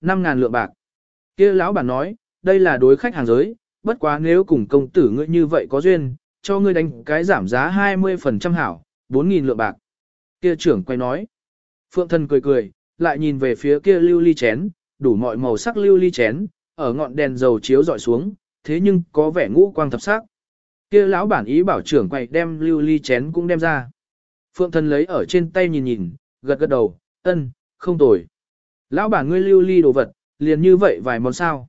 5.000 lượng bạc. kia lão bản nói, đây là đối khách hàng giới, bất quá nếu cùng công tử ngươi như vậy có duyên, cho ngươi đánh cái giảm giá 20% hảo, 4.000 lượng bạc. Kia trưởng quay nói. Phượng thần cười cười, lại nhìn về phía kia lưu ly chén, đủ mọi màu sắc lưu ly chén, ở ngọn đèn dầu chiếu dọi xuống, thế nhưng có vẻ ngũ quang thập sắc. Kia lão bản ý bảo trưởng quay đem lưu ly chén cũng đem ra. Phượng thần lấy ở trên tay nhìn nhìn, gật gật đầu, ân, không tồi. Lão bản ngươi lưu ly đồ vật, liền như vậy vài món sao.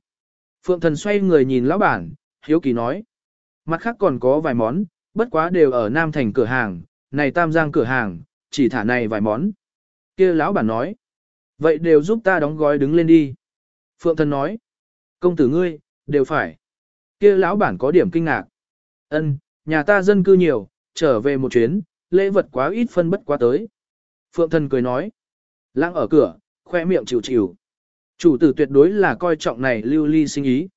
Phượng thần xoay người nhìn lão bản, hiếu kỳ nói. Mặt khác còn có vài món, bất quá đều ở Nam Thành cửa hàng, này Tam Giang cửa hàng, chỉ thả này vài món. kia lão bản nói. Vậy đều giúp ta đóng gói đứng lên đi. Phượng thần nói. Công tử ngươi, đều phải. kia lão bản có điểm kinh ngạc. ân nhà ta dân cư nhiều, trở về một chuyến, lễ vật quá ít phân bất quá tới. Phượng thần cười nói. Lãng ở cửa, khoe miệng chịu chịu. Chủ tử tuyệt đối là coi trọng này lưu ly sinh ý.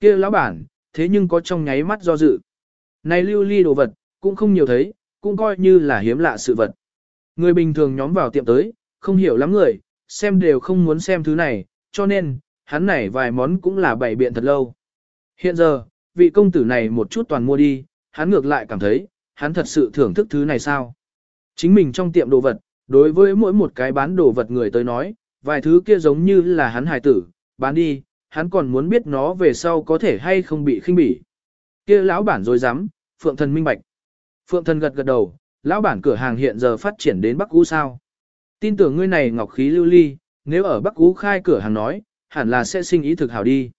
kia lão bản, thế nhưng có trong nháy mắt do dự. Này lưu ly đồ vật, cũng không nhiều thấy, cũng coi như là hiếm lạ sự vật. Người bình thường nhóm vào tiệm tới, không hiểu lắm người, xem đều không muốn xem thứ này, cho nên, hắn này vài món cũng là bày biện thật lâu. Hiện giờ, vị công tử này một chút toàn mua đi, hắn ngược lại cảm thấy, hắn thật sự thưởng thức thứ này sao. Chính mình trong tiệm đồ vật, đối với mỗi một cái bán đồ vật người tới nói, vài thứ kia giống như là hắn hài tử, bán đi, hắn còn muốn biết nó về sau có thể hay không bị khinh bỉ. Kia lão bản rồi dám, Phượng Thần minh bạch. Phượng Thần gật gật đầu, lão bản cửa hàng hiện giờ phát triển đến Bắc Cú sao? Tin tưởng ngươi này ngọc khí lưu ly, nếu ở Bắc Cú khai cửa hàng nói, hẳn là sẽ sinh ý thực hảo đi.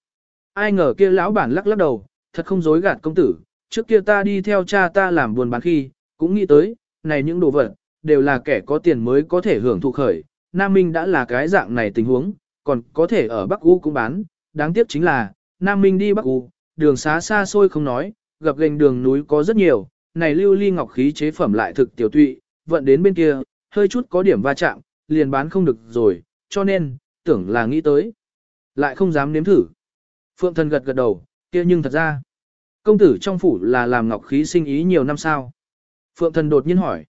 Ai ngờ kia lão bản lắc lắc đầu, thật không dối gạt công tử, trước kia ta đi theo cha ta làm buồn bán khi, cũng nghĩ tới, này những đồ vật, đều là kẻ có tiền mới có thể hưởng thụ khởi, Nam Minh đã là cái dạng này tình huống, còn có thể ở Bắc U cũng bán, đáng tiếc chính là, Nam Minh đi Bắc U, đường xá xa xôi không nói, gặp gành đường núi có rất nhiều, này lưu ly ngọc khí chế phẩm lại thực tiểu tụy, vận đến bên kia, hơi chút có điểm va chạm, liền bán không được rồi, cho nên, tưởng là nghĩ tới. Lại không dám nếm thử. Phượng thần gật gật đầu, kia nhưng thật ra, công tử trong phủ là làm ngọc khí sinh ý nhiều năm sao. Phượng thần đột nhiên hỏi.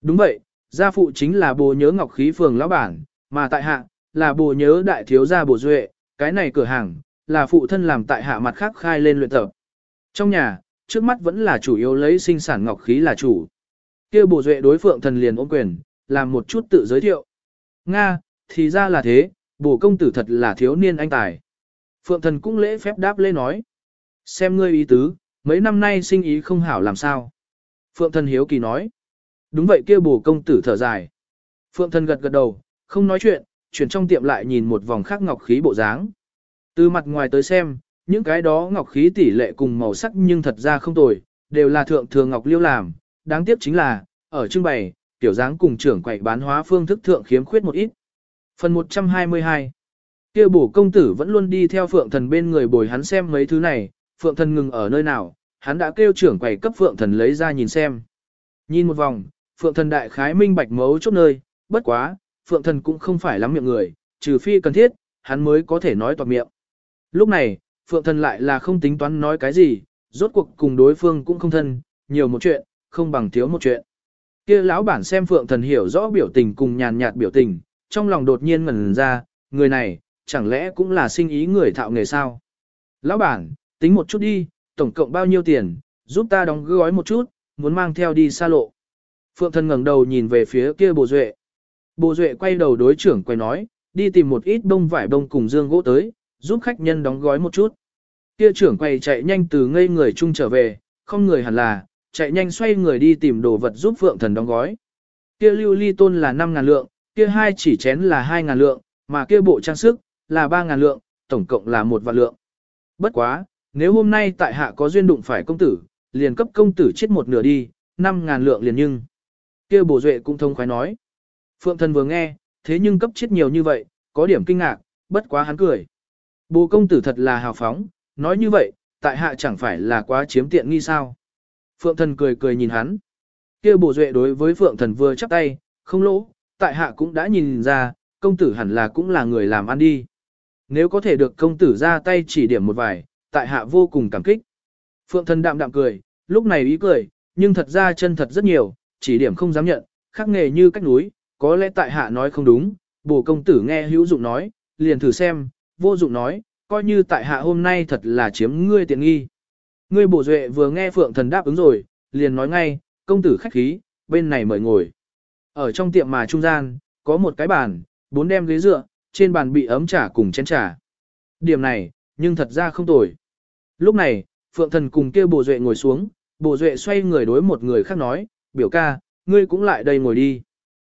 Đúng vậy, gia phụ chính là bồ nhớ ngọc khí phường lão bản, mà tại hạ, là bồ nhớ đại thiếu gia bồ duệ, cái này cửa hàng, là phụ thân làm tại hạ mặt khác khai lên luyện tập. Trong nhà, trước mắt vẫn là chủ yếu lấy sinh sản ngọc khí là chủ. kia bồ duệ đối phượng thần liền ôm quyền, làm một chút tự giới thiệu. Nga, thì ra là thế, bồ công tử thật là thiếu niên anh tài. Phượng thần cũng lễ phép đáp lễ nói. Xem ngươi ý tứ, mấy năm nay sinh ý không hảo làm sao. Phượng thần hiếu kỳ nói. Đúng vậy kia bổ công tử thở dài. Phượng thần gật gật đầu, không nói chuyện, chuyển trong tiệm lại nhìn một vòng khác ngọc khí bộ dáng. Từ mặt ngoài tới xem, những cái đó ngọc khí tỷ lệ cùng màu sắc nhưng thật ra không tồi, đều là thượng thừa ngọc liêu làm, đáng tiếc chính là, ở trưng bày, tiểu dáng cùng trưởng quậy bán hóa phương thức thượng khiếm khuyết một ít. Phần 122 kia bổ công tử vẫn luôn đi theo phượng thần bên người bồi hắn xem mấy thứ này, phượng thần ngừng ở nơi nào, hắn đã kêu trưởng quầy cấp phượng thần lấy ra nhìn xem. Nhìn một vòng, phượng thần đại khái minh bạch mấu chốt nơi, bất quá, phượng thần cũng không phải lắm miệng người, trừ phi cần thiết, hắn mới có thể nói toạc miệng. Lúc này, phượng thần lại là không tính toán nói cái gì, rốt cuộc cùng đối phương cũng không thân, nhiều một chuyện, không bằng thiếu một chuyện. kia lão bản xem phượng thần hiểu rõ biểu tình cùng nhàn nhạt biểu tình, trong lòng đột nhiên ngẩn ra, người này, chẳng lẽ cũng là sinh ý người thạo nghề sao? Lão bản, tính một chút đi, tổng cộng bao nhiêu tiền, giúp ta đóng gói một chút, muốn mang theo đi xa lộ. Phượng thần ngẩng đầu nhìn về phía kia bồ duệ. Bồ duệ quay đầu đối trưởng quay nói, đi tìm một ít bông vải bông cùng dương gỗ tới, giúp khách nhân đóng gói một chút. Kia trưởng quay chạy nhanh từ ngây người chung trở về, không người hẳn là, chạy nhanh xoay người đi tìm đồ vật giúp Phượng thần đóng gói. Kia lưu ly tôn là 5.000 lượng, kia hai chỉ chén là 2.000 lượng, mà kia bộ trang sức là 3.000 lượng, tổng cộng là một vạn lượng. Bất quá, nếu hôm nay tại hạ có duyên đụng phải công tử, liền cấp công tử chết một nửa đi, 5.000 lượng liền nhưng kia bổ duệ cũng thông khoái nói. Phượng thần vừa nghe, thế nhưng cấp chết nhiều như vậy, có điểm kinh ngạc, bất quá hắn cười. Bồ công tử thật là hào phóng, nói như vậy, tại hạ chẳng phải là quá chiếm tiện nghi sao. Phượng thần cười cười nhìn hắn. kia bổ duệ đối với phượng thần vừa chắp tay, không lỗ, tại hạ cũng đã nhìn ra, công tử hẳn là cũng là người làm ăn đi. Nếu có thể được công tử ra tay chỉ điểm một vài, tại hạ vô cùng cảm kích. Phượng thần đạm đạm cười, lúc này ý cười, nhưng thật ra chân thật rất nhiều, chỉ điểm không dám nhận, khắc nghề như cách núi, có lẽ tại hạ nói không đúng, bổ công tử nghe hữu dụng nói, liền thử xem, vô dụng nói, coi như tại hạ hôm nay thật là chiếm ngươi tiện nghi. Ngươi bổ duệ vừa nghe phượng thần đáp ứng rồi, liền nói ngay, công tử khách khí, bên này mời ngồi. Ở trong tiệm mà trung gian, có một cái bàn, bốn đem ghế dựa, trên bàn bị ấm trà cùng chén trà. Điểm này, nhưng thật ra không tồi. Lúc này, Phượng Thần cùng kia bổ Duệ ngồi xuống, bổ Duệ xoay người đối một người khác nói, biểu ca, ngươi cũng lại đây ngồi đi.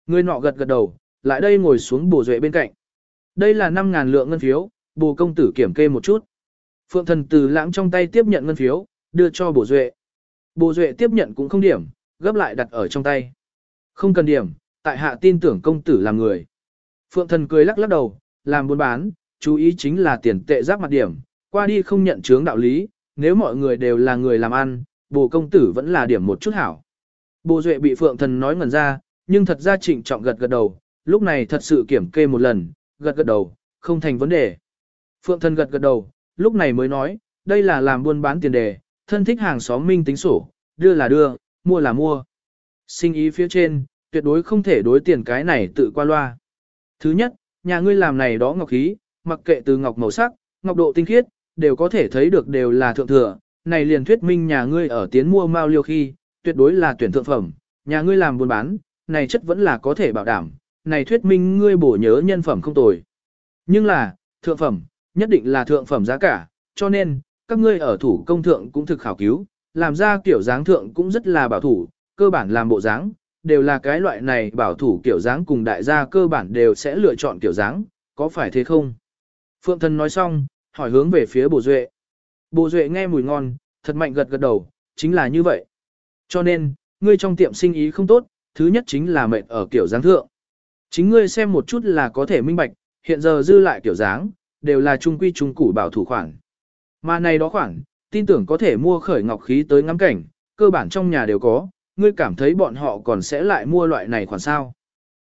Người nọ gật gật đầu, lại đây ngồi xuống bổ Duệ bên cạnh. Đây là 5.000 lượng ngân phiếu, Bồ công tử kiểm kê một chút. Phượng Thần từ lãng trong tay tiếp nhận ngân phiếu, đưa cho bổ Duệ. Bồ Duệ tiếp nhận cũng không điểm, gấp lại đặt ở trong tay. Không cần điểm, tại hạ tin tưởng công tử làm người. Phượng Thần cười lắc lắc đầu, làm buôn bán, chú ý chính là tiền tệ giáp mặt điểm, qua đi không nhận chướng đạo lý, nếu mọi người đều là người làm ăn, bồ công tử vẫn là điểm một chút hảo. Bồ Duệ bị Phượng Thần nói ngẩn ra, nhưng thật ra trịnh trọng gật gật đầu, lúc này thật sự kiểm kê một lần, gật gật đầu, không thành vấn đề. Phượng Thần gật gật đầu, lúc này mới nói, đây là làm buôn bán tiền đề, thân thích hàng xóm minh tính sổ, đưa là đưa, mua là mua. Sinh ý phía trên, tuyệt đối không thể đối tiền cái này tự qua loa. Thứ nhất, nhà ngươi làm này đó ngọc khí, mặc kệ từ ngọc màu sắc, ngọc độ tinh khiết, đều có thể thấy được đều là thượng thừa. Này liền thuyết minh nhà ngươi ở tiến mua mao liêu khi, tuyệt đối là tuyển thượng phẩm, nhà ngươi làm buôn bán, này chất vẫn là có thể bảo đảm, này thuyết minh ngươi bổ nhớ nhân phẩm không tồi. Nhưng là, thượng phẩm, nhất định là thượng phẩm giá cả, cho nên, các ngươi ở thủ công thượng cũng thực khảo cứu, làm ra kiểu dáng thượng cũng rất là bảo thủ, cơ bản làm bộ dáng, đều là cái loại này bảo thủ kiểu dáng cùng đại gia cơ bản đều sẽ lựa chọn kiểu dáng, có phải thế không? Phượng thần nói xong, hỏi hướng về phía bồ duệ. Bồ duệ nghe mùi ngon, thật mạnh gật gật đầu, chính là như vậy. Cho nên, ngươi trong tiệm sinh ý không tốt, thứ nhất chính là mệnh ở kiểu dáng thượng. Chính ngươi xem một chút là có thể minh bạch, hiện giờ dư lại kiểu dáng, đều là trung quy trung củ bảo thủ khoản. Mà này đó khoản, tin tưởng có thể mua khởi ngọc khí tới ngắm cảnh, cơ bản trong nhà đều có, ngươi cảm thấy bọn họ còn sẽ lại mua loại này khoản sao.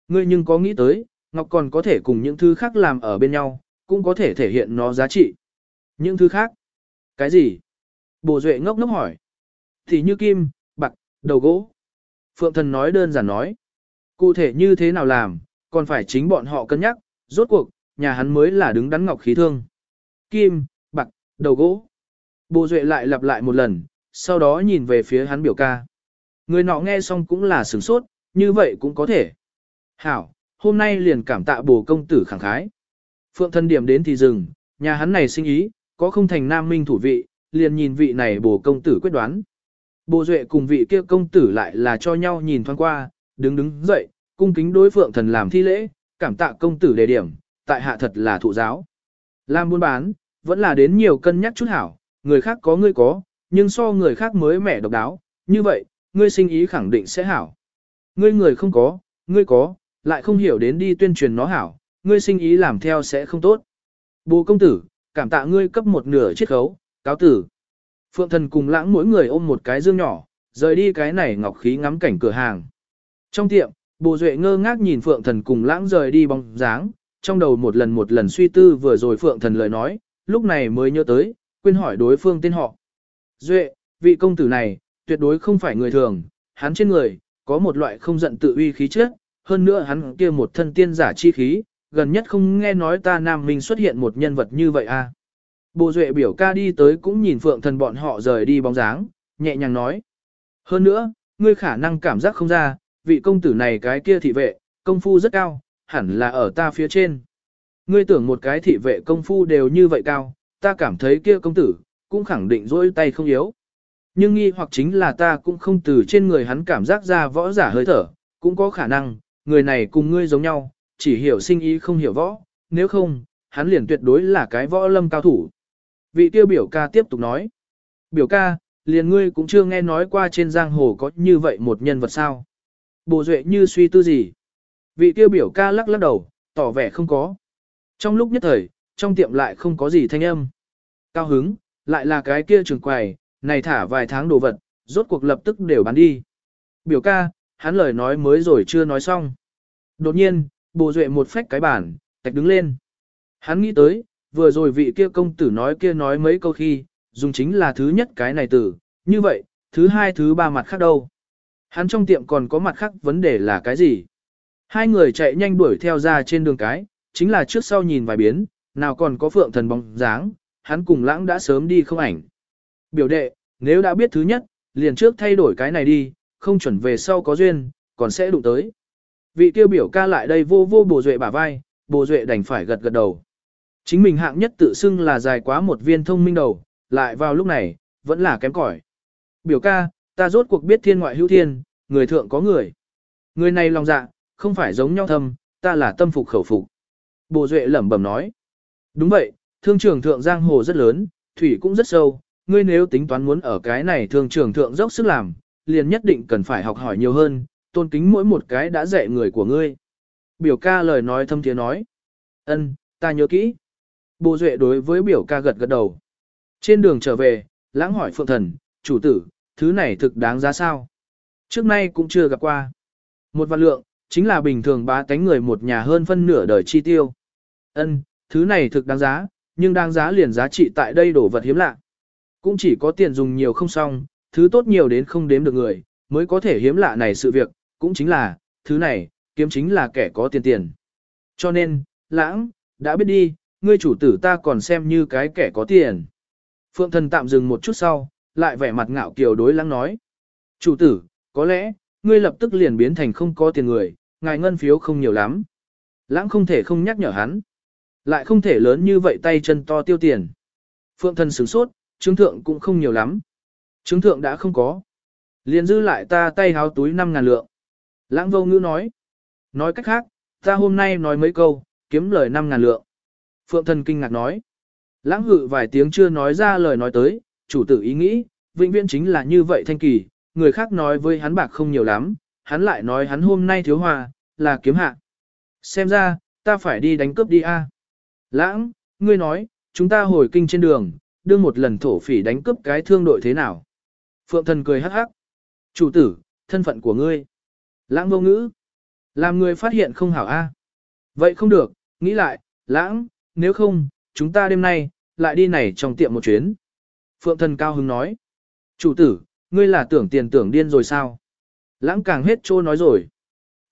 Ngươi nhưng có nghĩ tới, ngọc còn có thể cùng những thứ khác làm ở bên nhau, cũng có thể thể hiện nó giá trị. Những thứ khác? Cái gì? Bồ Duệ ngốc ngốc hỏi. Thì như kim, đầu gỗ. Phượng thần nói đơn giản nói. Cụ thể như thế nào làm, còn phải chính bọn họ cân nhắc, rốt cuộc, nhà hắn mới là đứng đắn ngọc khí thương. Kim, bạc, đầu gỗ. Bồ Duệ lại lặp lại một lần, sau đó nhìn về phía hắn biểu ca. Người nọ nghe xong cũng là sửng sốt, như vậy cũng có thể. Hảo, hôm nay liền cảm tạ bồ công tử khẳng khái. Phượng thân điểm đến thì dừng, nhà hắn này sinh ý, có không thành nam minh thủ vị, liền nhìn vị này bồ công tử quyết đoán. Bồ duệ cùng vị kia công tử lại là cho nhau nhìn thoáng qua, đứng đứng dậy, cung kính đối phượng thần làm thi lễ, cảm tạ công tử đề điểm, tại hạ thật là thụ giáo. Làm buôn bán, vẫn là đến nhiều cân nhắc chút hảo, người khác có ngươi có, nhưng so người khác mới mẻ độc đáo, như vậy, ngươi sinh ý khẳng định sẽ hảo. Ngươi người không có, ngươi có, lại không hiểu đến đi tuyên truyền nó hảo, ngươi sinh ý làm theo sẽ không tốt. Bồ công tử, cảm tạ ngươi cấp một nửa chiết khấu, cáo tử. Phượng thần cùng lãng mỗi người ôm một cái dương nhỏ, rời đi cái này ngọc khí ngắm cảnh cửa hàng. Trong tiệm, bồ duệ ngơ ngác nhìn phượng thần cùng lãng rời đi bóng dáng, trong đầu một lần một lần suy tư vừa rồi phượng thần lời nói, lúc này mới nhớ tới, quên hỏi đối phương tên họ. Duệ, vị công tử này, tuyệt đối không phải người thường, hắn trên người, có một loại không giận tự uy khí chất, hơn nữa hắn kia một thân tiên giả chi khí, gần nhất không nghe nói ta Nam Minh xuất hiện một nhân vật như vậy a. À. Bồ Duệ biểu ca đi tới cũng nhìn phượng thần bọn họ rời đi bóng dáng, nhẹ nhàng nói. Hơn nữa, ngươi khả năng cảm giác không ra, vị công tử này cái kia thị vệ, công phu rất cao, hẳn là ở ta phía trên. Ngươi tưởng một cái thị vệ công phu đều như vậy cao, ta cảm thấy kia công tử, cũng khẳng định dỗi tay không yếu. Nhưng nghi hoặc chính là ta cũng không từ trên người hắn cảm giác ra võ giả hơi thở, cũng có khả năng, người này cùng ngươi giống nhau, chỉ hiểu sinh ý không hiểu võ, nếu không, hắn liền tuyệt đối là cái võ lâm cao thủ. Vị tiêu biểu ca tiếp tục nói, biểu ca, liền ngươi cũng chưa nghe nói qua trên giang hồ có như vậy một nhân vật sao. Bồ duệ như suy tư gì. Vị tiêu biểu ca lắc lắc đầu, tỏ vẻ không có. Trong lúc nhất thời, trong tiệm lại không có gì thanh âm. Cao hứng, lại là cái kia trường quầy, này thả vài tháng đồ vật, rốt cuộc lập tức đều bán đi. Biểu ca, hắn lời nói mới rồi chưa nói xong. Đột nhiên, bồ duệ một phách cái bản, tạch đứng lên. Hắn nghĩ tới, vừa rồi vị kia công tử nói kia nói mấy câu khi, dùng chính là thứ nhất cái này tử như vậy, thứ hai thứ ba mặt khác đâu. Hắn trong tiệm còn có mặt khác vấn đề là cái gì? Hai người chạy nhanh đuổi theo ra trên đường cái, Chính là trước sau nhìn vài biến, nào còn có phượng thần bóng dáng, hắn cùng lãng đã sớm đi không ảnh. Biểu đệ, nếu đã biết thứ nhất, liền trước thay đổi cái này đi, không chuẩn về sau có duyên, còn sẽ đụng tới. Vị tiêu biểu ca lại đây vô vô bồ duệ bả vai, bồ duệ đành phải gật gật đầu. Chính mình hạng nhất tự xưng là dài quá một viên thông minh đầu, lại vào lúc này, vẫn là kém cỏi. Biểu ca, ta rốt cuộc biết thiên ngoại hữu thiên, người thượng có người. Người này lòng dạ, không phải giống nhau thâm, ta là tâm phục khẩu phục. Bồ Duệ lẩm bẩm nói. Đúng vậy, thương trường thượng giang hồ rất lớn, thủy cũng rất sâu, ngươi nếu tính toán muốn ở cái này thương trường thượng dốc sức làm, liền nhất định cần phải học hỏi nhiều hơn, tôn kính mỗi một cái đã dạy người của ngươi. Biểu ca lời nói thâm tiếng nói. ân, ta nhớ kỹ. Bồ Duệ đối với biểu ca gật gật đầu. Trên đường trở về, lãng hỏi phượng thần, chủ tử, thứ này thực đáng giá sao? Trước nay cũng chưa gặp qua. Một vạn lượng, chính là bình thường ba tánh người một nhà hơn phân nửa đời chi tiêu. Ân, thứ này thực đáng giá, nhưng đáng giá liền giá trị tại đây đổ vật hiếm lạ. Cũng chỉ có tiền dùng nhiều không xong, thứ tốt nhiều đến không đếm được người, mới có thể hiếm lạ này sự việc, cũng chính là, thứ này, kiếm chính là kẻ có tiền tiền. Cho nên, lãng, đã biết đi, ngươi chủ tử ta còn xem như cái kẻ có tiền. Phượng thần tạm dừng một chút sau, lại vẻ mặt ngạo kiều đối lãng nói. Chủ tử, có lẽ, ngươi lập tức liền biến thành không có tiền người, ngài ngân phiếu không nhiều lắm. Lãng không thể không nhắc nhở hắn. Lại không thể lớn như vậy tay chân to tiêu tiền. Phượng thần sửng sốt, chứng thượng cũng không nhiều lắm. Chứng thượng đã không có. Liền dư lại ta tay háo túi 5 ngàn lượng. Lãng vô ngữ nói. Nói cách khác, ta hôm nay nói mấy câu, kiếm lời 5 ngàn lượng. Phượng thần kinh ngạc nói. Lãng hự vài tiếng chưa nói ra lời nói tới, chủ tử ý nghĩ, vĩnh viễn chính là như vậy thanh kỳ, người khác nói với hắn bạc không nhiều lắm, hắn lại nói hắn hôm nay thiếu hòa, là kiếm hạ. Xem ra, ta phải đi đánh cướp đi a. Lãng, ngươi nói, chúng ta hồi kinh trên đường, đưa một lần thổ phỉ đánh cướp cái thương đội thế nào. Phượng thần cười hắc hắc. Chủ tử, thân phận của ngươi. Lãng vô ngữ. Làm người phát hiện không hảo a. Vậy không được, nghĩ lại, lãng, nếu không, chúng ta đêm nay, lại đi này trong tiệm một chuyến. Phượng thần cao hứng nói. Chủ tử, ngươi là tưởng tiền tưởng điên rồi sao? Lãng càng hết trô nói rồi.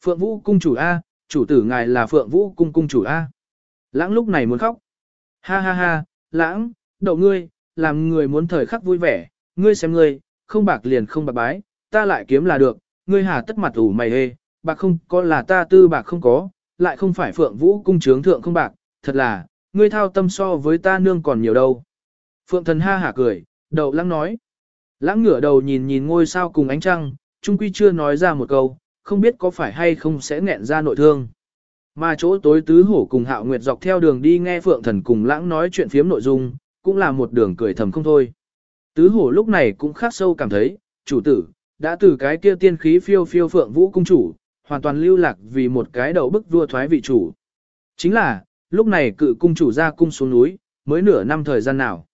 Phượng Vũ cung chủ A, chủ tử ngài là Phượng Vũ cung cung chủ A. Lãng lúc này muốn khóc. Ha ha ha, lãng, đậu ngươi, làm người muốn thời khắc vui vẻ, ngươi xem ngươi, không bạc liền không bạc bái, ta lại kiếm là được, ngươi hà tất mặt ủ mày hê, bạc không có là ta tư bạc không có, lại không phải Phượng Vũ cung trướng thượng không bạc, thật là, ngươi thao tâm so với ta nương còn nhiều đâu. Phượng thần ha hả cười, đậu lãng nói. Lãng ngửa đầu nhìn nhìn ngôi sao cùng ánh trăng, trung quy chưa nói ra một câu, không biết có phải hay không sẽ nghẹn ra nội thương. Mà chỗ tối tứ hổ cùng hạo nguyệt dọc theo đường đi nghe phượng thần cùng lãng nói chuyện phiếm nội dung, cũng là một đường cười thầm không thôi. Tứ hổ lúc này cũng khác sâu cảm thấy, chủ tử, đã từ cái kia tiên khí phiêu phiêu phượng vũ cung chủ, hoàn toàn lưu lạc vì một cái đầu bức vua thoái vị chủ. Chính là, lúc này cự cung chủ ra cung xuống núi, mới nửa năm thời gian nào.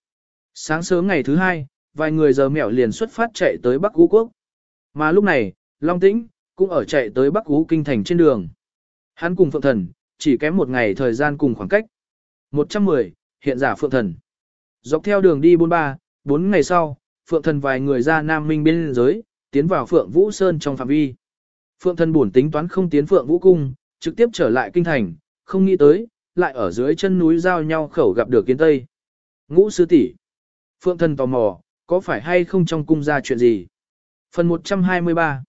Sáng sớm ngày thứ hai, vài người giờ mẹo liền xuất phát chạy tới Bắc Ú Quốc. Mà lúc này, Long Tĩnh, cũng ở chạy tới Bắc Ú Kinh Thành trên đường. Hắn cùng Phượng Thần, chỉ kém một ngày thời gian cùng khoảng cách. 110, hiện giả Phượng Thần. Dọc theo đường đi 43, 4 ngày sau, Phượng Thần vài người ra Nam Minh biên giới, tiến vào Phượng Vũ Sơn trong phạm vi. Phượng Thần buồn tính toán không tiến Phượng Vũ Cung, trực tiếp trở lại Kinh Thành, không nghĩ tới, lại ở dưới chân núi giao nhau khẩu gặp được kiến Tây. Ngũ sư tỷ Phượng Thần tò mò, có phải hay không trong cung ra chuyện gì? Phần 123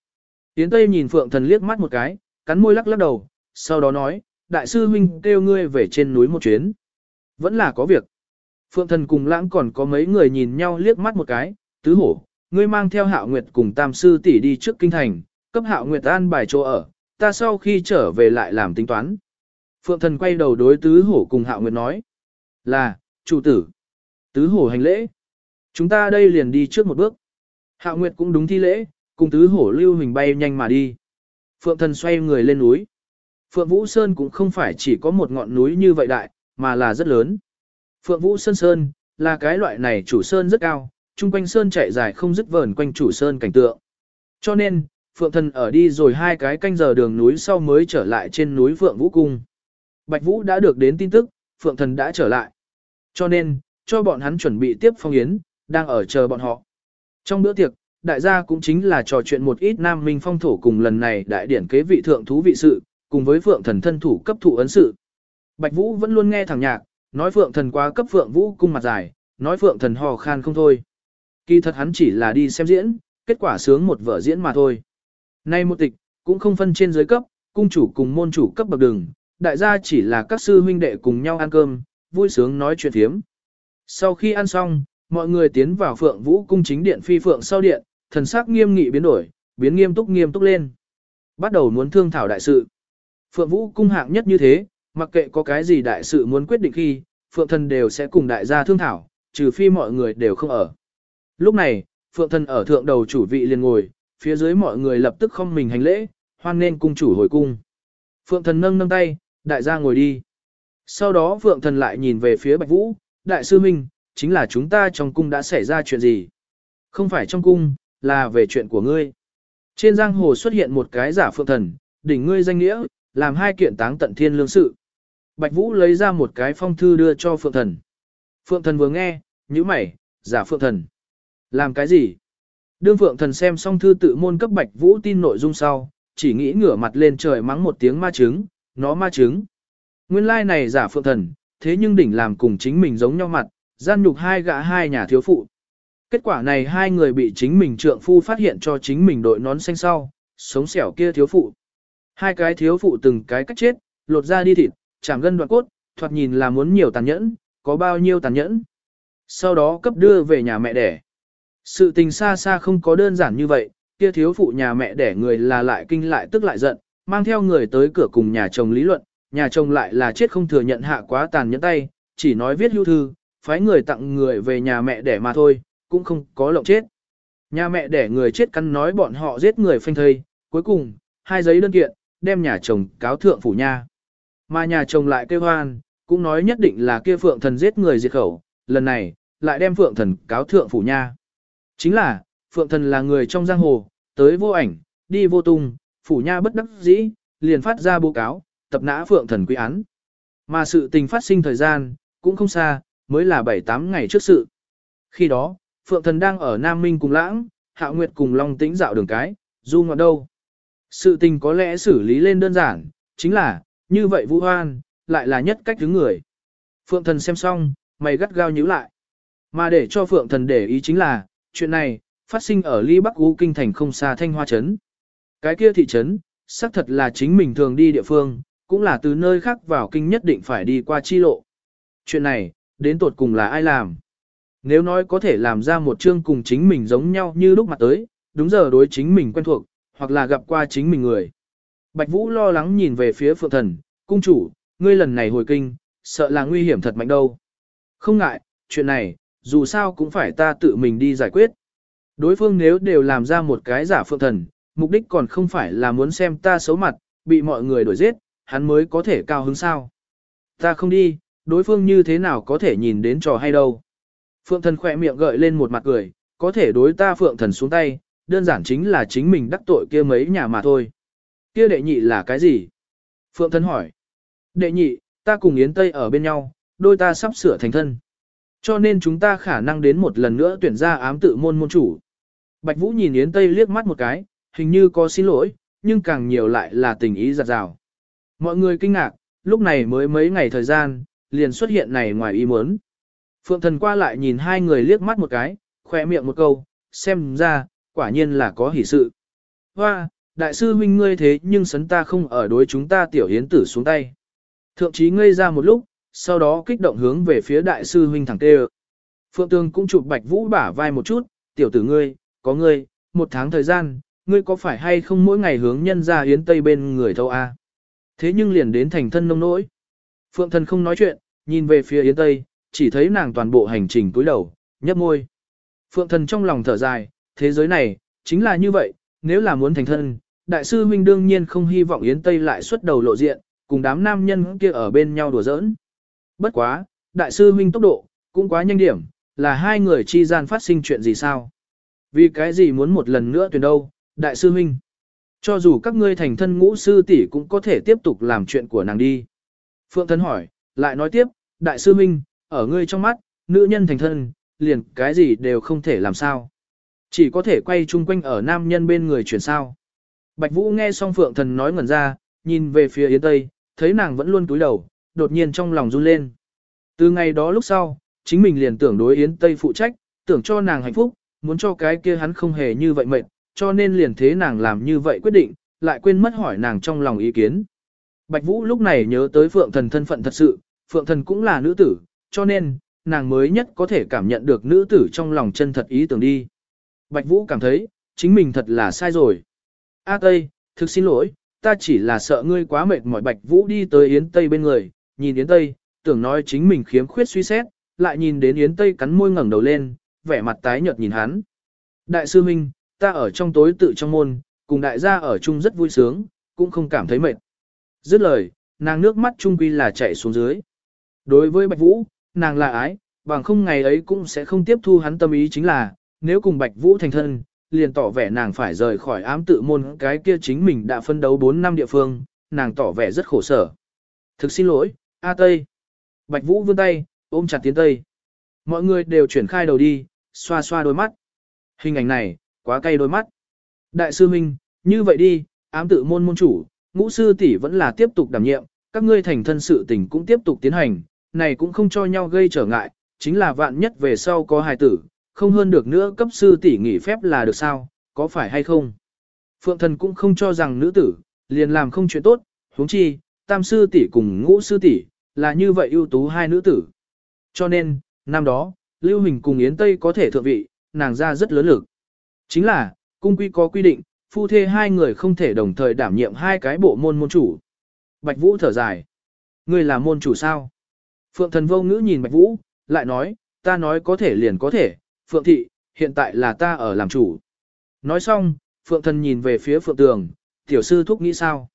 Tiến Tây nhìn Phượng Thần liếc mắt một cái, cắn môi lắc lắc đầu, sau đó nói, đại sư huynh kêu ngươi về trên núi một chuyến. Vẫn là có việc. Phượng Thần cùng lãng còn có mấy người nhìn nhau liếc mắt một cái, tứ hổ, ngươi mang theo hạo nguyệt cùng tam sư tỷ đi trước kinh thành, cấp hạo nguyệt an bài chỗ ở, ta sau khi trở về lại làm tính toán. Phượng Thần quay đầu đối tứ hổ cùng hạo nguyệt nói, là, chủ tử. Tứ hổ hành lễ. Chúng ta đây liền đi trước một bước. Hạo Nguyệt cũng đúng thi lễ, cùng tứ hổ lưu hình bay nhanh mà đi. Phượng thần xoay người lên núi. Phượng Vũ Sơn cũng không phải chỉ có một ngọn núi như vậy đại, mà là rất lớn. Phượng Vũ Sơn Sơn, là cái loại này chủ sơn rất cao, chung quanh sơn chạy dài không dứt vờn quanh chủ sơn cảnh tượng. Cho nên, Phượng thần ở đi rồi hai cái canh giờ đường núi sau mới trở lại trên núi Phượng Vũ Cung. Bạch Vũ đã được đến tin tức, Phượng thần đã trở lại. Cho nên, cho bọn hắn chuẩn bị tiếp phong yến, đang ở chờ bọn họ. Trong bữa tiệc, đại gia cũng chính là trò chuyện một ít nam minh phong thổ cùng lần này đại điển kế vị thượng thú vị sự, cùng với phượng thần thân thủ cấp thụ ấn sự. Bạch Vũ vẫn luôn nghe thẳng nhạc, nói Phượng Thần quá cấp Phượng Vũ cung mặt dài, nói Phượng Thần hò khan không thôi. Kỳ thật hắn chỉ là đi xem diễn, kết quả sướng một vở diễn mà thôi. Nay một tịch, cũng không phân trên dưới cấp, cung chủ cùng môn chủ cấp bậc đường, đại gia chỉ là các sư huynh đệ cùng nhau ăn cơm, vui sướng nói chuyện thiếm. Sau khi ăn xong, mọi người tiến vào Phượng Vũ cung chính điện phi phượng sau điện, thần sắc nghiêm nghị biến đổi, biến nghiêm túc nghiêm túc lên. Bắt đầu muốn thương thảo đại sự. Phượng Vũ cung hạng nhất như thế, mặc kệ có cái gì đại sự muốn quyết định khi, Phượng thần đều sẽ cùng đại gia thương thảo, trừ phi mọi người đều không ở. Lúc này, Phượng thần ở thượng đầu chủ vị liền ngồi, phía dưới mọi người lập tức không mình hành lễ, hoan nên cung chủ hồi cung. Phượng thần nâng nâng tay, đại gia ngồi đi. Sau đó Phượng thần lại nhìn về phía Bạch Vũ, đại sư Minh, chính là chúng ta trong cung đã xảy ra chuyện gì? Không phải trong cung, là về chuyện của ngươi. Trên giang hồ xuất hiện một cái giả Phượng thần, đỉnh ngươi danh nghĩa, làm hai kiện táng tận thiên lương sự. Bạch Vũ lấy ra một cái phong thư đưa cho Phượng thần. Phượng thần vừa nghe, nhíu mày, giả Phượng thần. Làm cái gì? Đương Phượng thần xem xong thư tự môn cấp Bạch Vũ tin nội dung sau, chỉ nghĩ ngửa mặt lên trời mắng một tiếng ma trứng, nó ma trứng. Nguyên lai này giả Phượng thần, thế nhưng đỉnh làm cùng chính mình giống nhau mặt, gian nhục hai gã hai nhà thiếu phụ. Kết quả này hai người bị chính mình trượng phu phát hiện cho chính mình đội nón xanh sau, sống xẻo kia thiếu phụ. Hai cái thiếu phụ từng cái cách chết, lột ra đi thịt, chạm gân đoạn cốt, thoạt nhìn là muốn nhiều tàn nhẫn, có bao nhiêu tàn nhẫn. Sau đó cấp đưa về nhà mẹ đẻ. Sự tình xa xa không có đơn giản như vậy, kia thiếu phụ nhà mẹ đẻ người là lại kinh lại tức lại giận, mang theo người tới cửa cùng nhà chồng lý luận, nhà chồng lại là chết không thừa nhận hạ quá tàn nhẫn tay, chỉ nói viết hưu thư, phái người tặng người về nhà mẹ đẻ mà thôi, cũng không có lộng chết. Nhà mẹ đẻ người chết cắn nói bọn họ giết người phanh thây, cuối cùng, hai giấy đơn kiện, đem nhà chồng cáo thượng phủ nha. Mà nhà chồng lại kêu hoan, cũng nói nhất định là kia phượng thần giết người diệt khẩu, lần này, lại đem phượng thần cáo thượng phủ nha. Chính là, phượng thần là người trong giang hồ, tới vô ảnh, đi vô tung, phủ nha bất đắc dĩ, liền phát ra báo cáo, tập nã phượng thần quy án. Mà sự tình phát sinh thời gian, cũng không xa, mới là 7-8 ngày trước sự. Khi đó, phượng thần đang ở Nam Minh cùng lãng, hạ nguyệt cùng Long tĩnh dạo đường cái, du ngoạn đâu. Sự tình có lẽ xử lý lên đơn giản, chính là, như vậy vũ hoan, lại là nhất cách thứ người. Phượng thần xem xong, mày gắt gao nhíu lại. Mà để cho Phượng thần để ý chính là, chuyện này, phát sinh ở Ly Bắc U Kinh Thành không xa Thanh Hoa Trấn. Cái kia thị trấn, xác thật là chính mình thường đi địa phương, cũng là từ nơi khác vào kinh nhất định phải đi qua chi lộ. Chuyện này, đến tột cùng là ai làm? Nếu nói có thể làm ra một chương cùng chính mình giống nhau như lúc mặt tới, đúng giờ đối chính mình quen thuộc, hoặc là gặp qua chính mình người. Bạch Vũ lo lắng nhìn về phía Phượng Thần, cung chủ, ngươi lần này hồi kinh, sợ là nguy hiểm thật mạnh đâu. Không ngại, chuyện này, dù sao cũng phải ta tự mình đi giải quyết. Đối phương nếu đều làm ra một cái giả Phượng Thần, mục đích còn không phải là muốn xem ta xấu mặt, bị mọi người đuổi giết, hắn mới có thể cao hứng sao. Ta không đi, đối phương như thế nào có thể nhìn đến trò hay đâu. Phượng thần khỏe miệng gợi lên một mặt cười, có thể đối ta phượng thần xuống tay, đơn giản chính là chính mình đắc tội kia mấy nhà mà thôi. Kia đệ nhị là cái gì? Phượng thần hỏi. Đệ nhị, ta cùng Yến Tây ở bên nhau, đôi ta sắp sửa thành thân. Cho nên chúng ta khả năng đến một lần nữa tuyển ra ám tự môn môn chủ. Bạch Vũ nhìn Yến Tây liếc mắt một cái, hình như có xin lỗi, nhưng càng nhiều lại là tình ý giặt rào. Mọi người kinh ngạc, lúc này mới mấy ngày thời gian, liền xuất hiện này ngoài ý muốn. Phượng thần qua lại nhìn hai người liếc mắt một cái, khỏe miệng một câu, xem ra, quả nhiên là có hỷ sự. Hoa, đại sư huynh ngươi thế nhưng sấn ta không ở đối chúng ta tiểu hiến tử xuống tay. Thượng trí ngây ra một lúc, sau đó kích động hướng về phía đại sư huynh thẳng tê Phượng Tương cũng chụp bạch vũ bả vai một chút, tiểu tử ngươi, có ngươi, một tháng thời gian, ngươi có phải hay không mỗi ngày hướng nhân ra hiến tây bên người thâu a? Thế nhưng liền đến thành thân nông nỗi. Phượng thần không nói chuyện, nhìn về phía Yến Tây, chỉ thấy nàng toàn bộ hành trình cúi đầu, nhấp môi. Phượng thần trong lòng thở dài, thế giới này, chính là như vậy, nếu là muốn thành thân, đại sư huynh đương nhiên không hy vọng Yến Tây lại xuất đầu lộ diện, cùng đám nam nhân kia ở bên nhau đùa giỡn. Bất quá, đại sư huynh tốc độ, cũng quá nhanh điểm, là hai người chi gian phát sinh chuyện gì sao? Vì cái gì muốn một lần nữa tuyển đâu, đại sư huynh? Cho dù các ngươi thành thân ngũ sư tỷ cũng có thể tiếp tục làm chuyện của nàng đi. Phượng Thần hỏi, lại nói tiếp, đại sư huynh, ở ngươi trong mắt, nữ nhân thành thân, liền cái gì đều không thể làm sao. Chỉ có thể quay chung quanh ở nam nhân bên người chuyển sao. Bạch Vũ nghe xong Phượng Thần nói ngẩn ra, nhìn về phía Yến Tây, thấy nàng vẫn luôn túi đầu, đột nhiên trong lòng run lên. Từ ngày đó lúc sau, chính mình liền tưởng đối Yến Tây phụ trách, tưởng cho nàng hạnh phúc, muốn cho cái kia hắn không hề như vậy mệt, cho nên liền thế nàng làm như vậy quyết định, lại quên mất hỏi nàng trong lòng ý kiến. Bạch Vũ lúc này nhớ tới Phượng Thần thân phận thật sự, Phượng Thần cũng là nữ tử, cho nên, nàng mới nhất có thể cảm nhận được nữ tử trong lòng chân thật ý tưởng đi. Bạch Vũ cảm thấy, chính mình thật là sai rồi. A Tây, thực xin lỗi, ta chỉ là sợ ngươi quá mệt mỏi Bạch Vũ đi tới Yến Tây bên người, nhìn Yến Tây, tưởng nói chính mình khiếm khuyết suy xét, lại nhìn đến Yến Tây cắn môi ngẩng đầu lên, vẻ mặt tái nhợt nhìn hắn. Đại sư Minh, ta ở trong tối tự trong môn, cùng đại gia ở chung rất vui sướng, cũng không cảm thấy mệt. Dứt lời, nàng nước mắt trung quy là chạy xuống dưới. Đối với Bạch Vũ, nàng là ái, bằng không ngày ấy cũng sẽ không tiếp thu hắn tâm ý chính là, nếu cùng Bạch Vũ thành thân, liền tỏ vẻ nàng phải rời khỏi ám tự môn cái kia chính mình đã phân đấu 4 năm địa phương, nàng tỏ vẻ rất khổ sở. Thực xin lỗi, A Tây. Bạch Vũ vươn tay, ôm chặt Tiến Tây. Mọi người đều chuyển khai đầu đi, xoa xoa đôi mắt. Hình ảnh này, quá cay đôi mắt. Đại sư huynh, như vậy đi, ám tự môn môn chủ, ngũ sư tỷ vẫn là tiếp tục đảm nhiệm, các ngươi thành thân sự tình cũng tiếp tục tiến hành, này cũng không cho nhau gây trở ngại, chính là vạn nhất về sau có hài tử, không hơn được nữa cấp sư tỷ nghỉ phép là được sao, có phải hay không? Phượng thần cũng không cho rằng nữ tử, liền làm không chuyện tốt, huống chi, tam sư tỷ cùng ngũ sư tỷ là như vậy ưu tú hai nữ tử. Cho nên, năm đó, Lưu Hình cùng Yến Tây có thể thượng vị, nàng ra rất lớn lực. Chính là, cung quy có quy định, phu thê hai người không thể đồng thời đảm nhiệm hai cái bộ môn môn chủ. Bạch Vũ thở dài. Ngươi là môn chủ sao? Phượng thần vô ngữ nhìn Bạch Vũ, lại nói, ta nói có thể liền có thể, Phượng thị, hiện tại là ta ở làm chủ. Nói xong, Phượng thần nhìn về phía Phượng tường, tiểu sư thúc nghĩ sao?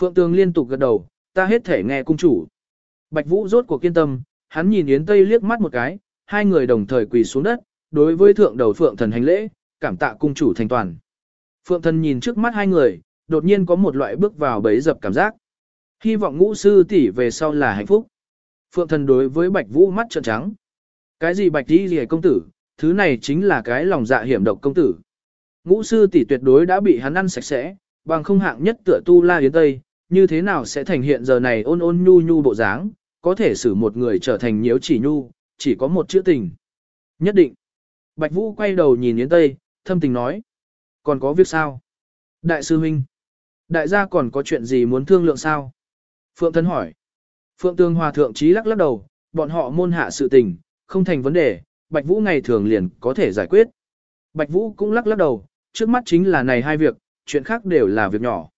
Phượng tường liên tục gật đầu, ta hết thể nghe cung chủ. Bạch Vũ rốt cuộc kiên tâm, hắn nhìn Yến Tây liếc mắt một cái, hai người đồng thời quỳ xuống đất, đối với thượng đầu Phượng thần hành lễ, cảm tạ cung chủ thành toàn. Phượng thần nhìn trước mắt hai người, đột nhiên có một loại bước vào bấy dập cảm giác. Hy vọng ngũ sư tỷ về sau là hạnh phúc. Phượng thần đối với Bạch Vũ mắt trợn trắng. Cái gì Bạch đi gì công tử, thứ này chính là cái lòng dạ hiểm độc công tử. Ngũ sư tỷ tuyệt đối đã bị hắn ăn sạch sẽ, bằng không hạng nhất tựa tu la yến tây, như thế nào sẽ thành hiện giờ này ôn ôn nhu nhu bộ dáng, có thể xử một người trở thành nhiễu chỉ nhu, chỉ có một chữ tình. Nhất định. Bạch Vũ quay đầu nhìn Yến Tây, thâm tình nói. Còn có việc sao? Đại sư huynh. Đại gia còn có chuyện gì muốn thương lượng sao? Phượng Thân hỏi. Phượng Tương Hòa Thượng trí lắc lắc đầu, bọn họ môn hạ sự tình, không thành vấn đề, Bạch Vũ ngày thường liền có thể giải quyết. Bạch Vũ cũng lắc lắc đầu, trước mắt chính là này hai việc, chuyện khác đều là việc nhỏ.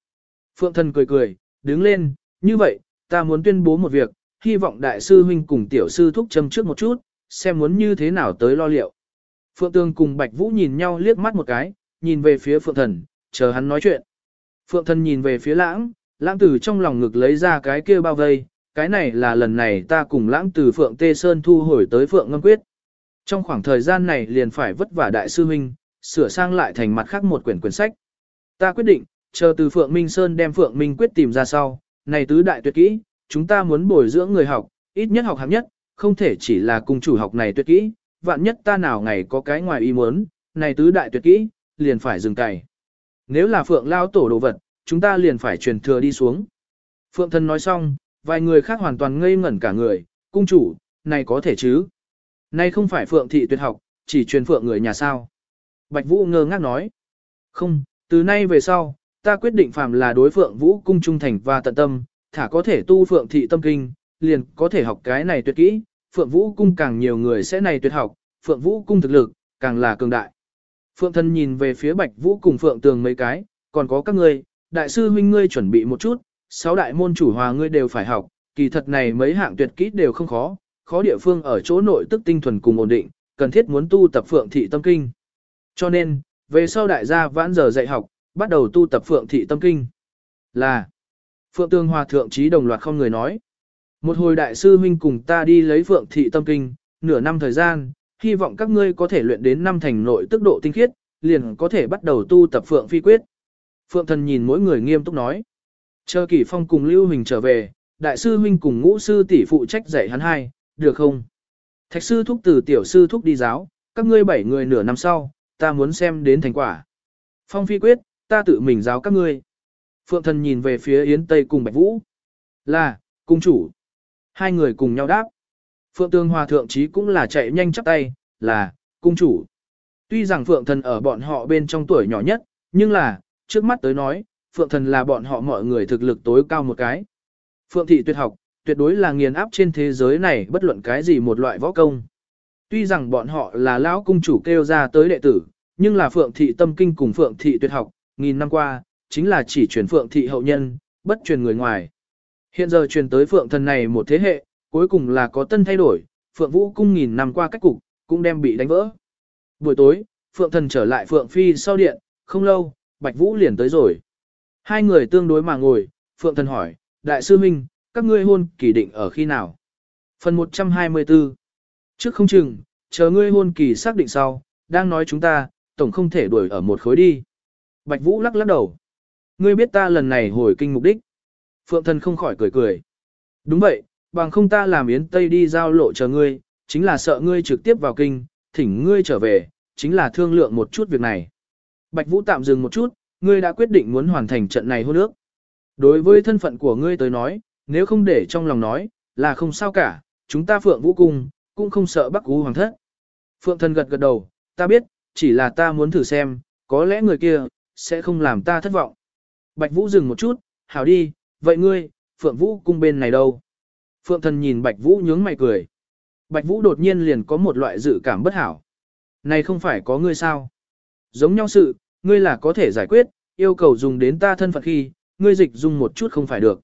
Phượng Thân cười cười, đứng lên, như vậy, ta muốn tuyên bố một việc, hy vọng đại sư huynh cùng tiểu sư thúc châm trước một chút, xem muốn như thế nào tới lo liệu. Phượng Tương cùng Bạch Vũ nhìn nhau liếc mắt một cái, nhìn về phía Phượng Thần, chờ hắn nói chuyện. Phượng Thần nhìn về phía lãng, lãng tử trong lòng ngực lấy ra cái kia bao vây, cái này là lần này ta cùng lãng tử Phượng Tê Sơn thu hồi tới Phượng Ngâm Quyết. Trong khoảng thời gian này liền phải vất vả đại sư huynh, sửa sang lại thành mặt khác một quyển quyển sách. Ta quyết định, chờ từ Phượng Minh Sơn đem Phượng Minh Quyết tìm ra sau, này tứ đại tuyệt kỹ, chúng ta muốn bồi dưỡng người học, ít nhất học hạng nhất, không thể chỉ là cùng chủ học này tuyệt kỹ, vạn nhất ta nào ngày có cái ngoài ý muốn, này tứ đại tuyệt kỹ, liền phải dừng cày. Nếu là Phượng lao tổ đồ vật, chúng ta liền phải truyền thừa đi xuống. Phượng thân nói xong, vài người khác hoàn toàn ngây ngẩn cả người, cung chủ, này có thể chứ? Này không phải Phượng thị tuyệt học, chỉ truyền Phượng người nhà sao. Bạch Vũ ngơ ngác nói. Không, từ nay về sau, ta quyết định phàm là đối Phượng Vũ cung trung thành và tận tâm, thả có thể tu Phượng thị tâm kinh, liền có thể học cái này tuyệt kỹ, Phượng Vũ cung càng nhiều người sẽ này tuyệt học, Phượng Vũ cung thực lực, càng là cường đại. Phượng thân nhìn về phía Bạch Vũ cùng Phượng Tường mấy cái, còn có các ngươi, đại sư huynh ngươi chuẩn bị một chút, sáu đại môn chủ hòa ngươi đều phải học, kỳ thật này mấy hạng tuyệt kỹ đều không khó, khó địa phương ở chỗ nội tức tinh thuần cùng ổn định, cần thiết muốn tu tập Phượng thị tâm kinh. Cho nên, về sau đại gia vãn giờ dạy học, bắt đầu tu tập Phượng thị tâm kinh. Là Phượng Tường Hòa thượng trí đồng loạt không người nói. Một hồi đại sư huynh cùng ta đi lấy Phượng thị tâm kinh, nửa năm thời gian, hy vọng các ngươi có thể luyện đến năm thành nội tức độ tinh khiết, liền có thể bắt đầu tu tập Phượng phi quyết. Phượng thần nhìn mỗi người nghiêm túc nói. Chờ kỷ phong cùng Lưu Huỳnh trở về, đại sư huynh cùng ngũ sư tỷ phụ trách dạy hắn hai, được không? Thạch sư thúc từ tiểu sư thúc đi giáo, các ngươi bảy người nửa năm sau, ta muốn xem đến thành quả. Phong phi quyết, ta tự mình giáo các ngươi. Phượng thần nhìn về phía Yến Tây cùng Bạch Vũ. Là, cung chủ. Hai người cùng nhau đáp. Phượng Tương Hòa thượng trí cũng là chạy nhanh chắp tay, là, cung chủ. Tuy rằng Phượng Thần ở bọn họ bên trong tuổi nhỏ nhất, nhưng là, trước mắt tới nói, Phượng Thần là bọn họ mọi người thực lực tối cao một cái. Phượng Thị tuyệt học, tuyệt đối là nghiền áp trên thế giới này bất luận cái gì một loại võ công. Tuy rằng bọn họ là lão cung chủ kêu ra tới đệ tử, nhưng là Phượng Thị tâm kinh cùng Phượng Thị tuyệt học, nghìn năm qua, chính là chỉ truyền Phượng Thị hậu nhân, bất truyền người ngoài. Hiện giờ truyền tới Phượng Thần này một thế hệ, cuối cùng là có tân thay đổi, Phượng Vũ cung nghìn năm qua cách cục, cũng đem bị đánh vỡ. Buổi tối, Phượng Thần trở lại Phượng Phi sau điện, không lâu, Bạch Vũ liền tới rồi. Hai người tương đối mà ngồi, Phượng Thần hỏi, Đại sư Minh, các ngươi hôn kỳ định ở khi nào? Phần 124 Trước không chừng, chờ ngươi hôn kỳ xác định sau, đang nói chúng ta, tổng không thể đuổi ở một khối đi. Bạch Vũ lắc lắc đầu. Ngươi biết ta lần này hồi kinh mục đích. Phượng Thần không khỏi cười cười. Đúng vậy, bằng không ta làm yến tây đi giao lộ chờ ngươi, chính là sợ ngươi trực tiếp vào kinh, thỉnh ngươi trở về, chính là thương lượng một chút việc này. Bạch Vũ tạm dừng một chút, ngươi đã quyết định muốn hoàn thành trận này hôn ước. Đối với thân phận của ngươi tới nói, nếu không để trong lòng nói, là không sao cả, chúng ta Phượng Vũ Cung, cũng không sợ Bắc Cú Hoàng thất. Phượng Thần gật gật đầu, ta biết, chỉ là ta muốn thử xem, có lẽ người kia, sẽ không làm ta thất vọng. Bạch Vũ dừng một chút, hảo đi, vậy ngươi, Phượng Vũ Cung bên này đâu? Phượng Thần nhìn Bạch Vũ nhướng mày cười. Bạch Vũ đột nhiên liền có một loại dự cảm bất hảo. Này không phải có ngươi sao? Giống nhau sự, ngươi là có thể giải quyết, yêu cầu dùng đến ta thân phận khi, ngươi dịch dùng một chút không phải được.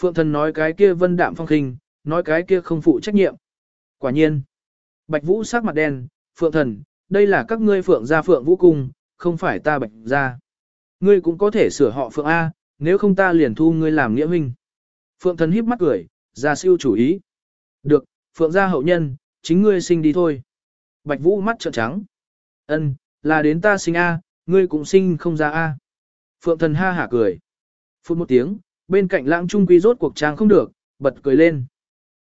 Phượng thần nói cái kia vân đạm phong khinh, nói cái kia không phụ trách nhiệm. Quả nhiên. Bạch Vũ sắc mặt đen, Phượng thần, đây là các ngươi Phượng gia Phượng Vũ cung, không phải ta Bạch gia. Ngươi cũng có thể sửa họ Phượng A, nếu không ta liền thu ngươi làm nghĩa huynh. Phượng thần híp mắt cười, ra siêu chủ ý. Được, Phượng gia hậu nhân, chính ngươi sinh đi thôi. Bạch Vũ mắt trợn trắng. Ân, là đến ta sinh A, ngươi cũng sinh không ra A. Phượng thần ha hả cười. Phút một tiếng, bên cạnh lãng trung quy rốt cuộc trang không được, bật cười lên.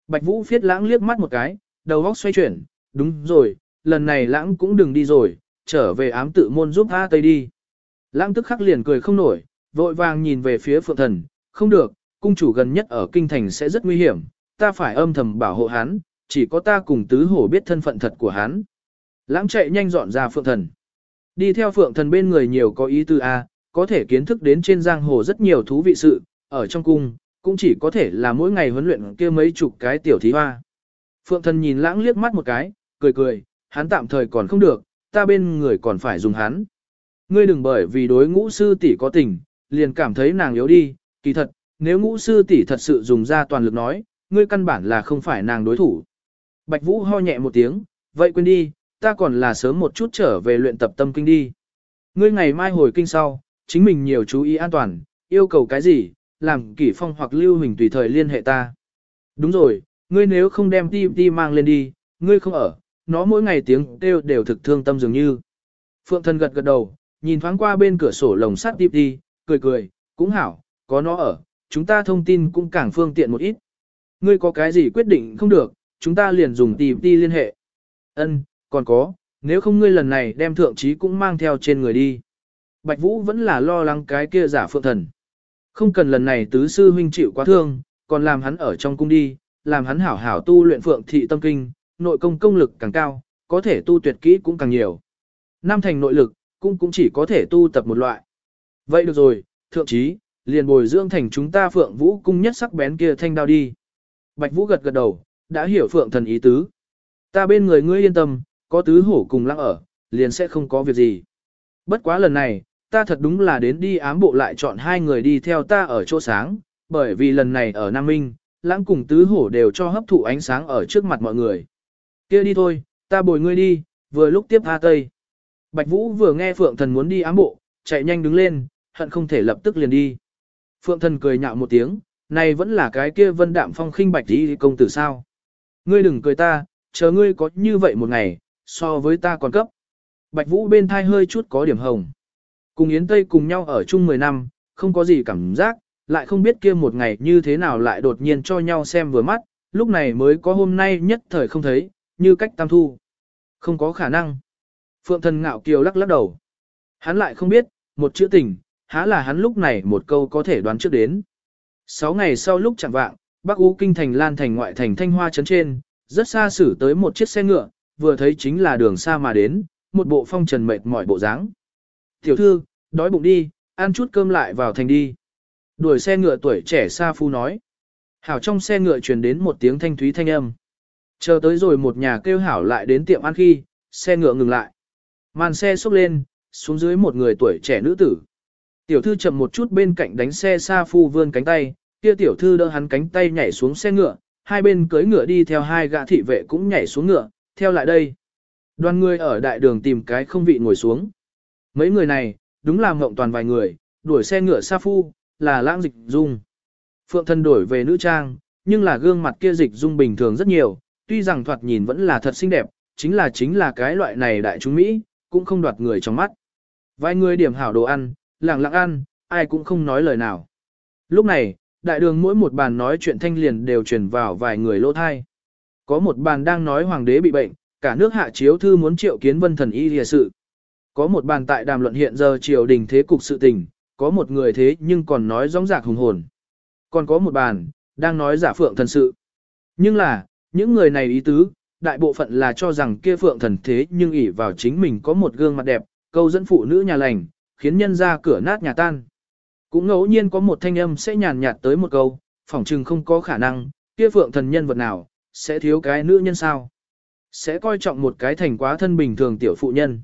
Bạch Vũ phiết lãng liếc mắt một cái, đầu góc xoay chuyển, đúng rồi, lần này lãng cũng đừng đi rồi, trở về ám tự môn giúp A Tây đi. Lãng tức khắc liền cười không nổi, vội vàng nhìn về phía phượng thần, không được, cung chủ gần nhất ở kinh thành sẽ rất nguy hiểm, ta phải âm thầm bảo hộ hắn, chỉ có ta cùng tứ hổ biết thân phận thật của hắn. Lãng chạy nhanh dọn ra phượng thần. Đi theo phượng thần bên người nhiều có ý tư A, có thể kiến thức đến trên giang hồ rất nhiều thú vị sự, ở trong cung, cũng chỉ có thể là mỗi ngày huấn luyện kia mấy chục cái tiểu thí hoa. Phượng thần nhìn lãng liếc mắt một cái, cười cười, hắn tạm thời còn không được, ta bên người còn phải dùng hắn. Ngươi đừng bởi vì đối ngũ sư tỷ có tình, liền cảm thấy nàng yếu đi, kỳ thật, nếu ngũ sư tỷ thật sự dùng ra toàn lực nói, ngươi căn bản là không phải nàng đối thủ. Bạch Vũ ho nhẹ một tiếng, vậy quên đi, ta còn là sớm một chút trở về luyện tập tâm kinh đi. Ngươi ngày mai hồi kinh sau, chính mình nhiều chú ý an toàn, yêu cầu cái gì, làm kỷ phong hoặc lưu hình tùy thời liên hệ ta. Đúng rồi, ngươi nếu không đem ti ti mang lên đi, ngươi không ở, nó mỗi ngày tiếng kêu đều thực thương tâm dường như. Phượng thần gật gật đầu, nhìn thoáng qua bên cửa sổ lồng sắt ti ti, cười cười, cũng hảo, có nó ở, chúng ta thông tin cũng càng phương tiện một ít. Ngươi có cái gì quyết định không được, chúng ta liền dùng tìm đi liên hệ. Ân, còn có, nếu không ngươi lần này đem thượng trí cũng mang theo trên người đi. Bạch Vũ vẫn là lo lắng cái kia giả phượng thần. Không cần lần này tứ sư huynh chịu quá thương, còn làm hắn ở trong cung đi, làm hắn hảo hảo tu luyện phượng thị tâm kinh, nội công công lực càng cao, có thể tu tuyệt kỹ cũng càng nhiều. Nam thành nội lực, cũng cũng chỉ có thể tu tập một loại. Vậy được rồi, thượng trí, liền bồi dưỡng thành chúng ta phượng vũ cung nhất sắc bén kia thanh đao đi. Bạch Vũ gật gật đầu, đã hiểu phượng thần ý tứ. Ta bên người ngươi yên tâm, có tứ hổ cùng lăng ở, liền sẽ không có việc gì. Bất quá lần này, ta thật đúng là đến đi ám bộ lại chọn hai người đi theo ta ở chỗ sáng, bởi vì lần này ở Nam Minh, lãng cùng tứ hổ đều cho hấp thụ ánh sáng ở trước mặt mọi người. kia đi thôi, ta bồi ngươi đi, vừa lúc tiếp A Tây. Bạch Vũ vừa nghe Phượng Thần muốn đi ám bộ, chạy nhanh đứng lên, hận không thể lập tức liền đi. Phượng Thần cười nhạo một tiếng, này vẫn là cái kia vân đạm phong khinh bạch đi công tử sao. Ngươi đừng cười ta, chờ ngươi có như vậy một ngày, so với ta còn cấp. Bạch Vũ bên thai hơi chút có điểm hồng. Cùng Yến Tây cùng nhau ở chung 10 năm, không có gì cảm giác, lại không biết kia một ngày như thế nào lại đột nhiên cho nhau xem vừa mắt, lúc này mới có hôm nay nhất thời không thấy, như cách tam thu. Không có khả năng. Phượng thần ngạo kiều lắc lắc đầu. Hắn lại không biết, một chữ tình, há là hắn lúc này một câu có thể đoán trước đến. Sáu ngày sau lúc chẳng vạng, Bắc Ú Kinh thành Lan thành ngoại thành Thanh Hoa trấn trên, rất xa xử tới một chiếc xe ngựa, vừa thấy chính là đường xa mà đến, một bộ phong trần mệt mỏi bộ dáng. Tiểu thư, đói bụng đi, ăn chút cơm lại vào thành đi. Đuổi xe ngựa tuổi trẻ xa Phu nói. Hảo trong xe ngựa truyền đến một tiếng thanh thúy thanh âm. Chờ tới rồi một nhà kêu Hảo lại đến tiệm ăn khi, xe ngựa ngừng lại. Màn xe xốc lên, xuống dưới một người tuổi trẻ nữ tử. Tiểu thư chậm một chút bên cạnh đánh xe Sa Phu vươn cánh tay, kia tiểu thư đỡ hắn cánh tay nhảy xuống xe ngựa, hai bên cưới ngựa đi theo hai gã thị vệ cũng nhảy xuống ngựa, theo lại đây. Đoàn người ở đại đường tìm cái không vị ngồi xuống. Mấy người này, đúng là mộng toàn vài người, đuổi xe ngựa Sa Phu, là lãng dịch dung. Phượng thân đổi về nữ trang, nhưng là gương mặt kia dịch dung bình thường rất nhiều, tuy rằng thoạt nhìn vẫn là thật xinh đẹp, chính là chính là cái loại này đại chúng Mỹ, cũng không đoạt người trong mắt. Vài người điểm hảo đồ ăn, lặng lặng ăn, ai cũng không nói lời nào. Lúc này, đại đường mỗi một bàn nói chuyện thanh liền đều truyền vào vài người lỗ thai. Có một bàn đang nói hoàng đế bị bệnh, cả nước hạ chiếu thư muốn triệu kiến vân thần y lìa sự. Có một bàn tại đàm luận hiện giờ triều đình thế cục sự tình, có một người thế nhưng còn nói rõng rạc hùng hồn. Còn có một bàn, đang nói giả phượng thần sự. Nhưng là, những người này ý tứ, đại bộ phận là cho rằng kia phượng thần thế nhưng ỷ vào chính mình có một gương mặt đẹp, câu dẫn phụ nữ nhà lành, khiến nhân ra cửa nát nhà tan. Cũng ngẫu nhiên có một thanh âm sẽ nhàn nhạt tới một câu, phỏng chừng không có khả năng, kia phượng thần nhân vật nào, sẽ thiếu cái nữ nhân sao. Sẽ coi trọng một cái thành quá thân bình thường tiểu phụ nhân.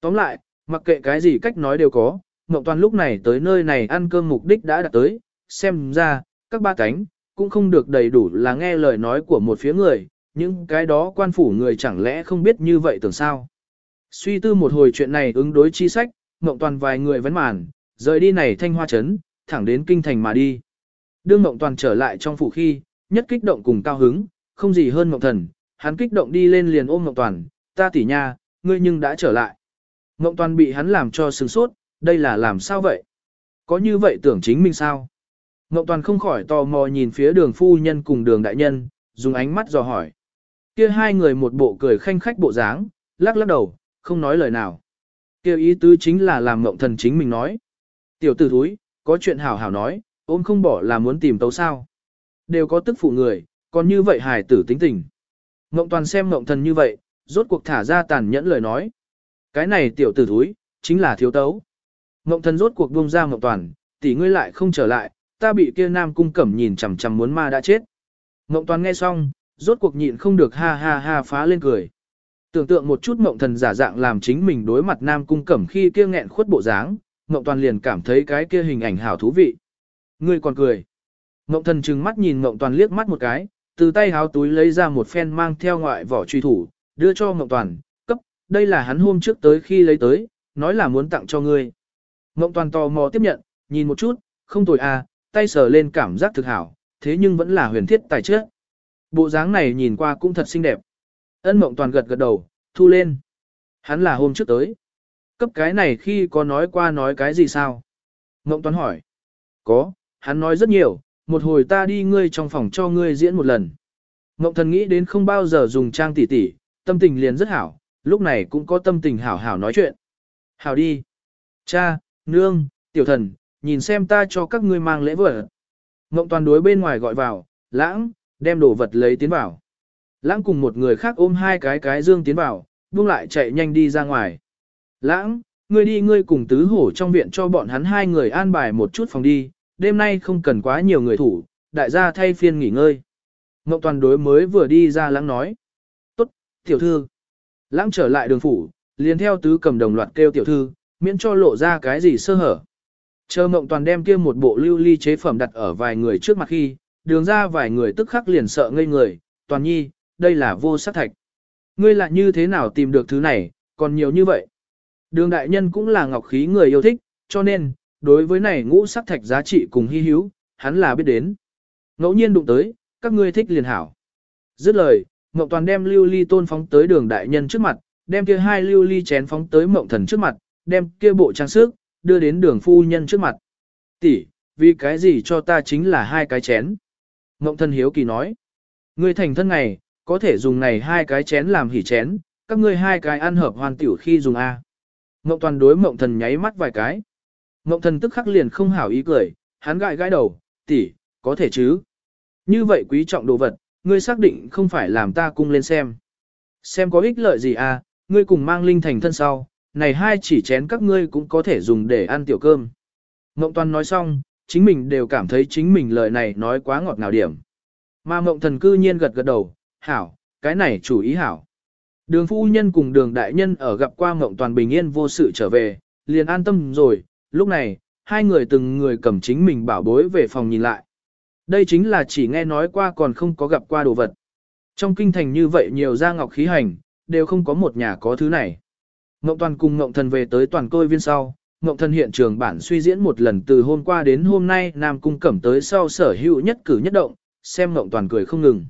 Tóm lại, mặc kệ cái gì cách nói đều có, Ngọc Toàn lúc này tới nơi này ăn cơm mục đích đã đạt tới, xem ra, các ba cánh, cũng không được đầy đủ là nghe lời nói của một phía người, những cái đó quan phủ người chẳng lẽ không biết như vậy tưởng sao. Suy tư một hồi chuyện này ứng đối chi sách, Ngọc Toàn vài người vấn màn, rời đi này thanh hoa trấn, thẳng đến kinh thành mà đi. Đương Ngọc Toàn trở lại trong phủ khi, nhất kích động cùng cao hứng, không gì hơn Ngọc Thần, hắn kích động đi lên liền ôm Ngọc Toàn, ta tỉ nha, ngươi nhưng đã trở lại. Ngọc Toàn bị hắn làm cho sừng sốt, đây là làm sao vậy? Có như vậy tưởng chính mình sao? Ngọc Toàn không khỏi tò mò nhìn phía đường phu nhân cùng đường đại nhân, dùng ánh mắt dò hỏi. Kia hai người một bộ cười khanh khách bộ dáng, lắc lắc đầu, không nói lời nào kêu ý tứ chính là làm Ngọc Thần chính mình nói. Tiểu tử thúi, có chuyện hảo hảo nói, ôm không bỏ là muốn tìm tấu sao. Đều có tức phụ người, còn như vậy hài tử tính tình. Ngộng toàn xem ngộng thần như vậy, rốt cuộc thả ra tàn nhẫn lời nói. Cái này tiểu tử thúi, chính là thiếu tấu. Ngộng thần rốt cuộc buông ra ngộng toàn, tỷ ngươi lại không trở lại, ta bị kia nam cung cẩm nhìn chằm chằm muốn ma đã chết. Ngộng toàn nghe xong, rốt cuộc nhịn không được ha ha ha phá lên cười. Tưởng tượng một chút mộng thần giả dạng làm chính mình đối mặt nam cung cẩm khi kia nghẹn khuất bộ dáng, mộng toàn liền cảm thấy cái kia hình ảnh hảo thú vị. Ngươi còn cười. Mộng thần trừng mắt nhìn mộng toàn liếc mắt một cái, từ tay háo túi lấy ra một phen mang theo ngoại vỏ truy thủ, đưa cho mộng toàn, cấp, đây là hắn hôm trước tới khi lấy tới, nói là muốn tặng cho ngươi. Mộng toàn tò mò tiếp nhận, nhìn một chút, không tồi à, tay sờ lên cảm giác thực hảo, thế nhưng vẫn là huyền thiết tài trước. Bộ dáng này nhìn qua cũng thật xinh đẹp. Ân mộng toàn gật gật đầu, thu lên. Hắn là hôm trước tới. Cấp cái này khi có nói qua nói cái gì sao? Mộng toàn hỏi. Có, hắn nói rất nhiều, một hồi ta đi ngươi trong phòng cho ngươi diễn một lần. Mộng thần nghĩ đến không bao giờ dùng trang tỉ tỉ, tâm tình liền rất hảo, lúc này cũng có tâm tình hảo hảo nói chuyện. Hảo đi. Cha, nương, tiểu thần, nhìn xem ta cho các ngươi mang lễ vật. Ngộng toàn đối bên ngoài gọi vào, lãng, đem đồ vật lấy tiến vào. Lãng cùng một người khác ôm hai cái cái dương tiến vào, buông lại chạy nhanh đi ra ngoài. Lãng, ngươi đi ngươi cùng tứ hổ trong viện cho bọn hắn hai người an bài một chút phòng đi, đêm nay không cần quá nhiều người thủ, đại gia thay phiên nghỉ ngơi. Ngọc toàn đối mới vừa đi ra lãng nói. Tốt, tiểu thư. Lãng trở lại đường phủ, liền theo tứ cầm đồng loạt kêu tiểu thư, miễn cho lộ ra cái gì sơ hở. Chờ mộng toàn đem kia một bộ lưu ly chế phẩm đặt ở vài người trước mặt khi, đường ra vài người tức khắc liền sợ ngây người, toàn nhi, đây là vô sắc thạch. Ngươi lại như thế nào tìm được thứ này, còn nhiều như vậy. Đường đại nhân cũng là ngọc khí người yêu thích, cho nên, đối với này ngũ sắc thạch giá trị cùng hy hữu, hắn là biết đến. Ngẫu nhiên đụng tới, các ngươi thích liền hảo. Dứt lời, Mộng Toàn đem lưu ly tôn phóng tới đường đại nhân trước mặt, đem kia hai lưu ly chén phóng tới Mộng Thần trước mặt, đem kia bộ trang sức, đưa đến đường phu nhân trước mặt. Tỷ, vì cái gì cho ta chính là hai cái chén. Ngộng thần hiếu kỳ nói. Ngươi thành thân này có thể dùng này hai cái chén làm hỉ chén, các ngươi hai cái ăn hợp hoàn tiểu khi dùng A. Mộng toàn đối mộng thần nháy mắt vài cái. mộng thần tức khắc liền không hảo ý cười, hắn gãi gãi đầu, tỷ, có thể chứ. Như vậy quý trọng đồ vật, ngươi xác định không phải làm ta cung lên xem. Xem có ích lợi gì à, ngươi cùng mang linh thành thân sau, này hai chỉ chén các ngươi cũng có thể dùng để ăn tiểu cơm. Mộng Toàn nói xong, chính mình đều cảm thấy chính mình lời này nói quá ngọt ngào điểm. Mà mộng Thần cư nhiên gật gật đầu, hảo, cái này chủ ý hảo. Đường phu nhân cùng đường đại nhân ở gặp qua mộng Toàn bình yên vô sự trở về, liền an tâm rồi, lúc này, hai người từng người cầm chính mình bảo bối về phòng nhìn lại. Đây chính là chỉ nghe nói qua còn không có gặp qua đồ vật. Trong kinh thành như vậy nhiều gia ngọc khí hành, đều không có một nhà có thứ này. Ngộng Toàn cùng Ngộng Thần về tới toàn côi viên sau, Ngộng Thần hiện trường bản suy diễn một lần từ hôm qua đến hôm nay Nam Cung Cẩm tới sau sở hữu nhất cử nhất động, xem Ngộng Toàn cười không ngừng.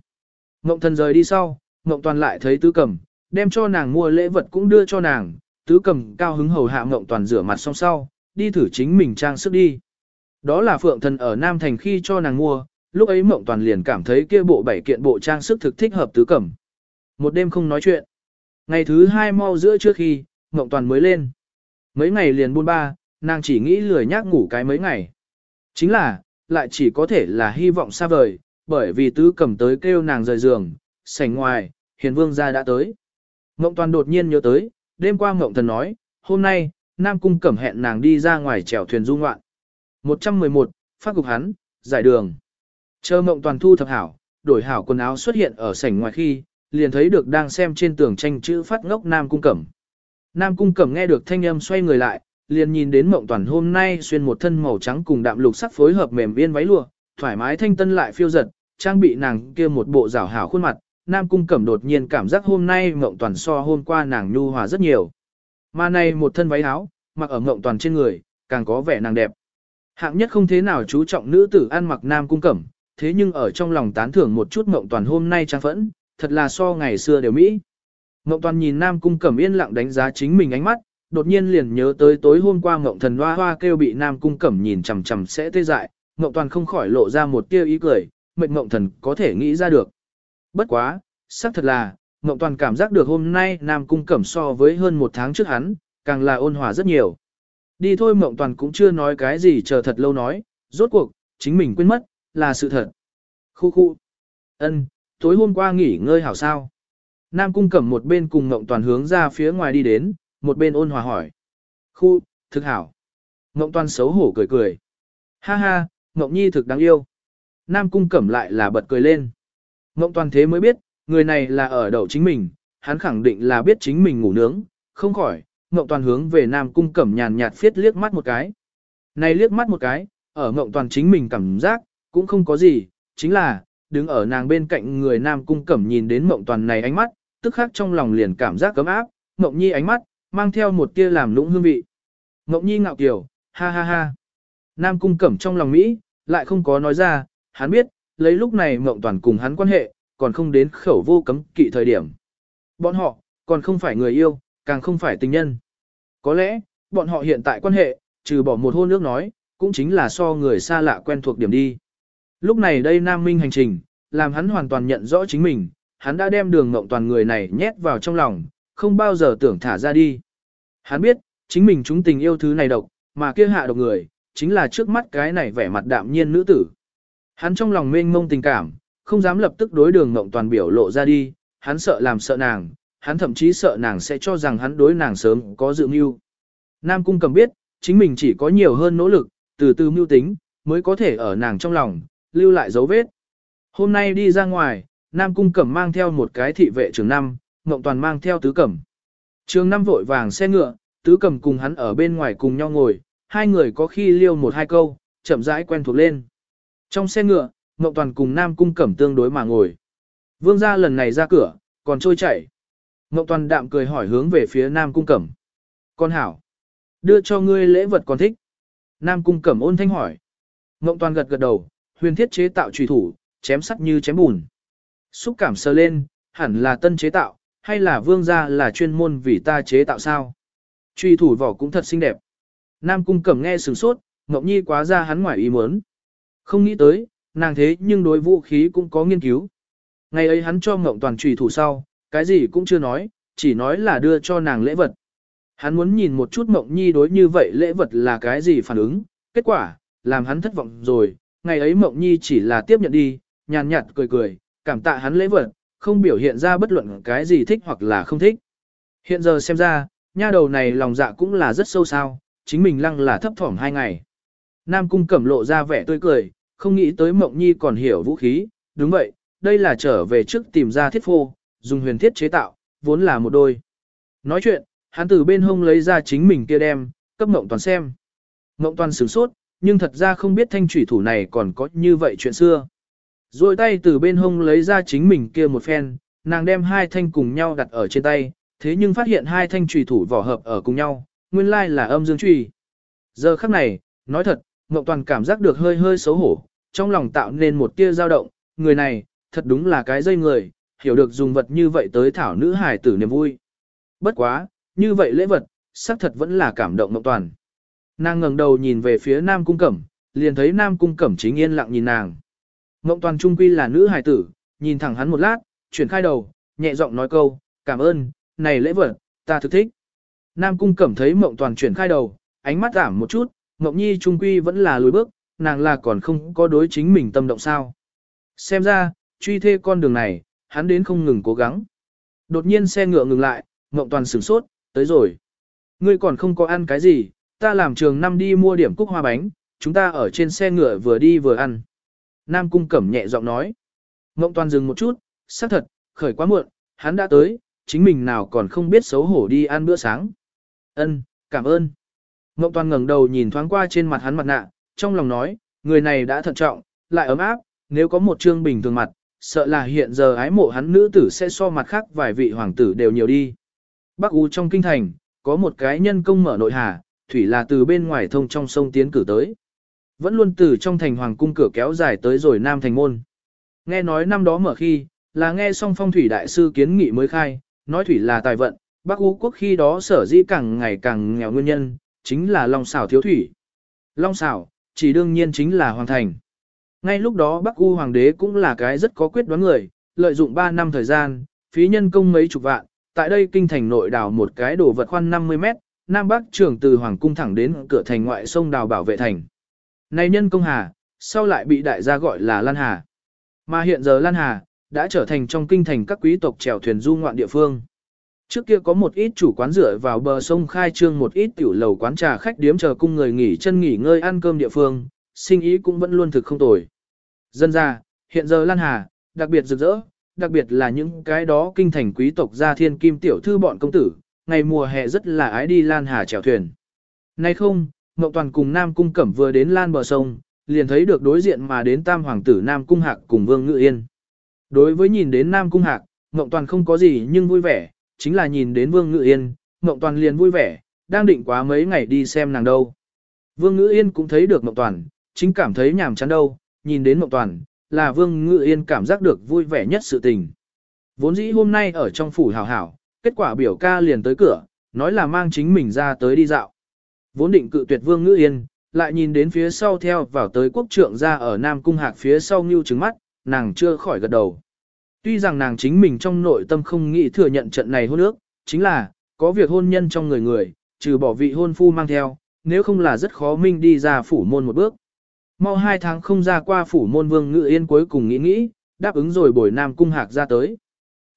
Ngộng Thần rời đi sau, Ngộng Toàn lại thấy Tứ Cẩm, đem cho nàng mua lễ vật cũng đưa cho nàng, Tứ Cẩm cao hứng hầu hạ Ngộng Toàn rửa mặt xong sau, đi thử chính mình trang sức đi. Đó là Phượng Thần ở Nam Thành khi cho nàng mua, lúc ấy Ngộng Toàn liền cảm thấy kia bộ bảy kiện bộ trang sức thực thích hợp Tứ Cẩm. Một đêm không nói chuyện. Ngày thứ hai mau giữa trước khi, Ngộng Toàn mới lên. Mấy ngày liền buôn ba, nàng chỉ nghĩ lười nhác ngủ cái mấy ngày. Chính là, lại chỉ có thể là hy vọng xa vời, bởi vì tứ cầm tới kêu nàng rời giường, sảnh ngoài, hiền vương gia đã tới. Ngộng Toàn đột nhiên nhớ tới, đêm qua Ngộng Thần nói, hôm nay, Nam Cung cẩm hẹn nàng đi ra ngoài chèo thuyền du ngoạn. 111, phát cục hắn, giải đường. Chờ Ngộng Toàn thu thập hảo, đổi hảo quần áo xuất hiện ở sảnh ngoài khi, liền thấy được đang xem trên tường tranh chữ phát ngốc Nam Cung Cẩm. Nam Cung Cẩm nghe được thanh âm xoay người lại, liền nhìn đến Mộng Toàn hôm nay xuyên một thân màu trắng cùng đạm lục sắc phối hợp mềm viên váy lụa, thoải mái thanh tân lại phiêu giật, trang bị nàng kia một bộ rảo hảo khuôn mặt. Nam Cung Cẩm đột nhiên cảm giác hôm nay Ngộng Toàn so hôm qua nàng nhu hòa rất nhiều. Mà này một thân váy áo, mặc ở Ngộng Toàn trên người, càng có vẻ nàng đẹp. Hạng nhất không thế nào chú trọng nữ tử ăn mặc Nam Cung Cẩm, thế nhưng ở trong lòng tán thưởng một chút Ngộng Toàn hôm nay trang phẫn, thật là so ngày xưa đều Mỹ. Ngộng Toàn nhìn Nam Cung Cẩm yên lặng đánh giá chính mình ánh mắt, đột nhiên liền nhớ tới tối hôm qua Ngộng Thần Hoa Hoa kêu bị Nam Cung Cẩm nhìn chằm chằm sẽ tê dại, Ngộng Toàn không khỏi lộ ra một tia ý cười, mệnh Mộng Thần có thể nghĩ ra được. Bất quá, xác thật là, Mộng Toàn cảm giác được hôm nay Nam Cung Cẩm so với hơn một tháng trước hắn, càng là ôn hòa rất nhiều. Đi thôi Mộng Toàn cũng chưa nói cái gì chờ thật lâu nói, rốt cuộc, chính mình quên mất, là sự thật. Khu khu. ân tối hôm qua nghỉ ngơi hảo sao. Nam cung cẩm một bên cùng Mộng Toàn hướng ra phía ngoài đi đến, một bên ôn hòa hỏi. Khu, thực hảo. Mộng Toàn xấu hổ cười cười. Ha ha, Mộng Nhi thực đáng yêu. Nam cung cẩm lại là bật cười lên. Ngộng Toàn thế mới biết, người này là ở đầu chính mình, hắn khẳng định là biết chính mình ngủ nướng, không khỏi. Ngộng Toàn hướng về Nam cung cẩm nhàn nhạt phiết liếc mắt một cái. Này liếc mắt một cái, ở Ngộng Toàn chính mình cảm giác, cũng không có gì, chính là, đứng ở nàng bên cạnh người nam cung cẩm nhìn đến Ngộng toàn này ánh mắt, tức khắc trong lòng liền cảm giác cấm áp, Ngộng nhi ánh mắt, mang theo một tia làm lũng hương vị. Ngộng nhi ngạo kiều, ha ha ha. Nam cung cẩm trong lòng Mỹ, lại không có nói ra, hắn biết, lấy lúc này mộng toàn cùng hắn quan hệ, còn không đến khẩu vô cấm kỵ thời điểm. Bọn họ, còn không phải người yêu, càng không phải tình nhân. Có lẽ, bọn họ hiện tại quan hệ, trừ bỏ một hôn nước nói, cũng chính là so người xa lạ quen thuộc điểm đi. Lúc này đây Nam Minh hành trình, làm hắn hoàn toàn nhận rõ chính mình, hắn đã đem đường ngộng toàn người này nhét vào trong lòng, không bao giờ tưởng thả ra đi. Hắn biết, chính mình chúng tình yêu thứ này độc, mà kia hạ độc người, chính là trước mắt cái này vẻ mặt đạm nhiên nữ tử. Hắn trong lòng mênh mông tình cảm, không dám lập tức đối đường mộng toàn biểu lộ ra đi, hắn sợ làm sợ nàng, hắn thậm chí sợ nàng sẽ cho rằng hắn đối nàng sớm có dự mưu. Nam Cung cầm biết, chính mình chỉ có nhiều hơn nỗ lực, từ từ mưu tính, mới có thể ở nàng trong lòng, lưu lại dấu vết. Hôm nay đi ra ngoài, Nam Cung Cẩm mang theo một cái thị vệ trường năm, Ngộng Toàn mang theo tứ cẩm. Trường năm vội vàng xe ngựa, tứ cẩm cùng hắn ở bên ngoài cùng nhau ngồi, hai người có khi liêu một hai câu, chậm rãi quen thuộc lên. Trong xe ngựa, Ngọc Toàn cùng Nam Cung Cẩm tương đối mà ngồi. Vương gia lần này ra cửa, còn trôi chảy. Ngọc Toàn đạm cười hỏi hướng về phía Nam Cung Cẩm. Con hảo, đưa cho ngươi lễ vật còn thích. Nam Cung Cẩm ôn thanh hỏi. Ngọc Toàn gật gật đầu, huyền thiết chế tạo trùy thủ, chém sắt như chém bùn. Xúc cảm sờ lên, hẳn là tân chế tạo, hay là vương gia là chuyên môn vì ta chế tạo sao? trùy thủ vỏ cũng thật xinh đẹp. Nam cung cẩm nghe sửng sốt, Ngọc Nhi quá ra hắn ngoài ý muốn. Không nghĩ tới, nàng thế nhưng đối vũ khí cũng có nghiên cứu. Ngày ấy hắn cho Ngộng Toàn trùy thủ sau, cái gì cũng chưa nói, chỉ nói là đưa cho nàng lễ vật. Hắn muốn nhìn một chút Ngộng Nhi đối như vậy lễ vật là cái gì phản ứng, kết quả, làm hắn thất vọng rồi, ngày ấy Ngộng Nhi chỉ là tiếp nhận đi, nhàn nhạt cười cười, cảm tạ hắn lễ vật, không biểu hiện ra bất luận cái gì thích hoặc là không thích. Hiện giờ xem ra, nha đầu này lòng dạ cũng là rất sâu sao, chính mình lăng là thấp thỏm hai ngày. Nam cung cẩm lộ ra vẻ tươi cười, không nghĩ tới mộng nhi còn hiểu vũ khí, đúng vậy, đây là trở về trước tìm ra thiết phô, dùng huyền thiết chế tạo, vốn là một đôi. Nói chuyện, hắn từ bên hông lấy ra chính mình kia đem, cấp mộng toàn xem. Mộng toàn sửng sốt, nhưng thật ra không biết thanh thủy thủ này còn có như vậy chuyện xưa. Rồi tay từ bên hông lấy ra chính mình kia một phen, nàng đem hai thanh cùng nhau đặt ở trên tay, thế nhưng phát hiện hai thanh trùy thủ vỏ hợp ở cùng nhau, nguyên lai là âm dương trùy. Giờ khắc này, nói thật, Ngọc Toàn cảm giác được hơi hơi xấu hổ, trong lòng tạo nên một tia dao động, người này, thật đúng là cái dây người, hiểu được dùng vật như vậy tới thảo nữ hài tử niềm vui. Bất quá, như vậy lễ vật, xác thật vẫn là cảm động Ngọc Toàn. Nàng ngẩng đầu nhìn về phía Nam Cung Cẩm, liền thấy Nam Cung Cẩm chính yên lặng nhìn nàng. Ngộng Toàn Trung Quy là nữ hài tử, nhìn thẳng hắn một lát, chuyển khai đầu, nhẹ giọng nói câu, cảm ơn, này lễ vật, ta thực thích. Nam Cung Cẩm thấy Mộng Toàn chuyển khai đầu, ánh mắt giảm một chút, Ngọc Nhi Trung Quy vẫn là lùi bước, nàng là còn không có đối chính mình tâm động sao. Xem ra, truy thê con đường này, hắn đến không ngừng cố gắng. Đột nhiên xe ngựa ngừng lại, Ngọc Toàn sửng sốt, tới rồi. Ngươi còn không có ăn cái gì, ta làm trường năm đi mua điểm cúc hoa bánh, chúng ta ở trên xe ngựa vừa đi vừa ăn. Nam Cung Cẩm nhẹ giọng nói. Ngộng Toàn dừng một chút, xác thật, khởi quá muộn, hắn đã tới, chính mình nào còn không biết xấu hổ đi ăn bữa sáng. Ân, cảm ơn. Ngộng Toàn ngẩng đầu nhìn thoáng qua trên mặt hắn mặt nạ, trong lòng nói, người này đã thận trọng, lại ấm áp, nếu có một trương bình thường mặt, sợ là hiện giờ ái mộ hắn nữ tử sẽ so mặt khác vài vị hoàng tử đều nhiều đi. Bắc U trong kinh thành, có một cái nhân công mở nội hà, thủy là từ bên ngoài thông trong sông tiến cử tới. Vẫn luôn từ trong thành hoàng cung cửa kéo dài tới rồi nam thành môn. Nghe nói năm đó mở khi, là nghe xong phong thủy đại sư kiến nghị mới khai, nói thủy là tài vận, Bắc U quốc khi đó sở dĩ càng ngày càng nghèo nguyên nhân, chính là long xảo thiếu thủy. Long xảo, chỉ đương nhiên chính là hoàng thành. Ngay lúc đó Bắc U hoàng đế cũng là cái rất có quyết đoán người, lợi dụng 3 năm thời gian, phí nhân công mấy chục vạn, tại đây kinh thành nội đào một cái đồ vật khoan 50 mét, Nam Bắc trường từ hoàng cung thẳng đến cửa thành ngoại sông đào bảo vệ thành. Này nhân công hà, sau lại bị đại gia gọi là Lan Hà. Mà hiện giờ Lan Hà, đã trở thành trong kinh thành các quý tộc chèo thuyền du ngoạn địa phương. Trước kia có một ít chủ quán rửa vào bờ sông khai trương một ít tiểu lầu quán trà khách điếm chờ cung người nghỉ chân nghỉ ngơi ăn cơm địa phương, sinh ý cũng vẫn luôn thực không tồi. Dân ra, hiện giờ Lan Hà, đặc biệt rực rỡ, đặc biệt là những cái đó kinh thành quý tộc gia thiên kim tiểu thư bọn công tử, ngày mùa hè rất là ái đi Lan Hà chèo thuyền. Nay không, Ngọc Toàn cùng Nam Cung Cẩm vừa đến Lan bờ sông, liền thấy được đối diện mà đến Tam Hoàng tử Nam Cung Hạc cùng Vương Ngự Yên. Đối với nhìn đến Nam Cung Hạc, Ngọc Toàn không có gì nhưng vui vẻ, chính là nhìn đến Vương Ngự Yên, Ngộng Toàn liền vui vẻ, đang định quá mấy ngày đi xem nàng đâu. Vương Ngự Yên cũng thấy được Ngộng Toàn, chính cảm thấy nhàm chán đâu, nhìn đến Ngộng Toàn, là Vương Ngự Yên cảm giác được vui vẻ nhất sự tình. Vốn dĩ hôm nay ở trong phủ hảo hảo, kết quả biểu ca liền tới cửa, nói là mang chính mình ra tới đi dạo. Vốn định cự tuyệt Vương Ngự Yên, lại nhìn đến phía sau theo vào tới quốc trượng ra ở Nam Cung Hạc phía sau như trứng mắt, nàng chưa khỏi gật đầu. Tuy rằng nàng chính mình trong nội tâm không nghĩ thừa nhận trận này hôn ước, chính là, có việc hôn nhân trong người người, trừ bỏ vị hôn phu mang theo, nếu không là rất khó minh đi ra phủ môn một bước. Mau hai tháng không ra qua phủ môn vương ngự yên cuối cùng nghĩ nghĩ, đáp ứng rồi bồi Nam Cung Hạc ra tới.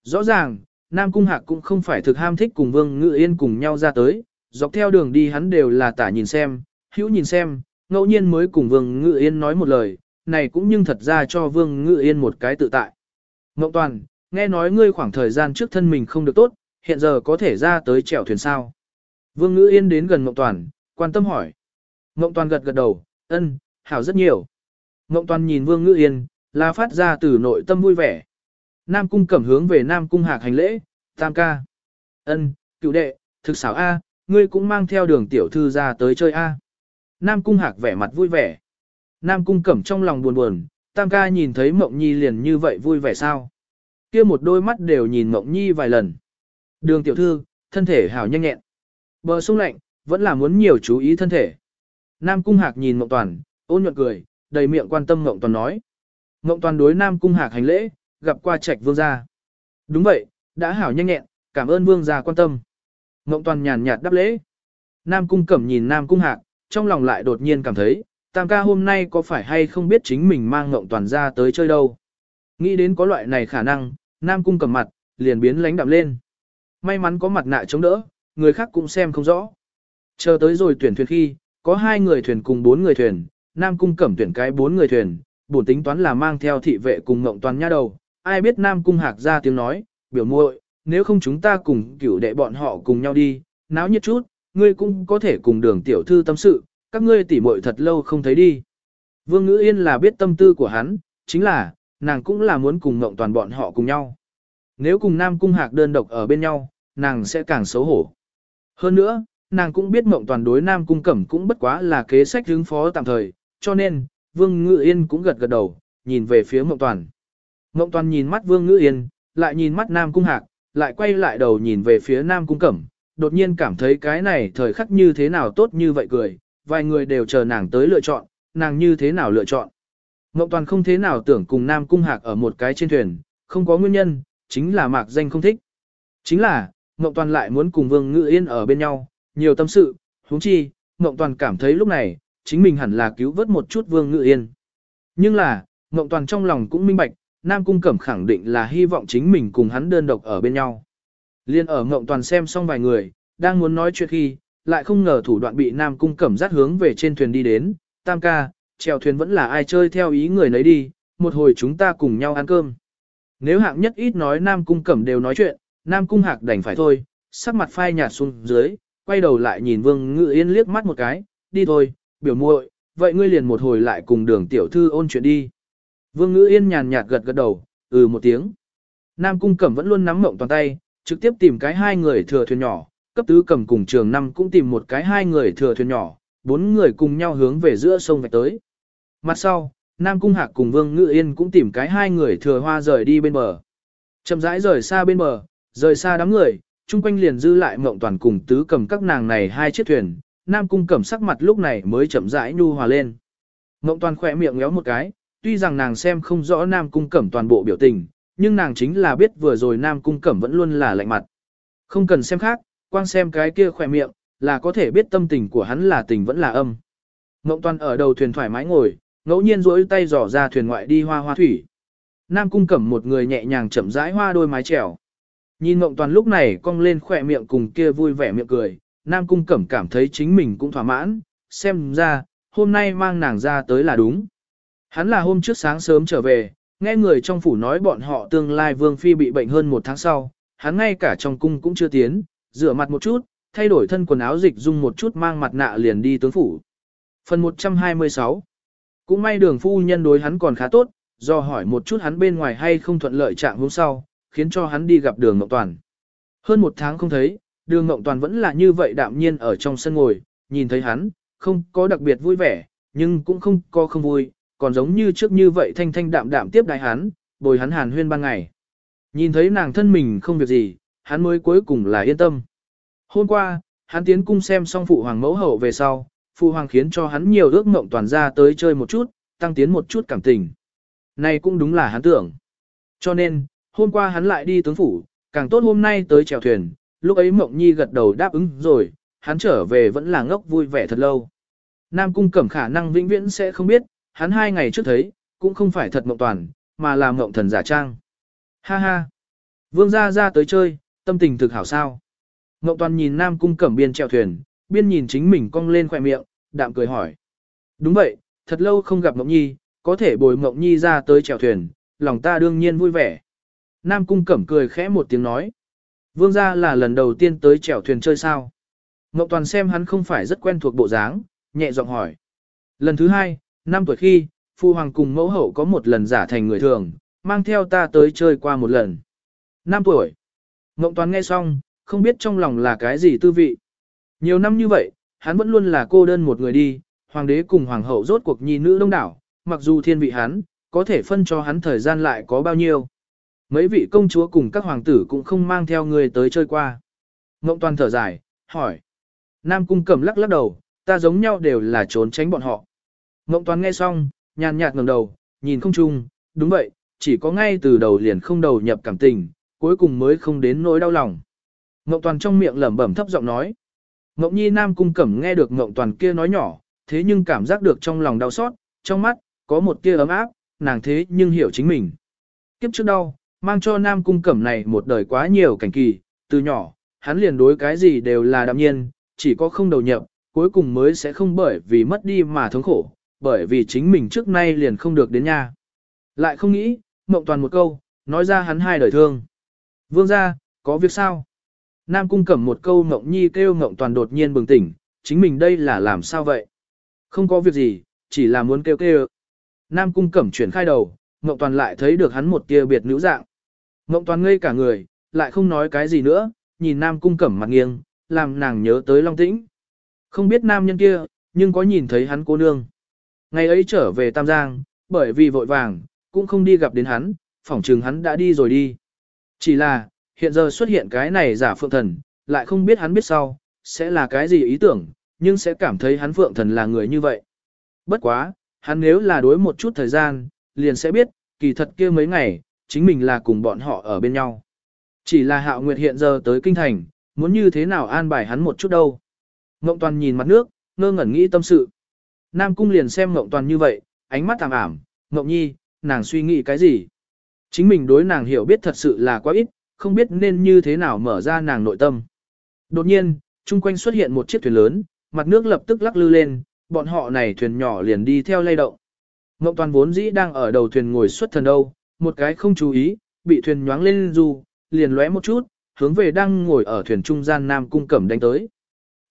Rõ ràng, Nam Cung Hạc cũng không phải thực ham thích cùng vương ngự yên cùng nhau ra tới, dọc theo đường đi hắn đều là tả nhìn xem, hữu nhìn xem, ngẫu nhiên mới cùng vương ngự yên nói một lời, này cũng nhưng thật ra cho Vương Ngự Yên một cái tự tại. Ngộng Toàn, nghe nói ngươi khoảng thời gian trước thân mình không được tốt, hiện giờ có thể ra tới chèo thuyền sao. Vương Ngữ Yên đến gần Ngộng Toàn, quan tâm hỏi. Ngộng Toàn gật gật đầu, ân, hảo rất nhiều. Ngộng Toàn nhìn Vương Ngữ Yên, là phát ra từ nội tâm vui vẻ. Nam Cung cẩm hướng về Nam Cung hạc hành lễ, tam ca. ân, cựu đệ, thực xảo A, ngươi cũng mang theo đường tiểu thư ra tới chơi A. Nam Cung hạc vẻ mặt vui vẻ. Nam cung cẩm trong lòng buồn buồn, tam ca nhìn thấy mộng nhi liền như vậy vui vẻ sao. kia một đôi mắt đều nhìn mộng nhi vài lần. Đường tiểu thư, thân thể hảo nhanh nhẹn. Bờ sông lạnh, vẫn là muốn nhiều chú ý thân thể. Nam cung hạc nhìn mộng toàn, ôn nhuận cười, đầy miệng quan tâm mộng toàn nói. Mộng toàn đối Nam cung hạc hành lễ, gặp qua trạch vương gia. Đúng vậy, đã hảo nhanh nhẹn, cảm ơn vương gia quan tâm. Mộng toàn nhàn nhạt đáp lễ. Nam cung cẩm nhìn Nam cung hạc, trong lòng lại đột nhiên cảm thấy, tam ca hôm nay có phải hay không biết chính mình mang ngộng toàn ra tới chơi đâu. Nghĩ đến có loại này khả năng, Nam Cung cầm mặt, liền biến lánh đạm lên. May mắn có mặt nạ chống đỡ, người khác cũng xem không rõ. Chờ tới rồi tuyển thuyền khi, có hai người thuyền cùng bốn người thuyền, Nam Cung cẩm tuyển cái bốn người thuyền, bổn tính toán là mang theo thị vệ cùng ngộng toàn nha đầu. Ai biết Nam Cung hạc ra tiếng nói, biểu muội, nếu không chúng ta cùng cửu đệ bọn họ cùng nhau đi, náo nhiệt chút, ngươi cũng có thể cùng đường tiểu thư tâm sự, các ngươi tỉ muội thật lâu không thấy đi. Vương Ngữ Yên là biết tâm tư của hắn, chính là, nàng cũng là muốn cùng ngộng toàn bọn họ cùng nhau. Nếu cùng Nam Cung Hạc đơn độc ở bên nhau, nàng sẽ càng xấu hổ. Hơn nữa, nàng cũng biết ngộng toàn đối Nam Cung Cẩm cũng bất quá là kế sách hướng phó tạm thời, cho nên, Vương Ngữ Yên cũng gật gật đầu, nhìn về phía ngộng toàn. Ngộng toàn nhìn mắt Vương Ngữ Yên, lại nhìn mắt Nam Cung Hạc, lại quay lại đầu nhìn về phía Nam Cung Cẩm, đột nhiên cảm thấy cái này thời khắc như thế nào tốt như vậy cười, vài người đều chờ nàng tới lựa chọn, nàng như thế nào lựa chọn. Mộng toàn không thế nào tưởng cùng Nam Cung Hạc ở một cái trên thuyền, không có nguyên nhân, chính là mạc danh không thích. Chính là, Mộng toàn lại muốn cùng Vương Ngự Yên ở bên nhau, nhiều tâm sự, huống chi, Mộng toàn cảm thấy lúc này, chính mình hẳn là cứu vớt một chút Vương Ngự Yên. Nhưng là, Mộng toàn trong lòng cũng minh bạch, Nam Cung Cẩm khẳng định là hy vọng chính mình cùng hắn đơn độc ở bên nhau. Liên ở Mộng toàn xem xong vài người, đang muốn nói chuyện khi, lại không ngờ thủ đoạn bị Nam Cung Cẩm dắt hướng về trên thuyền đi đến, tam ca, chèo thuyền vẫn là ai chơi theo ý người nấy đi, một hồi chúng ta cùng nhau ăn cơm. Nếu hạng nhất ít nói Nam Cung Cẩm đều nói chuyện, Nam Cung Hạc đành phải thôi, sắc mặt phai nhạt xuống dưới, quay đầu lại nhìn Vương Ngự Yên liếc mắt một cái, đi thôi, biểu muội, vậy ngươi liền một hồi lại cùng đường tiểu thư ôn chuyện đi. Vương Ngự Yên nhàn nhạt gật gật đầu, ừ một tiếng. Nam Cung Cẩm vẫn luôn nắm mộng toàn tay, trực tiếp tìm cái hai người thừa thuyền nhỏ, cấp tứ cầm cùng trường năm cũng tìm một cái hai người thừa thuyền nhỏ, bốn người cùng nhau hướng về giữa sông vạch tới. Mặt sau, Nam Cung Hạc cùng Vương Ngự Yên cũng tìm cái hai người thừa hoa rời đi bên bờ. Chậm rãi rời xa bên bờ, rời xa đám người, chung quanh liền dư lại mộng toàn cùng tứ cầm các nàng này hai chiếc thuyền, Nam Cung cầm sắc mặt lúc này mới chậm rãi nhu hòa lên. Mộng toàn khỏe miệng ngéo một cái, tuy rằng nàng xem không rõ Nam Cung cẩm toàn bộ biểu tình, nhưng nàng chính là biết vừa rồi Nam Cung cẩm vẫn luôn là lạnh mặt. Không cần xem khác, quang xem cái kia khỏe miệng, là có thể biết tâm tình của hắn là tình vẫn là âm. Mộng toàn ở đầu thuyền thoải mái ngồi, ngẫu nhiên duỗi tay dò ra thuyền ngoại đi hoa hoa thủy. Nam cung cẩm một người nhẹ nhàng chậm rãi hoa đôi mái trèo. Nhìn mộng toàn lúc này cong lên khỏe miệng cùng kia vui vẻ miệng cười, Nam cung cẩm cảm thấy chính mình cũng thỏa mãn, xem ra, hôm nay mang nàng ra tới là đúng. Hắn là hôm trước sáng sớm trở về, nghe người trong phủ nói bọn họ tương lai vương phi bị bệnh hơn một tháng sau, hắn ngay cả trong cung cũng chưa tiến, rửa mặt một chút, thay đổi thân quần áo dịch dung một chút mang mặt nạ liền đi tướng phủ. Phần 126 Cũng may đường phu nhân đối hắn còn khá tốt, do hỏi một chút hắn bên ngoài hay không thuận lợi trạng hôm sau, khiến cho hắn đi gặp đường Ngọc Toàn. Hơn một tháng không thấy, đường Ngọc Toàn vẫn là như vậy đạm nhiên ở trong sân ngồi, nhìn thấy hắn, không có đặc biệt vui vẻ, nhưng cũng không có không vui, còn giống như trước như vậy thanh thanh đạm đạm tiếp đại hắn, bồi hắn hàn huyên ban ngày. Nhìn thấy nàng thân mình không việc gì, hắn mới cuối cùng là yên tâm. Hôm qua, hắn tiến cung xem xong phụ hoàng mẫu hậu về sau, phụ hoàng khiến cho hắn nhiều ước mộng toàn ra tới chơi một chút, tăng tiến một chút cảm tình. Này cũng đúng là hắn tưởng. Cho nên, hôm qua hắn lại đi tướng phủ, càng tốt hôm nay tới chèo thuyền, lúc ấy mộng nhi gật đầu đáp ứng rồi, hắn trở về vẫn là ngốc vui vẻ thật lâu. Nam cung cẩm khả năng vĩnh viễn sẽ không biết, hắn hai ngày trước thấy, cũng không phải thật mộng toàn, mà là mộng thần giả trang. Ha ha! Vương gia ra tới chơi, tâm tình thực hảo sao. Ngộ toàn nhìn Nam Cung Cẩm biên treo thuyền, biên nhìn chính mình cong lên khỏe miệng, đạm cười hỏi. Đúng vậy, thật lâu không gặp Ngọc Nhi, có thể bồi Ngọc Nhi ra tới trèo thuyền, lòng ta đương nhiên vui vẻ. Nam Cung Cẩm cười khẽ một tiếng nói. Vương gia là lần đầu tiên tới trèo thuyền chơi sao. Ngọc Toàn xem hắn không phải rất quen thuộc bộ dáng, nhẹ giọng hỏi. Lần thứ hai, năm tuổi khi, Phu Hoàng cùng mẫu hậu có một lần giả thành người thường, mang theo ta tới chơi qua một lần. Năm tuổi. Ngọc Toàn nghe xong, không biết trong lòng là cái gì tư vị. Nhiều năm như vậy, hắn vẫn luôn là cô đơn một người đi, hoàng đế cùng hoàng hậu rốt cuộc nhi nữ đông đảo, mặc dù thiên vị hắn, có thể phân cho hắn thời gian lại có bao nhiêu. Mấy vị công chúa cùng các hoàng tử cũng không mang theo người tới chơi qua. Ngộng toàn thở dài, hỏi. Nam cung cẩm lắc lắc đầu, ta giống nhau đều là trốn tránh bọn họ. Ngộng toàn nghe xong, nhàn nhạt ngẩng đầu, nhìn không chung, đúng vậy, chỉ có ngay từ đầu liền không đầu nhập cảm tình, cuối cùng mới không đến nỗi đau lòng. Ngộng Toàn trong miệng lẩm bẩm thấp giọng nói. Ngộng Nhi Nam cung cẩm nghe được Ngộng Toàn kia nói nhỏ, thế nhưng cảm giác được trong lòng đau xót, trong mắt, có một tia ấm áp, nàng thế nhưng hiểu chính mình. Kiếp trước đau, mang cho Nam Cung Cẩm này một đời quá nhiều cảnh kỳ, từ nhỏ, hắn liền đối cái gì đều là đạm nhiên, chỉ có không đầu nhập, cuối cùng mới sẽ không bởi vì mất đi mà thống khổ, bởi vì chính mình trước nay liền không được đến nhà. Lại không nghĩ, Ngộng toàn một câu, nói ra hắn hai đời thương. Vương ra, có việc sao? Nam Cung Cẩm một câu ngộng nhi kêu ngộng toàn đột nhiên bừng tỉnh, chính mình đây là làm sao vậy? Không có việc gì, chỉ là muốn kêu kêu. Nam Cung Cẩm chuyển khai đầu, ngộng toàn lại thấy được hắn một tia biệt nữ dạng. Ngộng toàn ngây cả người, lại không nói cái gì nữa, nhìn Nam Cung Cẩm mặt nghiêng, làm nàng nhớ tới Long Tĩnh. Không biết nam nhân kia, nhưng có nhìn thấy hắn cô nương. Ngày ấy trở về Tam Giang, bởi vì vội vàng, cũng không đi gặp đến hắn, phỏng chừng hắn đã đi rồi đi. Chỉ là, hiện giờ xuất hiện cái này giả phượng thần, lại không biết hắn biết sau, sẽ là cái gì ý tưởng, nhưng sẽ cảm thấy hắn phượng thần là người như vậy. Bất quá, hắn nếu là đối một chút thời gian, liền sẽ biết, kỳ thật kia mấy ngày, chính mình là cùng bọn họ ở bên nhau. Chỉ là hạo nguyệt hiện giờ tới kinh thành, muốn như thế nào an bài hắn một chút đâu. Ngộng toàn nhìn mặt nước, ngơ ngẩn nghĩ tâm sự. Nam cung liền xem Ngộng toàn như vậy, ánh mắt thảm ảm, Ngộng nhi, nàng suy nghĩ cái gì? Chính mình đối nàng hiểu biết thật sự là quá ít, không biết nên như thế nào mở ra nàng nội tâm. Đột nhiên, chung quanh xuất hiện một chiếc thuyền lớn, mặt nước lập tức lắc lư lên, bọn họ này thuyền nhỏ liền đi theo lay động. Ngộng toàn vốn dĩ đang ở đầu thuyền ngồi xuất thần đâu, một cái không chú ý, bị thuyền nhoáng lên du, liền lóe một chút, hướng về đang ngồi ở thuyền trung gian Nam Cung Cẩm đánh tới.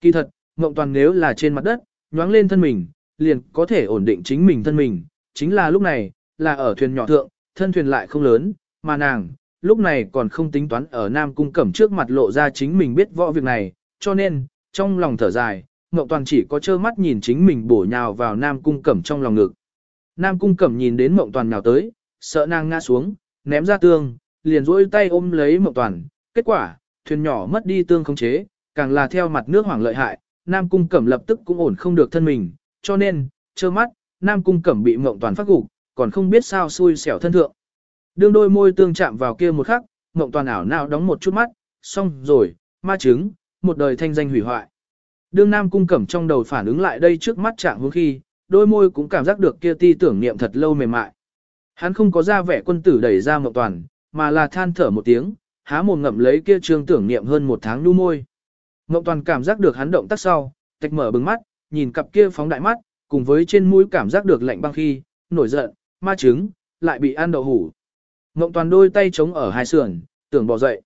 Kỳ thật, Ngộng toàn nếu là trên mặt đất, nhoáng lên thân mình, liền có thể ổn định chính mình thân mình, chính là lúc này, là ở thuyền nhỏ thượng, thân thuyền lại không lớn, mà nàng, lúc này còn không tính toán ở Nam Cung Cẩm trước mặt lộ ra chính mình biết võ việc này, cho nên, trong lòng thở dài, Ngộng Toàn chỉ có trơ mắt nhìn chính mình bổ nhào vào Nam Cung Cẩm trong lòng ngực. Nam Cung Cẩm nhìn đến Ngộng Toàn nhào tới, sợ nàng ngã xuống, ném ra tương, liền duỗi tay ôm lấy Ngộng Toàn, kết quả, thuyền nhỏ mất đi tương khống chế, càng là theo mặt nước hoảng lợi hại, Nam Cung Cẩm lập tức cũng ổn không được thân mình, cho nên, trơ mắt, Nam Cung Cẩm bị Ngộng Toàn phát gục, còn không biết sao xui xẻo thân thượng. Đương đôi môi tương chạm vào kia một khắc, mộng Toàn ảo nào đóng một chút mắt, xong rồi, ma chứng, một đời thanh danh hủy hoại. Đương Nam Cung Cẩm trong đầu phản ứng lại đây trước mắt chạm hướng khi, đôi môi cũng cảm giác được kia ti tưởng niệm thật lâu mềm mại. Hắn không có ra vẻ quân tử đẩy ra mộng Toàn, mà là than thở một tiếng, há mồm ngậm lấy kia trương tưởng niệm hơn một tháng nu môi. Mộng Toàn cảm giác được hắn động tác sau, tạch mở bừng mắt, nhìn cặp kia phóng đại mắt, cùng với trên mũi cảm giác được lạnh băng khi, nổi giận, ma trứng, lại bị ăn đậu hủ. Ngộng Toàn đôi tay chống ở hai sườn, tưởng bỏ dậy.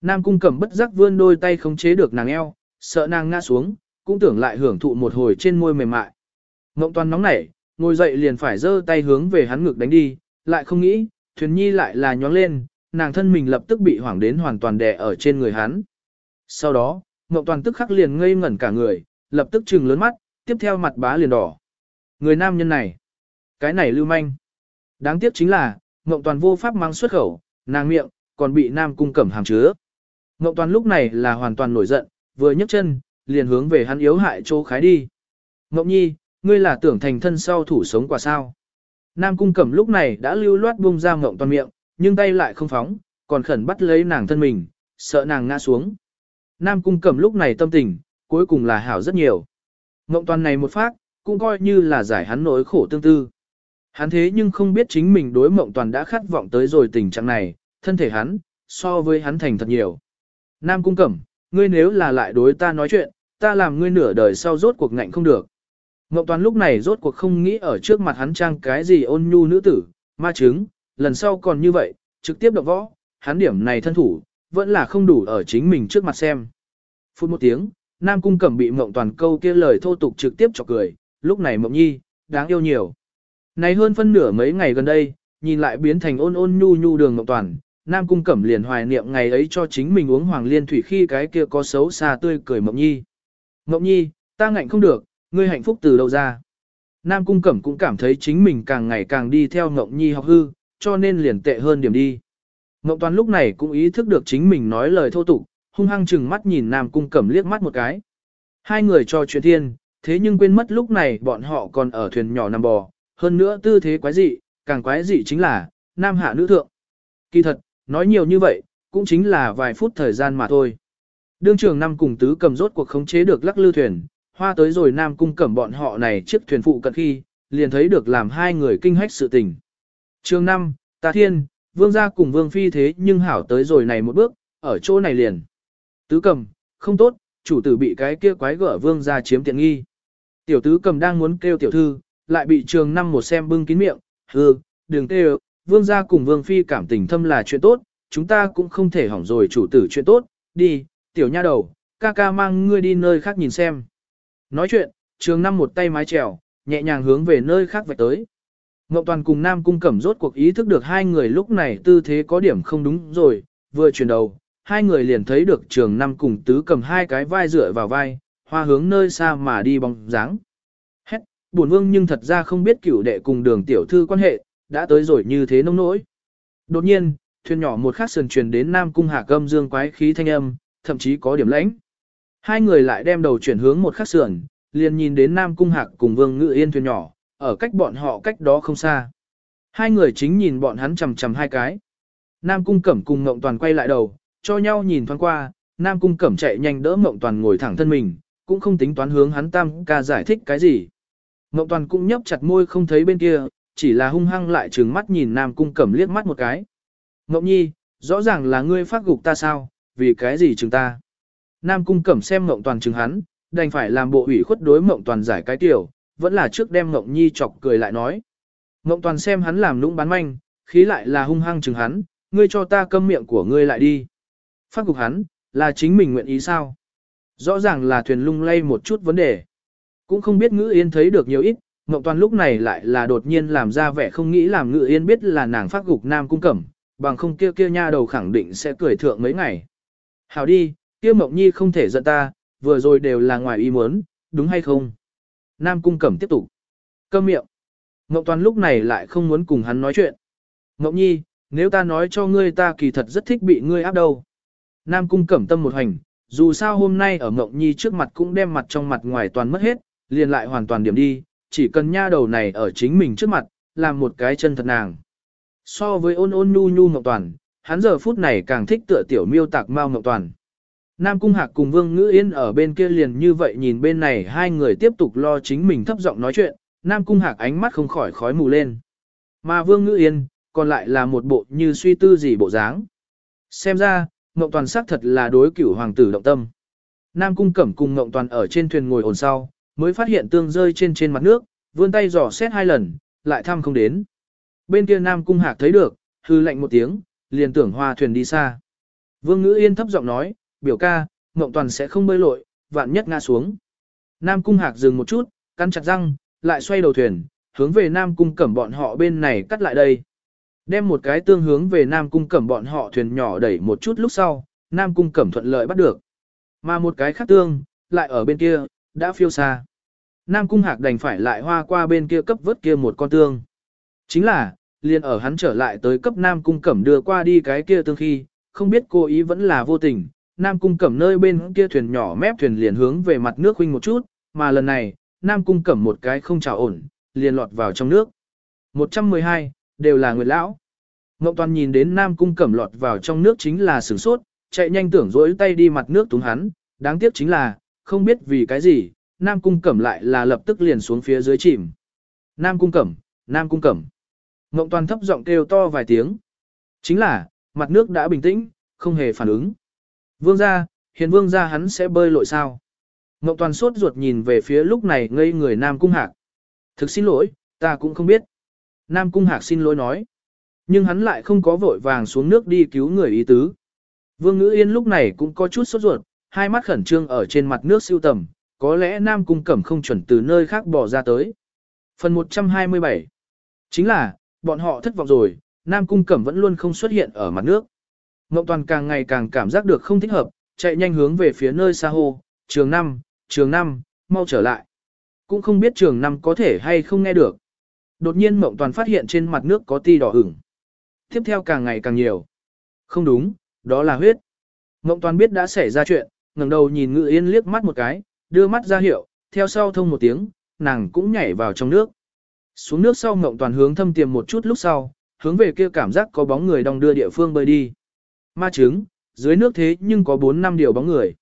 Nam Cung Cẩm bất giác vươn đôi tay không chế được nàng eo, sợ nàng ngã xuống, cũng tưởng lại hưởng thụ một hồi trên môi mềm mại. Ngộng Toàn nóng nảy, ngồi dậy liền phải giơ tay hướng về hắn ngực đánh đi, lại không nghĩ, thuyền nhi lại là nhóng lên, nàng thân mình lập tức bị hoảng đến hoàn toàn đè ở trên người hắn. Sau đó, Ngộng Toàn tức khắc liền ngây ngẩn cả người, lập tức trừng lớn mắt, tiếp theo mặt bá liền đỏ. Người nam nhân này, cái này lưu manh. Đáng tiếc chính là, Ngộng Toàn vô pháp mang xuất khẩu, nàng miệng, còn bị nam cung cẩm hàm chứa. Ngộng Toàn lúc này là hoàn toàn nổi giận, vừa nhấc chân, liền hướng về hắn yếu hại chỗ khái đi. Ngộng Nhi, ngươi là tưởng thành thân sau thủ sống quả sao. Nam cung cẩm lúc này đã lưu loát buông ra Ngộng Toàn miệng, nhưng tay lại không phóng, còn khẩn bắt lấy nàng thân mình, sợ nàng ngã xuống. Nam cung cẩm lúc này tâm tình, cuối cùng là hảo rất nhiều. Ngộng toàn này một phát, cũng coi như là giải hắn nỗi khổ tương tư. Hắn thế nhưng không biết chính mình đối mộng toàn đã khát vọng tới rồi tình trạng này, thân thể hắn, so với hắn thành thật nhiều. Nam cung cẩm, ngươi nếu là lại đối ta nói chuyện, ta làm ngươi nửa đời sau rốt cuộc ngạnh không được. mộng toàn lúc này rốt cuộc không nghĩ ở trước mặt hắn trang cái gì ôn nhu nữ tử, ma chứng, lần sau còn như vậy, trực tiếp động võ, hắn điểm này thân thủ, vẫn là không đủ ở chính mình trước mặt xem. Phút một tiếng, Nam Cung Cẩm bị Mộng Toàn câu kia lời thô tục trực tiếp chọc cười, lúc này Mộng Nhi, đáng yêu nhiều. Này hơn phân nửa mấy ngày gần đây, nhìn lại biến thành ôn ôn nhu nhu đường Mộng Toàn, Nam Cung Cẩm liền hoài niệm ngày ấy cho chính mình uống hoàng liên thủy khi cái kia có xấu xa tươi cười Mộng Nhi. Mộng Nhi, ta ngạnh không được, ngươi hạnh phúc từ đâu ra. Nam Cung Cẩm cũng cảm thấy chính mình càng ngày càng đi theo Mộng Nhi học hư, cho nên liền tệ hơn điểm đi. Mộng Toàn lúc này cũng ý thức được chính mình nói lời thô tục, hung hăng chừng mắt nhìn Nam Cung Cẩm liếc mắt một cái. Hai người cho chuyện thiên, thế nhưng quên mất lúc này bọn họ còn ở thuyền nhỏ nằm bò, hơn nữa tư thế quái dị, càng quái dị chính là, Nam hạ nữ thượng. Kỳ thật, nói nhiều như vậy, cũng chính là vài phút thời gian mà thôi. Đương trường năm cùng tứ cầm rốt cuộc khống chế được lắc lư thuyền, hoa tới rồi Nam Cung cầm bọn họ này chiếc thuyền phụ cận khi, liền thấy được làm hai người kinh hách sự tình. Trường năm, ta thiên, vương gia cùng vương phi thế nhưng hảo tới rồi này một bước, ở chỗ này liền. Tứ cầm, không tốt, chủ tử bị cái kia quái gở vương gia chiếm tiện nghi. Tiểu tứ cầm đang muốn kêu tiểu thư, lại bị trường năm một xem bưng kín miệng, hừ, đừng tê vương gia cùng vương phi cảm tình thâm là chuyện tốt, chúng ta cũng không thể hỏng rồi chủ tử chuyện tốt, đi, tiểu nha đầu, ca ca mang ngươi đi nơi khác nhìn xem. Nói chuyện, trường năm một tay mái trèo, nhẹ nhàng hướng về nơi khác vạch tới. Ngọc Toàn cùng Nam Cung Cẩm rốt cuộc ý thức được hai người lúc này tư thế có điểm không đúng rồi, vừa chuyển đầu, hai người liền thấy được trường năm cùng tứ cầm hai cái vai dựa vào vai, hoa hướng nơi xa mà đi bóng dáng. Bổn vương nhưng thật ra không biết cửu đệ cùng đường tiểu thư quan hệ, đã tới rồi như thế nông nỗi. Đột nhiên, thuyền nhỏ một khắc sườn truyền đến Nam Cung Hà Câm dương quái khí thanh âm, thậm chí có điểm lãnh. Hai người lại đem đầu chuyển hướng một khắc sườn, liền nhìn đến Nam Cung Hạc cùng Vương Ngự Yên thuyền nhỏ, ở cách bọn họ cách đó không xa. Hai người chính nhìn bọn hắn chầm chầm hai cái. Nam Cung Cẩm cùng Ngộng Toàn quay lại đầu, cho nhau nhìn thoáng qua, Nam Cung Cẩm chạy nhanh đỡ Ngộng Toàn ngồi thẳng thân mình, cũng không tính toán hướng hắn tam ca giải thích cái gì. Ngộng Toàn cũng nhấp chặt môi không thấy bên kia, chỉ là hung hăng lại trừng mắt nhìn Nam Cung Cẩm liếc mắt một cái. Ngộng Nhi, rõ ràng là ngươi phát gục ta sao, vì cái gì chừng ta. Nam Cung Cẩm xem Ngộng Toàn chừng hắn, đành phải làm bộ ủy khuất đối Ngộng Toàn giải cái tiểu, vẫn là trước đem Ngộng Nhi chọc cười lại nói. Ngộng Toàn xem hắn làm lũng bán manh, khí lại là hung hăng chừng hắn, ngươi cho ta câm miệng của ngươi lại đi. Phát gục hắn, là chính mình nguyện ý sao? Rõ ràng là thuyền lung lay một chút vấn đề. Cũng không biết ngữ yên thấy được nhiều ít, ngọc Toàn lúc này lại là đột nhiên làm ra vẻ không nghĩ làm ngữ yên biết là nàng phát gục nam cung cẩm, bằng không kia kia nha đầu khẳng định sẽ cười thượng mấy ngày. Hảo đi, kia Mộng Nhi không thể giận ta, vừa rồi đều là ngoài ý muốn, đúng hay không? Nam cung cẩm tiếp tục. Câm miệng. ngọc Toàn lúc này lại không muốn cùng hắn nói chuyện. ngọc Nhi, nếu ta nói cho ngươi ta kỳ thật rất thích bị ngươi áp đâu. Nam cung cẩm tâm một hành, dù sao hôm nay ở ngọc Nhi trước mặt cũng đem mặt trong mặt ngoài toàn mất hết, liền lại hoàn toàn điểm đi, chỉ cần nha đầu này ở chính mình trước mặt, làm một cái chân thật nàng. So với ôn ôn nhu nhu ngọc Toàn, hắn giờ phút này càng thích tựa tiểu miêu tạc mau ngọc Toàn. Nam Cung Hạc cùng Vương Ngữ Yên ở bên kia liền như vậy nhìn bên này hai người tiếp tục lo chính mình thấp giọng nói chuyện, Nam Cung Hạc ánh mắt không khỏi khói mù lên. Mà Vương Ngữ Yên, còn lại là một bộ như suy tư gì bộ dáng. Xem ra, Ngộng Toàn xác thật là đối cửu hoàng tử động tâm. Nam Cung Cẩm cùng Ngộng Toàn ở trên thuyền ngồi ổn sau, mới phát hiện tương rơi trên trên mặt nước, vươn tay dò xét hai lần, lại thăm không đến. Bên kia Nam Cung Hạc thấy được, hư lạnh một tiếng, liền tưởng hoa thuyền đi xa. Vương Ngữ Yên thấp giọng nói, biểu ca, Ngộng Toàn sẽ không bơi lội, vạn nhất ngã xuống. Nam Cung Hạc dừng một chút, cắn chặt răng, lại xoay đầu thuyền, hướng về Nam Cung Cẩm bọn họ bên này cắt lại đây. Đem một cái tương hướng về Nam Cung Cẩm bọn họ thuyền nhỏ đẩy một chút lúc sau, Nam Cung Cẩm thuận lợi bắt được. Mà một cái khác tương, lại ở bên kia, đã phiêu xa. Nam Cung Hạc đành phải lại hoa qua bên kia cấp vớt kia một con tương. Chính là, liền ở hắn trở lại tới cấp Nam Cung Cẩm đưa qua đi cái kia tương khi, không biết cô ý vẫn là vô tình, Nam Cung Cẩm nơi bên kia thuyền nhỏ mép thuyền liền hướng về mặt nước huynh một chút, mà lần này, Nam Cung Cẩm một cái không trào ổn, liền lọt vào trong nước. 112, đều là người lão. Ngọc Toàn nhìn đến Nam Cung Cẩm lọt vào trong nước chính là sửng sốt, chạy nhanh tưởng rỗi tay đi mặt nước túng hắn, đáng tiếc chính là, không biết vì cái gì, Nam Cung Cẩm lại là lập tức liền xuống phía dưới chìm. Nam Cung Cẩm, Nam Cung Cẩm. Ngộng Toàn thấp giọng kêu to vài tiếng. Chính là, mặt nước đã bình tĩnh, không hề phản ứng. Vương gia, hiền vương gia hắn sẽ bơi lội sao? Ngộng Toàn sốt ruột nhìn về phía lúc này ngây người Nam Cung Hạc. Thực xin lỗi, ta cũng không biết. Nam Cung Hạc xin lỗi nói. Nhưng hắn lại không có vội vàng xuống nước đi cứu người ý tứ. Vương Ngữ Yên lúc này cũng có chút sốt ruột, hai mắt khẩn trương ở trên mặt nước siêu tầm, có lẽ Nam Cung Cẩm không chuẩn từ nơi khác bỏ ra tới. Phần 127 Chính là, bọn họ thất vọng rồi, Nam Cung Cẩm vẫn luôn không xuất hiện ở mặt nước. Ngộng Toàn càng ngày càng cảm giác được không thích hợp, chạy nhanh hướng về phía nơi xa hồ, trường năm, trường năm, mau trở lại. Cũng không biết trường năm có thể hay không nghe được. Đột nhiên Mộng Toàn phát hiện trên mặt nước có ti đỏ ửng. Tiếp theo càng ngày càng nhiều. Không đúng, đó là huyết. Mộng Toàn biết đã xảy ra chuyện, ngẩng đầu nhìn Ngự Yên liếc mắt một cái, đưa mắt ra hiệu, theo sau thông một tiếng, nàng cũng nhảy vào trong nước. Xuống nước sau Ngộng Toàn hướng thâm tiềm một chút lúc sau, hướng về kia cảm giác có bóng người đong đưa địa phương bơi đi. Ma trứng, dưới nước thế nhưng có 4 năm điều bóng người.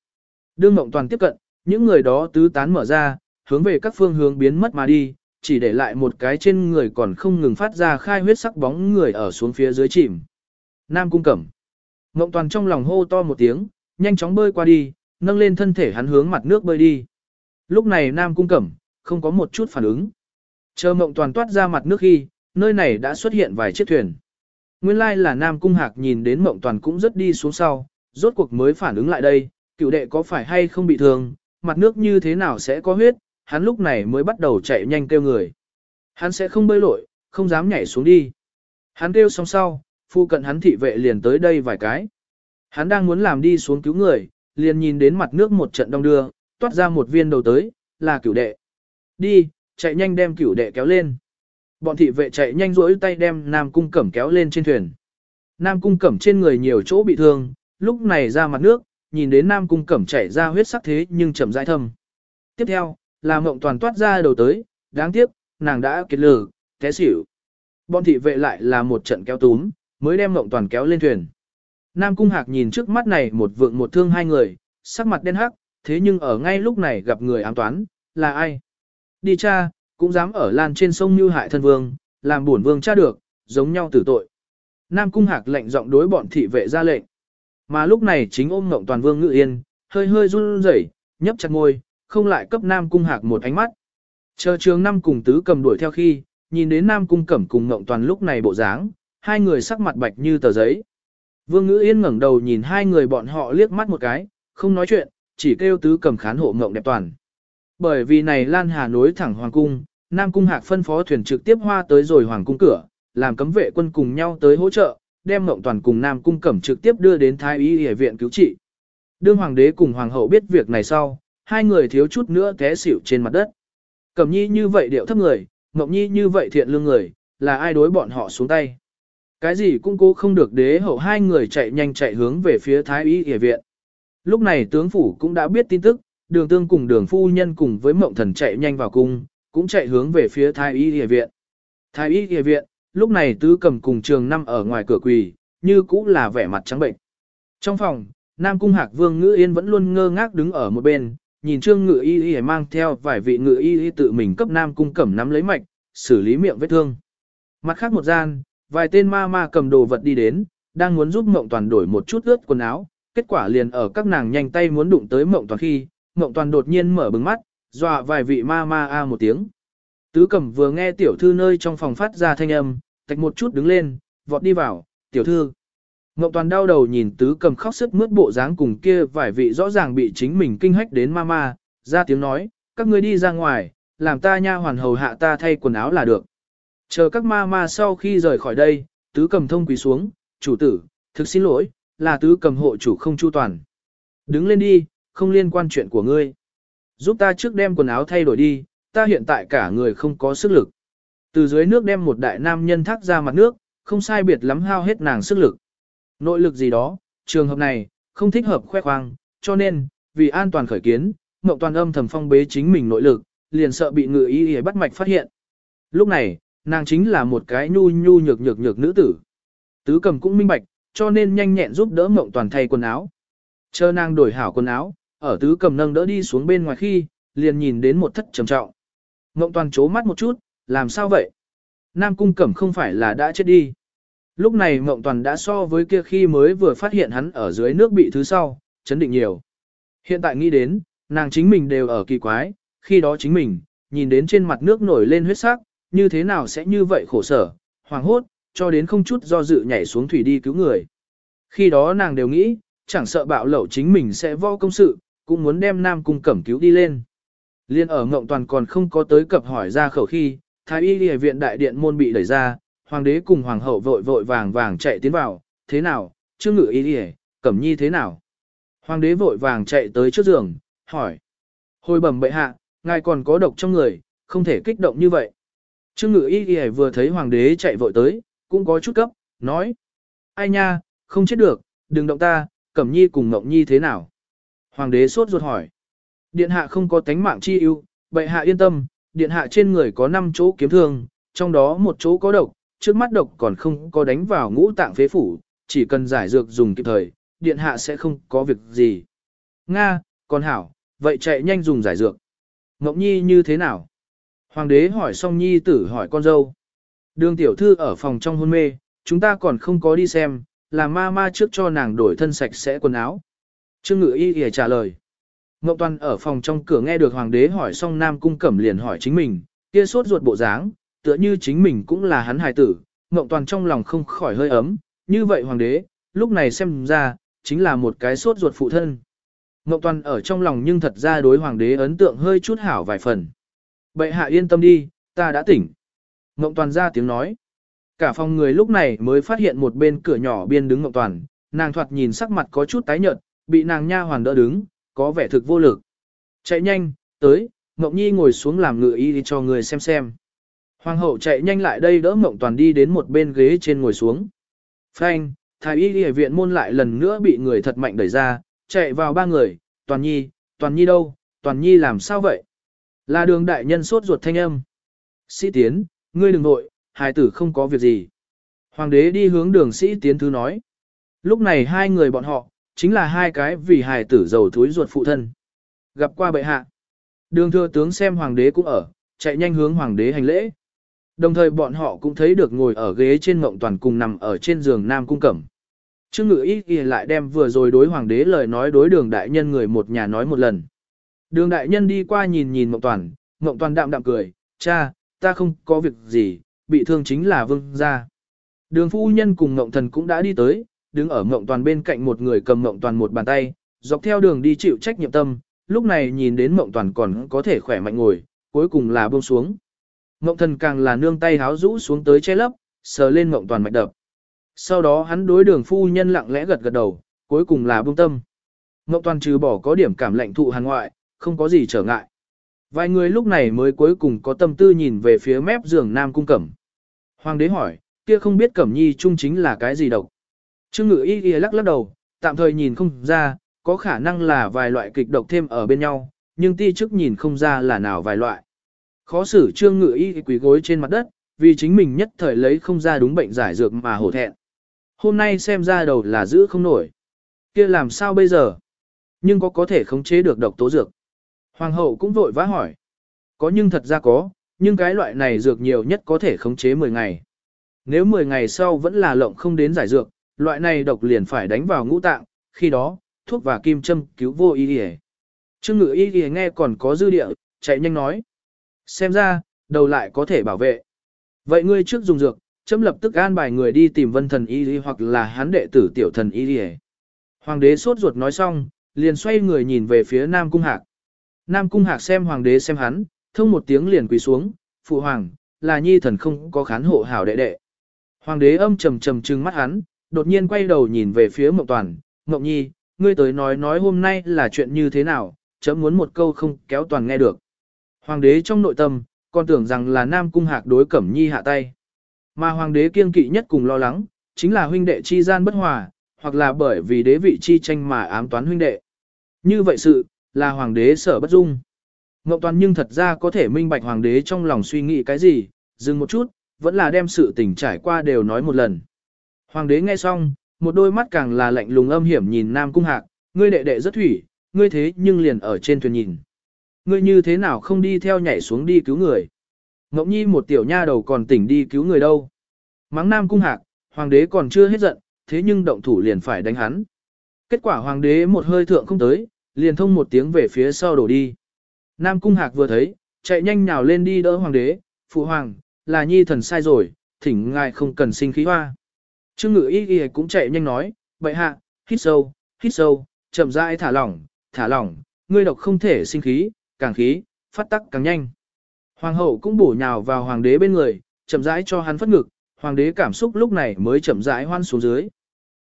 Đương Ngộng Toàn tiếp cận, những người đó tứ tán mở ra, hướng về các phương hướng biến mất mà đi, chỉ để lại một cái trên người còn không ngừng phát ra khai huyết sắc bóng người ở xuống phía dưới chìm. Nam cung cẩm. Ngộng toàn trong lòng hô to một tiếng, nhanh chóng bơi qua đi, nâng lên thân thể hắn hướng mặt nước bơi đi. Lúc này Nam cung cẩm, không có một chút phản ứng. Chờ mộng toàn toát ra mặt nước khi, nơi này đã xuất hiện vài chiếc thuyền. Nguyên lai là Nam cung hạc nhìn đến mộng toàn cũng rất đi xuống sau, rốt cuộc mới phản ứng lại đây, cựu đệ có phải hay không bị thương, mặt nước như thế nào sẽ có huyết, hắn lúc này mới bắt đầu chạy nhanh kêu người. Hắn sẽ không bơi lội, không dám nhảy xuống đi. Hắn kêu xong sau, phu cận hắn thị vệ liền tới đây vài cái. Hắn đang muốn làm đi xuống cứu người, liền nhìn đến mặt nước một trận đông đưa, toát ra một viên đầu tới, là cửu đệ. Đi, chạy nhanh đem cửu đệ kéo lên. Bọn thị vệ chạy nhanh rỗi tay đem Nam Cung Cẩm kéo lên trên thuyền. Nam Cung Cẩm trên người nhiều chỗ bị thương, lúc này ra mặt nước, nhìn đến Nam Cung Cẩm chảy ra huyết sắc thế nhưng chậm rãi thâm. Tiếp theo, là mộng toàn toát ra đầu tới, đáng tiếc, nàng đã kiệt lử, té xỉu. Bọn thị vệ lại là một trận kéo túm, mới đem mộng toàn kéo lên thuyền. Nam Cung Hạc nhìn trước mắt này một vượng một thương hai người, sắc mặt đen hắc, thế nhưng ở ngay lúc này gặp người ám toán, là ai? Đi cha, cũng dám ở lan trên sông như hại thân vương, làm bổn vương cha được, giống nhau tử tội. Nam Cung Hạc lệnh giọng đối bọn thị vệ ra lệnh. Mà lúc này chính ôm ngộng toàn vương ngự yên, hơi hơi run rẩy, nhấp chặt môi, không lại cấp Nam Cung Hạc một ánh mắt. Chờ trường năm cùng tứ cầm đuổi theo khi, nhìn đến Nam Cung Cẩm cùng ngộng toàn lúc này bộ dáng, hai người sắc mặt bạch như tờ giấy. Vương Ngữ Yên ngẩng đầu nhìn hai người bọn họ liếc mắt một cái, không nói chuyện, chỉ kêu tứ cầm khán hộ ngộng đẹp toàn. Bởi vì này Lan Hà nối thẳng Hoàng Cung, Nam Cung Hạc phân phó thuyền trực tiếp hoa tới rồi Hoàng Cung cửa, làm cấm vệ quân cùng nhau tới hỗ trợ, đem Ngộng Toàn cùng Nam Cung Cẩm trực tiếp đưa đến Thái Y Y viện cứu trị. Đương Hoàng đế cùng Hoàng hậu biết việc này sau, hai người thiếu chút nữa té xỉu trên mặt đất. Cẩm Nhi như vậy điệu thấp người, Ngộng Nhi như vậy thiện lương người, là ai đối bọn họ xuống tay. Cái gì cũng cố không được đế hậu hai người chạy nhanh chạy hướng về phía Thái Y Y viện. Lúc này tướng phủ cũng đã biết tin tức, đường tương cùng đường phu nhân cùng với mộng thần chạy nhanh vào cung, cũng chạy hướng về phía thái y y viện. Thái y y viện, lúc này tứ cầm cùng trường năm ở ngoài cửa quỳ, như cũ là vẻ mặt trắng bệnh. Trong phòng, Nam Cung Hạc Vương Ngữ Yên vẫn luôn ngơ ngác đứng ở một bên, nhìn Trương Ngự Y Y mang theo vài vị Ngự Y Y tự mình cấp Nam Cung Cẩm nắm lấy mạch, xử lý miệng vết thương. Mặt khác một gian, vài tên ma ma cầm đồ vật đi đến, đang muốn giúp Mộng Toàn đổi một chút ướt quần áo, kết quả liền ở các nàng nhanh tay muốn đụng tới Mộng Toàn khi, Mộng Toàn đột nhiên mở bừng mắt, dọa vài vị ma ma a một tiếng. Tứ Cẩm vừa nghe tiểu thư nơi trong phòng phát ra thanh âm, tạch một chút đứng lên, vọt đi vào, tiểu thư. Mộng Toàn đau đầu nhìn Tứ Cẩm khóc sướt mướt bộ dáng cùng kia vài vị rõ ràng bị chính mình kinh hách đến ma ma, ra tiếng nói, các ngươi đi ra ngoài, làm ta nha hoàn hầu hạ ta thay quần áo là được. Chờ các ma ma sau khi rời khỏi đây, Tứ cầm thông quỳ xuống, chủ tử, thực xin lỗi, là Tứ cầm hộ chủ không chu toàn. Đứng lên đi, không liên quan chuyện của ngươi. Giúp ta trước đem quần áo thay đổi đi, ta hiện tại cả người không có sức lực. Từ dưới nước đem một đại nam nhân thác ra mặt nước, không sai biệt lắm hao hết nàng sức lực. Nội lực gì đó, trường hợp này, không thích hợp khoe khoang, cho nên, vì an toàn khởi kiến, Mộng Toàn âm thầm phong bế chính mình nội lực, liền sợ bị ngự y y bắt mạch phát hiện. Lúc này, nàng chính là một cái nhu nhu nhược nhược nhược nữ tử. Tứ cầm cũng minh bạch, cho nên nhanh nhẹn giúp đỡ mộng Toàn thay quần áo. Chờ nàng đổi hảo quần áo, ở tứ cầm nâng đỡ đi xuống bên ngoài khi, liền nhìn đến một thất trầm trọng. Mộng toàn chố mắt một chút, làm sao vậy? Nam cung cẩm không phải là đã chết đi. Lúc này mộng toàn đã so với kia khi mới vừa phát hiện hắn ở dưới nước bị thứ sau, chấn định nhiều. Hiện tại nghĩ đến, nàng chính mình đều ở kỳ quái, khi đó chính mình, nhìn đến trên mặt nước nổi lên huyết sắc, như thế nào sẽ như vậy khổ sở, hoàng hốt, cho đến không chút do dự nhảy xuống thủy đi cứu người. Khi đó nàng đều nghĩ, chẳng sợ bạo lẩu chính mình sẽ vô công sự, cũng muốn đem Nam Cung Cẩm cứu đi lên. Liên ở Ngộng Toàn còn không có tới cập hỏi ra khẩu khi, Thái y y viện đại điện môn bị đẩy ra, hoàng đế cùng hoàng hậu vội vội vàng vàng chạy tiến vào, thế nào, chưa ngự y y, Cẩm nhi thế nào? Hoàng đế vội vàng chạy tới trước giường, hỏi. Hồi bẩm bệ hạ, ngài còn có độc trong người, không thể kích động như vậy. Trương ngự y y vừa thấy hoàng đế chạy vội tới, cũng có chút cấp, nói. Ai nha, không chết được, đừng động ta, Cẩm nhi cùng Ngộng nhi thế nào? Hoàng đế sốt ruột hỏi. Điện hạ không có tánh mạng chi ưu, bệ hạ yên tâm, điện hạ trên người có 5 chỗ kiếm thương, trong đó một chỗ có độc, trước mắt độc còn không có đánh vào ngũ tạng phế phủ, chỉ cần giải dược dùng kịp thời, điện hạ sẽ không có việc gì. Nga, còn hảo, vậy chạy nhanh dùng giải dược. Ngọc Nhi như thế nào? Hoàng đế hỏi xong Nhi tử hỏi con dâu. Đường tiểu thư ở phòng trong hôn mê, chúng ta còn không có đi xem, làm ma ma trước cho nàng đổi thân sạch sẽ quần áo. Trương Ngự Y Y trả lời. Ngọc Toàn ở phòng trong cửa nghe được hoàng đế hỏi xong Nam Cung Cẩm liền hỏi chính mình, kia sốt ruột bộ dáng, tựa như chính mình cũng là hắn hài tử, Ngọc Toàn trong lòng không khỏi hơi ấm, như vậy hoàng đế, lúc này xem ra, chính là một cái sốt ruột phụ thân. Ngọc Toàn ở trong lòng nhưng thật ra đối hoàng đế ấn tượng hơi chút hảo vài phần. Bệ hạ yên tâm đi, ta đã tỉnh. Ngộng Toàn ra tiếng nói. Cả phòng người lúc này mới phát hiện một bên cửa nhỏ biên đứng Ngộng Toàn, nàng thoạt nhìn sắc mặt có chút tái nhợt, bị nàng nha hoàn đỡ đứng, có vẻ thực vô lực. Chạy nhanh, tới, Ngộng Nhi ngồi xuống làm ngựa y cho người xem xem. Hoàng hậu chạy nhanh lại đây đỡ Ngộng Toàn đi đến một bên ghế trên ngồi xuống. Phanh, thái y y viện môn lại lần nữa bị người thật mạnh đẩy ra, chạy vào ba người, Toàn Nhi, Toàn Nhi đâu, Toàn Nhi làm sao vậy? Là đường đại nhân sốt ruột thanh âm. Sĩ tiến, ngươi đừng nội, hài tử không có việc gì. Hoàng đế đi hướng đường sĩ tiến thứ nói. Lúc này hai người bọn họ, chính là hai cái vì hài tử giàu thúi ruột phụ thân. Gặp qua bệ hạ. Đường thừa tướng xem hoàng đế cũng ở, chạy nhanh hướng hoàng đế hành lễ. Đồng thời bọn họ cũng thấy được ngồi ở ghế trên ngộng toàn cùng nằm ở trên giường nam cung cẩm. Trương ngự ý ý lại đem vừa rồi đối hoàng đế lời nói đối đường đại nhân người một nhà nói một lần. Đường đại nhân đi qua nhìn nhìn mộng toàn, mộng toàn đạm đạm cười, cha, ta không có việc gì, bị thương chính là vương gia. Đường phu nhân cùng mộng thần cũng đã đi tới, đứng ở mộng toàn bên cạnh một người cầm mộng toàn một bàn tay, dọc theo đường đi chịu trách nhiệm tâm, lúc này nhìn đến mộng toàn còn có thể khỏe mạnh ngồi, cuối cùng là buông xuống. Mộng thần càng là nương tay háo rũ xuống tới che lấp, sờ lên mộng toàn mạch đập. Sau đó hắn đối đường phu nhân lặng lẽ gật gật đầu, cuối cùng là buông tâm. Mộng toàn trừ bỏ có điểm cảm lạnh thụ hàn ngoại, không có gì trở ngại. Vài người lúc này mới cuối cùng có tâm tư nhìn về phía mép giường Nam Cung Cẩm. Hoàng đế hỏi, kia không biết Cẩm Nhi trung chính là cái gì độc. Trương ngự y y lắc lắc đầu, tạm thời nhìn không ra, có khả năng là vài loại kịch độc thêm ở bên nhau, nhưng ti chức nhìn không ra là nào vài loại. Khó xử trương ngự y quỳ gối trên mặt đất, vì chính mình nhất thời lấy không ra đúng bệnh giải dược mà hổ thẹn. Hôm nay xem ra đầu là giữ không nổi. kia làm sao bây giờ? Nhưng có có thể khống chế được độc tố dược. Hoàng hậu cũng vội vã hỏi. Có nhưng thật ra có, nhưng cái loại này dược nhiều nhất có thể khống chế 10 ngày. Nếu 10 ngày sau vẫn là lộng không đến giải dược, loại này độc liền phải đánh vào ngũ tạng, khi đó, thuốc và kim châm cứu vô ý hề. Trương ngự y hề nghe còn có dư địa, chạy nhanh nói. Xem ra, đầu lại có thể bảo vệ. Vậy ngươi trước dùng dược, chấm lập tức an bài người đi tìm vân thần y hoặc là hắn đệ tử tiểu thần y Hoàng đế sốt ruột nói xong, liền xoay người nhìn về phía Nam Cung Hạc. Nam Cung Hạc xem hoàng đế xem hắn, thông một tiếng liền quỳ xuống, phụ hoàng, là nhi thần không có khán hộ hảo đệ đệ. Hoàng đế âm trầm trầm trừng mắt hắn, đột nhiên quay đầu nhìn về phía Mộng Toàn, Mộng Nhi, ngươi tới nói nói hôm nay là chuyện như thế nào, chấm muốn một câu không kéo Toàn nghe được. Hoàng đế trong nội tâm, còn tưởng rằng là Nam Cung Hạc đối Cẩm Nhi hạ tay. Mà Hoàng đế kiên kỵ nhất cùng lo lắng, chính là huynh đệ chi gian bất hòa, hoặc là bởi vì đế vị chi tranh mà ám toán huynh đệ. Như vậy sự, là Hoàng đế sở bất dung. Ngọc Toàn nhưng thật ra có thể minh bạch Hoàng đế trong lòng suy nghĩ cái gì, dừng một chút, vẫn là đem sự tình trải qua đều nói một lần. Hoàng đế nghe xong, một đôi mắt càng là lạnh lùng âm hiểm nhìn Nam Cung Hạc, ngươi đệ đệ rất thủy, ngươi thế nhưng liền ở trên thuyền nhìn. Ngươi như thế nào không đi theo nhảy xuống đi cứu người. Ngọc Nhi một tiểu nha đầu còn tỉnh đi cứu người đâu. Mắng Nam Cung Hạc, Hoàng đế còn chưa hết giận, thế nhưng động thủ liền phải đánh hắn. Kết quả Hoàng đế một hơi thượng không tới, liền thông một tiếng về phía sau đổ đi. Nam Cung Hạc vừa thấy, chạy nhanh nhào lên đi đỡ Hoàng đế, Phụ Hoàng, là Nhi thần sai rồi, thỉnh ngài không cần sinh khí hoa. Trương ngự y y cũng chạy nhanh nói, bệ hạ, hít sâu, hít sâu, chậm rãi thả lỏng, thả lỏng, ngươi độc không thể sinh khí, càng khí, phát tắc càng nhanh. Hoàng hậu cũng bổ nhào vào hoàng đế bên người, chậm rãi cho hắn phất ngực, hoàng đế cảm xúc lúc này mới chậm rãi hoan xuống dưới.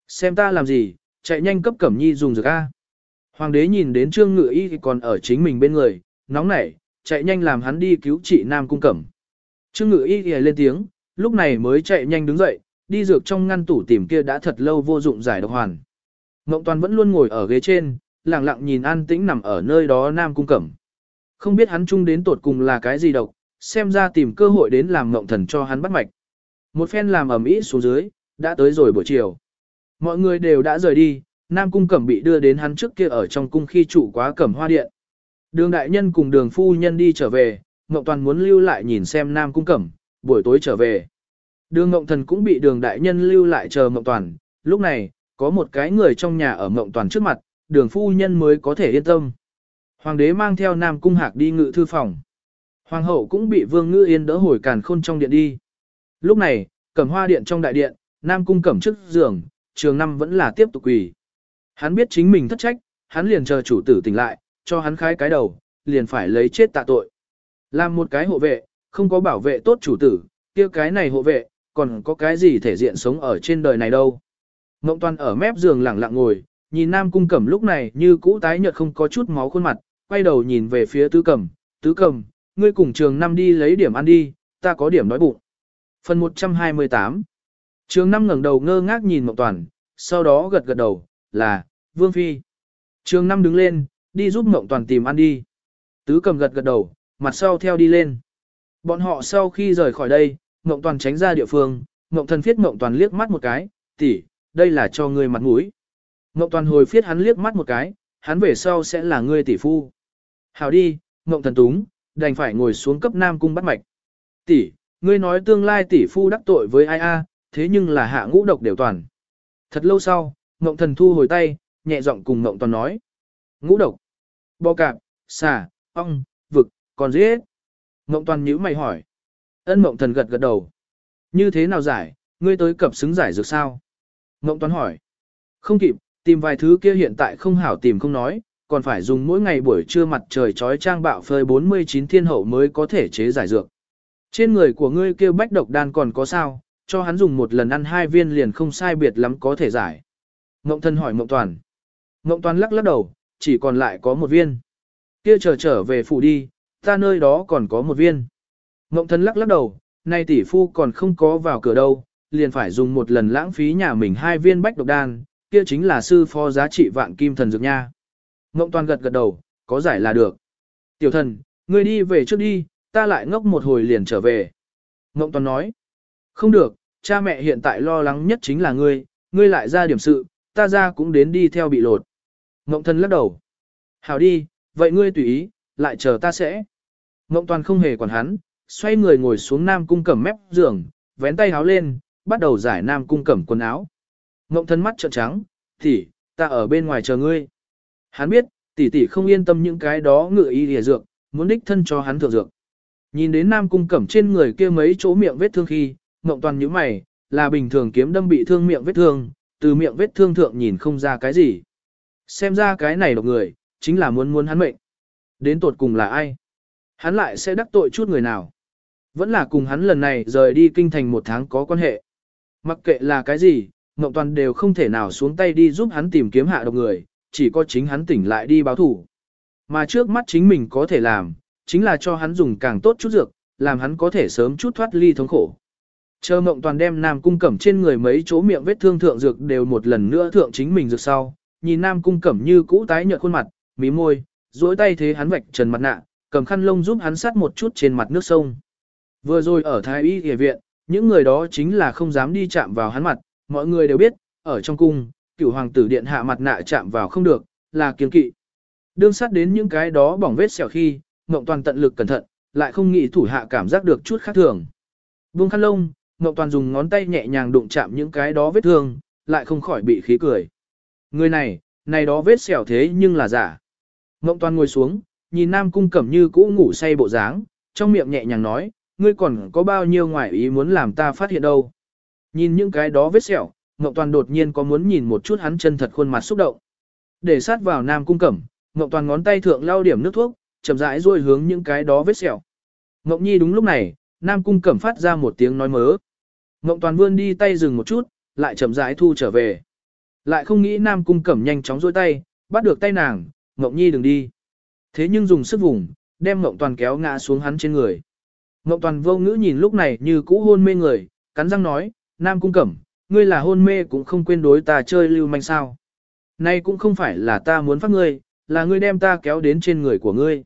Xem ta làm gì, chạy nhanh cấp cẩm nhi dùng dược A. Hoàng đế nhìn đến trương ngự y còn ở chính mình bên người, nóng nảy, chạy nhanh làm hắn đi cứu trị nam cung cẩm. Trương ngự y lên tiếng, lúc này mới chạy nhanh đứng dậy, đi dược trong ngăn tủ tìm kia đã thật lâu vô dụng giải độc hoàn. Ngộng Toàn vẫn luôn ngồi ở ghế trên, lặng lặng nhìn an tĩnh nằm ở nơi đó Nam Cung Cẩm. Không biết hắn chung đến tột cùng là cái gì độc, xem ra tìm cơ hội đến làm Ngộng Thần cho hắn bắt mạch. Một phen làm ẩm ý xuống dưới, đã tới rồi buổi chiều. Mọi người đều đã rời đi, Nam Cung Cẩm bị đưa đến hắn trước kia ở trong cung khi trụ quá Cẩm Hoa Điện. Đường đại nhân cùng đường phu nhân đi trở về, Ngọc Toàn muốn lưu lại nhìn xem Nam Cung Cẩm, buổi tối trở về. Đường Ngộng Thần cũng bị đường đại nhân lưu lại chờ Ngộng Toàn, Lúc này, có một cái người trong nhà ở mộng toàn trước mặt, đường phu nhân mới có thể yên tâm. Hoàng đế mang theo Nam Cung Hạc đi ngự thư phòng. Hoàng hậu cũng bị Vương Ngữ Yên đỡ hồi càn khôn trong điện đi. Lúc này, cẩm hoa điện trong đại điện, Nam Cung cẩm trước giường, trường năm vẫn là tiếp tục quỳ. Hắn biết chính mình thất trách, hắn liền chờ chủ tử tỉnh lại, cho hắn khai cái đầu, liền phải lấy chết tạ tội. Làm một cái hộ vệ, không có bảo vệ tốt chủ tử, kia cái này hộ vệ, còn có cái gì thể diện sống ở trên đời này đâu. Ngộng toàn ở mép giường lặng lặng ngồi, nhìn Nam Cung Cẩm lúc này như cũ tái nhợt không có chút máu khuôn mặt, quay đầu nhìn về phía Tứ Cẩm, Tứ Cẩm, ngươi cùng trường năm đi lấy điểm ăn đi, ta có điểm đói bụng. Phần 128 Trường năm ngẩng đầu ngơ ngác nhìn Mộng Toàn, sau đó gật gật đầu, là, Vương Phi. Trường năm đứng lên, đi giúp Ngộng Toàn tìm ăn đi. Tứ cầm gật gật đầu, mặt sau theo đi lên. Bọn họ sau khi rời khỏi đây, Ngộng Toàn tránh ra địa phương, Ngộng Thần phiết Ngộng Toàn liếc mắt một cái, tỷ, đây là cho ngươi mặt mũi. Ngộng Toàn hồi phiết hắn liếc mắt một cái, hắn về sau sẽ là ngươi tỷ phu. Hào đi, Ngộng Thần túng, đành phải ngồi xuống cấp Nam Cung bắt mạch. Tỷ, ngươi nói tương lai tỷ phu đắc tội với ai a, thế nhưng là hạ ngũ độc đều toàn. Thật lâu sau, Ngộng Thần thu hồi tay, nhẹ giọng cùng Ngộng Toàn nói. Ngũ độc, bò cạp, xà, ong, vực, còn giết. Ngộng Toàn nhíu mày hỏi. Ân Ngộng Thần gật gật đầu. Như thế nào giải, ngươi tới cập xứng giải dược sao? Ngộng Toàn hỏi. Không kịp, tìm vài thứ kia hiện tại không hảo tìm không nói, còn phải dùng mỗi ngày buổi trưa mặt trời trói trang bạo phơi 49 thiên hậu mới có thể chế giải dược. Trên người của ngươi kêu bách độc đan còn có sao, cho hắn dùng một lần ăn hai viên liền không sai biệt lắm có thể giải. Ngộng thân hỏi Ngộng Toàn. Ngộng Toàn lắc lắc đầu, chỉ còn lại có một viên. Kia chờ trở, trở về phủ đi, ta nơi đó còn có một viên. Ngộng thân lắc lắc đầu, nay tỷ phu còn không có vào cửa đâu, liền phải dùng một lần lãng phí nhà mình hai viên bách độc đan, kia chính là sư phó giá trị vạn kim thần dược nha. Ngộng toàn gật gật đầu, có giải là được. Tiểu thần, ngươi đi về trước đi, ta lại ngốc một hồi liền trở về. Ngộng toàn nói, không được, cha mẹ hiện tại lo lắng nhất chính là ngươi, ngươi lại ra điểm sự, ta ra cũng đến đi theo bị lột. Ngộng thần lắc đầu. Hảo đi, vậy ngươi tùy ý, lại chờ ta sẽ. Ngộng toàn không hề quản hắn, xoay người ngồi xuống nam cung cẩm mép giường, vén tay háo lên, bắt đầu giải nam cung cẩm quần áo. Ngộng thân mắt trợn trắng, tỷ, ta ở bên ngoài chờ ngươi. Hắn biết, tỷ tỷ không yên tâm những cái đó ngựa y lìa dược, muốn đích thân cho hắn thượng dược. Nhìn đến nam cung cẩm trên người kia mấy chỗ miệng vết thương khi, ngộng toàn như mày, là bình thường kiếm đâm bị thương miệng vết thương, từ miệng vết thương thượng nhìn không ra cái gì. Xem ra cái này độc người, chính là muốn muốn hắn mệnh. Đến tột cùng là ai? Hắn lại sẽ đắc tội chút người nào? Vẫn là cùng hắn lần này rời đi kinh thành một tháng có quan hệ. Mặc kệ là cái gì, ngọc Toàn đều không thể nào xuống tay đi giúp hắn tìm kiếm hạ độc người, chỉ có chính hắn tỉnh lại đi báo thủ. Mà trước mắt chính mình có thể làm, chính là cho hắn dùng càng tốt chút dược, làm hắn có thể sớm chút thoát ly thống khổ. Chờ mộng Toàn đem Nam Cung Cẩm trên người mấy chỗ miệng vết thương thượng dược đều một lần nữa thượng chính mình dược sau, nhìn Nam Cung Cẩm như cũ tái nhợt khuôn mặt, mí môi, duỗi tay thế hắn vạch trần mặt nạ, cầm khăn lông giúp hắn sát một chút trên mặt nước sông. Vừa rồi ở Thái Y Y viện, những người đó chính là không dám đi chạm vào hắn mặt, mọi người đều biết, ở trong cung, cửu hoàng tử điện hạ mặt nạ chạm vào không được, là kiêng kỵ. Đương sát đến những cái đó bỏng vết sẹo khi, Ngộng Toàn tận lực cẩn thận, lại không nghĩ thủ hạ cảm giác được chút khác thường. Buông khăn lông, Ngộng Toàn dùng ngón tay nhẹ nhàng đụng chạm những cái đó vết thương, lại không khỏi bị khí cười. Người này, này đó vết sẹo thế nhưng là giả. Ngộng Toàn ngồi xuống, nhìn Nam Cung Cẩm Như cũ ngủ say bộ dáng, trong miệng nhẹ nhàng nói, ngươi còn có bao nhiêu ngoại ý muốn làm ta phát hiện đâu. Nhìn những cái đó vết sẹo, Ngộng Toàn đột nhiên có muốn nhìn một chút hắn chân thật khuôn mặt xúc động. Để sát vào Nam Cung Cẩm, Ngộng Toàn ngón tay thượng lau điểm nước thuốc, chậm rãi duỗi hướng những cái đó vết sẹo. Ngộng Nhi đúng lúc này, Nam Cung Cẩm phát ra một tiếng nói mớ. Ngộng Toàn vươn đi tay dừng một chút, lại chậm rãi thu trở về. Lại không nghĩ Nam Cung Cẩm nhanh chóng duỗi tay, bắt được tay nàng, Ngộng Nhi đừng đi. Thế nhưng dùng sức vùng, đem Ngộng Toàn kéo ngã xuống hắn trên người. Ngộng Toàn vô ngữ nhìn lúc này như cũ hôn mê người, cắn răng nói, Nam Cung Cẩm, ngươi là hôn mê cũng không quên đối ta chơi lưu manh sao. Nay cũng không phải là ta muốn phát ngươi, là ngươi đem ta kéo đến trên người của ngươi.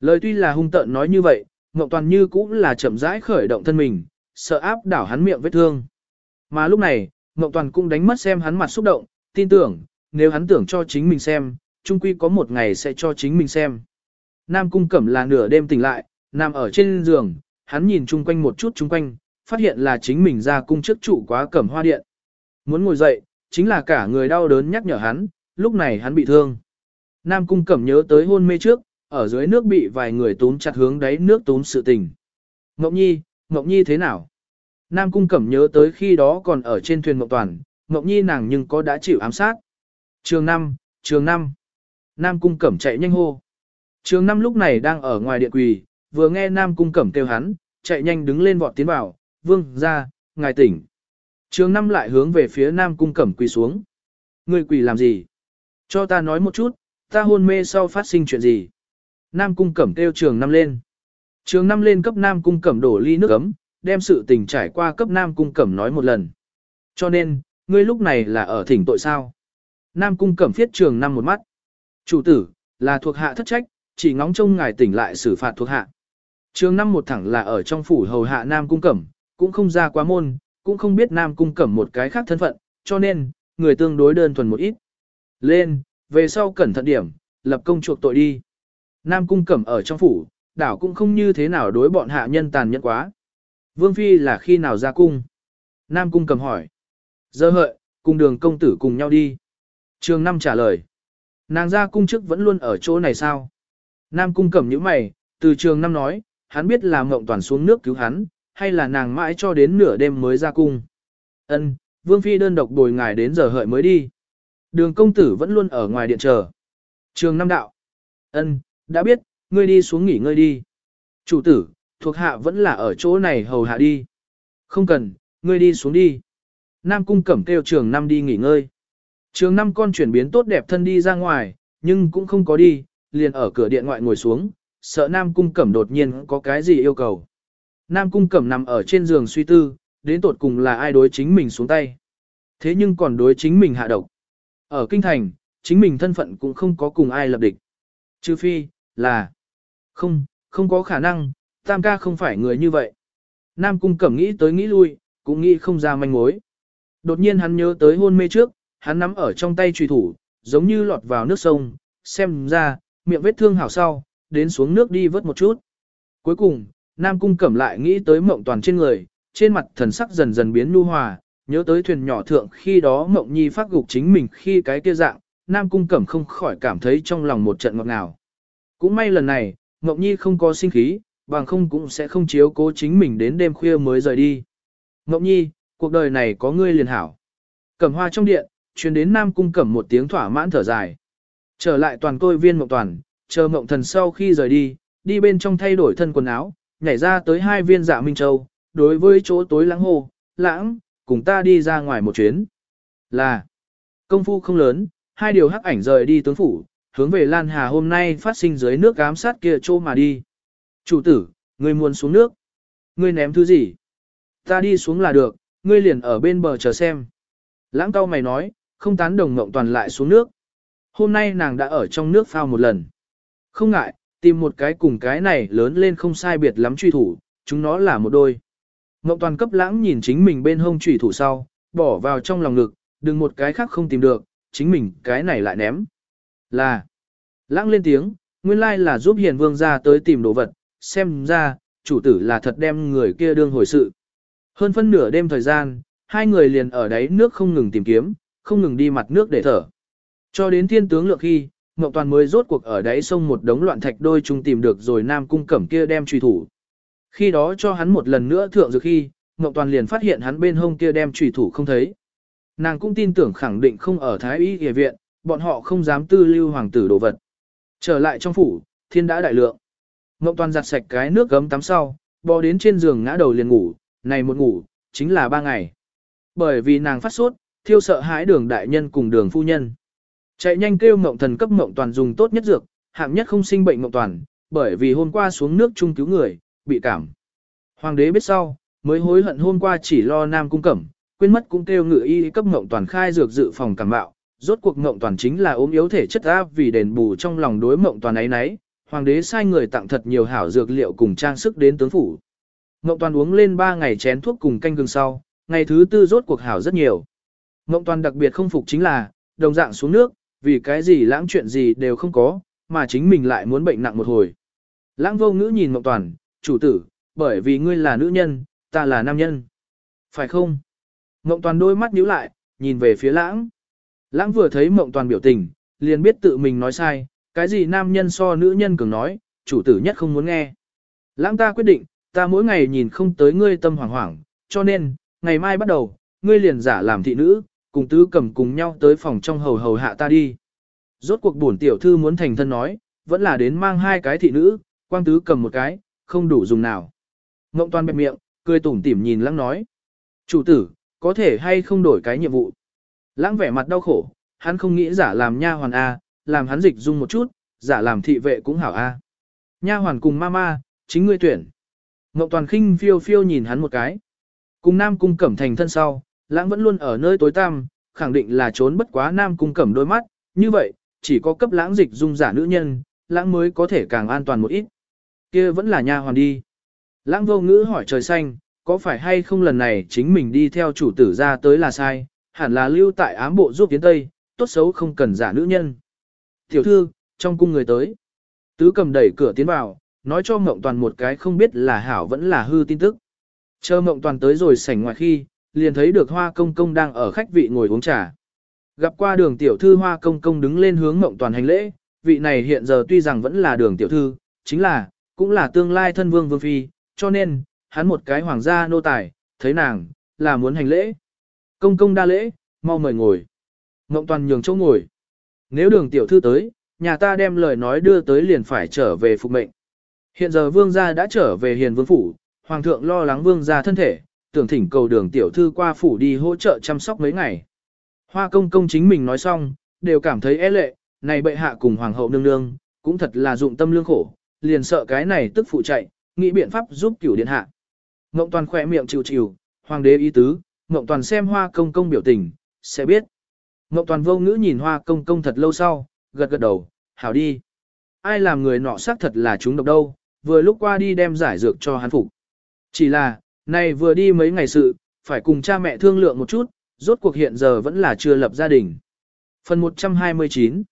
Lời tuy là hung tợn nói như vậy, Ngộng Toàn như cũng là chậm rãi khởi động thân mình, sợ áp đảo hắn miệng vết thương. Mà lúc này, Ngộng Toàn cũng đánh mất xem hắn mặt xúc động, tin tưởng, nếu hắn tưởng cho chính mình xem, chung quy có một ngày sẽ cho chính mình xem. Nam Cung Cẩm là nửa đêm tỉnh lại, nằm ở trên giường, hắn nhìn chung quanh một chút chung quanh, phát hiện là chính mình ra cung trước trụ quá cẩm hoa điện. Muốn ngồi dậy, chính là cả người đau đớn nhắc nhở hắn, lúc này hắn bị thương. Nam Cung Cẩm nhớ tới hôn mê trước, ở dưới nước bị vài người túm chặt hướng đáy nước túm sự tình. Ngọc Nhi, Ngọc Nhi thế nào? Nam Cung Cẩm nhớ tới khi đó còn ở trên thuyền Ngọc Toàn, Ngọc Nhi nàng nhưng có đã chịu ám sát. Trường 5, trường 5. Nam Cung Cẩm chạy nhanh hô. Trường 5 lúc này đang ở ngoài điện quỳ, vừa nghe Nam Cung Cẩm kêu hắn, chạy nhanh đứng lên vọt tiến vào, vương, ra, ngài tỉnh. Trường 5 lại hướng về phía Nam Cung Cẩm quỳ xuống. Người quỳ làm gì? Cho ta nói một chút, ta hôn mê sau phát sinh chuyện gì? Nam Cung Cẩm kêu trường năm lên. Trường năm lên cấp Nam Cung Cẩm đổ ly nước ấm, đem sự tình trải qua cấp Nam Cung Cẩm nói một lần. Cho nên, ngươi lúc này là ở thỉnh tội sao? Nam Cung Cẩm phiết trường năm một mắt. Chủ tử, là thuộc hạ thất trách, chỉ ngóng trông ngài tỉnh lại xử phạt thuộc hạ. Trường năm một thẳng là ở trong phủ hầu hạ Nam Cung Cẩm, cũng không ra quá môn, cũng không biết Nam Cung Cẩm một cái khác thân phận, cho nên, người tương đối đơn thuần một ít. Lên, về sau cẩn thận điểm, lập công chuộc tội đi. Nam Cung Cẩm ở trong phủ, đảo cũng không như thế nào đối bọn hạ nhân tàn nhẫn quá. Vương Phi là khi nào ra cung? Nam Cung Cẩm hỏi. Giờ hợi, cùng đường công tử cùng nhau đi. Trường năm trả lời. Nàng ra cung chức vẫn luôn ở chỗ này sao? Nam Cung Cẩm những mày, từ trường năm nói, hắn biết là mộng toàn xuống nước cứu hắn, hay là nàng mãi cho đến nửa đêm mới ra cung. Ân, Vương Phi đơn độc bồi ngài đến giờ hợi mới đi. Đường công tử vẫn luôn ở ngoài điện chờ. Trường Nam Đạo. Ân, đã biết, ngươi đi xuống nghỉ ngơi đi. Chủ tử, thuộc hạ vẫn là ở chỗ này hầu hạ đi. Không cần, ngươi đi xuống đi. Nam cung cẩm kêu trường Nam đi nghỉ ngơi. Trường Nam con chuyển biến tốt đẹp thân đi ra ngoài, nhưng cũng không có đi, liền ở cửa điện ngoại ngồi xuống, sợ Nam Cung Cẩm đột nhiên có cái gì yêu cầu. Nam Cung Cẩm nằm ở trên giường suy tư, đến tột cùng là ai đối chính mình xuống tay. Thế nhưng còn đối chính mình hạ độc. Ở Kinh Thành, chính mình thân phận cũng không có cùng ai lập địch. Trừ phi, là... Không, không có khả năng, Tam ca không phải người như vậy. Nam Cung Cẩm nghĩ tới nghĩ lui, cũng nghĩ không ra manh mối. Đột nhiên hắn nhớ tới hôn mê trước, hắn nắm ở trong tay trùy thủ, giống như lọt vào nước sông, xem ra, miệng vết thương hảo sau, đến xuống nước đi vớt một chút. Cuối cùng, Nam Cung Cẩm lại nghĩ tới mộng toàn trên người, trên mặt thần sắc dần dần biến nu hòa, nhớ tới thuyền nhỏ thượng khi đó mộng nhi phát gục chính mình khi cái kia dạng, Nam Cung Cẩm không khỏi cảm thấy trong lòng một trận ngọt ngào. Cũng may lần này, ngọc nhi không có sinh khí, bằng không cũng sẽ không chiếu cố chính mình đến đêm khuya mới rời đi. ngọc nhi, cuộc đời này có ngươi liền hảo. Cẩm hoa trong điện, truyền đến Nam Cung Cẩm một tiếng thỏa mãn thở dài. Trở lại toàn tôi viên mộng toàn, chờ mộng thần sau khi rời đi, đi bên trong thay đổi thân quần áo, nhảy ra tới hai viên dạ Minh Châu, đối với chỗ tối lãng hồ, lãng, cùng ta đi ra ngoài một chuyến. Là, công phu không lớn, hai điều hắc ảnh rời đi tướng phủ, hướng về Lan Hà hôm nay phát sinh dưới nước ám sát kia chỗ mà đi. Chủ tử, ngươi muốn xuống nước. Ngươi ném thứ gì? Ta đi xuống là được, ngươi liền ở bên bờ chờ xem. Lãng cao mày nói, không tán đồng mộng toàn lại xuống nước. Hôm nay nàng đã ở trong nước phao một lần. Không ngại, tìm một cái cùng cái này lớn lên không sai biệt lắm truy thủ, chúng nó là một đôi. Ngộng toàn cấp lãng nhìn chính mình bên hông truy thủ sau, bỏ vào trong lòng ngực, đừng một cái khác không tìm được, chính mình cái này lại ném. Là, lãng lên tiếng, nguyên lai là giúp hiền vương ra tới tìm đồ vật, xem ra, chủ tử là thật đem người kia đương hồi sự. Hơn phân nửa đêm thời gian, hai người liền ở đáy nước không ngừng tìm kiếm, không ngừng đi mặt nước để thở. Cho đến thiên tướng lượng khi, Ngọc Toàn mới rốt cuộc ở đáy sông một đống loạn thạch đôi chung tìm được rồi Nam Cung Cẩm kia đem truy thủ. Khi đó cho hắn một lần nữa thượng dược khi, Ngọc Toàn liền phát hiện hắn bên hông kia đem truy thủ không thấy. Nàng cũng tin tưởng khẳng định không ở Thái Y Y viện, bọn họ không dám tư lưu hoàng tử đồ vật. Trở lại trong phủ, thiên đã đại lượng. Ngọc Toàn giặt sạch cái nước gấm tắm sau, bò đến trên giường ngã đầu liền ngủ, này một ngủ, chính là ba ngày. Bởi vì nàng phát sốt, thiêu sợ hãi đường đại nhân cùng đường phu nhân. Chạy nhanh kêu ngộng thần cấp ngộng toàn dùng tốt nhất dược, hạng nhất không sinh bệnh ngộng toàn, bởi vì hôm qua xuống nước chung cứu người, bị cảm. Hoàng đế biết sau, mới hối hận hôm qua chỉ lo nam cung cẩm, quên mất cũng kêu ngự y cấp ngộng toàn khai dược dự phòng cảm bạo. Rốt cuộc mộng toàn chính là ốm yếu thể chất áp vì đền bù trong lòng đối mộng toàn ấy nấy, hoàng đế sai người tặng thật nhiều hảo dược liệu cùng trang sức đến tướng phủ. Mộng toàn uống lên 3 ngày chén thuốc cùng canh gừng sau, ngày thứ tư rốt cuộc hảo rất nhiều. Mộng toàn đặc biệt không phục chính là, đồng dạng xuống nước, vì cái gì lãng chuyện gì đều không có, mà chính mình lại muốn bệnh nặng một hồi. Lãng vô ngữ nhìn Mộng Toàn, chủ tử, bởi vì ngươi là nữ nhân, ta là nam nhân. Phải không? Mộng Toàn đôi mắt nhíu lại, nhìn về phía lãng. Lãng vừa thấy mộng toàn biểu tình, liền biết tự mình nói sai, cái gì nam nhân so nữ nhân cường nói, chủ tử nhất không muốn nghe. Lãng ta quyết định, ta mỗi ngày nhìn không tới ngươi tâm hoảng hoảng, cho nên, ngày mai bắt đầu, ngươi liền giả làm thị nữ, cùng tứ cầm cùng nhau tới phòng trong hầu hầu hạ ta đi. Rốt cuộc bổn tiểu thư muốn thành thân nói, vẫn là đến mang hai cái thị nữ, quang tứ cầm một cái, không đủ dùng nào. Ngộng toàn bẹp miệng, cười tủm tỉm nhìn lãng nói. Chủ tử, có thể hay không đổi cái nhiệm vụ. Lãng vẻ mặt đau khổ, hắn không nghĩ giả làm nha hoàn A, làm hắn dịch dung một chút, giả làm thị vệ cũng hảo A. Nha hoàn cùng mama, chính ngươi tuyển. Ngọc toàn khinh phiêu phiêu nhìn hắn một cái. Cùng nam cung cẩm thành thân sau, lãng vẫn luôn ở nơi tối tăm, khẳng định là trốn bất quá nam cung cẩm đôi mắt, như vậy, chỉ có cấp lãng dịch dung giả nữ nhân, lãng mới có thể càng an toàn một ít. kia vẫn là nha hoàn đi. Lãng vô ngữ hỏi trời xanh, có phải hay không lần này chính mình đi theo chủ tử ra tới là sai, hẳn là lưu tại ám bộ giúp tiến Tây, tốt xấu không cần giả nữ nhân. Tiểu thư, trong cung người tới. Tứ cầm đẩy cửa tiến vào, nói cho Mộng Toàn một cái không biết là hảo vẫn là hư tin tức. Chờ Mộng Toàn tới rồi sảnh ngoài khi, liền thấy được Hoa Công Công đang ở khách vị ngồi uống trà. Gặp qua đường tiểu thư Hoa Công Công đứng lên hướng Mộng Toàn hành lễ, vị này hiện giờ tuy rằng vẫn là đường tiểu thư, chính là, cũng là tương lai thân vương vương phi, cho nên, hắn một cái hoàng gia nô tài, thấy nàng, là muốn hành lễ. Công công đa lễ, mau mời ngồi. Ngộng toàn nhường chỗ ngồi. Nếu đường tiểu thư tới, nhà ta đem lời nói đưa tới liền phải trở về phục mệnh. Hiện giờ vương gia đã trở về hiền vương phủ, hoàng thượng lo lắng vương gia thân thể, tưởng thỉnh cầu đường tiểu thư qua phủ đi hỗ trợ chăm sóc mấy ngày. Hoa công công chính mình nói xong, đều cảm thấy e lệ, này bệ hạ cùng hoàng hậu nương nương, cũng thật là dụng tâm lương khổ, liền sợ cái này tức phụ chạy, nghĩ biện pháp giúp cửu điện hạ. Ngộng toàn khỏe miệng chịu chịu, hoàng đế ý tứ, Ngộng toàn xem hoa công công biểu tình, sẽ biết. Ngộng toàn vô ngữ nhìn hoa công công thật lâu sau, gật gật đầu, hảo đi. Ai làm người nọ xác thật là chúng độc đâu, vừa lúc qua đi đem giải dược cho hắn phục. Chỉ là, này vừa đi mấy ngày sự, phải cùng cha mẹ thương lượng một chút, rốt cuộc hiện giờ vẫn là chưa lập gia đình. Phần 129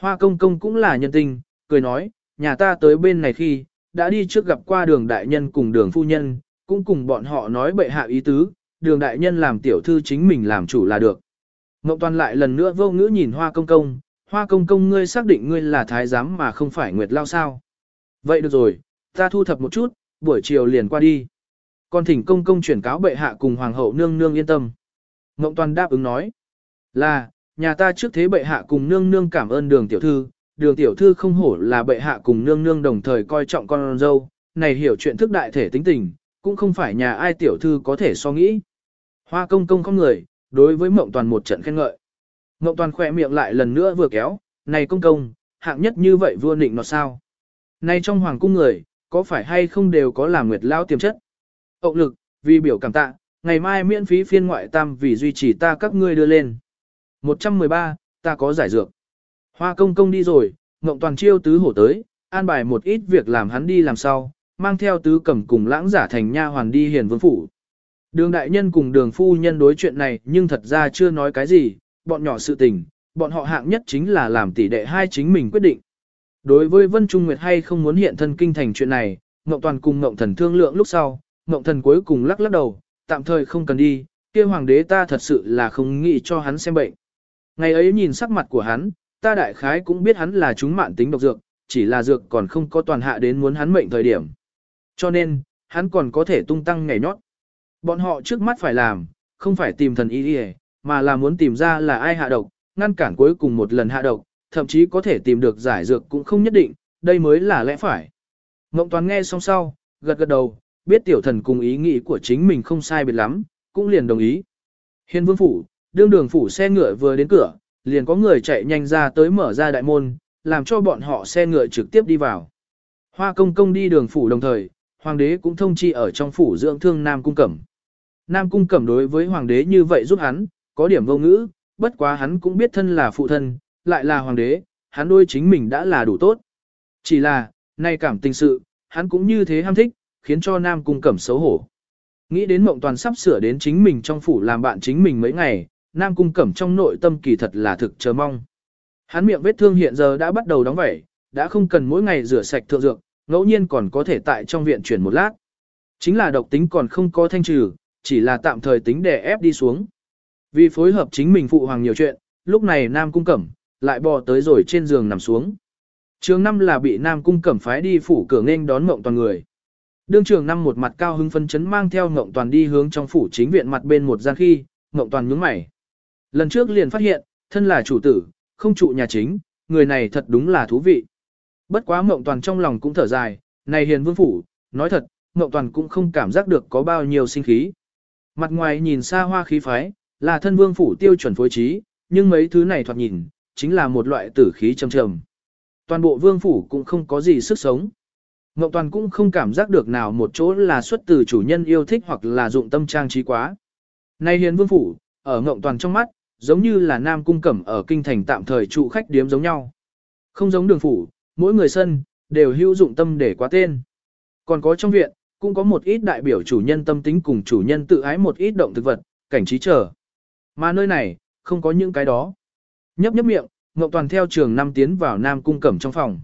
Hoa công công cũng là nhân tình, cười nói, nhà ta tới bên này khi, đã đi trước gặp qua đường đại nhân cùng đường phu nhân, cũng cùng bọn họ nói bệ hạ ý tứ, đường đại nhân làm tiểu thư chính mình làm chủ là được. Ngọc Toàn lại lần nữa vô ngữ nhìn hoa công công, hoa công công ngươi xác định ngươi là thái giám mà không phải nguyệt lao sao. Vậy được rồi, ta thu thập một chút, buổi chiều liền qua đi. Còn thỉnh công công chuyển cáo bệ hạ cùng hoàng hậu nương nương yên tâm. Ngọc Toàn đáp ứng nói, là, nhà ta trước thế bệ hạ cùng nương nương cảm ơn đường tiểu thư, đường tiểu thư không hổ là bệ hạ cùng nương nương đồng thời coi trọng con dâu, này hiểu chuyện thức đại thể tính tình, cũng không phải nhà ai tiểu thư có thể so nghĩ. Hoa công công không người, đối với mộng toàn một trận khen ngợi. Mộng toàn khỏe miệng lại lần nữa vừa kéo, này công công, hạng nhất như vậy vua nịnh nó sao. Này trong hoàng cung người, có phải hay không đều có làm nguyệt lao tiềm chất. Ốc lực, vì biểu cảm tạ, ngày mai miễn phí phiên ngoại tam vì duy trì ta các ngươi đưa lên. 113, ta có giải dược. Hoa công công đi rồi, Ngộng Toàn chiêu tứ hổ tới, an bài một ít việc làm hắn đi làm sau, mang theo tứ cẩm cùng lãng giả thành nha hoàn đi hiền vương phủ. Đường đại nhân cùng đường phu nhân đối chuyện này nhưng thật ra chưa nói cái gì, bọn nhỏ sự tình, bọn họ hạng nhất chính là làm tỷ đệ hai chính mình quyết định. Đối với Vân Trung Nguyệt hay không muốn hiện thân kinh thành chuyện này, Ngộng Toàn cùng Ngộng Thần thương lượng lúc sau, Ngộng Thần cuối cùng lắc lắc đầu, tạm thời không cần đi, kia hoàng đế ta thật sự là không nghĩ cho hắn xem bệnh. Ngày ấy nhìn sắc mặt của hắn, ta đại khái cũng biết hắn là chúng mạn tính độc dược, chỉ là dược còn không có toàn hạ đến muốn hắn mệnh thời điểm. Cho nên, hắn còn có thể tung tăng ngày nhót. Bọn họ trước mắt phải làm, không phải tìm thần y đi mà là muốn tìm ra là ai hạ độc, ngăn cản cuối cùng một lần hạ độc, thậm chí có thể tìm được giải dược cũng không nhất định, đây mới là lẽ phải. Ngộng Toàn nghe xong sau, gật gật đầu, biết tiểu thần cùng ý nghĩ của chính mình không sai biệt lắm, cũng liền đồng ý. Hiên vương phủ, đương đường phủ xe ngựa vừa đến cửa, liền có người chạy nhanh ra tới mở ra đại môn, làm cho bọn họ xe ngựa trực tiếp đi vào. Hoa công công đi đường phủ đồng thời, hoàng đế cũng thông chi ở trong phủ dưỡng thương Nam Cung Cẩm. Nam Cung Cẩm đối với hoàng đế như vậy giúp hắn, có điểm vô ngữ, bất quá hắn cũng biết thân là phụ thân, lại là hoàng đế, hắn đôi chính mình đã là đủ tốt. Chỉ là, nay cảm tình sự, hắn cũng như thế ham thích, khiến cho Nam Cung Cẩm xấu hổ. Nghĩ đến mộng toàn sắp sửa đến chính mình trong phủ làm bạn chính mình mấy ngày, Nam Cung Cẩm trong nội tâm kỳ thật là thực chờ mong. Hắn miệng vết thương hiện giờ đã bắt đầu đóng vẩy, đã không cần mỗi ngày rửa sạch thượng dược, ngẫu nhiên còn có thể tại trong viện chuyển một lát. Chính là độc tính còn không có thanh trừ, chỉ là tạm thời tính để ép đi xuống. Vì phối hợp chính mình phụ hoàng nhiều chuyện, lúc này Nam Cung Cẩm, lại bò tới rồi trên giường nằm xuống. Trường năm là bị Nam Cung Cẩm phái đi phủ cửa nghênh đón Ngộng toàn người. Đương trường năm một mặt cao hứng phân chấn mang theo Ngộng toàn đi hướng trong phủ chính viện mặt bên một gian khi, Ngộng toàn nhướng mày. Lần trước liền phát hiện, thân là chủ tử, không trụ nhà chính, người này thật đúng là thú vị. Bất quá mộng toàn trong lòng cũng thở dài, này hiền vương phủ, nói thật, mộng toàn cũng không cảm giác được có bao nhiêu sinh khí. Mặt ngoài nhìn xa hoa khí phái, là thân vương phủ tiêu chuẩn phối trí, nhưng mấy thứ này thoạt nhìn, chính là một loại tử khí trầm trầm. Toàn bộ vương phủ cũng không có gì sức sống. Ngọc Toàn cũng không cảm giác được nào một chỗ là xuất từ chủ nhân yêu thích hoặc là dụng tâm trang trí quá. Nay hiền vương phủ, ở Ngọc Toàn trong mắt, giống như là nam cung cẩm ở kinh thành tạm thời trụ khách điếm giống nhau. Không giống đường phủ, mỗi người sân, đều hữu dụng tâm để quá tên. Còn có trong viện, cũng có một ít đại biểu chủ nhân tâm tính cùng chủ nhân tự ái một ít động thực vật, cảnh trí trở. Mà nơi này, không có những cái đó. Nhấp nhấp miệng, Ngọc Toàn theo trường năm tiến vào Nam Cung Cẩm trong phòng.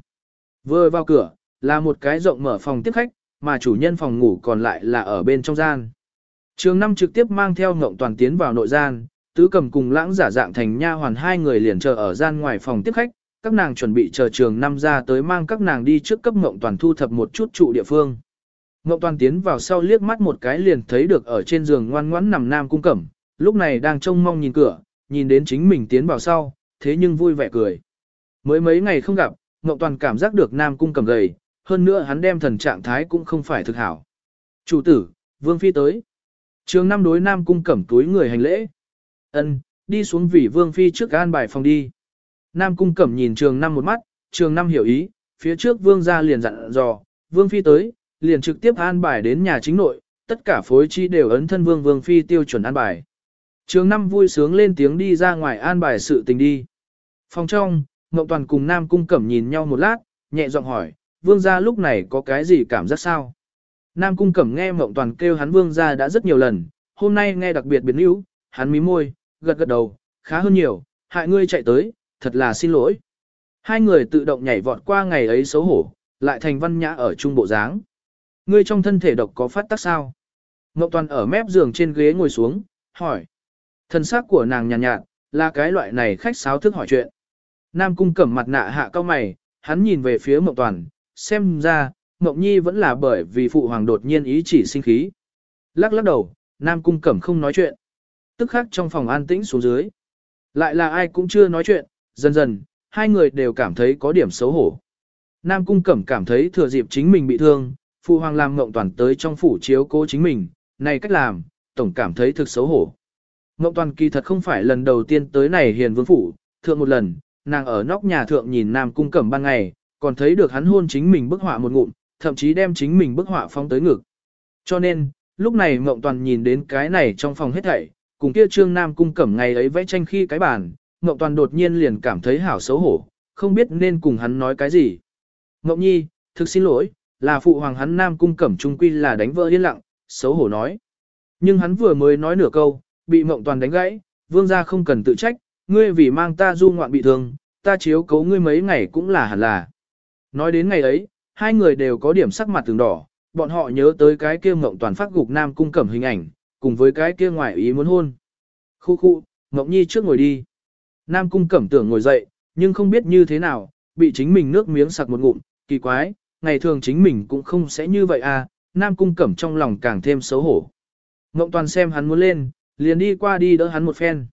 Vừa vào cửa, là một cái rộng mở phòng tiếp khách, mà chủ nhân phòng ngủ còn lại là ở bên trong gian. Trường năm trực tiếp mang theo Ngọc Toàn tiến vào nội gian, tứ cầm cùng lãng giả dạng thành nha hoàn hai người liền chờ ở gian ngoài phòng tiếp khách, các nàng chuẩn bị chờ trường năm ra tới mang các nàng đi trước cấp Ngọc Toàn thu thập một chút trụ địa phương. Ngọc Toàn tiến vào sau liếc mắt một cái liền thấy được ở trên giường ngoan ngoãn nằm Nam Cung Cẩm, lúc này đang trông mong nhìn cửa, nhìn đến chính mình tiến vào sau, thế nhưng vui vẻ cười. Mới mấy ngày không gặp, Ngọc Toàn cảm giác được Nam Cung Cẩm gầy, hơn nữa hắn đem thần trạng thái cũng không phải thực hảo. Chủ tử, Vương Phi tới. Trường năm đối Nam Cung Cẩm túi người hành lễ. ân đi xuống vì Vương Phi trước an bài phòng đi. Nam Cung Cẩm nhìn trường năm một mắt, trường năm hiểu ý, phía trước Vương gia liền dặn dò, Vương Phi tới, liền trực tiếp an bài đến nhà chính nội, tất cả phối chi đều ấn thân Vương Vương Phi tiêu chuẩn an bài. Trường năm vui sướng lên tiếng đi ra ngoài an bài sự tình đi. Phòng trong, Ngộ Toàn cùng Nam Cung Cẩm nhìn nhau một lát, nhẹ giọng hỏi, Vương gia lúc này có cái gì cảm giác sao? Nam Cung Cẩm nghe Ngộ Toàn kêu hắn Vương gia đã rất nhiều lần, hôm nay nghe đặc biệt biến yếu, hắn mí môi, gật gật đầu, khá hơn nhiều, hại ngươi chạy tới, thật là xin lỗi. Hai người tự động nhảy vọt qua ngày ấy xấu hổ, lại thành văn nhã ở trung bộ dáng. Ngươi trong thân thể độc có phát tác sao? Ngọc Toàn ở mép giường trên ghế ngồi xuống, hỏi. Thân xác của nàng nhàn nhạt, nhạt, là cái loại này khách sáo thức hỏi chuyện. Nam cung cẩm mặt nạ hạ cao mày, hắn nhìn về phía Mộng Toàn, xem ra, Mộng Nhi vẫn là bởi vì phụ hoàng đột nhiên ý chỉ sinh khí. Lắc lắc đầu, Nam cung cẩm không nói chuyện. Tức khắc trong phòng an tĩnh xuống dưới. Lại là ai cũng chưa nói chuyện, dần dần, hai người đều cảm thấy có điểm xấu hổ. Nam cung cẩm cảm thấy thừa dịp chính mình bị thương, phụ hoàng làm Ngộng Toàn tới trong phủ chiếu cố chính mình, này cách làm, tổng cảm thấy thực xấu hổ. Ngộng toàn kỳ thật không phải lần đầu tiên tới này hiền vương phủ, thượng một lần, nàng ở nóc nhà thượng nhìn nam cung cẩm ban ngày, còn thấy được hắn hôn chính mình bức họa một ngụm, thậm chí đem chính mình bức họa phong tới ngực. Cho nên, lúc này Ngộng toàn nhìn đến cái này trong phòng hết thảy, cùng kia trương nam cung cẩm ngày ấy vẽ tranh khi cái bàn, Ngộng toàn đột nhiên liền cảm thấy hảo xấu hổ, không biết nên cùng hắn nói cái gì. Ngộng nhi, thực xin lỗi, là phụ hoàng hắn nam cung cẩm trung quy là đánh vỡ yên lặng, xấu hổ nói. Nhưng hắn vừa mới nói nửa câu, bị mộng toàn đánh gãy, vương gia không cần tự trách, ngươi vì mang ta du ngoạn bị thương, ta chiếu cấu ngươi mấy ngày cũng là hẳn là. Nói đến ngày ấy, hai người đều có điểm sắc mặt từng đỏ, bọn họ nhớ tới cái kia mộng toàn phát gục nam cung cẩm hình ảnh, cùng với cái kia ngoại ý muốn hôn. Khu khu, mộng nhi trước ngồi đi. Nam cung cẩm tưởng ngồi dậy, nhưng không biết như thế nào, bị chính mình nước miếng sặc một ngụm, kỳ quái, ngày thường chính mình cũng không sẽ như vậy à, Nam cung cẩm trong lòng càng thêm xấu hổ. Ngộng toàn xem hắn muốn lên, liền đi qua đi đỡ hắn một phen.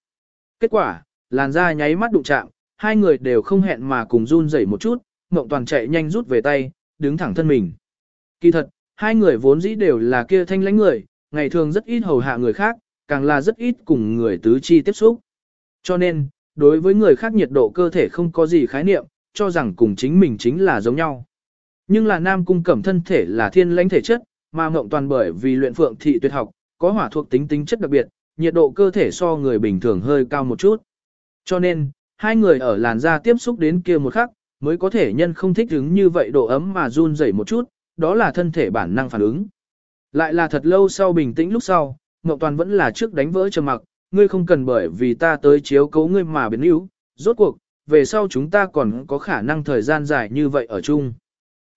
Kết quả, làn da nháy mắt đụng chạm, hai người đều không hẹn mà cùng run rẩy một chút, Ngộng Toàn chạy nhanh rút về tay, đứng thẳng thân mình. Kỳ thật, hai người vốn dĩ đều là kia thanh lãnh người, ngày thường rất ít hầu hạ người khác, càng là rất ít cùng người tứ chi tiếp xúc. Cho nên, đối với người khác nhiệt độ cơ thể không có gì khái niệm, cho rằng cùng chính mình chính là giống nhau. Nhưng là nam cung cẩm thân thể là thiên lãnh thể chất, mà Ngộng Toàn bởi vì luyện phượng thị tuyệt học, có hỏa thuộc tính tính chất đặc biệt, nhiệt độ cơ thể so người bình thường hơi cao một chút. Cho nên, hai người ở làn da tiếp xúc đến kia một khắc, mới có thể nhân không thích ứng như vậy độ ấm mà run rẩy một chút, đó là thân thể bản năng phản ứng. Lại là thật lâu sau bình tĩnh lúc sau, Ngọc Toàn vẫn là trước đánh vỡ trầm mặc, ngươi không cần bởi vì ta tới chiếu cấu ngươi mà biến yếu, rốt cuộc, về sau chúng ta còn có khả năng thời gian dài như vậy ở chung.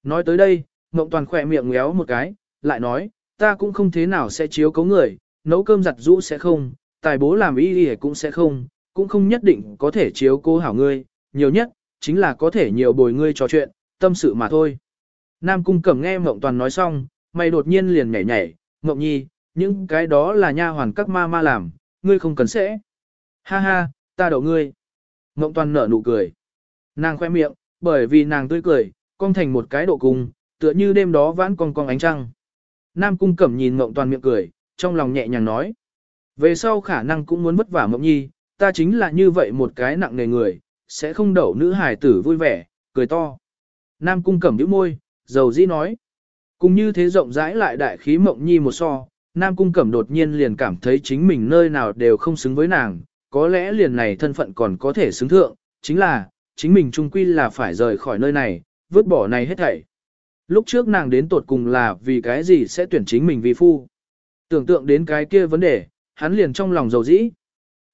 Nói tới đây, Ngộng Toàn khỏe miệng ngéo một cái, lại nói, ta cũng không thế nào sẽ chiếu cấu người, nấu cơm giặt rũ sẽ không, tài bố làm y y cũng sẽ không, cũng không nhất định có thể chiếu cố hảo ngươi, nhiều nhất, chính là có thể nhiều bồi ngươi trò chuyện, tâm sự mà thôi. Nam cung cẩm nghe Ngộng Toàn nói xong, mày đột nhiên liền nhảy nhảy, Ngộng Nhi, những cái đó là nha hoàn các ma ma làm, ngươi không cần sẽ. Ha ha, ta đậu ngươi. Mộng Toàn nở nụ cười. Nàng khoe miệng, bởi vì nàng tươi cười, cong thành một cái độ cung, tựa như đêm đó vãn cong cong ánh trăng. Nam cung cẩm nhìn Mộng Toàn miệng cười, trong lòng nhẹ nhàng nói. Về sau khả năng cũng muốn vất vả Mộng Nhi, ta chính là như vậy một cái nặng nề người, sẽ không đậu nữ hài tử vui vẻ, cười to. Nam cung cẩm nhíu môi, dầu dĩ nói. Cùng như thế rộng rãi lại đại khí Mộng Nhi một so, Nam cung cẩm đột nhiên liền cảm thấy chính mình nơi nào đều không xứng với nàng, có lẽ liền này thân phận còn có thể xứng thượng, chính là, chính mình trung quy là phải rời khỏi nơi này, vứt bỏ này hết thảy. Lúc trước nàng đến tột cùng là vì cái gì sẽ tuyển chính mình vì phu. Tưởng tượng đến cái kia vấn đề, hắn liền trong lòng dầu dĩ.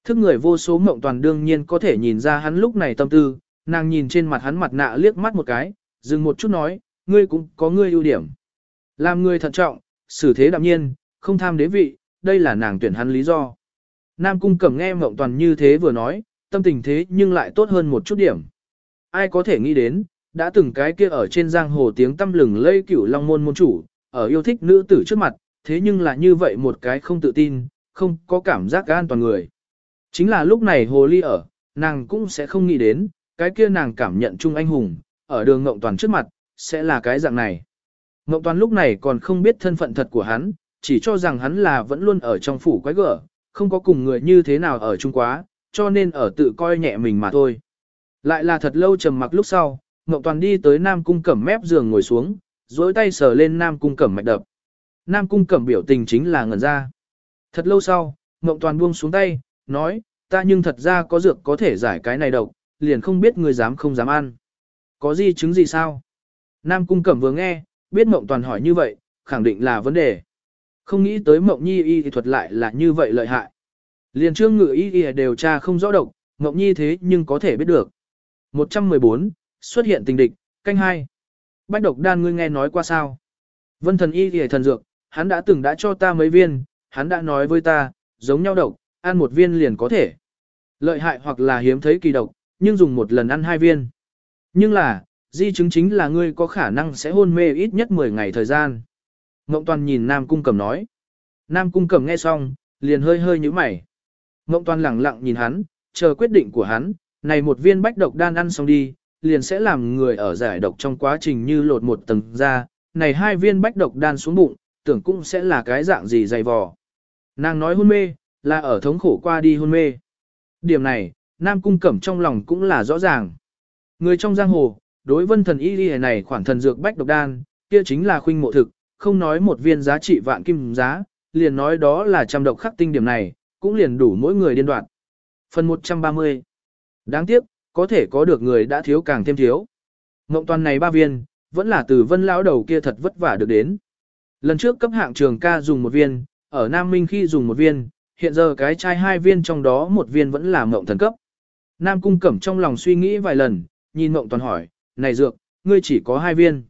Thức người vô số mộng toàn đương nhiên có thể nhìn ra hắn lúc này tâm tư, nàng nhìn trên mặt hắn mặt nạ liếc mắt một cái, dừng một chút nói, ngươi cũng có ngươi ưu điểm. Làm người thận trọng, xử thế đạm nhiên, không tham đế vị, đây là nàng tuyển hắn lý do. Nam cung cẩm nghe mộng toàn như thế vừa nói, tâm tình thế nhưng lại tốt hơn một chút điểm. Ai có thể nghĩ đến, đã từng cái kia ở trên giang hồ tiếng tâm lừng lây cửu long môn môn chủ, ở yêu thích nữ tử trước mặt, thế nhưng là như vậy một cái không tự tin, không có cảm giác an toàn người. Chính là lúc này hồ ly ở, nàng cũng sẽ không nghĩ đến, cái kia nàng cảm nhận chung anh hùng, ở đường ngộng toàn trước mặt, sẽ là cái dạng này. Ngộng toàn lúc này còn không biết thân phận thật của hắn, chỉ cho rằng hắn là vẫn luôn ở trong phủ quái gở, không có cùng người như thế nào ở chung quá, cho nên ở tự coi nhẹ mình mà thôi. Lại là thật lâu trầm mặc lúc sau, ngọc Toàn đi tới Nam Cung Cẩm mép giường ngồi xuống, duỗi tay sờ lên Nam Cung Cẩm mạch đập. Nam Cung Cẩm biểu tình chính là ngẩn ra. Thật lâu sau, ngọc Toàn buông xuống tay, nói, ta nhưng thật ra có dược có thể giải cái này độc, liền không biết người dám không dám ăn. Có gì chứng gì sao? Nam Cung Cẩm vừa nghe, biết ngọc Toàn hỏi như vậy, khẳng định là vấn đề. Không nghĩ tới Mộng Nhi y thuật lại là như vậy lợi hại. Liền trương ngự y y đều tra không rõ độc, Mộng Nhi thế nhưng có thể biết được. 114, xuất hiện tình địch, canh hai. Bách độc đan ngươi nghe nói qua sao? Vân thần y y thần dược, hắn đã từng đã cho ta mấy viên, hắn đã nói với ta, giống nhau độc, ăn một viên liền có thể. Lợi hại hoặc là hiếm thấy kỳ độc, nhưng dùng một lần ăn hai viên. Nhưng là, di chứng chính là ngươi có khả năng sẽ hôn mê ít nhất 10 ngày thời gian. Ngộng Toàn nhìn Nam Cung Cẩm nói. Nam Cung Cẩm nghe xong, liền hơi hơi nhíu mày. Ngộng Toàn lẳng lặng nhìn hắn, chờ quyết định của hắn, này một viên bách độc đan ăn xong đi, liền sẽ làm người ở giải độc trong quá trình như lột một tầng ra, này hai viên bách độc đan xuống bụng, tưởng cũng sẽ là cái dạng gì dày vò. Nàng nói hôn mê, là ở thống khổ qua đi hôn mê. Điểm này, Nam Cung Cẩm trong lòng cũng là rõ ràng. Người trong giang hồ, đối vân thần y này khoản thần dược bách độc đan, kia chính là khuynh mộ thực, không nói một viên giá trị vạn kim giá, liền nói đó là trăm độc khắc tinh điểm này, cũng liền đủ mỗi người điên đoạn. Phần 130 Đáng tiếc, có thể có được người đã thiếu càng thêm thiếu. Ngộng toàn này ba viên, vẫn là từ vân lão đầu kia thật vất vả được đến. Lần trước cấp hạng trường ca dùng một viên, ở Nam Minh khi dùng một viên, hiện giờ cái chai hai viên trong đó một viên vẫn là mộng thần cấp. Nam cung cẩm trong lòng suy nghĩ vài lần, nhìn mộng toàn hỏi, này dược, ngươi chỉ có hai viên.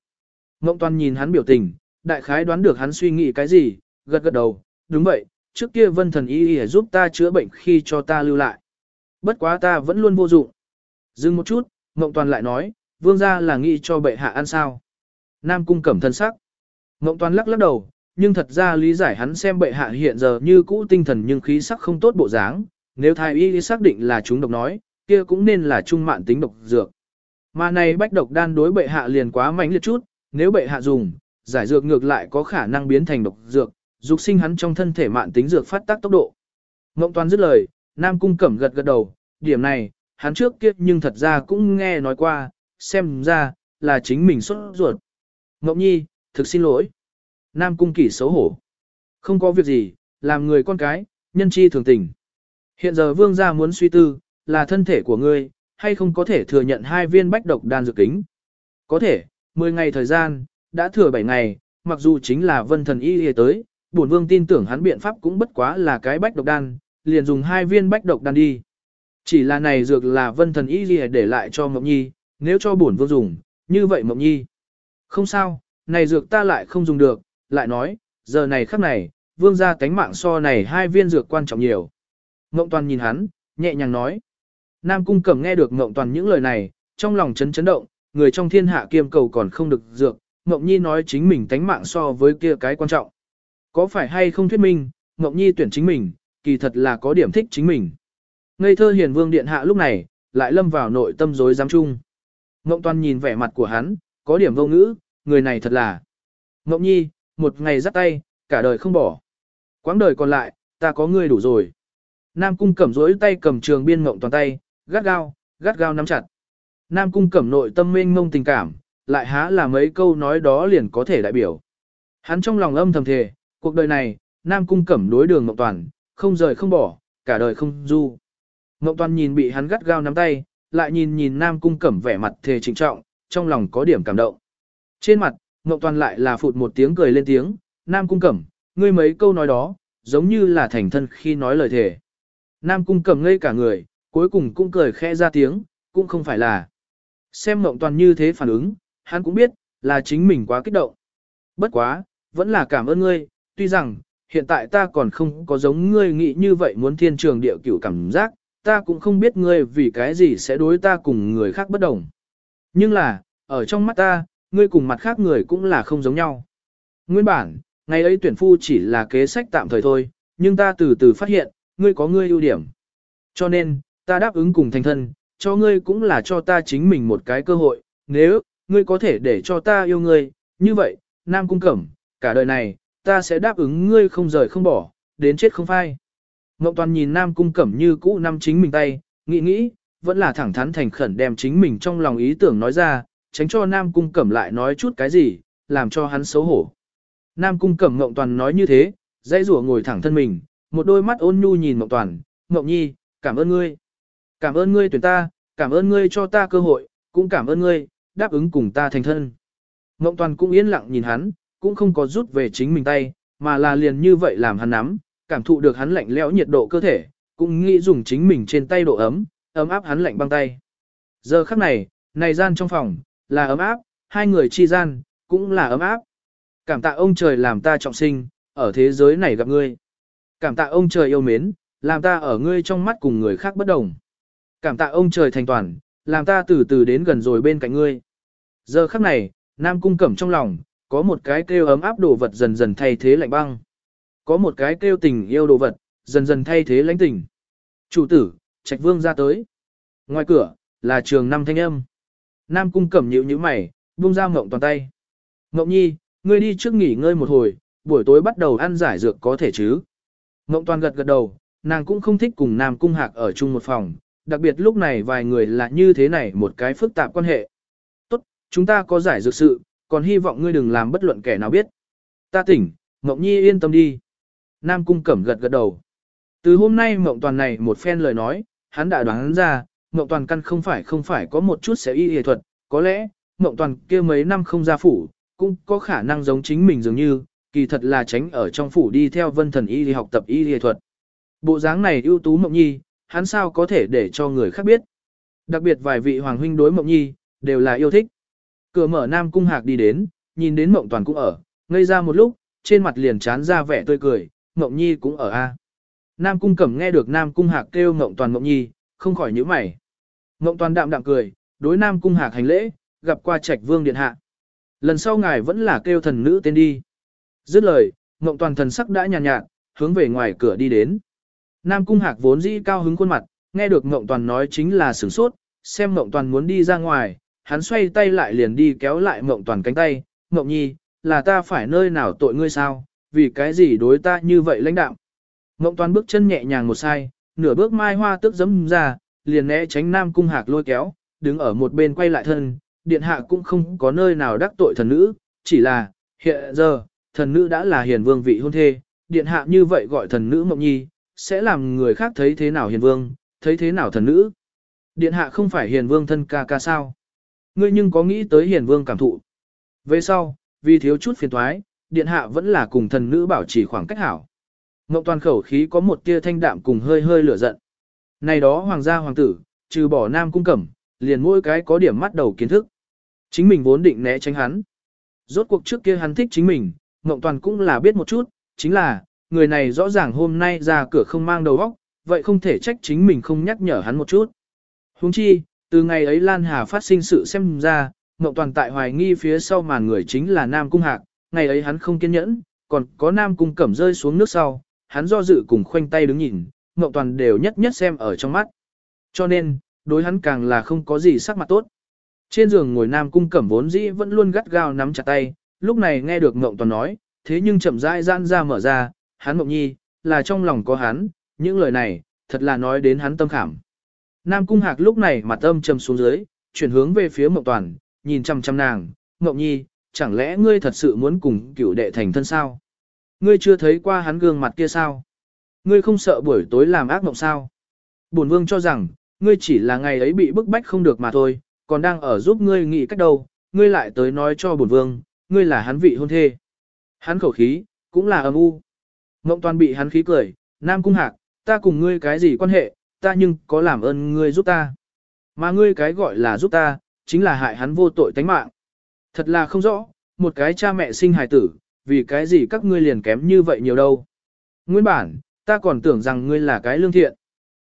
Mộng toàn nhìn hắn biểu tình, đại khái đoán được hắn suy nghĩ cái gì, gật gật đầu, đúng vậy, trước kia vân thần y y giúp ta chữa bệnh khi cho ta lưu lại. Bất quá ta vẫn luôn vô dụng. Dừng một chút, Ngộng Toàn lại nói, vương gia là nghĩ cho bệ hạ ăn sao. Nam cung cẩm thân sắc. Ngộng Toàn lắc lắc đầu, nhưng thật ra lý giải hắn xem bệ hạ hiện giờ như cũ tinh thần nhưng khí sắc không tốt bộ dáng, nếu thái y xác định là chúng độc nói, kia cũng nên là trung mạn tính độc dược. Mà này bách độc đan đối bệ hạ liền quá mạnh liệt chút, nếu bệ hạ dùng, giải dược ngược lại có khả năng biến thành độc dược, dục sinh hắn trong thân thể mạn tính dược phát tác tốc độ. Ngộng toàn dứt lời, Nam Cung Cẩm gật gật đầu, điểm này, hắn trước kia nhưng thật ra cũng nghe nói qua, xem ra, là chính mình xuất ruột. Ngộng nhi, thực xin lỗi. Nam Cung Kỷ xấu hổ. Không có việc gì, làm người con cái, nhân chi thường tình. Hiện giờ vương gia muốn suy tư, là thân thể của ngươi, hay không có thể thừa nhận hai viên bách độc đan dược kính. Có thể, 10 ngày thời gian, đã thừa 7 ngày, mặc dù chính là vân thần y y tới, bổn vương tin tưởng hắn biện pháp cũng bất quá là cái bách độc đan, liền dùng hai viên bách độc đan đi. Chỉ là này dược là vân thần y y để lại cho Mộng Nhi, nếu cho bổn vương dùng, như vậy Mộng Nhi. Không sao, này dược ta lại không dùng được, lại nói, giờ này khắc này, vương gia tánh mạng so này hai viên dược quan trọng nhiều. Ngộng Toàn nhìn hắn, nhẹ nhàng nói. Nam Cung Cẩm nghe được Ngộng Toàn những lời này, trong lòng chấn chấn động, người trong thiên hạ kiêm cầu còn không được dược, Ngọc Nhi nói chính mình tánh mạng so với kia cái quan trọng. Có phải hay không thuyết minh, Ngọc Nhi tuyển chính mình, kỳ thật là có điểm thích chính mình. Ngây thơ hiền vương điện hạ lúc này, lại lâm vào nội tâm rối giám chung. Ngộng Toàn nhìn vẻ mặt của hắn, có điểm vô ngữ, người này thật là. Ngộng Nhi, một ngày dắt tay, cả đời không bỏ. Quãng đời còn lại, ta có ngươi đủ rồi. Nam Cung Cẩm rối tay cầm trường biên Ngộng Toàn tay, gắt gao, gắt gao nắm chặt. Nam Cung Cẩm nội tâm mênh mông tình cảm, lại há là mấy câu nói đó liền có thể đại biểu. Hắn trong lòng âm thầm thề, cuộc đời này, Nam Cung Cẩm đối đường ngọc Toàn, không rời không bỏ, cả đời không du. ngọc Toàn nhìn bị hắn gắt gao nắm tay, lại nhìn nhìn Nam Cung Cẩm vẻ mặt thề trịnh trọng, trong lòng có điểm cảm động. Trên mặt, ngọc Toàn lại là phụt một tiếng cười lên tiếng, Nam Cung Cẩm, ngươi mấy câu nói đó, giống như là thành thân khi nói lời thề. Nam Cung Cẩm ngây cả người, cuối cùng cũng cười khẽ ra tiếng, cũng không phải là. Xem ngọc Toàn như thế phản ứng, hắn cũng biết, là chính mình quá kích động. Bất quá, vẫn là cảm ơn ngươi, tuy rằng, hiện tại ta còn không có giống ngươi nghĩ như vậy muốn thiên trường địa cửu cảm giác, ta cũng không biết ngươi vì cái gì sẽ đối ta cùng người khác bất đồng. Nhưng là, ở trong mắt ta, ngươi cùng mặt khác người cũng là không giống nhau. Nguyên bản, ngày ấy tuyển phu chỉ là kế sách tạm thời thôi, nhưng ta từ từ phát hiện, ngươi có ngươi ưu điểm. Cho nên, ta đáp ứng cùng thành thân, cho ngươi cũng là cho ta chính mình một cái cơ hội, nếu, ngươi có thể để cho ta yêu ngươi, như vậy, Nam Cung Cẩm, cả đời này, ta sẽ đáp ứng ngươi không rời không bỏ, đến chết không phai. Ngọc Toàn nhìn Nam Cung Cẩm như cũ năm chính mình tay, nghĩ nghĩ, vẫn là thẳng thắn thành khẩn đem chính mình trong lòng ý tưởng nói ra, tránh cho Nam Cung Cẩm lại nói chút cái gì, làm cho hắn xấu hổ. Nam Cung Cẩm Ngọc Toàn nói như thế, dãy rủa ngồi thẳng thân mình, một đôi mắt ôn nhu nhìn Ngọc Toàn, Ngọc Nhi, cảm ơn ngươi. Cảm ơn ngươi tuyển ta, cảm ơn ngươi cho ta cơ hội, cũng cảm ơn ngươi, đáp ứng cùng ta thành thân. Ngộng Toàn cũng yên lặng nhìn hắn, cũng không có rút về chính mình tay, mà là liền như vậy làm hắn nắm, cảm thụ được hắn lạnh lẽo nhiệt độ cơ thể, cũng nghĩ dùng chính mình trên tay độ ấm, ấm áp hắn lạnh băng tay. Giờ khắc này, này gian trong phòng, là ấm áp, hai người chi gian, cũng là ấm áp. Cảm tạ ông trời làm ta trọng sinh, ở thế giới này gặp ngươi. Cảm tạ ông trời yêu mến, làm ta ở ngươi trong mắt cùng người khác bất đồng. Cảm tạ ông trời thành toàn, làm ta từ từ đến gần rồi bên cạnh ngươi. Giờ khắc này, Nam Cung Cẩm trong lòng, có một cái kêu ấm áp đồ vật dần dần thay thế lạnh băng. Có một cái kêu tình yêu đồ vật, dần dần thay thế lãnh tình. Chủ tử, Trạch Vương ra tới. Ngoài cửa, là trường năm thanh âm. Nam cung cẩm nhịu như mày, buông ra mộng toàn tay. Mộng nhi, ngươi đi trước nghỉ ngơi một hồi, buổi tối bắt đầu ăn giải dược có thể chứ. Mộng toàn gật gật đầu, nàng cũng không thích cùng Nam cung hạc ở chung một phòng, đặc biệt lúc này vài người là như thế này một cái phức tạp quan hệ. Chúng ta có giải dược sự, còn hy vọng ngươi đừng làm bất luận kẻ nào biết. Ta tỉnh, Mộng nhi yên tâm đi. Nam cung cẩm gật gật đầu. Từ hôm nay Mộng toàn này một phen lời nói, hắn đã đoán ra, Mộng Toàn căn không phải không phải có một chút sẽ y y thuật, có lẽ, Mộng Toàn kia mấy năm không ra phủ, cũng có khả năng giống chính mình dường như, kỳ thật là tránh ở trong phủ đi theo vân thần y đi học tập y y thuật. Bộ dáng này ưu tú Mộng Nhi, hắn sao có thể để cho người khác biết. Đặc biệt vài vị hoàng huynh đối Mộng Nhi, đều là yêu thích. Cửa mở Nam Cung Hạc đi đến, nhìn đến Mộng Toàn cũng ở, ngây ra một lúc, trên mặt liền chán ra vẻ tươi cười, Mộng Nhi cũng ở a. Nam Cung Cẩm nghe được Nam Cung Hạc kêu Mộng Toàn Mộng Nhi, không khỏi nhíu mày. Mộng toàn đạm đạm cười, đối Nam Cung Hạc hành lễ, gặp qua Trạch Vương điện hạ. Lần sau ngài vẫn là kêu thần nữ tên đi. Dứt lời, Mộng toàn thần sắc đã nhàn nhạt, nhạt, hướng về ngoài cửa đi đến. Nam Cung Hạc vốn dĩ cao hứng khuôn mặt, nghe được Mộng toàn nói chính là sửng sốt, xem Mộng toàn muốn đi ra ngoài, hắn xoay tay lại liền đi kéo lại mộng toàn cánh tay, mộng nhi, là ta phải nơi nào tội ngươi sao, vì cái gì đối ta như vậy lãnh đạo. Mộng toàn bước chân nhẹ nhàng một sai, nửa bước mai hoa tức dấm ra, liền né tránh Nam Cung Hạc lôi kéo, đứng ở một bên quay lại thân, điện hạ cũng không có nơi nào đắc tội thần nữ, chỉ là, hiện giờ, thần nữ đã là hiền vương vị hôn thê, điện hạ như vậy gọi thần nữ Mộng Nhi, sẽ làm người khác thấy thế nào hiền vương, thấy thế nào thần nữ. Điện hạ không phải hiền vương thân ca ca sao. Ngươi nhưng có nghĩ tới hiền vương cảm thụ. Về sau, vì thiếu chút phiền thoái, điện hạ vẫn là cùng thần nữ bảo trì khoảng cách hảo. Ngộng toàn khẩu khí có một tia thanh đạm cùng hơi hơi lửa giận. Này đó hoàng gia hoàng tử, trừ bỏ nam cung cẩm, liền mỗi cái có điểm mắt đầu kiến thức. Chính mình vốn định né tránh hắn. Rốt cuộc trước kia hắn thích chính mình, Ngộng toàn cũng là biết một chút, chính là, người này rõ ràng hôm nay ra cửa không mang đầu óc, vậy không thể trách chính mình không nhắc nhở hắn một chút. Huống chi, từ ngày ấy Lan Hà phát sinh sự xem ra, Ngộng Toàn tại hoài nghi phía sau màn người chính là Nam Cung Hạc, ngày ấy hắn không kiên nhẫn, còn có Nam Cung Cẩm rơi xuống nước sau, hắn do dự cùng khoanh tay đứng nhìn, Ngộng Toàn đều nhất nhất xem ở trong mắt. Cho nên, đối hắn càng là không có gì sắc mặt tốt. Trên giường ngồi Nam Cung Cẩm vốn dĩ vẫn luôn gắt gao nắm chặt tay, lúc này nghe được Ngộng Toàn nói, thế nhưng chậm rãi gian ra mở ra, hắn Ngộng Nhi, là trong lòng có hắn, những lời này, thật là nói đến hắn tâm khảm. Nam Cung Hạc lúc này mặt âm trầm xuống dưới, chuyển hướng về phía Mộng Toàn, nhìn chăm chăm nàng, Mộng Nhi, chẳng lẽ ngươi thật sự muốn cùng cựu đệ thành thân sao? Ngươi chưa thấy qua hắn gương mặt kia sao? Ngươi không sợ buổi tối làm ác mộng sao? Bổn vương cho rằng, ngươi chỉ là ngày ấy bị bức bách không được mà thôi, còn đang ở giúp ngươi nghĩ cách đâu, ngươi lại tới nói cho bổn vương, ngươi là hắn vị hôn thê. Hắn khẩu khí, cũng là âm u. Mộng toàn bị hắn khí cười, Nam Cung Hạc, ta cùng ngươi cái gì quan hệ, ta nhưng có làm ơn ngươi giúp ta. Mà ngươi cái gọi là giúp ta, chính là hại hắn vô tội tánh mạng. Thật là không rõ, một cái cha mẹ sinh hài tử, vì cái gì các ngươi liền kém như vậy nhiều đâu. Nguyên bản, ta còn tưởng rằng ngươi là cái lương thiện.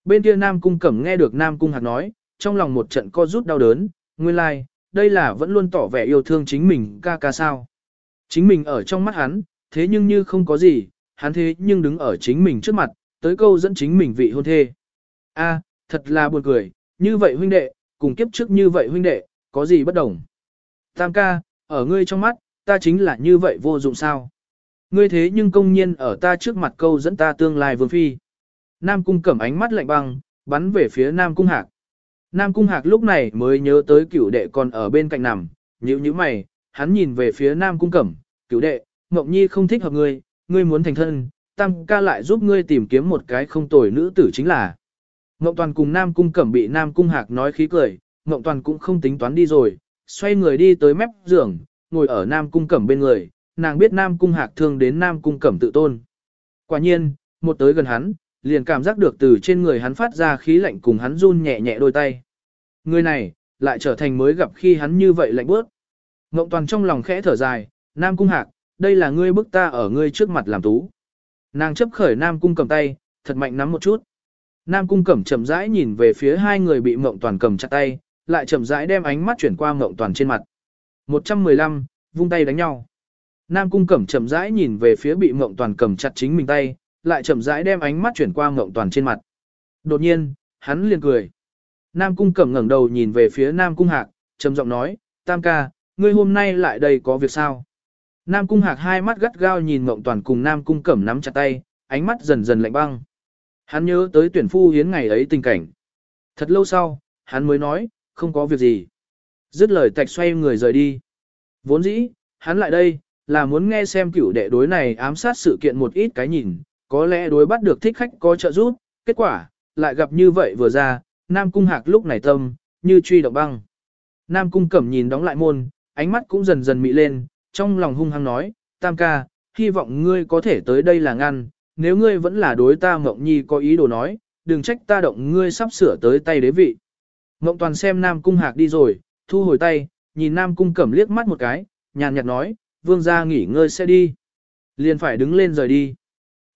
Bên kia Nam Cung Cẩm nghe được Nam Cung Hạc nói, trong lòng một trận co rút đau đớn, nguyên lai, like, đây là vẫn luôn tỏ vẻ yêu thương chính mình ca ca sao. Chính mình ở trong mắt hắn, thế nhưng như không có gì, hắn thế nhưng đứng ở chính mình trước mặt, tới câu dẫn chính mình vị hôn thê. A, thật là buồn cười, như vậy huynh đệ, cùng kiếp trước như vậy huynh đệ, có gì bất đồng. Tam ca, ở ngươi trong mắt, ta chính là như vậy vô dụng sao. Ngươi thế nhưng công nhiên ở ta trước mặt câu dẫn ta tương lai vương phi. Nam cung cẩm ánh mắt lạnh băng, bắn về phía Nam cung hạc. Nam cung hạc lúc này mới nhớ tới cửu đệ còn ở bên cạnh nằm, nhíu nhíu mày, hắn nhìn về phía Nam cung cẩm, cửu đệ, Ngọc Nhi không thích hợp ngươi, ngươi muốn thành thân, tam ca lại giúp ngươi tìm kiếm một cái không tồi nữ tử chính là. Ngộng Toàn cùng Nam Cung Cẩm bị Nam Cung Hạc nói khí cười, Ngộng Toàn cũng không tính toán đi rồi, xoay người đi tới mép giường, ngồi ở Nam Cung Cẩm bên người, nàng biết Nam Cung Hạc thương đến Nam Cung Cẩm tự tôn. Quả nhiên, một tới gần hắn, liền cảm giác được từ trên người hắn phát ra khí lạnh cùng hắn run nhẹ nhẹ đôi tay. Người này, lại trở thành mới gặp khi hắn như vậy lạnh bước. Ngộng Toàn trong lòng khẽ thở dài, Nam Cung Hạc, đây là ngươi bức ta ở ngươi trước mặt làm tú. Nàng chấp khởi Nam Cung cầm tay, thật mạnh nắm một chút. Nam Cung Cẩm chậm rãi nhìn về phía hai người bị Mộng Toàn cầm chặt tay, lại chậm rãi đem ánh mắt chuyển qua Mộng Toàn trên mặt. 115, vung tay đánh nhau. Nam Cung Cẩm chậm rãi nhìn về phía bị Mộng Toàn cầm chặt chính mình tay, lại chậm rãi đem ánh mắt chuyển qua Mộng Toàn trên mặt. Đột nhiên, hắn liền cười. Nam Cung Cẩm ngẩng đầu nhìn về phía Nam Cung Hạc, trầm giọng nói, Tam ca, ngươi hôm nay lại đây có việc sao? Nam Cung Hạc hai mắt gắt gao nhìn Mộng Toàn cùng Nam Cung Cẩm nắm chặt tay, ánh mắt dần dần lạnh băng. Hắn nhớ tới tuyển phu hiến ngày ấy tình cảnh. Thật lâu sau, hắn mới nói, không có việc gì. Dứt lời tạch xoay người rời đi. Vốn dĩ, hắn lại đây, là muốn nghe xem cửu đệ đối này ám sát sự kiện một ít cái nhìn, có lẽ đối bắt được thích khách có trợ giúp, kết quả, lại gặp như vậy vừa ra, Nam Cung Hạc lúc này tâm, như truy động băng. Nam Cung Cẩm nhìn đóng lại môn, ánh mắt cũng dần dần mị lên, trong lòng hung hăng nói, Tam ca, hy vọng ngươi có thể tới đây là ngăn, nếu ngươi vẫn là đối ta Mộng Nhi có ý đồ nói, đừng trách ta động ngươi sắp sửa tới tay đế vị. Mộng Toàn xem Nam Cung Hạc đi rồi, thu hồi tay, nhìn Nam Cung Cẩm liếc mắt một cái, nhàn nhạt nói, vương gia nghỉ ngơi sẽ đi. Liền phải đứng lên rời đi.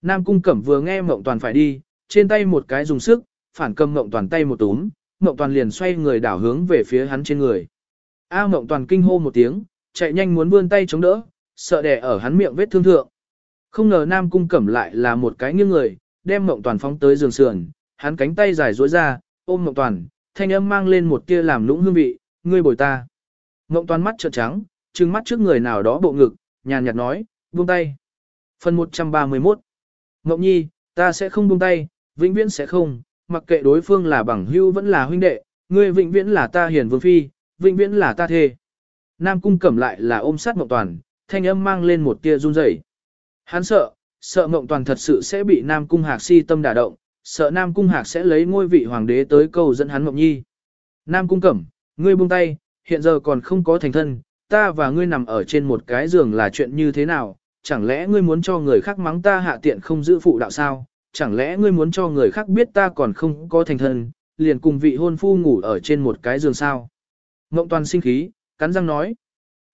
Nam Cung Cẩm vừa nghe Mộng Toàn phải đi, trên tay một cái dùng sức, phản cầm Mộng Toàn tay một túm, Mộng Toàn liền xoay người đảo hướng về phía hắn trên người. A Mộng Toàn kinh hô một tiếng, chạy nhanh muốn vươn tay chống đỡ, sợ đè ở hắn miệng vết thương thượng. Không ngờ Nam Cung Cẩm lại là một cái nghiêng người, đem Mộng Toàn phóng tới giường sườn, hắn cánh tay dài duỗi ra, ôm Mộng Toàn, thanh âm mang lên một tia làm lũng hương vị, ngươi bồi ta. Mộng Toàn mắt trợn trắng, trừng mắt trước người nào đó bộ ngực, nhàn nhạt nói, buông tay. Phần 131 Mộng Nhi, ta sẽ không buông tay, vĩnh viễn sẽ không, mặc kệ đối phương là bằng hữu vẫn là huynh đệ, ngươi vĩnh viễn là ta hiền vương phi, vĩnh viễn là ta thê. Nam Cung Cẩm lại là ôm sát Mộng Toàn, thanh âm mang lên một tia run rẩy. Hắn sợ, sợ Mộng Toàn thật sự sẽ bị Nam Cung Hạc si tâm đả động, sợ Nam Cung Hạc sẽ lấy ngôi vị hoàng đế tới cầu dẫn hắn Mộng Nhi. Nam Cung Cẩm, ngươi buông tay, hiện giờ còn không có thành thân, ta và ngươi nằm ở trên một cái giường là chuyện như thế nào, chẳng lẽ ngươi muốn cho người khác mắng ta hạ tiện không giữ phụ đạo sao, chẳng lẽ ngươi muốn cho người khác biết ta còn không có thành thân, liền cùng vị hôn phu ngủ ở trên một cái giường sao. Mộng Toàn sinh khí, cắn răng nói.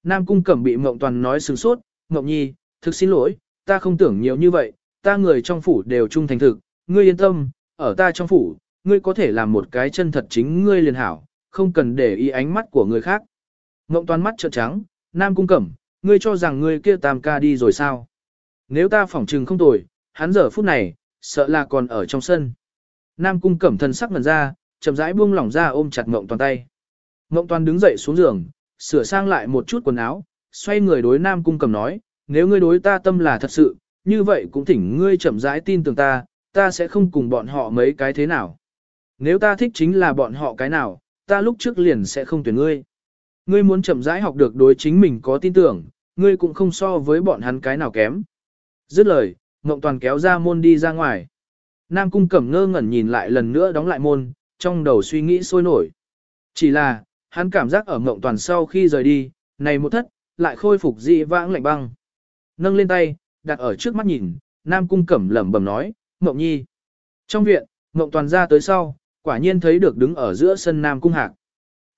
Nam Cung Cẩm bị Mộng Toàn nói sừng sốt, Mộng Nhi, thực xin lỗi, ta không tưởng nhiều như vậy, ta người trong phủ đều trung thành thực, ngươi yên tâm, ở ta trong phủ, ngươi có thể làm một cái chân thật chính ngươi liền hảo, không cần để ý ánh mắt của người khác. Ngộng toàn mắt trợn trắng, Nam Cung Cẩm, ngươi cho rằng ngươi kia tam ca đi rồi sao? Nếu ta phỏng trừng không tồi, hắn giờ phút này, sợ là còn ở trong sân. Nam Cung Cẩm thân sắc ngần ra, chậm rãi buông lỏng ra ôm chặt Ngộng toàn tay. Ngộng toàn đứng dậy xuống giường, sửa sang lại một chút quần áo, xoay người đối Nam Cung Cẩm nói, nếu ngươi đối ta tâm là thật sự, như vậy cũng thỉnh ngươi chậm rãi tin tưởng ta, ta sẽ không cùng bọn họ mấy cái thế nào. Nếu ta thích chính là bọn họ cái nào, ta lúc trước liền sẽ không tuyển ngươi. Ngươi muốn chậm rãi học được đối chính mình có tin tưởng, ngươi cũng không so với bọn hắn cái nào kém. Dứt lời, Ngộng Toàn kéo ra môn đi ra ngoài. Nam Cung Cẩm ngơ ngẩn nhìn lại lần nữa đóng lại môn, trong đầu suy nghĩ sôi nổi. Chỉ là, hắn cảm giác ở Ngộng Toàn sau khi rời đi, này một thất, lại khôi phục dị vãng lạnh băng. Nâng lên tay, đặt ở trước mắt nhìn, Nam Cung Cẩm lẩm bẩm nói, Mộng Nhi. Trong viện, Mộng Toàn ra tới sau, quả nhiên thấy được đứng ở giữa sân Nam Cung Hạc.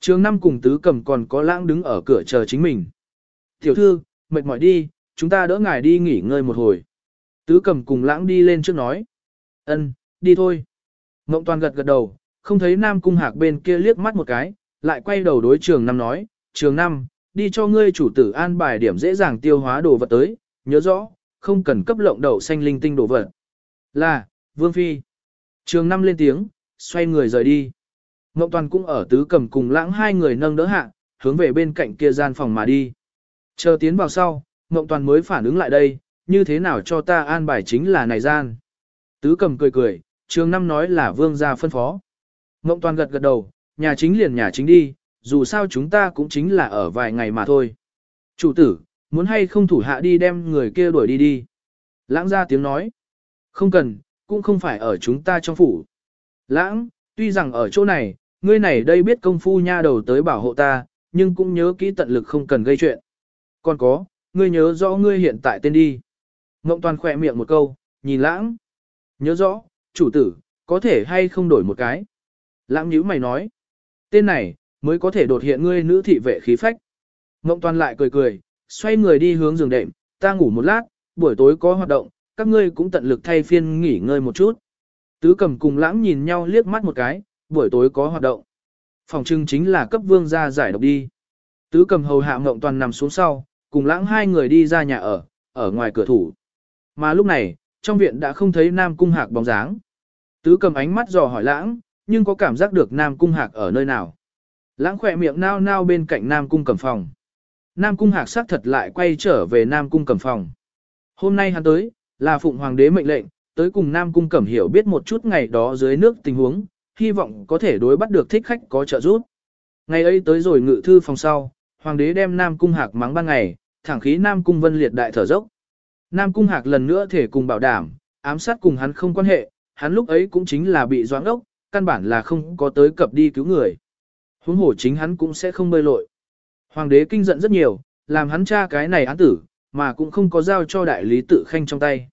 Trường năm cùng tứ cầm còn có lãng đứng ở cửa chờ chính mình. Tiểu thư, mệt mỏi đi, chúng ta đỡ ngài đi nghỉ ngơi một hồi. Tứ cầm cùng lãng đi lên trước nói. ân, đi thôi. Mộng toàn gật gật đầu, không thấy Nam Cung Hạc bên kia liếc mắt một cái, lại quay đầu đối trường năm nói, trường năm, đi cho ngươi chủ tử an bài điểm dễ dàng tiêu hóa đồ vật tới, nhớ rõ, không cần cấp lộng đậu xanh linh tinh đổ vật. Là, Vương Phi. Trường năm lên tiếng, xoay người rời đi. Ngộng Toàn cũng ở tứ cầm cùng lãng hai người nâng đỡ hạ, hướng về bên cạnh kia gian phòng mà đi. Chờ tiến vào sau, Ngộng Toàn mới phản ứng lại đây, như thế nào cho ta an bài chính là này gian. Tứ cầm cười cười, trường năm nói là vương gia phân phó. Ngộng Toàn gật gật đầu, nhà chính liền nhà chính đi, dù sao chúng ta cũng chính là ở vài ngày mà thôi. Chủ tử, muốn hay không thủ hạ đi đem người kia đuổi đi đi. Lãng ra tiếng nói. Không cần, cũng không phải ở chúng ta trong phủ. Lãng, tuy rằng ở chỗ này, ngươi này đây biết công phu nha đầu tới bảo hộ ta, nhưng cũng nhớ kỹ tận lực không cần gây chuyện. Còn có, ngươi nhớ rõ ngươi hiện tại tên đi. Ngộng toàn khỏe miệng một câu, nhìn lãng. Nhớ rõ, chủ tử, có thể hay không đổi một cái. Lãng nhíu mày nói. Tên này, mới có thể đột hiện ngươi nữ thị vệ khí phách. Ngộng toàn lại cười cười, xoay người đi hướng giường đệm, ta ngủ một lát, buổi tối có hoạt động, các ngươi cũng tận lực thay phiên nghỉ ngơi một chút. Tứ cầm cùng lãng nhìn nhau liếc mắt một cái, buổi tối có hoạt động. Phòng trưng chính là cấp vương gia giải độc đi. Tứ cầm hầu hạ mộng toàn nằm xuống sau, cùng lãng hai người đi ra nhà ở, ở ngoài cửa thủ. Mà lúc này, trong viện đã không thấy Nam Cung Hạc bóng dáng. Tứ cầm ánh mắt dò hỏi lãng, nhưng có cảm giác được Nam Cung Hạc ở nơi nào. Lãng khỏe miệng nao nao bên cạnh Nam Cung cầm phòng. Nam Cung Hạc xác thật lại quay trở về Nam Cung cẩm phòng. Hôm nay hắn tới, là Phụng Hoàng đế mệnh lệnh, tới cùng Nam Cung Cẩm hiểu biết một chút ngày đó dưới nước tình huống, hy vọng có thể đối bắt được thích khách có trợ giúp. Ngày ấy tới rồi ngự thư phòng sau, Hoàng đế đem Nam Cung Hạc mắng ban ngày, thẳng khí Nam Cung Vân liệt đại thở dốc. Nam Cung Hạc lần nữa thể cùng bảo đảm, ám sát cùng hắn không quan hệ, hắn lúc ấy cũng chính là bị doãn ốc, căn bản là không có tới cập đi cứu người. Huống hổ chính hắn cũng sẽ không bơi lội. Hoàng đế kinh giận rất nhiều, làm hắn tra cái này án tử, mà cũng không có giao cho đại lý tự khanh trong tay.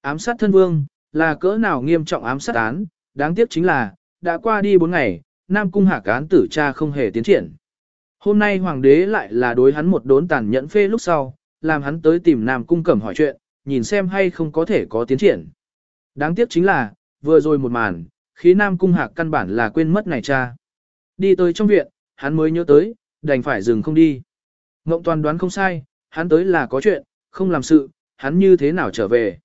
Ám sát thân vương, là cỡ nào nghiêm trọng ám sát án, đáng tiếc chính là, đã qua đi 4 ngày, Nam Cung Hạc án tử cha không hề tiến triển. Hôm nay hoàng đế lại là đối hắn một đốn tàn nhẫn phê lúc sau, làm hắn tới tìm Nam Cung Cẩm hỏi chuyện, nhìn xem hay không có thể có tiến triển. Đáng tiếc chính là, vừa rồi một màn, khí Nam Cung Hạc căn bản là quên mất này cha. Đi tới trong viện, hắn mới nhớ tới, đành phải dừng không đi. Ngộng toàn đoán không sai, hắn tới là có chuyện, không làm sự, hắn như thế nào trở về.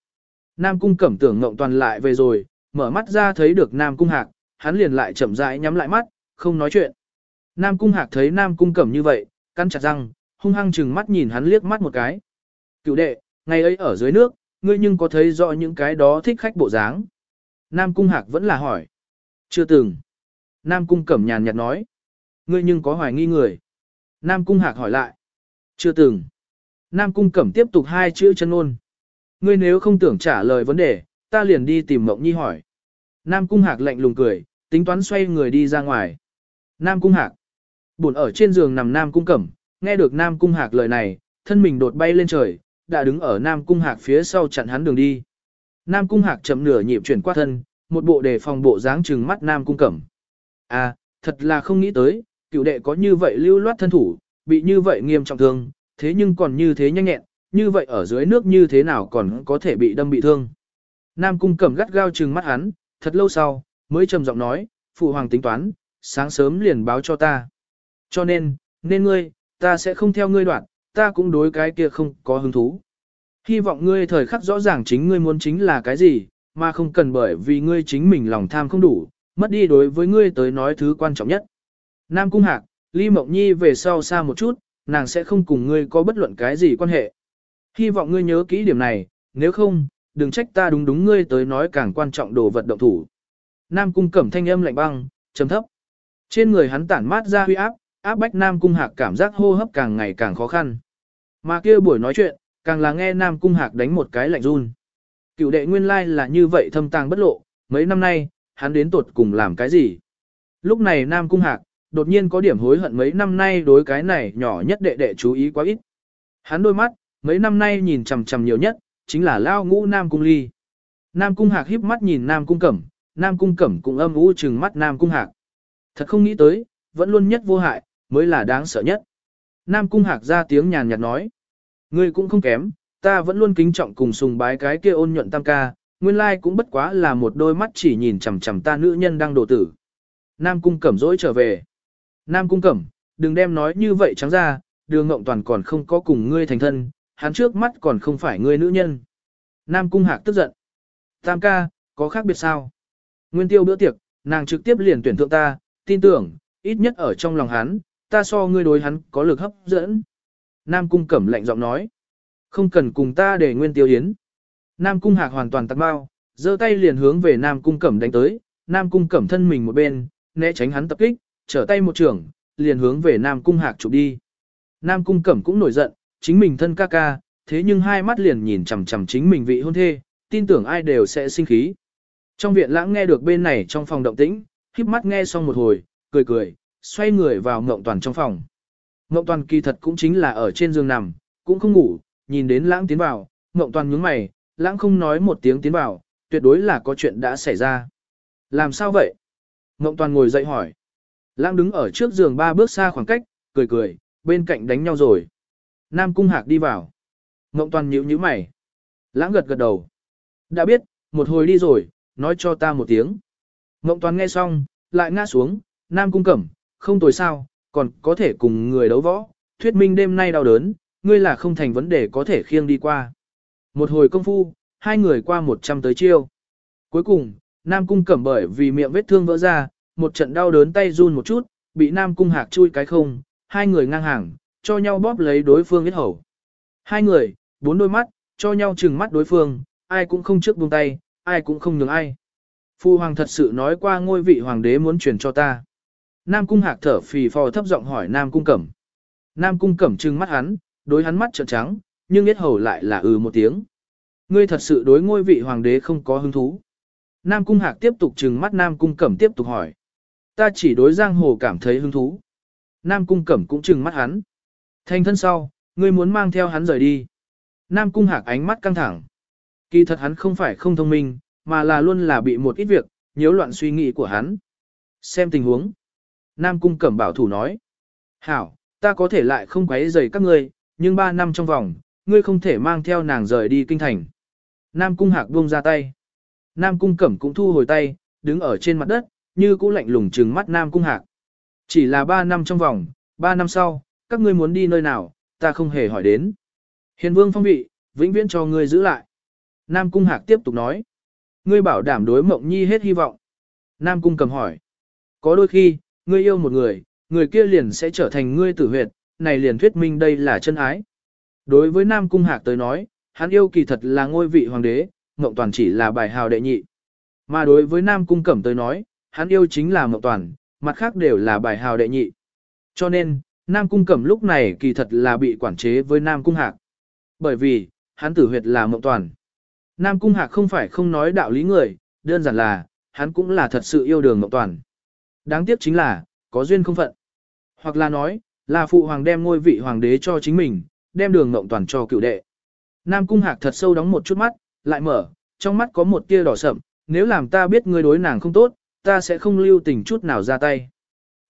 Nam cung cẩm tưởng ngộng toàn lại về rồi, mở mắt ra thấy được Nam cung hạc, hắn liền lại chậm rãi nhắm lại mắt, không nói chuyện. Nam cung hạc thấy Nam cung cẩm như vậy, cắn chặt răng, hung hăng chừng mắt nhìn hắn liếc mắt một cái. Cựu đệ, ngày ấy ở dưới nước, ngươi nhưng có thấy rõ những cái đó thích khách bộ dáng. Nam cung hạc vẫn là hỏi. Chưa từng. Nam cung cẩm nhàn nhạt nói. Ngươi nhưng có hoài nghi người. Nam cung hạc hỏi lại. Chưa từng. Nam cung cẩm tiếp tục hai chữ chân ôn. Ngươi nếu không tưởng trả lời vấn đề, ta liền đi tìm Mộng Nhi hỏi. Nam Cung Hạc lạnh lùng cười, tính toán xoay người đi ra ngoài. Nam Cung Hạc. Buồn ở trên giường nằm Nam Cung Cẩm, nghe được Nam Cung Hạc lời này, thân mình đột bay lên trời, đã đứng ở Nam Cung Hạc phía sau chặn hắn đường đi. Nam Cung Hạc chậm nửa nhịp chuyển qua thân, một bộ đề phòng bộ dáng trừng mắt Nam Cung Cẩm. À, thật là không nghĩ tới, cựu đệ có như vậy lưu loát thân thủ, bị như vậy nghiêm trọng thương, thế nhưng còn như thế nhanh nhẹn, như vậy ở dưới nước như thế nào còn có thể bị đâm bị thương. Nam cung cẩm gắt gao trừng mắt hắn, thật lâu sau, mới trầm giọng nói, phụ hoàng tính toán, sáng sớm liền báo cho ta. Cho nên, nên ngươi, ta sẽ không theo ngươi đoạn, ta cũng đối cái kia không có hứng thú. Hy vọng ngươi thời khắc rõ ràng chính ngươi muốn chính là cái gì, mà không cần bởi vì ngươi chính mình lòng tham không đủ, mất đi đối với ngươi tới nói thứ quan trọng nhất. Nam Cung Hạc, Ly Mộng Nhi về sau xa một chút, nàng sẽ không cùng ngươi có bất luận cái gì quan hệ. Hy vọng ngươi nhớ kỹ điểm này, nếu không, đừng trách ta đúng đúng ngươi tới nói càng quan trọng đồ vật động thủ. Nam Cung cẩm thanh âm lạnh băng, trầm thấp. Trên người hắn tản mát ra huy áp, áp bách Nam Cung Hạc cảm giác hô hấp càng ngày càng khó khăn. Mà kia buổi nói chuyện, càng là nghe Nam Cung Hạc đánh một cái lạnh run. Cựu đệ nguyên lai là như vậy thâm tàng bất lộ, mấy năm nay, hắn đến tột cùng làm cái gì? Lúc này Nam Cung Hạc, đột nhiên có điểm hối hận mấy năm nay đối cái này nhỏ nhất đệ đệ chú ý quá ít. Hắn đôi mắt, mấy năm nay nhìn chằm chằm nhiều nhất, chính là lao ngũ Nam Cung Ly. Nam Cung Hạc híp mắt nhìn Nam Cung Cẩm, Nam Cung Cẩm cũng âm u trừng mắt Nam Cung Hạc. Thật không nghĩ tới, vẫn luôn nhất vô hại, mới là đáng sợ nhất. Nam Cung Hạc ra tiếng nhàn nhạt nói. Ngươi cũng không kém, ta vẫn luôn kính trọng cùng sùng bái cái kia ôn nhuận tam ca, nguyên lai cũng bất quá là một đôi mắt chỉ nhìn chằm chằm ta nữ nhân đang đổ tử. Nam Cung Cẩm dỗi trở về. Nam Cung Cẩm, đừng đem nói như vậy trắng ra, đường ngộng toàn còn không có cùng ngươi thành thân, hắn trước mắt còn không phải ngươi nữ nhân. Nam Cung Hạc tức giận. Tam ca, có khác biệt sao? Nguyên tiêu bữa tiệc, nàng trực tiếp liền tuyển thượng ta, tin tưởng, ít nhất ở trong lòng hắn, ta so ngươi đối hắn có lực hấp dẫn. Nam Cung Cẩm lạnh giọng nói. Không cần cùng ta để Nguyên tiêu yến. Nam Cung Hạc hoàn toàn tắt bao, giơ tay liền hướng về Nam Cung Cẩm đánh tới, Nam Cung Cẩm thân mình một bên, né tránh hắn tập kích, trở tay một trường, liền hướng về Nam Cung Hạc chụp đi. Nam Cung Cẩm cũng nổi giận, chính mình thân ca ca, thế nhưng hai mắt liền nhìn chằm chằm chính mình vị hôn thê, tin tưởng ai đều sẽ sinh khí. Trong viện lãng nghe được bên này trong phòng động tĩnh, híp mắt nghe xong một hồi, cười cười, xoay người vào Ngộng Toàn trong phòng. Ngộng Toàn kỳ thật cũng chính là ở trên giường nằm, cũng không ngủ, nhìn đến lãng tiến vào, Ngộng Toàn nhướng mày, lãng không nói một tiếng tiến vào, tuyệt đối là có chuyện đã xảy ra. Làm sao vậy? Ngộng Toàn ngồi dậy hỏi. Lãng đứng ở trước giường ba bước xa khoảng cách, cười cười, bên cạnh đánh nhau rồi. Nam Cung Hạc đi vào. Ngộng Toàn nhíu nhíu mày. Lãng gật gật đầu. Đã biết, một hồi đi rồi, nói cho ta một tiếng. Ngộng Toàn nghe xong, lại ngã xuống, Nam Cung Cẩm, không tồi sao, còn có thể cùng người đấu võ, thuyết minh đêm nay đau đớn, ngươi là không thành vấn đề có thể khiêng đi qua. Một hồi công phu, hai người qua một trăm tới chiêu. Cuối cùng, Nam Cung Cẩm bởi vì miệng vết thương vỡ ra, một trận đau đớn tay run một chút, bị Nam Cung Hạc chui cái không, hai người ngang hàng, cho nhau bóp lấy đối phương ít hầu. Hai người, bốn đôi mắt, cho nhau chừng mắt đối phương, ai cũng không trước buông tay, ai cũng không nhường ai. Phu hoàng thật sự nói qua ngôi vị hoàng đế muốn truyền cho ta. Nam cung hạc thở phì phò thấp giọng hỏi Nam cung cẩm. Nam cung cẩm trừng mắt hắn, đối hắn mắt trợn trắng, nhưng ít hầu lại là ừ một tiếng. Ngươi thật sự đối ngôi vị hoàng đế không có hứng thú. Nam cung hạc tiếp tục trừng mắt Nam cung cẩm tiếp tục hỏi. Ta chỉ đối giang hồ cảm thấy hứng thú. Nam cung cẩm cũng trừng mắt hắn. Thành thân sau, ngươi muốn mang theo hắn rời đi. Nam cung hạc ánh mắt căng thẳng. Kỳ thật hắn không phải không thông minh, mà là luôn là bị một ít việc, nhiễu loạn suy nghĩ của hắn. Xem tình huống. Nam cung cẩm bảo thủ nói. Hảo, ta có thể lại không quấy rầy các ngươi, nhưng ba năm trong vòng, ngươi không thể mang theo nàng rời đi kinh thành. Nam cung hạc buông ra tay. Nam cung cẩm cũng thu hồi tay, đứng ở trên mặt đất, như cũ lạnh lùng trừng mắt Nam cung hạc. Chỉ là ba năm trong vòng, ba năm sau, các ngươi muốn đi nơi nào, ta không hề hỏi đến. Hiền vương phong vị, vĩnh viễn cho ngươi giữ lại. Nam cung hạc tiếp tục nói. Ngươi bảo đảm đối mộng nhi hết hy vọng. Nam cung cầm hỏi. Có đôi khi, ngươi yêu một người, người kia liền sẽ trở thành ngươi tử huyệt, này liền thuyết minh đây là chân ái. Đối với Nam cung hạc tới nói, hắn yêu kỳ thật là ngôi vị hoàng đế, mộng toàn chỉ là bài hào đệ nhị. Mà đối với Nam cung cẩm tới nói, hắn yêu chính là mộng toàn, mặt khác đều là bài hào đệ nhị. Cho nên, Nam cung cẩm lúc này kỳ thật là bị quản chế với Nam cung hạc. Bởi vì, hắn tử huyệt là mộng toàn. Nam cung hạc không phải không nói đạo lý người, đơn giản là, hắn cũng là thật sự yêu đường mộng toàn. Đáng tiếc chính là, có duyên không phận. Hoặc là nói, là phụ hoàng đem ngôi vị hoàng đế cho chính mình, đem đường mộng toàn cho cựu đệ. Nam cung hạc thật sâu đóng một chút mắt, lại mở, trong mắt có một tia đỏ sậm, nếu làm ta biết ngươi đối nàng không tốt, ta sẽ không lưu tình chút nào ra tay.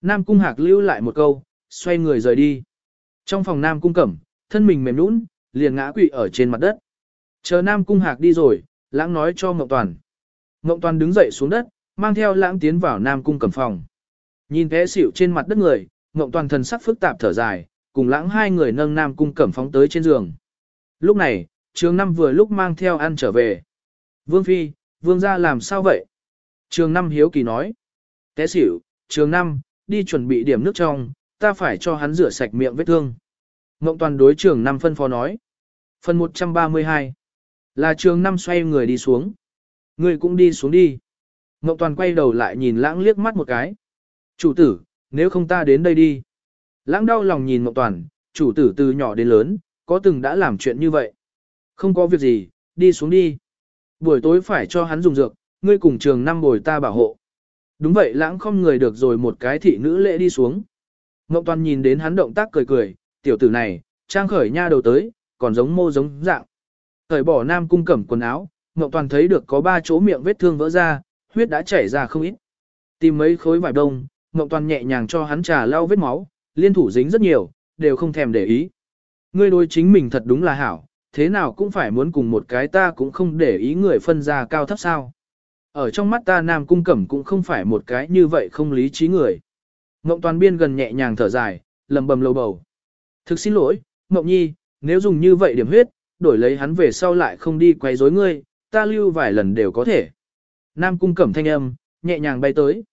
Nam cung hạc lưu lại một câu, xoay người rời đi. Trong phòng Nam cung cẩm, thân mình mềm nũng, liền ngã quỵ ở trên mặt đất. Chờ Nam cung hạc đi rồi, lãng nói cho Ngọc Toàn. Ngọc Toàn đứng dậy xuống đất, mang theo lãng tiến vào Nam Cung cẩm phòng. Nhìn té xỉu trên mặt đất người, Ngọc Toàn thần sắc phức tạp thở dài, cùng lãng hai người nâng Nam Cung cẩm phóng tới trên giường. Lúc này, trường năm vừa lúc mang theo ăn trở về. Vương Phi, Vương gia làm sao vậy? Trường năm hiếu kỳ nói. Té xỉu, trường năm, đi chuẩn bị điểm nước trong, ta phải cho hắn rửa sạch miệng vết thương. Ngộng toàn đối trường năm phân phó nói. Phần 132 là trường năm xoay người đi xuống. Người cũng đi xuống đi. Ngộng toàn quay đầu lại nhìn lãng liếc mắt một cái. Chủ tử, nếu không ta đến đây đi. Lãng đau lòng nhìn Ngộng toàn, chủ tử từ nhỏ đến lớn, có từng đã làm chuyện như vậy. Không có việc gì, đi xuống đi. Buổi tối phải cho hắn dùng dược, ngươi cùng trường năm bồi ta bảo hộ. Đúng vậy lãng không người được rồi một cái thị nữ lễ đi xuống. Ngộng toàn nhìn đến hắn động tác cười cười, tiểu tử này, trang khởi nha đầu tới, còn giống mô giống dạng. Thời bỏ nam cung cẩm quần áo, Ngộng toàn thấy được có ba chỗ miệng vết thương vỡ ra, huyết đã chảy ra không ít. Tìm mấy khối vải đông, Ngộng toàn nhẹ nhàng cho hắn trà lau vết máu, liên thủ dính rất nhiều, đều không thèm để ý. Ngươi đối chính mình thật đúng là hảo, thế nào cũng phải muốn cùng một cái ta cũng không để ý người phân ra cao thấp sao. Ở trong mắt ta Nam Cung Cẩm cũng không phải một cái như vậy không lý trí người. Ngộng toàn biên gần nhẹ nhàng thở dài, lầm bầm lầu bầu. Thực xin lỗi, Ngộng Nhi, nếu dùng như vậy điểm huyết, đổi lấy hắn về sau lại không đi quay rối ngươi, ta lưu vài lần đều có thể. Nam Cung Cẩm thanh âm, nhẹ nhàng bay tới.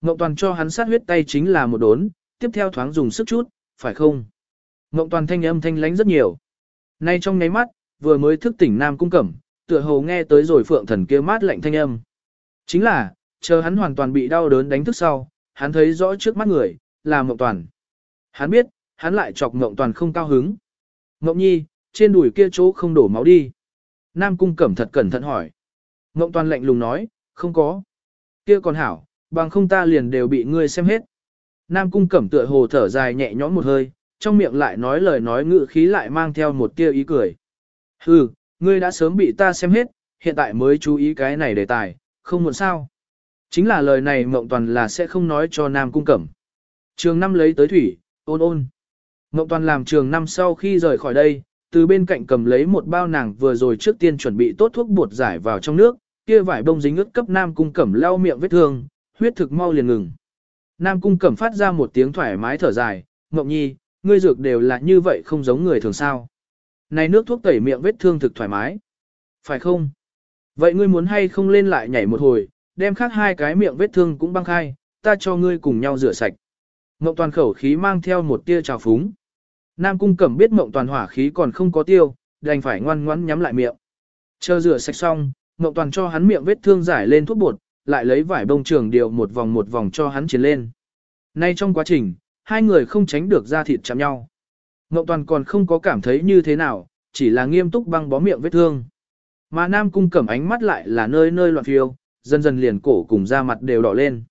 Ngộng toàn cho hắn sát huyết tay chính là một đốn, tiếp theo thoáng dùng sức chút, phải không? Ngộng toàn thanh âm thanh lánh rất nhiều. Nay trong nháy mắt, vừa mới thức tỉnh Nam Cung Cẩm, tựa hồ nghe tới rồi phượng thần kia mát lạnh thanh âm. Chính là, chờ hắn hoàn toàn bị đau đớn đánh thức sau, hắn thấy rõ trước mắt người, là Mộng Toàn. Hắn biết, hắn lại chọc Mộng Toàn không cao hứng. Mộng Nhi, trên đùi kia chỗ không đổ máu đi. Nam Cung Cẩm thật cẩn thận hỏi. Mộng Toàn lạnh lùng nói, không có. Kia còn hảo, bằng không ta liền đều bị ngươi xem hết. Nam Cung Cẩm tựa hồ thở dài nhẹ nhõm một hơi, trong miệng lại nói lời nói ngự khí lại mang theo một tia ý cười. Hừ, ngươi đã sớm bị ta xem hết, hiện tại mới chú ý cái này đề tài, không muộn sao. Chính là lời này Mộng Toàn là sẽ không nói cho Nam Cung Cẩm. Trường năm lấy tới thủy, ôn ôn. Mộng Toàn làm trường năm sau khi rời khỏi đây, từ bên cạnh cầm lấy một bao nàng vừa rồi trước tiên chuẩn bị tốt thuốc bột giải vào trong nước, kia vải bông dính ướt cấp Nam Cung Cẩm lau miệng vết thương, huyết thực mau liền ngừng. Nam Cung Cẩm phát ra một tiếng thoải mái thở dài, Mộng Nhi, ngươi dược đều là như vậy không giống người thường sao. Này nước thuốc tẩy miệng vết thương thực thoải mái. Phải không? Vậy ngươi muốn hay không lên lại nhảy một hồi, đem khác hai cái miệng vết thương cũng băng khai, ta cho ngươi cùng nhau rửa sạch. Mộng toàn khẩu khí mang theo một tia trào phúng. Nam cung cẩm biết mộng toàn hỏa khí còn không có tiêu, đành phải ngoan ngoãn nhắm lại miệng. Chờ rửa sạch xong, mộng toàn cho hắn miệng vết thương giải lên thuốc bột, lại lấy vải bông trường điều một vòng một vòng cho hắn chiến lên. Nay trong quá trình, hai người không tránh được ra thịt chạm nhau. Mộng toàn còn không có cảm thấy như thế nào, chỉ là nghiêm túc băng bó miệng vết thương. Mà Nam Cung cẩm ánh mắt lại là nơi nơi loạn phiêu, dần dần liền cổ cùng da mặt đều đỏ lên.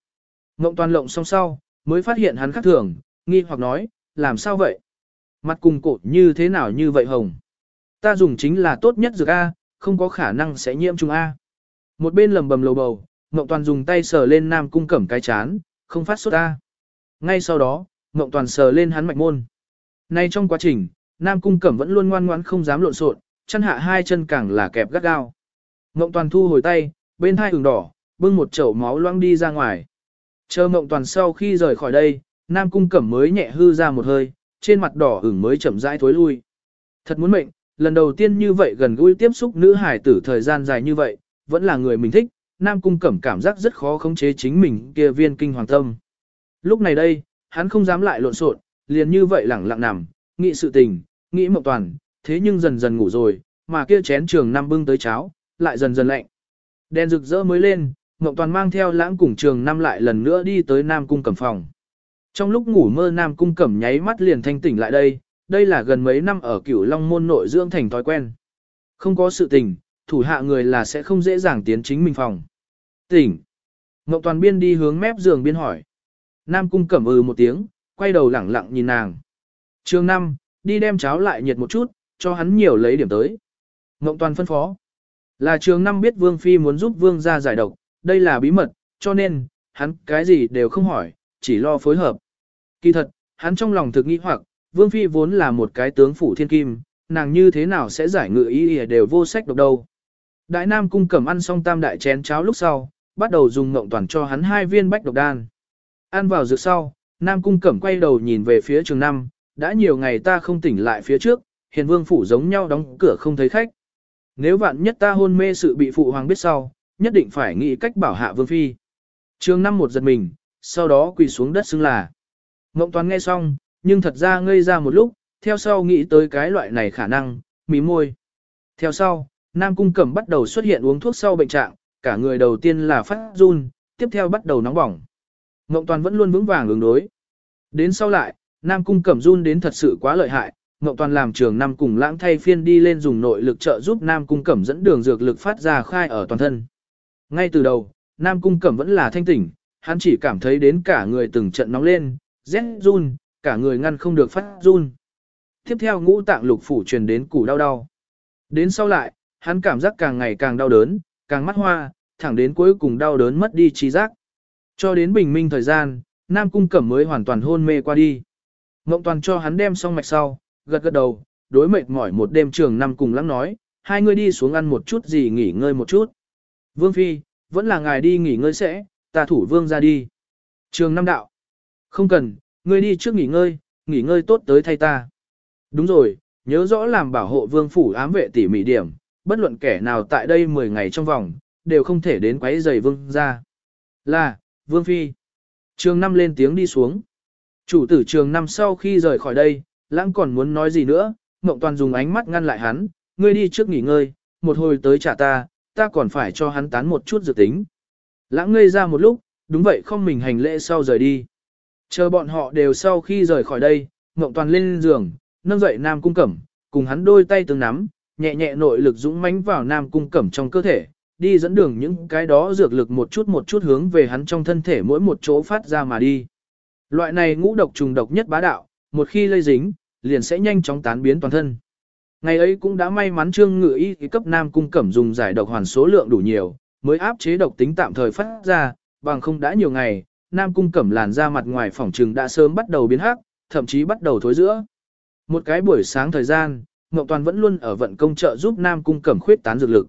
Ngộng toàn lộng xong sau, mới phát hiện hắn khác thường, nghi hoặc nói, làm sao vậy? Mặt cùng cổ như thế nào như vậy hồng? Ta dùng chính là tốt nhất dược A, không có khả năng sẽ nhiễm trùng A. Một bên lầm bầm lầu bầu, Ngộng toàn dùng tay sờ lên Nam Cung cẩm cái chán, không phát sốt A. Ngay sau đó, Ngộng toàn sờ lên hắn mạch môn. Nay trong quá trình, Nam Cung cẩm vẫn luôn ngoan ngoãn không dám lộn xộn, chân hạ hai chân càng là kẹp gắt gao. Ngộng toàn thu hồi tay, bên hai ửng đỏ, bưng một chậu máu loang đi ra ngoài. Chờ mộng toàn sau khi rời khỏi đây, Nam Cung Cẩm mới nhẹ hư ra một hơi, trên mặt đỏ ửng mới chậm rãi thối lui. Thật muốn mệnh, lần đầu tiên như vậy gần gũi tiếp xúc nữ hải tử thời gian dài như vậy, vẫn là người mình thích, Nam Cung Cẩm cảm giác rất khó khống chế chính mình kia viên kinh hoàng tâm. Lúc này đây, hắn không dám lại lộn xộn, liền như vậy lẳng lặng nằm, nghĩ sự tình, nghĩ mộng toàn, thế nhưng dần dần ngủ rồi, mà kia chén trường năm bưng tới cháo, lại dần dần lạnh. Đèn rực rỡ mới lên, Ngọc Toàn mang theo lãng cùng trường năm lại lần nữa đi tới Nam Cung Cẩm phòng. Trong lúc ngủ mơ Nam Cung Cẩm nháy mắt liền thanh tỉnh lại đây, đây là gần mấy năm ở cửu Long Môn nội dưỡng thành thói quen. Không có sự tình, thủ hạ người là sẽ không dễ dàng tiến chính mình phòng. Tỉnh. Ngọc Toàn biên đi hướng mép giường biên hỏi. Nam Cung Cẩm ừ một tiếng, quay đầu lẳng lặng nhìn nàng. Trường năm, đi đem cháo lại nhiệt một chút, cho hắn nhiều lấy điểm tới. Ngộng Toàn phân phó. Là trường năm biết Vương Phi muốn giúp Vương ra giải độc, đây là bí mật, cho nên, hắn cái gì đều không hỏi, chỉ lo phối hợp. Kỳ thật, hắn trong lòng thực nghĩ hoặc, Vương Phi vốn là một cái tướng phủ thiên kim, nàng như thế nào sẽ giải ngự ý ý đều vô sách độc đâu. Đại Nam cung cẩm ăn xong tam đại chén cháo lúc sau, bắt đầu dùng ngộng toàn cho hắn hai viên bách độc đan. Ăn vào dược sau, Nam cung cẩm quay đầu nhìn về phía trường năm, đã nhiều ngày ta không tỉnh lại phía trước, hiền vương phủ giống nhau đóng cửa không thấy khách. Nếu vạn nhất ta hôn mê sự bị phụ hoàng biết sau, nhất định phải nghĩ cách bảo hạ vương phi. Trường năm một giật mình, sau đó quỳ xuống đất xưng là. Ngộng toàn nghe xong, nhưng thật ra ngây ra một lúc, theo sau nghĩ tới cái loại này khả năng, mí môi. Theo sau, Nam Cung Cẩm bắt đầu xuất hiện uống thuốc sau bệnh trạng, cả người đầu tiên là phát run, tiếp theo bắt đầu nóng bỏng. Ngộng toàn vẫn luôn vững vàng ứng đối. Đến sau lại, Nam Cung Cẩm run đến thật sự quá lợi hại, Ngộ toàn làm trường năm cùng lãng thay phiên đi lên dùng nội lực trợ giúp Nam Cung Cẩm dẫn đường dược lực phát ra khai ở toàn thân. Ngay từ đầu, Nam Cung Cẩm vẫn là thanh tỉnh, hắn chỉ cảm thấy đến cả người từng trận nóng lên, rét run, cả người ngăn không được phát run. Tiếp theo ngũ tạng lục phủ truyền đến củ đau đau. Đến sau lại, hắn cảm giác càng ngày càng đau đớn, càng mắt hoa, thẳng đến cuối cùng đau đớn mất đi trí giác. Cho đến bình minh thời gian, Nam Cung Cẩm mới hoàn toàn hôn mê qua đi. Ngộng toàn cho hắn đem xong mạch sau, gật gật đầu, đối mệt mỏi một đêm trường năm cùng lắng nói, hai người đi xuống ăn một chút gì nghỉ ngơi một chút. Vương Phi, vẫn là ngài đi nghỉ ngơi sẽ, ta thủ vương ra đi. Trường năm đạo. Không cần, ngươi đi trước nghỉ ngơi, nghỉ ngơi tốt tới thay ta. Đúng rồi, nhớ rõ làm bảo hộ vương phủ ám vệ tỉ mỉ điểm, bất luận kẻ nào tại đây 10 ngày trong vòng, đều không thể đến quấy giày vương ra. Là, vương phi. Trường năm lên tiếng đi xuống. Chủ tử trường năm sau khi rời khỏi đây, lãng còn muốn nói gì nữa, Ngộng Toàn dùng ánh mắt ngăn lại hắn, ngươi đi trước nghỉ ngơi, một hồi tới trả ta, ta còn phải cho hắn tán một chút dự tính. Lãng ngây ra một lúc, đúng vậy không mình hành lễ sau rời đi. Chờ bọn họ đều sau khi rời khỏi đây, Ngộng Toàn lên giường, nâng dậy Nam Cung Cẩm, cùng hắn đôi tay từng nắm, nhẹ nhẹ nội lực dũng mãnh vào Nam Cung Cẩm trong cơ thể, đi dẫn đường những cái đó dược lực một chút một chút hướng về hắn trong thân thể mỗi một chỗ phát ra mà đi. Loại này ngũ độc trùng độc nhất bá đạo, một khi lây dính, liền sẽ nhanh chóng tán biến toàn thân. Ngày ấy cũng đã may mắn Trương Ngự Y cấp Nam Cung Cẩm dùng giải độc hoàn số lượng đủ nhiều, mới áp chế độc tính tạm thời phát ra, bằng không đã nhiều ngày, Nam Cung Cẩm làn da mặt ngoài phòng trừng đã sớm bắt đầu biến hắc, thậm chí bắt đầu thối giữa. Một cái buổi sáng thời gian, Ngọc Toàn vẫn luôn ở vận công trợ giúp Nam Cung Cẩm khuyết tán dược lực.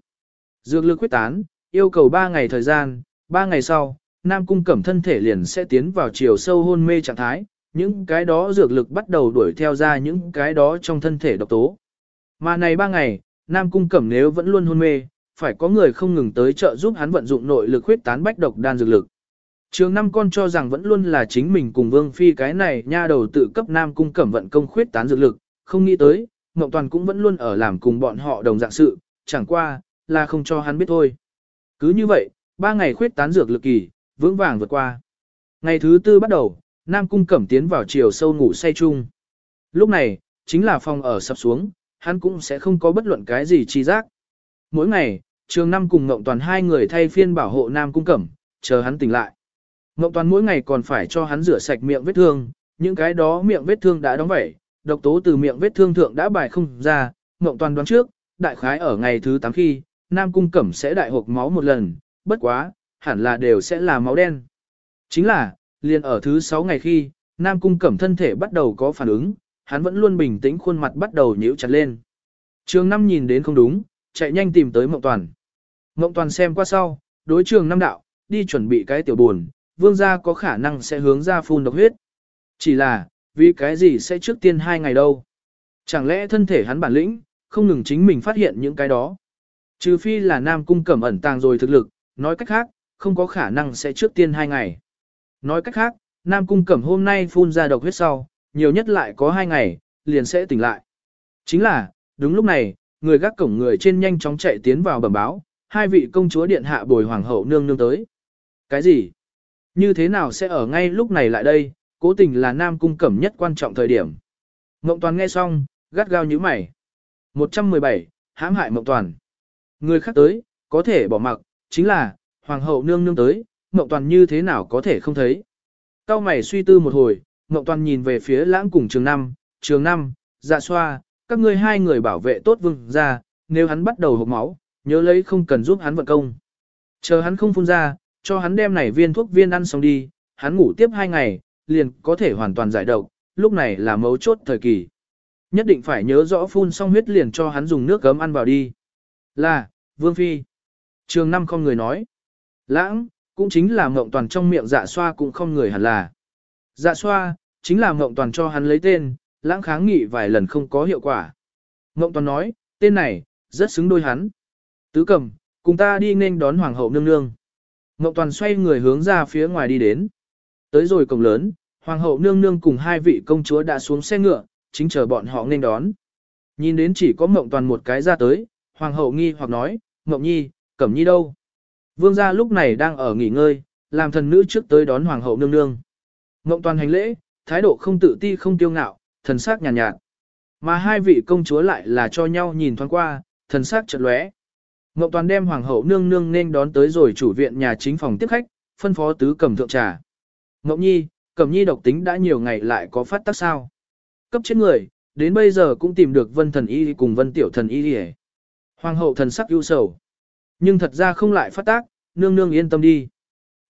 Dược lực khuyết tán, yêu cầu 3 ngày thời gian, 3 ngày sau, Nam Cung Cẩm thân thể liền sẽ tiến vào chiều sâu hôn mê trạng thái, những cái đó dược lực bắt đầu đuổi theo ra những cái đó trong thân thể độc tố. Mà này ba ngày, Nam Cung Cẩm nếu vẫn luôn hôn mê, phải có người không ngừng tới trợ giúp hắn vận dụng nội lực huyết tán bách độc đan dược lực. Trường năm con cho rằng vẫn luôn là chính mình cùng Vương Phi cái này nha đầu tự cấp Nam Cung Cẩm vận công khuyết tán dược lực, không nghĩ tới, Ngọc Toàn cũng vẫn luôn ở làm cùng bọn họ đồng dạng sự, chẳng qua, là không cho hắn biết thôi. Cứ như vậy, ba ngày khuyết tán dược lực kỳ, vững vàng vượt qua. Ngày thứ tư bắt đầu, Nam Cung Cẩm tiến vào chiều sâu ngủ say chung. Lúc này, chính là phòng ở sập xuống, hắn cũng sẽ không có bất luận cái gì chi giác. Mỗi ngày, trường năm cùng Ngộng Toàn hai người thay phiên bảo hộ Nam Cung Cẩm, chờ hắn tỉnh lại. Ngộng Toàn mỗi ngày còn phải cho hắn rửa sạch miệng vết thương, những cái đó miệng vết thương đã đóng vẩy, độc tố từ miệng vết thương thượng đã bài không ra, Ngộng Toàn đoán trước, đại khái ở ngày thứ 8 khi, Nam Cung Cẩm sẽ đại hộp máu một lần, bất quá, hẳn là đều sẽ là máu đen. Chính là, liền ở thứ 6 ngày khi, Nam Cung Cẩm thân thể bắt đầu có phản ứng, hắn vẫn luôn bình tĩnh khuôn mặt bắt đầu nhíu chặt lên. Trường Năm nhìn đến không đúng, chạy nhanh tìm tới Mộng Toàn. Mộng Toàn xem qua sau, đối trường Năm đạo, đi chuẩn bị cái tiểu buồn, vương gia có khả năng sẽ hướng ra phun độc huyết. Chỉ là, vì cái gì sẽ trước tiên hai ngày đâu? Chẳng lẽ thân thể hắn bản lĩnh, không ngừng chính mình phát hiện những cái đó? Trừ phi là Nam Cung Cẩm ẩn tàng rồi thực lực, nói cách khác, không có khả năng sẽ trước tiên hai ngày. Nói cách khác, Nam Cung Cẩm hôm nay phun ra độc huyết sau, nhiều nhất lại có hai ngày, liền sẽ tỉnh lại. Chính là, đúng lúc này, người gác cổng người trên nhanh chóng chạy tiến vào bẩm báo, hai vị công chúa điện hạ bồi hoàng hậu nương nương tới. Cái gì? Như thế nào sẽ ở ngay lúc này lại đây, cố tình là Nam Cung Cẩm nhất quan trọng thời điểm. Mộng Toàn nghe xong, gắt gao như mày. 117, hãm hại Mộng Toàn. Người khác tới, có thể bỏ mặc, chính là, Hoàng hậu nương nương tới, Ngộng Toàn như thế nào có thể không thấy. Cao mày suy tư một hồi, Ngộng Toàn nhìn về phía lãng cùng trường năm, trường năm, dạ xoa, các ngươi hai người bảo vệ tốt vương ra, nếu hắn bắt đầu hộp máu, nhớ lấy không cần giúp hắn vận công. Chờ hắn không phun ra, cho hắn đem này viên thuốc viên ăn xong đi, hắn ngủ tiếp hai ngày, liền có thể hoàn toàn giải độc, lúc này là mấu chốt thời kỳ. Nhất định phải nhớ rõ phun xong huyết liền cho hắn dùng nước gấm ăn vào đi. Là, Vương Phi. Trường năm không người nói. Lãng, cũng chính là mộng toàn trong miệng dạ xoa cũng không người hẳn là. Dạ xoa, chính là mộng toàn cho hắn lấy tên, lãng kháng nghị vài lần không có hiệu quả. Mộng toàn nói, tên này, rất xứng đôi hắn. Tứ cầm, cùng ta đi nên đón hoàng hậu nương nương. Mộng toàn xoay người hướng ra phía ngoài đi đến. Tới rồi cổng lớn, hoàng hậu nương nương cùng hai vị công chúa đã xuống xe ngựa, chính chờ bọn họ nên đón. Nhìn đến chỉ có mộng toàn một cái ra tới, hoàng hậu nghi hoặc nói, mộng nhi, cẩm nhi đâu? Vương gia lúc này đang ở nghỉ ngơi, làm thần nữ trước tới đón hoàng hậu nương nương. Ngộng toàn hành lễ, thái độ không tự ti không tiêu ngạo, thần sắc nhàn nhạt, nhạt. Mà hai vị công chúa lại là cho nhau nhìn thoáng qua, thần sắc chợt lóe. Ngộng Toàn đem hoàng hậu nương nương nên đón tới rồi chủ viện nhà chính phòng tiếp khách, phân phó tứ cầm thượng trà. Ngộng Nhi, Cẩm Nhi độc tính đã nhiều ngày lại có phát tác sao? Cấp chết người, đến bây giờ cũng tìm được Vân Thần Y cùng Vân Tiểu Thần Y Hoàng hậu thần sắc ưu sầu. Nhưng thật ra không lại phát tác, nương nương yên tâm đi.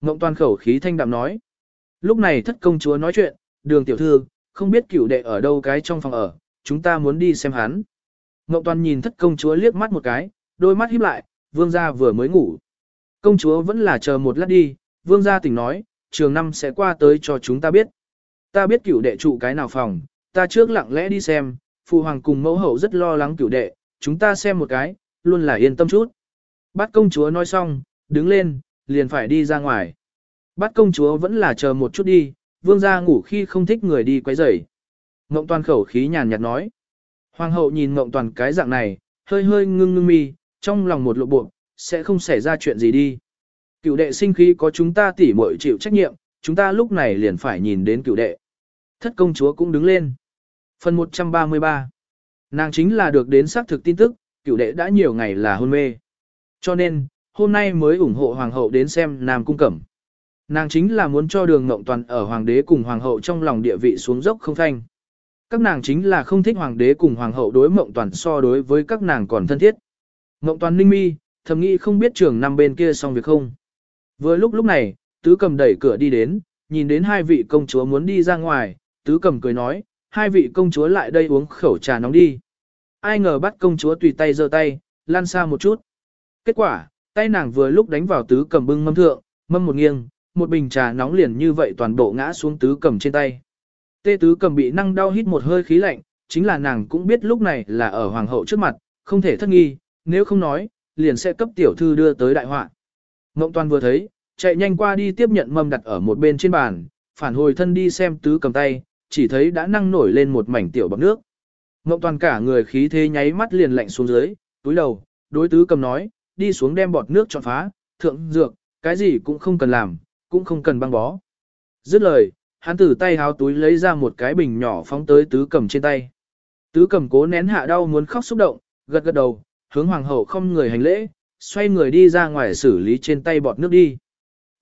Ngộng toàn khẩu khí thanh đạm nói. Lúc này thất công chúa nói chuyện, đường tiểu thư, không biết cửu đệ ở đâu cái trong phòng ở, chúng ta muốn đi xem hắn. Ngộng toàn nhìn thất công chúa liếc mắt một cái, đôi mắt híp lại, vương gia vừa mới ngủ. Công chúa vẫn là chờ một lát đi, vương gia tỉnh nói, trường năm sẽ qua tới cho chúng ta biết. Ta biết cửu đệ trụ cái nào phòng, ta trước lặng lẽ đi xem, phụ hoàng cùng mẫu hậu rất lo lắng cửu đệ, chúng ta xem một cái, luôn là yên tâm chút. Bát công chúa nói xong, đứng lên, liền phải đi ra ngoài. Bát công chúa vẫn là chờ một chút đi, vương gia ngủ khi không thích người đi quấy rầy. Ngộng toàn khẩu khí nhàn nhạt nói. Hoàng hậu nhìn ngộng toàn cái dạng này, hơi hơi ngưng ngưng mi, trong lòng một lộ bộ, sẽ không xảy ra chuyện gì đi. Cựu đệ sinh khí có chúng ta tỉ muội chịu trách nhiệm, chúng ta lúc này liền phải nhìn đến cựu đệ. Thất công chúa cũng đứng lên. Phần 133 Nàng chính là được đến xác thực tin tức, cựu đệ đã nhiều ngày là hôn mê. Cho nên, hôm nay mới ủng hộ hoàng hậu đến xem Nam Cung Cẩm. Nàng chính là muốn cho đường ngộng toàn ở hoàng đế cùng hoàng hậu trong lòng địa vị xuống dốc không thanh. Các nàng chính là không thích hoàng đế cùng hoàng hậu đối mộng toàn so đối với các nàng còn thân thiết. Mộng toàn ninh mi, thầm nghĩ không biết trường năm bên kia xong việc không. Vừa lúc lúc này, tứ cầm đẩy cửa đi đến, nhìn đến hai vị công chúa muốn đi ra ngoài, tứ cầm cười nói, hai vị công chúa lại đây uống khẩu trà nóng đi. Ai ngờ bắt công chúa tùy tay giơ tay, lan xa một chút. Kết quả, tay nàng vừa lúc đánh vào tứ cầm bưng mâm thượng, mâm một nghiêng, một bình trà nóng liền như vậy toàn bộ ngã xuống tứ cầm trên tay. Tê tứ cầm bị năng đau hít một hơi khí lạnh, chính là nàng cũng biết lúc này là ở hoàng hậu trước mặt, không thể thất nghi, nếu không nói, liền sẽ cấp tiểu thư đưa tới đại họa. Ngộng toàn vừa thấy, chạy nhanh qua đi tiếp nhận mâm đặt ở một bên trên bàn, phản hồi thân đi xem tứ cầm tay, chỉ thấy đã năng nổi lên một mảnh tiểu bọc nước. Ngộng toàn cả người khí thế nháy mắt liền lạnh xuống dưới, túi đầu, đối tứ cầm nói, đi xuống đem bọt nước chọn phá, thượng dược, cái gì cũng không cần làm, cũng không cần băng bó. Dứt lời, hắn từ tay háo túi lấy ra một cái bình nhỏ phóng tới tứ cầm trên tay. Tứ cầm cố nén hạ đau muốn khóc xúc động, gật gật đầu, hướng hoàng hậu không người hành lễ, xoay người đi ra ngoài xử lý trên tay bọt nước đi.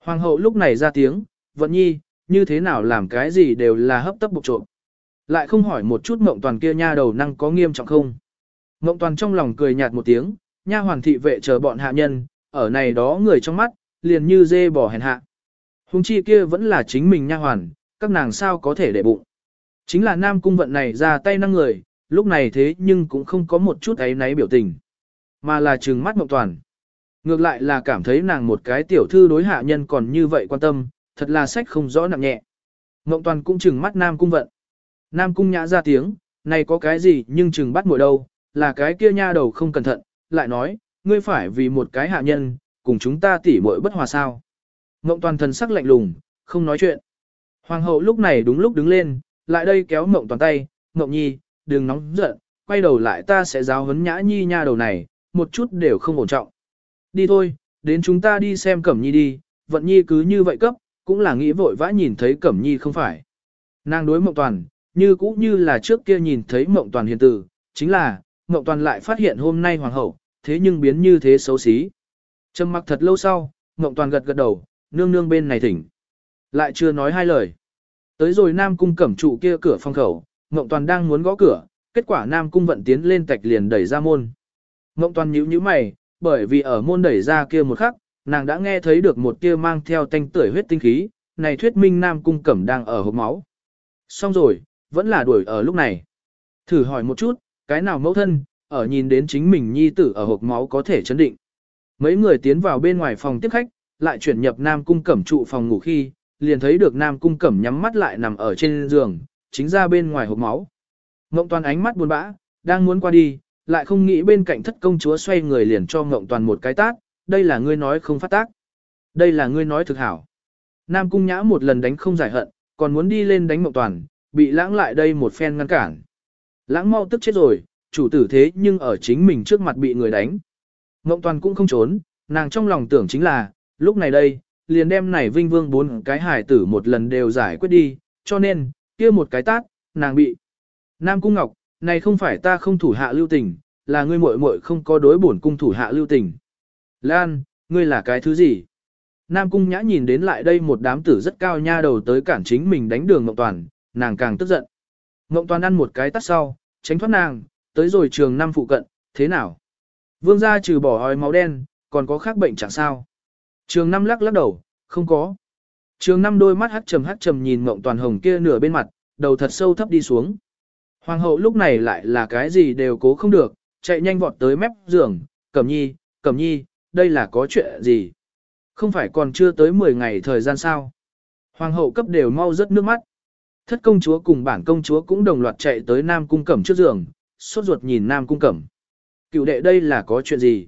Hoàng hậu lúc này ra tiếng, vận nhi, như thế nào làm cái gì đều là hấp tấp bục trộm. Lại không hỏi một chút mộng toàn kia nha đầu năng có nghiêm trọng không. Mộng toàn trong lòng cười nhạt một tiếng, nha hoàng thị vệ chờ bọn hạ nhân, ở này đó người trong mắt, liền như dê bò hèn hạ. Hùng chi kia vẫn là chính mình nha hoàn, các nàng sao có thể để bụng. Chính là nam cung vận này ra tay năng người, lúc này thế nhưng cũng không có một chút ấy náy biểu tình. Mà là trừng mắt mộng toàn. Ngược lại là cảm thấy nàng một cái tiểu thư đối hạ nhân còn như vậy quan tâm, thật là sách không rõ nặng nhẹ. Mộng toàn cũng trừng mắt nam cung vận. Nam cung nhã ra tiếng, này có cái gì nhưng trừng bắt mùi đâu, là cái kia nha đầu không cẩn thận, lại nói, ngươi phải vì một cái hạ nhân, cùng chúng ta tỉ muội bất hòa sao. Mộng toàn thần sắc lạnh lùng, không nói chuyện. Hoàng hậu lúc này đúng lúc đứng lên, lại đây kéo mộng toàn tay, mộng nhi, đừng nóng giận, quay đầu lại ta sẽ giáo huấn nhã nhi nha đầu này, một chút đều không ổn trọng. Đi thôi, đến chúng ta đi xem Cẩm Nhi đi, vận nhi cứ như vậy cấp, cũng là nghĩ vội vã nhìn thấy Cẩm Nhi không phải. Nàng đối mộng toàn, như cũ như là trước kia nhìn thấy mộng toàn hiền tử, chính là, mộng toàn lại phát hiện hôm nay hoàng hậu, thế nhưng biến như thế xấu xí. Trầm mặc thật lâu sau, mộng toàn gật gật đầu, nương nương bên này thỉnh. Lại chưa nói hai lời. Tới rồi Nam Cung cẩm trụ kia cửa phong khẩu, Ngộng Toàn đang muốn gõ cửa, kết quả Nam Cung vận tiến lên tạch liền đẩy ra môn. Ngộng Toàn nhíu nhíu mày, bởi vì ở môn đẩy ra kia một khắc, nàng đã nghe thấy được một kia mang theo tanh tưởi huyết tinh khí, này thuyết minh Nam Cung cẩm đang ở hộp máu. Xong rồi, vẫn là đuổi ở lúc này. Thử hỏi một chút, cái nào mẫu thân, ở nhìn đến chính mình nhi tử ở hộp máu có thể chấn định. Mấy người tiến vào bên ngoài phòng tiếp khách, lại chuyển nhập Nam Cung Cẩm trụ phòng ngủ khi, liền thấy được Nam Cung Cẩm nhắm mắt lại nằm ở trên giường, chính ra bên ngoài hộp máu. Ngộng Toàn ánh mắt buồn bã, đang muốn qua đi, lại không nghĩ bên cạnh thất công chúa xoay người liền cho Ngộng Toàn một cái tát, đây là ngươi nói không phát tác. Đây là ngươi nói thực hảo. Nam Cung Nhã một lần đánh không giải hận, còn muốn đi lên đánh Ngộng Toàn, bị lãng lại đây một phen ngăn cản. Lãng mau tức chết rồi, chủ tử thế nhưng ở chính mình trước mặt bị người đánh. Ngộng Toàn cũng không trốn, nàng trong lòng tưởng chính là, lúc này đây, liền đem này vinh vương bốn cái hải tử một lần đều giải quyết đi, cho nên, kia một cái tát, nàng bị. Nam Cung Ngọc, này không phải ta không thủ hạ lưu tình, là ngươi muội muội không có đối bổn cung thủ hạ lưu tình. Lan, ngươi là cái thứ gì? Nam Cung Nhã nhìn đến lại đây một đám tử rất cao nha đầu tới cản chính mình đánh đường Ngọc Toàn, nàng càng tức giận. Ngọc Toàn ăn một cái tắt sau, tránh thoát nàng, tới rồi trường năm phụ cận, thế nào? Vương gia trừ bỏ hói máu đen, còn có khác bệnh chẳng sao? Trường năm lắc lắc đầu, không có. Trường năm đôi mắt hắt trầm hắt trầm nhìn mộng Toàn Hồng kia nửa bên mặt, đầu thật sâu thấp đi xuống. Hoàng hậu lúc này lại là cái gì đều cố không được, chạy nhanh vọt tới mép giường, Cẩm Nhi, Cẩm Nhi, đây là có chuyện gì? Không phải còn chưa tới 10 ngày thời gian sao? Hoàng hậu cấp đều mau rớt nước mắt. Thất công chúa cùng bản công chúa cũng đồng loạt chạy tới Nam Cung Cẩm trước giường, sốt ruột nhìn Nam Cung Cẩm. Cựu đệ đây là có chuyện gì?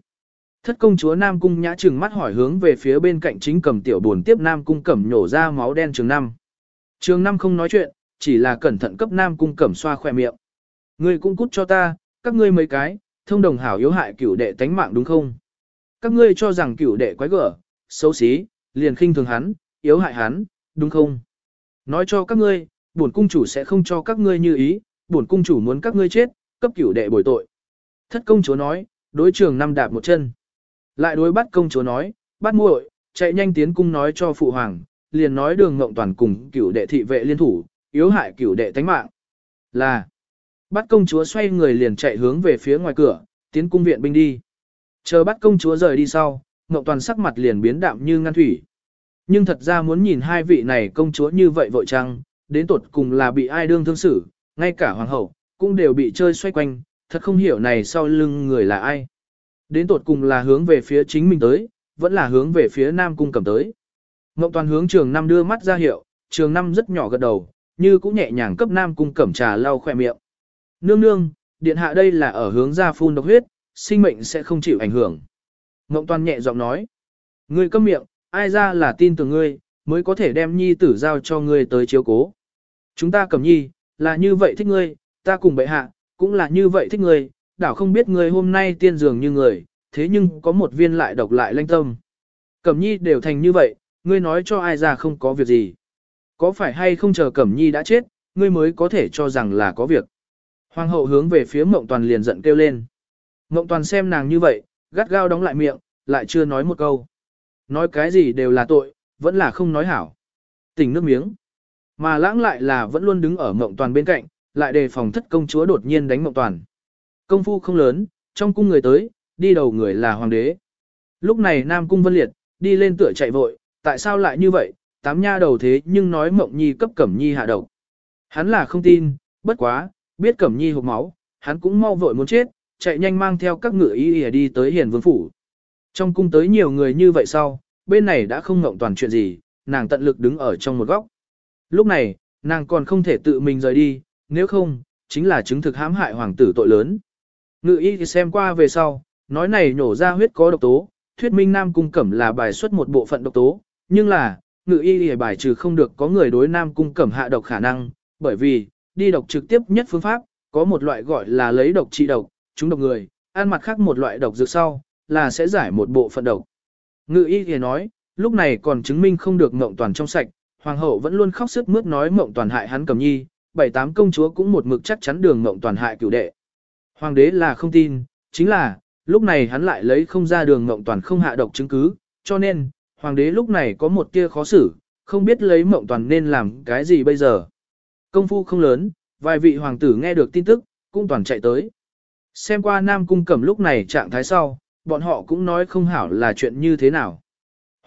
Thất công chúa Nam Cung nhã trừng mắt hỏi hướng về phía bên cạnh chính cầm tiểu buồn tiếp Nam Cung Cẩm nhổ ra máu đen trường năm. Trường năm không nói chuyện, chỉ là cẩn thận cấp Nam Cung Cẩm xoa khỏe miệng. Ngươi cũng cút cho ta, các ngươi mấy cái, thông đồng hảo yếu hại cựu đệ tánh mạng đúng không? Các ngươi cho rằng cựu đệ quái gở, xấu xí, liền khinh thường hắn, yếu hại hắn, đúng không? Nói cho các ngươi, bổn cung chủ sẽ không cho các ngươi như ý, bổn cung chủ muốn các ngươi chết, cấp cửu đệ bồi tội. Thất công chúa nói, đối trường năm đạp một chân. Lại đối bắt công chúa nói, bắt muội, chạy nhanh tiến cung nói cho phụ hoàng, liền nói đường ngộng toàn cùng cửu đệ thị vệ liên thủ, yếu hại cửu đệ tánh mạng. Là, bắt công chúa xoay người liền chạy hướng về phía ngoài cửa, tiến cung viện binh đi. Chờ bắt công chúa rời đi sau, ngộng toàn sắc mặt liền biến đạm như ngăn thủy. Nhưng thật ra muốn nhìn hai vị này công chúa như vậy vội chăng, đến tột cùng là bị ai đương thương xử, ngay cả hoàng hậu, cũng đều bị chơi xoay quanh, thật không hiểu này sau lưng người là ai. Đến tột cùng là hướng về phía chính mình tới, vẫn là hướng về phía Nam Cung cầm tới. Ngộng toàn hướng trường năm đưa mắt ra hiệu, trường năm rất nhỏ gật đầu, như cũng nhẹ nhàng cấp Nam Cung cẩm trà lau khỏe miệng. Nương nương, điện hạ đây là ở hướng ra phun độc huyết, sinh mệnh sẽ không chịu ảnh hưởng. Ngộng toàn nhẹ giọng nói, ngươi câm miệng, ai ra là tin tưởng ngươi, mới có thể đem nhi tử giao cho ngươi tới chiếu cố. Chúng ta cầm nhi, là như vậy thích ngươi, ta cùng bệ hạ, cũng là như vậy thích ngươi, đảo không biết ngươi hôm nay tiên dường như người, thế nhưng có một viên lại độc lại lanh tâm. Cẩm nhi đều thành như vậy, ngươi nói cho ai ra không có việc gì. Có phải hay không chờ Cẩm nhi đã chết, ngươi mới có thể cho rằng là có việc. Hoàng hậu hướng về phía mộng toàn liền giận kêu lên. Mộng toàn xem nàng như vậy, gắt gao đóng lại miệng, lại chưa nói một câu. Nói cái gì đều là tội, vẫn là không nói hảo. Tỉnh nước miếng. Mà lãng lại là vẫn luôn đứng ở mộng toàn bên cạnh, lại đề phòng thất công chúa đột nhiên đánh mộng toàn. Công phu không lớn, trong cung người tới, đi đầu người là hoàng đế. Lúc này Nam Cung Vân Liệt, đi lên tựa chạy vội, tại sao lại như vậy, tám nha đầu thế nhưng nói mộng nhi cấp cẩm nhi hạ độc. Hắn là không tin, bất quá, biết cẩm nhi hộp máu, hắn cũng mau vội muốn chết, chạy nhanh mang theo các ngựa y y đi tới hiền vương phủ. Trong cung tới nhiều người như vậy sau, bên này đã không ngộng toàn chuyện gì, nàng tận lực đứng ở trong một góc. Lúc này, nàng còn không thể tự mình rời đi, nếu không, chính là chứng thực hãm hại hoàng tử tội lớn. Ngự y thì xem qua về sau, nói này nổ ra huyết có độc tố, thuyết minh Nam Cung Cẩm là bài xuất một bộ phận độc tố, nhưng là, ngự y thì bài trừ không được có người đối Nam Cung Cẩm hạ độc khả năng, bởi vì, đi độc trực tiếp nhất phương pháp, có một loại gọi là lấy độc trị độc, chúng độc người, ăn mặt khác một loại độc dược sau, là sẽ giải một bộ phận độc. Ngự y thì nói, lúc này còn chứng minh không được ngộng toàn trong sạch, hoàng hậu vẫn luôn khóc sức mướt nói mộng toàn hại hắn cầm nhi, bảy tám công chúa cũng một mực chắc chắn đường mộng toàn hại cửu đệ. Hoàng đế là không tin, chính là, lúc này hắn lại lấy không ra đường mộng toàn không hạ độc chứng cứ, cho nên, hoàng đế lúc này có một tia khó xử, không biết lấy mộng toàn nên làm cái gì bây giờ. Công phu không lớn, vài vị hoàng tử nghe được tin tức, cũng toàn chạy tới. Xem qua Nam Cung Cẩm lúc này trạng thái sau, bọn họ cũng nói không hảo là chuyện như thế nào.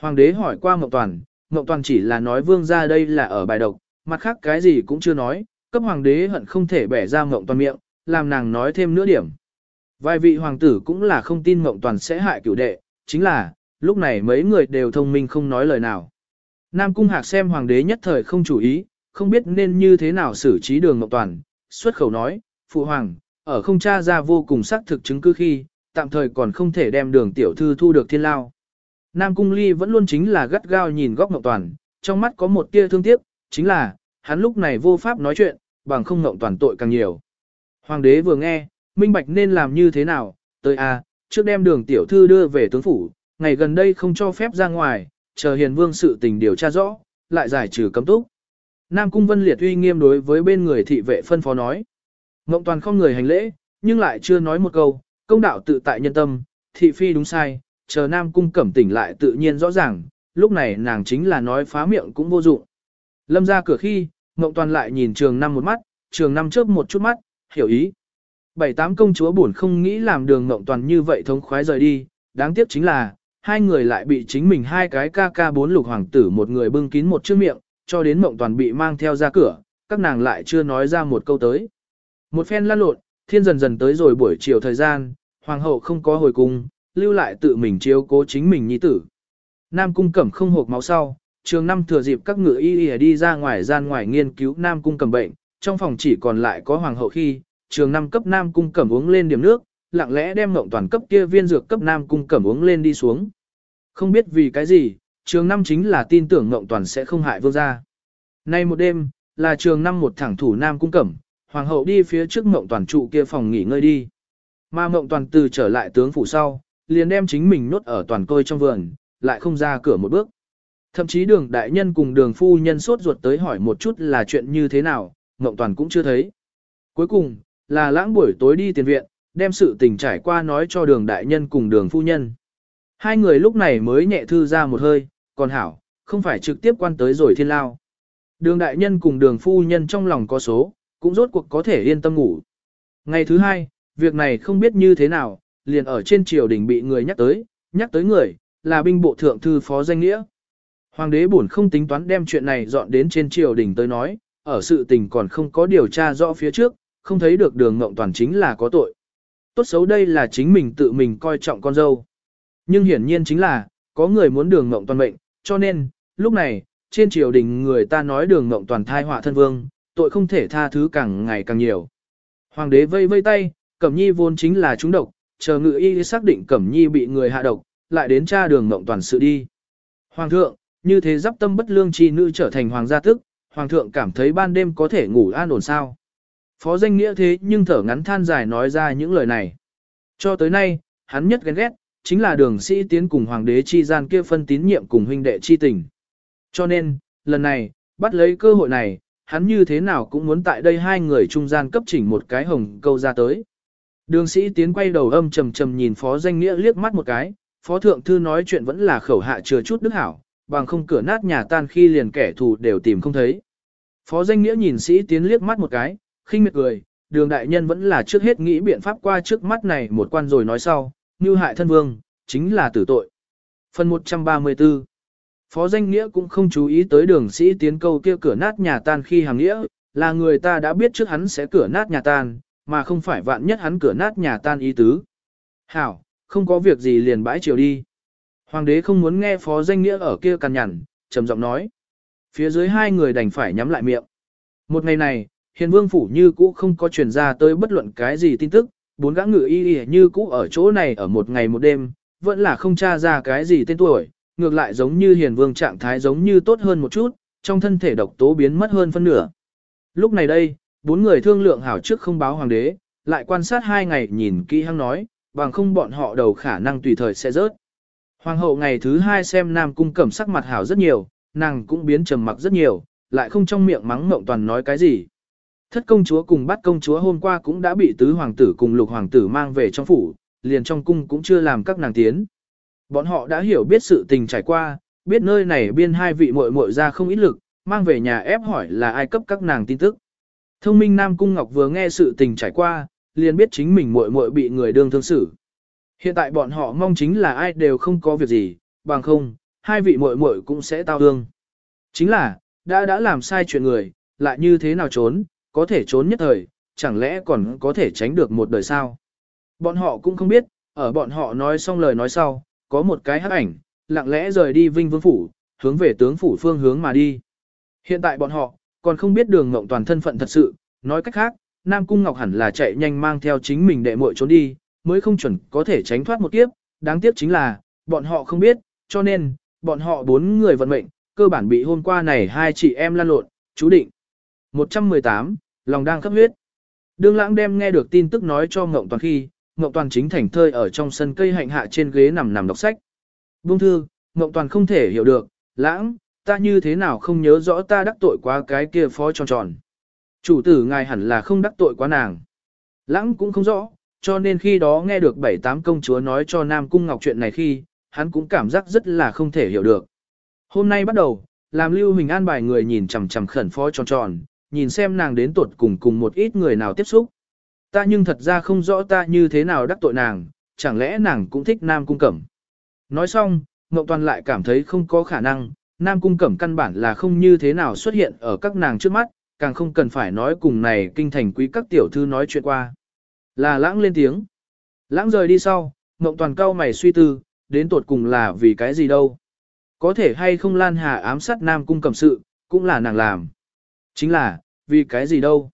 Hoàng đế hỏi qua Mộng Toàn, Mộng Toàn chỉ là nói vương ra đây là ở bài độc, mặt khác cái gì cũng chưa nói, cấp hoàng đế hận không thể bẻ ra Mộng Toàn miệng, làm nàng nói thêm nữa điểm. Vài vị hoàng tử cũng là không tin Mộng Toàn sẽ hại cửu đệ, chính là, lúc này mấy người đều thông minh không nói lời nào. Nam Cung Hạc xem hoàng đế nhất thời không chủ ý, không biết nên như thế nào xử trí đường Ngọc Toàn, xuất khẩu nói, Phụ Hoàng, ở không tra ra vô cùng xác thực chứng cứ khi, tạm thời còn không thể đem đường tiểu thư thu được thiên lao. Nam Cung Ly vẫn luôn chính là gắt gao nhìn góc Ngọc Toàn, trong mắt có một tia thương tiếc, chính là, hắn lúc này vô pháp nói chuyện, bằng không Ngọc Toàn tội càng nhiều. Hoàng đế vừa nghe, minh bạch nên làm như thế nào, tới a, trước đem đường tiểu thư đưa về tướng phủ, ngày gần đây không cho phép ra ngoài, chờ hiền vương sự tình điều tra rõ, lại giải trừ cấm túc. Nam Cung Vân Liệt uy nghiêm đối với bên người thị vệ phân phó nói. Ngộng toàn không người hành lễ, nhưng lại chưa nói một câu, công đạo tự tại nhân tâm, thị phi đúng sai, chờ Nam Cung cẩm tỉnh lại tự nhiên rõ ràng, lúc này nàng chính là nói phá miệng cũng vô dụng. Lâm ra cửa khi, Ngộng toàn lại nhìn trường năm một mắt, trường năm chớp một chút mắt, hiểu ý. Bảy tám công chúa buồn không nghĩ làm đường Ngộng toàn như vậy thống khoái rời đi, đáng tiếc chính là, hai người lại bị chính mình hai cái ca ca bốn lục hoàng tử một người bưng kín một chiếc miệng, cho đến Ngộng toàn bị mang theo ra cửa, các nàng lại chưa nói ra một câu tới. Một phen lăn lộn, thiên dần dần tới rồi buổi chiều thời gian, hoàng hậu không có hồi cung, lưu lại tự mình chiếu cố chính mình nhi tử. Nam cung cẩm không hộp máu sau, trường năm thừa dịp các ngựa y y đi ra ngoài gian ngoài nghiên cứu Nam cung cẩm bệnh, trong phòng chỉ còn lại có hoàng hậu khi, trường năm cấp Nam cung cẩm uống lên điểm nước, lặng lẽ đem ngộng toàn cấp kia viên dược cấp Nam cung cẩm uống lên đi xuống. Không biết vì cái gì, trường năm chính là tin tưởng ngộng toàn sẽ không hại vương gia. Nay một đêm, là trường năm một thẳng thủ Nam cung cẩm, hoàng hậu đi phía trước ngộng toàn trụ kia phòng nghỉ ngơi đi. Mà ngộng toàn từ trở lại tướng phủ sau, liền đem chính mình nốt ở toàn côi trong vườn, lại không ra cửa một bước. Thậm chí đường đại nhân cùng đường phu nhân sốt ruột tới hỏi một chút là chuyện như thế nào, mộng toàn cũng chưa thấy. Cuối cùng, là lãng buổi tối đi tiền viện, đem sự tình trải qua nói cho đường đại nhân cùng đường phu nhân. Hai người lúc này mới nhẹ thư ra một hơi, còn hảo, không phải trực tiếp quan tới rồi thiên lao. Đường đại nhân cùng đường phu nhân trong lòng có số, cũng rốt cuộc có thể yên tâm ngủ. Ngày thứ hai, việc này không biết như thế nào, liền ở trên triều đình bị người nhắc tới, nhắc tới người, là binh bộ thượng thư phó danh nghĩa. Hoàng đế buồn không tính toán đem chuyện này dọn đến trên triều đình tới nói, ở sự tình còn không có điều tra rõ phía trước, không thấy được đường ngộng toàn chính là có tội tốt xấu đây là chính mình tự mình coi trọng con dâu. Nhưng hiển nhiên chính là, có người muốn đường ngộng toàn mệnh, cho nên, lúc này, trên triều đình người ta nói đường ngộng toàn thai họa thân vương, tội không thể tha thứ càng ngày càng nhiều. Hoàng đế vây vây tay, Cẩm Nhi vốn chính là chúng độc, chờ ngự y xác định Cẩm Nhi bị người hạ độc, lại đến tra đường mộng toàn sự đi. Hoàng thượng, như thế giáp tâm bất lương chi nữ trở thành hoàng gia tức, hoàng thượng cảm thấy ban đêm có thể ngủ an ổn sao. Phó danh nghĩa thế nhưng thở ngắn than dài nói ra những lời này. Cho tới nay, hắn nhất ghen ghét, chính là đường sĩ tiến cùng hoàng đế chi gian kia phân tín nhiệm cùng huynh đệ chi tình. Cho nên, lần này, bắt lấy cơ hội này, hắn như thế nào cũng muốn tại đây hai người trung gian cấp chỉnh một cái hồng câu ra tới. Đường sĩ tiến quay đầu âm trầm trầm nhìn phó danh nghĩa liếc mắt một cái, phó thượng thư nói chuyện vẫn là khẩu hạ chừa chút đức hảo, bằng không cửa nát nhà tan khi liền kẻ thù đều tìm không thấy. Phó danh nghĩa nhìn sĩ tiến liếc mắt một cái, khinh miệt cười, đường đại nhân vẫn là trước hết nghĩ biện pháp qua trước mắt này một quan rồi nói sau, như hại thân vương, chính là tử tội. Phần 134 Phó danh nghĩa cũng không chú ý tới đường sĩ tiến câu kia cửa nát nhà tan khi hàng nghĩa, là người ta đã biết trước hắn sẽ cửa nát nhà tan, mà không phải vạn nhất hắn cửa nát nhà tan ý tứ. Hảo, không có việc gì liền bãi chiều đi. Hoàng đế không muốn nghe phó danh nghĩa ở kia cằn nhằn, trầm giọng nói. Phía dưới hai người đành phải nhắm lại miệng. Một ngày này, hiền vương phủ như cũ không có truyền ra tới bất luận cái gì tin tức, bốn gã ngự y y như cũ ở chỗ này ở một ngày một đêm, vẫn là không tra ra cái gì tên tuổi, ngược lại giống như hiền vương trạng thái giống như tốt hơn một chút, trong thân thể độc tố biến mất hơn phân nửa. Lúc này đây, bốn người thương lượng hảo trước không báo hoàng đế, lại quan sát hai ngày nhìn kỹ hăng nói, bằng không bọn họ đầu khả năng tùy thời sẽ rớt. Hoàng hậu ngày thứ hai xem Nam Cung cẩm sắc mặt hảo rất nhiều, nàng cũng biến trầm mặc rất nhiều, lại không trong miệng mắng mộng toàn nói cái gì. Thất công chúa cùng bắt công chúa hôm qua cũng đã bị tứ hoàng tử cùng lục hoàng tử mang về trong phủ, liền trong cung cũng chưa làm các nàng tiến. Bọn họ đã hiểu biết sự tình trải qua, biết nơi này biên hai vị muội muội ra không ít lực, mang về nhà ép hỏi là ai cấp các nàng tin tức. Thông minh Nam Cung Ngọc vừa nghe sự tình trải qua, liền biết chính mình muội muội bị người đương thương xử. Hiện tại bọn họ mong chính là ai đều không có việc gì, bằng không, hai vị muội muội cũng sẽ tao thương. Chính là, đã đã làm sai chuyện người, lại như thế nào trốn, có thể trốn nhất thời, chẳng lẽ còn có thể tránh được một đời sao? Bọn họ cũng không biết, ở bọn họ nói xong lời nói sau, có một cái hắc ảnh, lặng lẽ rời đi Vinh Vương Phủ, hướng về tướng phủ phương hướng mà đi. Hiện tại bọn họ, còn không biết đường Ngộng Toàn thân phận thật sự, nói cách khác, Nam Cung Ngọc hẳn là chạy nhanh mang theo chính mình đệ muội trốn đi, mới không chuẩn có thể tránh thoát một kiếp, đáng tiếc chính là, bọn họ không biết, cho nên, bọn họ bốn người vận mệnh, cơ bản bị hôm qua này hai chị em lan lộn, chú định. 118, lòng đang cấp huyết. Đường lãng đem nghe được tin tức nói cho Ngộng Toàn khi, Ngộng Toàn chính thảnh thơi ở trong sân cây hạnh hạ trên ghế nằm nằm đọc sách. Buông thư, Ngộng Toàn không thể hiểu được, lãng, ta như thế nào không nhớ rõ ta đắc tội quá cái kia phó tròn tròn. Chủ tử ngài hẳn là không đắc tội quá nàng. Lãng cũng không rõ, cho nên khi đó nghe được bảy tám công chúa nói cho Nam Cung Ngọc chuyện này khi, hắn cũng cảm giác rất là không thể hiểu được. Hôm nay bắt đầu, làm Lưu Huỳnh an bài người nhìn chằm chằm khẩn phó tròn tròn, nhìn xem nàng đến tuột cùng cùng một ít người nào tiếp xúc. Ta nhưng thật ra không rõ ta như thế nào đắc tội nàng, chẳng lẽ nàng cũng thích Nam Cung Cẩm. Nói xong, Ngọc Toàn lại cảm thấy không có khả năng, Nam Cung Cẩm căn bản là không như thế nào xuất hiện ở các nàng trước mắt, càng không cần phải nói cùng này kinh thành quý các tiểu thư nói chuyện qua. Là lãng lên tiếng. Lãng rời đi sau, Ngọc Toàn cao mày suy tư, đến tột cùng là vì cái gì đâu. Có thể hay không Lan Hà ám sát Nam Cung Cẩm sự, cũng là nàng làm. Chính là, vì cái gì đâu.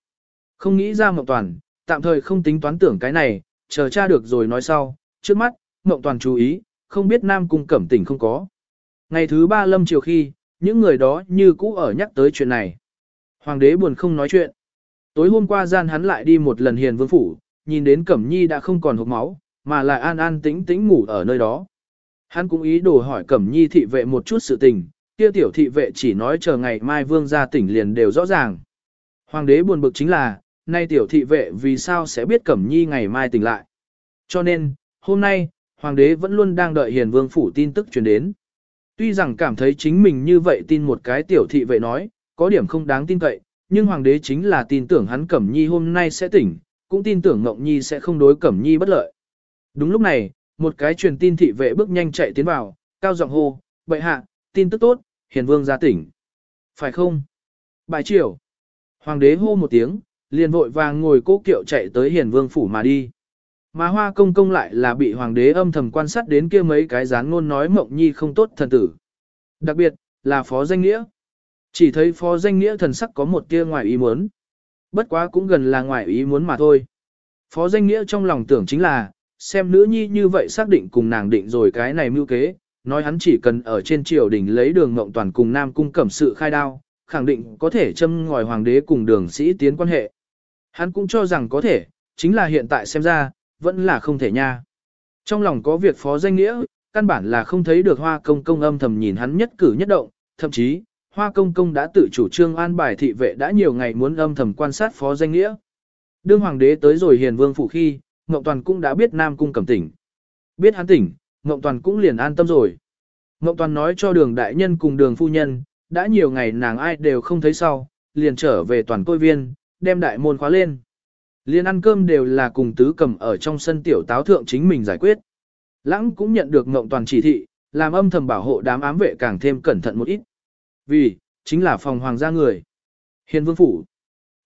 Không nghĩ ra Ngọc Toàn, tạm thời không tính toán tưởng cái này, chờ tra được rồi nói sau, trước mắt, Ngọc Toàn chú ý, không biết Nam Cung Cẩm tỉnh không có. Ngày thứ ba lâm chiều khi, những người đó như cũ ở nhắc tới chuyện này. Hoàng đế buồn không nói chuyện. Tối hôm qua gian hắn lại đi một lần hiền vương phủ, nhìn đến Cẩm Nhi đã không còn hộp máu, mà lại an an tĩnh tĩnh ngủ ở nơi đó. Hắn cũng ý đồ hỏi Cẩm Nhi thị vệ một chút sự tình, kia tiểu thị vệ chỉ nói chờ ngày mai vương ra tỉnh liền đều rõ ràng. Hoàng đế buồn bực chính là, nay tiểu thị vệ vì sao sẽ biết Cẩm Nhi ngày mai tỉnh lại. Cho nên, hôm nay, Hoàng đế vẫn luôn đang đợi hiền vương phủ tin tức truyền đến. Tuy rằng cảm thấy chính mình như vậy tin một cái tiểu thị vệ nói, có điểm không đáng tin cậy, nhưng hoàng đế chính là tin tưởng hắn Cẩm Nhi hôm nay sẽ tỉnh, cũng tin tưởng Ngộng Nhi sẽ không đối Cẩm Nhi bất lợi. Đúng lúc này, một cái truyền tin thị vệ bước nhanh chạy tiến vào, cao giọng hô, bệ hạ, tin tức tốt, hiền vương ra tỉnh. Phải không? Bài triều. Hoàng đế hô một tiếng, liền vội vàng ngồi cố kiệu chạy tới hiền vương phủ mà đi. Mà hoa công công lại là bị hoàng đế âm thầm quan sát đến kia mấy cái dán ngôn nói mộng nhi không tốt thần tử. Đặc biệt, là phó danh nghĩa. Chỉ thấy phó danh nghĩa thần sắc có một tia ngoài ý muốn. Bất quá cũng gần là ngoài ý muốn mà thôi. Phó danh nghĩa trong lòng tưởng chính là, xem nữ nhi như vậy xác định cùng nàng định rồi cái này mưu kế, nói hắn chỉ cần ở trên triều đình lấy đường mộng toàn cùng nam cung cẩm sự khai đao, khẳng định có thể châm ngòi hoàng đế cùng đường sĩ tiến quan hệ. Hắn cũng cho rằng có thể, chính là hiện tại xem ra, vẫn là không thể nha. Trong lòng có việc phó danh nghĩa, căn bản là không thấy được hoa công công âm thầm nhìn hắn nhất cử nhất động, thậm chí, hoa công công đã tự chủ trương an bài thị vệ đã nhiều ngày muốn âm thầm quan sát phó danh nghĩa. Đương hoàng đế tới rồi hiền vương phủ khi, Ngộng Toàn cũng đã biết Nam Cung cẩm tỉnh. Biết hắn tỉnh, Ngộng Toàn cũng liền an tâm rồi. Ngộng Toàn nói cho đường đại nhân cùng đường phu nhân, đã nhiều ngày nàng ai đều không thấy sau, liền trở về toàn côi viên, đem đại môn khóa lên. Liên ăn cơm đều là cùng tứ cầm ở trong sân tiểu táo thượng chính mình giải quyết. Lãng cũng nhận được Ngộng Toàn chỉ thị, làm âm thầm bảo hộ đám ám vệ càng thêm cẩn thận một ít. Vì, chính là phòng hoàng gia người. Hiền vương phủ.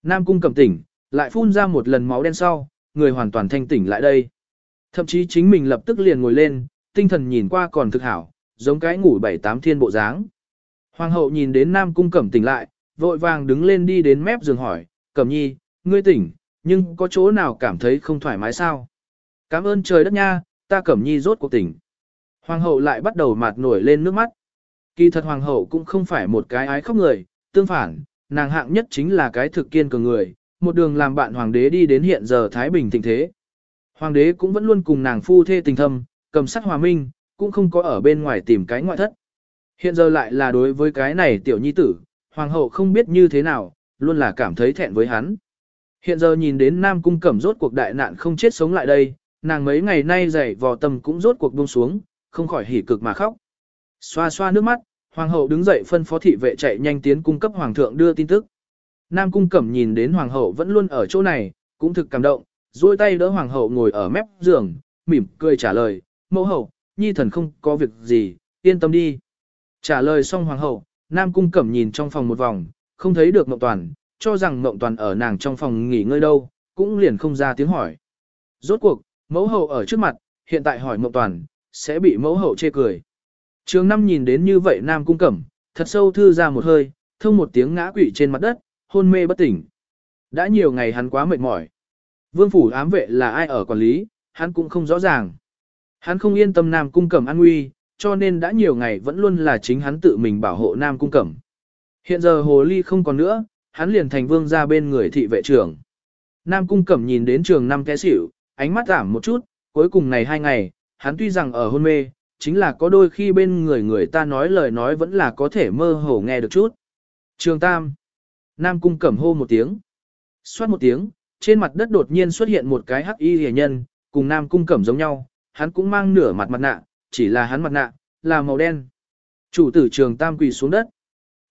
Nam cung cầm tỉnh, lại phun ra một lần máu đen sau, người hoàn toàn thanh tỉnh lại đây. Thậm chí chính mình lập tức liền ngồi lên, tinh thần nhìn qua còn thực hảo, giống cái ngủ bảy tám thiên bộ dáng. Hoàng hậu nhìn đến Nam cung cẩm tỉnh lại, vội vàng đứng lên đi đến mép giường hỏi, cẩm nhi, ngươi tỉnh, nhưng có chỗ nào cảm thấy không thoải mái sao? Cảm ơn trời đất nha, ta cẩm nhi rốt cuộc tỉnh. Hoàng hậu lại bắt đầu mạt nổi lên nước mắt. Kỳ thật hoàng hậu cũng không phải một cái ái khóc người, tương phản, nàng hạng nhất chính là cái thực kiên cường người, một đường làm bạn hoàng đế đi đến hiện giờ Thái Bình thịnh thế. Hoàng đế cũng vẫn luôn cùng nàng phu thê tình thâm, cầm sắc hòa minh, cũng không có ở bên ngoài tìm cái ngoại thất. Hiện giờ lại là đối với cái này tiểu nhi tử, hoàng hậu không biết như thế nào, luôn là cảm thấy thẹn với hắn. Hiện giờ nhìn đến Nam Cung Cẩm rốt cuộc đại nạn không chết sống lại đây, nàng mấy ngày nay dày vò tâm cũng rốt cuộc buông xuống, không khỏi hỉ cực mà khóc. Xoa xoa nước mắt, hoàng hậu đứng dậy phân phó thị vệ chạy nhanh tiến cung cấp hoàng thượng đưa tin tức. Nam Cung Cẩm nhìn đến hoàng hậu vẫn luôn ở chỗ này, cũng thực cảm động, duỗi tay đỡ hoàng hậu ngồi ở mép giường, mỉm cười trả lời, mẫu hậu, nhi thần không có việc gì, yên tâm đi. Trả lời xong hoàng hậu, Nam Cung Cẩm nhìn trong phòng một vòng, không thấy được Mộng Toàn, cho rằng Mộng Toàn ở nàng trong phòng nghỉ ngơi đâu, cũng liền không ra tiếng hỏi. Rốt cuộc, mẫu hậu ở trước mặt, hiện tại hỏi Mộng Toàn, sẽ bị mẫu hậu chê cười. Trường năm nhìn đến như vậy Nam Cung Cẩm, thật sâu thư ra một hơi, thông một tiếng ngã quỵ trên mặt đất, hôn mê bất tỉnh. Đã nhiều ngày hắn quá mệt mỏi. Vương phủ ám vệ là ai ở quản lý, hắn cũng không rõ ràng. Hắn không yên tâm Nam Cung Cẩm an nguy, cho nên đã nhiều ngày vẫn luôn là chính hắn tự mình bảo hộ Nam Cung Cẩm. Hiện giờ hồ ly không còn nữa, hắn liền thành vương ra bên người thị vệ trưởng. Nam Cung Cẩm nhìn đến trường năm té xỉu, ánh mắt giảm một chút, cuối cùng này hai ngày, hắn tuy rằng ở hôn mê, chính là có đôi khi bên người người ta nói lời nói vẫn là có thể mơ hồ nghe được chút. Trường Tam. Nam Cung Cẩm hô một tiếng. Xoát một tiếng, trên mặt đất đột nhiên xuất hiện một cái hắc y hề nhân, cùng Nam Cung Cẩm giống nhau, hắn cũng mang nửa mặt mặt nạ, chỉ là hắn mặt nạ, là màu đen. Chủ tử trường Tam quỳ xuống đất.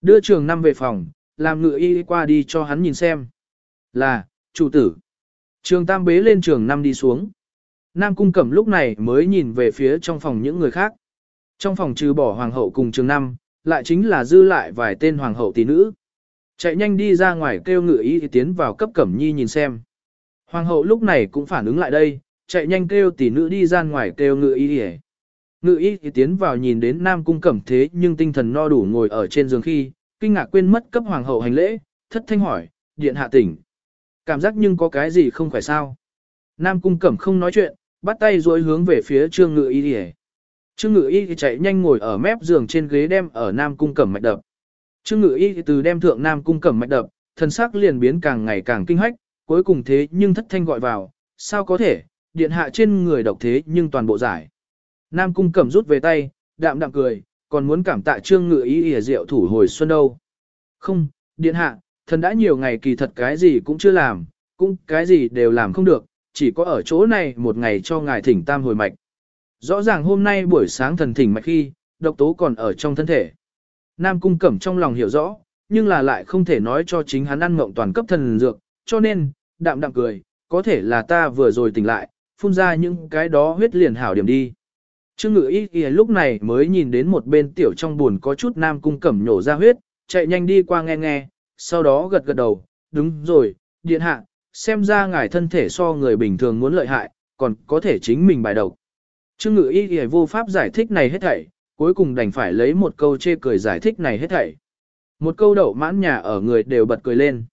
Đưa trường Năm về phòng, làm ngựa y qua đi cho hắn nhìn xem. Là, chủ tử. Trường Tam bế lên trường Năm đi xuống. Nam Cung Cẩm lúc này mới nhìn về phía trong phòng những người khác. Trong phòng trừ bỏ hoàng hậu cùng trường Năm, lại chính là dư lại vài tên hoàng hậu tỷ nữ. Chạy nhanh đi ra ngoài kêu ngựa y thì tiến vào cấp Cẩm Nhi nhìn xem. Hoàng hậu lúc này cũng phản ứng lại đây, chạy nhanh kêu tỷ nữ đi ra ngoài kêu ngựa y thì Ngự y thì tiến vào nhìn đến Nam Cung Cẩm thế nhưng tinh thần no đủ ngồi ở trên giường khi, kinh ngạc quên mất cấp hoàng hậu hành lễ, thất thanh hỏi, điện hạ tỉnh. Cảm giác nhưng có cái gì không phải sao. Nam Cung Cẩm không nói chuyện, bắt tay duỗi hướng về phía Trương Ngự Y đi Trương Ngự Y thì chạy nhanh ngồi ở mép giường trên ghế đem ở Nam Cung Cẩm mạch đập. Trương Ngự Y từ đem thượng Nam Cung Cẩm mạch đập, thần sắc liền biến càng ngày càng kinh hách, cuối cùng thế nhưng thất thanh gọi vào, sao có thể, điện hạ trên người độc thế nhưng toàn bộ giải. Nam Cung Cẩm rút về tay, đạm đạm cười, còn muốn cảm tạ Trương Ngự ý ỉa rượu thủ hồi xuân đâu. Không, điện hạ, thần đã nhiều ngày kỳ thật cái gì cũng chưa làm, cũng cái gì đều làm không được, chỉ có ở chỗ này một ngày cho ngài thỉnh tam hồi mạch. Rõ ràng hôm nay buổi sáng thần thỉnh mạch khi, độc tố còn ở trong thân thể. Nam cung cẩm trong lòng hiểu rõ, nhưng là lại không thể nói cho chính hắn ăn mộng toàn cấp thần dược, cho nên, đạm đạm cười, có thể là ta vừa rồi tỉnh lại, phun ra những cái đó huyết liền hảo điểm đi. Trương ngự y kìa lúc này mới nhìn đến một bên tiểu trong buồn có chút nam cung cẩm nhổ ra huyết, chạy nhanh đi qua nghe nghe, sau đó gật gật đầu, đúng rồi, điện hạ, xem ra ngài thân thể so người bình thường muốn lợi hại, còn có thể chính mình bài độc. Trương ngự y kìa vô pháp giải thích này hết thảy, cuối cùng đành phải lấy một câu chê cười giải thích này hết thảy. Một câu đậu mãn nhà ở người đều bật cười lên.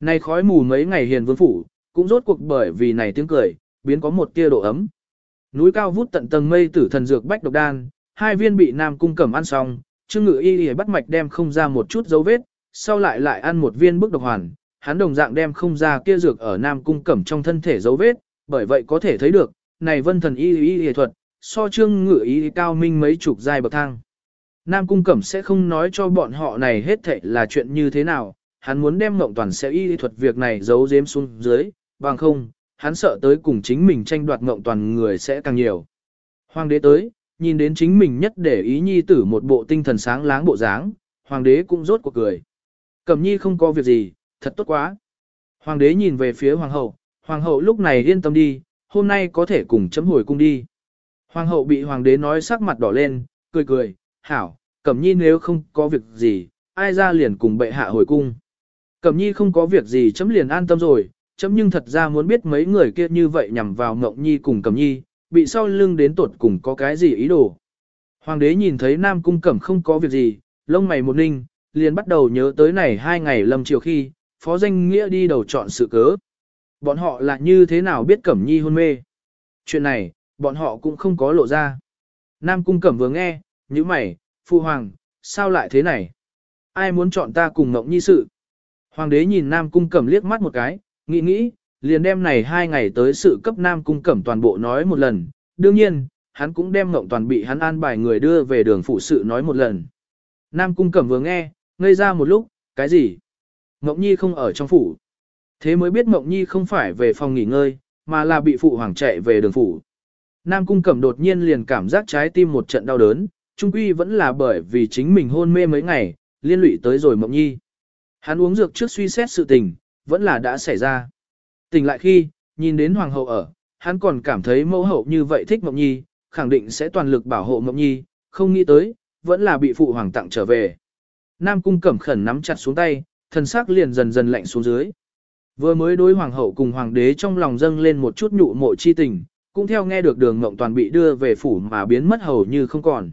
Này khói mù mấy ngày hiền vương phủ, cũng rốt cuộc bởi vì này tiếng cười, biến có một tia độ ấm. Núi cao vút tận tầng mây tử thần dược bách độc đan, hai viên bị Nam cung cẩm ăn xong, Trương Ngự Y Y bắt mạch đem không ra một chút dấu vết, sau lại lại ăn một viên bức độc hoàn, hắn đồng dạng đem không ra kia dược ở Nam cung cẩm trong thân thể dấu vết, bởi vậy có thể thấy được, này vân thần y y y thuật, so Trương Ngự Y cao minh mấy chục giai bậc thang. Nam cung cẩm sẽ không nói cho bọn họ này hết thảy là chuyện như thế nào, hắn muốn đem Ngộng toàn sẽ y thuật việc này giấu giếm xuống dưới, bằng không, hắn sợ tới cùng chính mình tranh đoạt ngộng toàn người sẽ càng nhiều. Hoàng đế tới, nhìn đến chính mình nhất để ý nhi tử một bộ tinh thần sáng láng bộ dáng, hoàng đế cũng rốt cuộc cười. Cẩm nhi không có việc gì, thật tốt quá. Hoàng đế nhìn về phía hoàng hậu, hoàng hậu lúc này yên tâm đi, hôm nay có thể cùng chấm hồi cung đi. Hoàng hậu bị hoàng đế nói sắc mặt đỏ lên, cười cười, hảo, cẩm nhi nếu không có việc gì, ai ra liền cùng bệ hạ hồi cung. Cẩm nhi không có việc gì chấm liền an tâm rồi, chấm nhưng thật ra muốn biết mấy người kia như vậy nhằm vào Ngộng Nhi cùng Cẩm Nhi, bị sau lưng đến tột cùng có cái gì ý đồ. Hoàng đế nhìn thấy Nam Cung Cẩm không có việc gì, lông mày một ninh, liền bắt đầu nhớ tới này hai ngày lâm chiều khi, phó danh nghĩa đi đầu chọn sự cớ. Bọn họ là như thế nào biết Cẩm Nhi hôn mê. Chuyện này, bọn họ cũng không có lộ ra. Nam Cung Cẩm vừa nghe, như mày, Phu Hoàng, sao lại thế này? Ai muốn chọn ta cùng Ngộng Nhi sự? Hoàng đế nhìn Nam Cung Cẩm liếc mắt một cái, Nghĩ nghĩ, liền đem này hai ngày tới sự cấp nam cung cẩm toàn bộ nói một lần, đương nhiên, hắn cũng đem ngộng toàn bị hắn an bài người đưa về đường phụ sự nói một lần. Nam cung cẩm vừa nghe, ngây ra một lúc, cái gì? Ngộng nhi không ở trong phủ. Thế mới biết Ngộng nhi không phải về phòng nghỉ ngơi, mà là bị phụ hoàng chạy về đường phủ. Nam cung cẩm đột nhiên liền cảm giác trái tim một trận đau đớn, trung quy vẫn là bởi vì chính mình hôn mê mấy ngày, liên lụy tới rồi Mộng Nhi. Hắn uống dược trước suy xét sự tình, vẫn là đã xảy ra. Tỉnh lại khi, nhìn đến hoàng hậu ở, hắn còn cảm thấy mẫu hậu như vậy thích Mộng Nhi, khẳng định sẽ toàn lực bảo hộ Mộng Nhi, không nghĩ tới, vẫn là bị phụ hoàng tặng trở về. Nam cung cẩm khẩn nắm chặt xuống tay, thần sắc liền dần dần lạnh xuống dưới. Vừa mới đối hoàng hậu cùng hoàng đế trong lòng dâng lên một chút nhụ mộ chi tình, cũng theo nghe được đường mộng Toàn bị đưa về phủ mà biến mất hầu như không còn.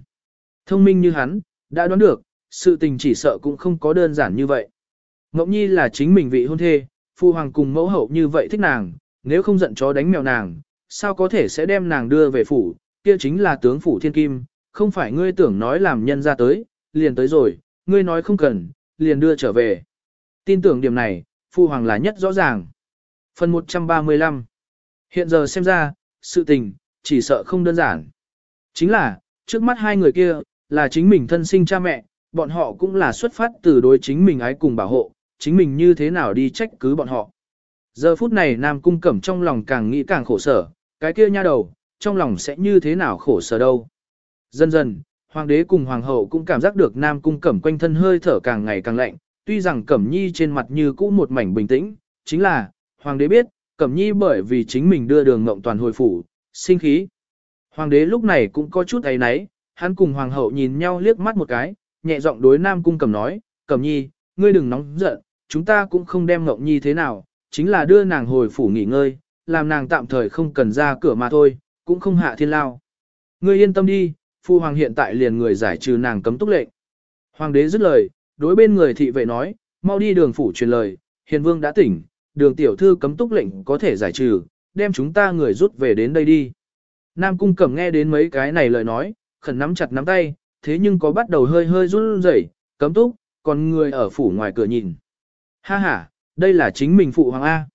Thông minh như hắn, đã đoán được, sự tình chỉ sợ cũng không có đơn giản như vậy. Ngọc Nhi là chính mình vị hôn thê, phu hoàng cùng mẫu hậu như vậy thích nàng, nếu không giận chó đánh mèo nàng, sao có thể sẽ đem nàng đưa về phủ, kia chính là tướng phủ thiên kim, không phải ngươi tưởng nói làm nhân ra tới, liền tới rồi, ngươi nói không cần, liền đưa trở về. Tin tưởng điểm này, phu hoàng là nhất rõ ràng. Phần 135 Hiện giờ xem ra, sự tình, chỉ sợ không đơn giản. Chính là, trước mắt hai người kia, là chính mình thân sinh cha mẹ, bọn họ cũng là xuất phát từ đối chính mình ái cùng bảo hộ, chính mình như thế nào đi trách cứ bọn họ. Giờ phút này Nam Cung Cẩm trong lòng càng nghĩ càng khổ sở, cái kia nha đầu, trong lòng sẽ như thế nào khổ sở đâu. Dần dần, Hoàng đế cùng Hoàng hậu cũng cảm giác được Nam Cung Cẩm quanh thân hơi thở càng ngày càng lạnh, tuy rằng Cẩm Nhi trên mặt như cũ một mảnh bình tĩnh, chính là, Hoàng đế biết, Cẩm Nhi bởi vì chính mình đưa đường ngộng toàn hồi phủ, sinh khí. Hoàng đế lúc này cũng có chút ấy náy, hắn cùng Hoàng hậu nhìn nhau liếc mắt một cái, nhẹ giọng đối Nam Cung Cẩm nói, Cẩm Nhi, ngươi đừng nóng giận, chúng ta cũng không đem ngọc nhi thế nào, chính là đưa nàng hồi phủ nghỉ ngơi, làm nàng tạm thời không cần ra cửa mà thôi, cũng không hạ thiên lao. Ngươi yên tâm đi, phu hoàng hiện tại liền người giải trừ nàng cấm túc lệnh. Hoàng đế dứt lời, đối bên người thị vệ nói, mau đi đường phủ truyền lời, hiền vương đã tỉnh, đường tiểu thư cấm túc lệnh có thể giải trừ, đem chúng ta người rút về đến đây đi. Nam cung cẩm nghe đến mấy cái này lời nói, khẩn nắm chặt nắm tay, thế nhưng có bắt đầu hơi hơi run rẩy, cấm túc, còn người ở phủ ngoài cửa nhìn. Ha ha, đây là chính mình phụ hoàng A.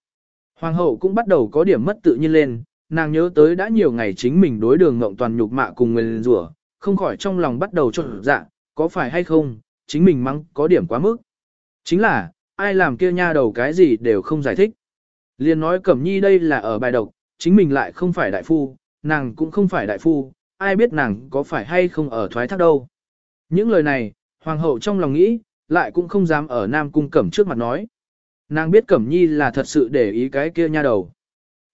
Hoàng hậu cũng bắt đầu có điểm mất tự nhiên lên, nàng nhớ tới đã nhiều ngày chính mình đối đường ngộng toàn nhục mạ cùng người rủa, không khỏi trong lòng bắt đầu trộn dạ, có phải hay không, chính mình mắng có điểm quá mức. Chính là, ai làm kia nha đầu cái gì đều không giải thích. Liên nói Cẩm Nhi đây là ở bài độc, chính mình lại không phải đại phu, nàng cũng không phải đại phu, ai biết nàng có phải hay không ở thoái thác đâu. Những lời này, hoàng hậu trong lòng nghĩ, lại cũng không dám ở Nam Cung Cẩm trước mặt nói. Nàng biết Cẩm Nhi là thật sự để ý cái kia nha đầu.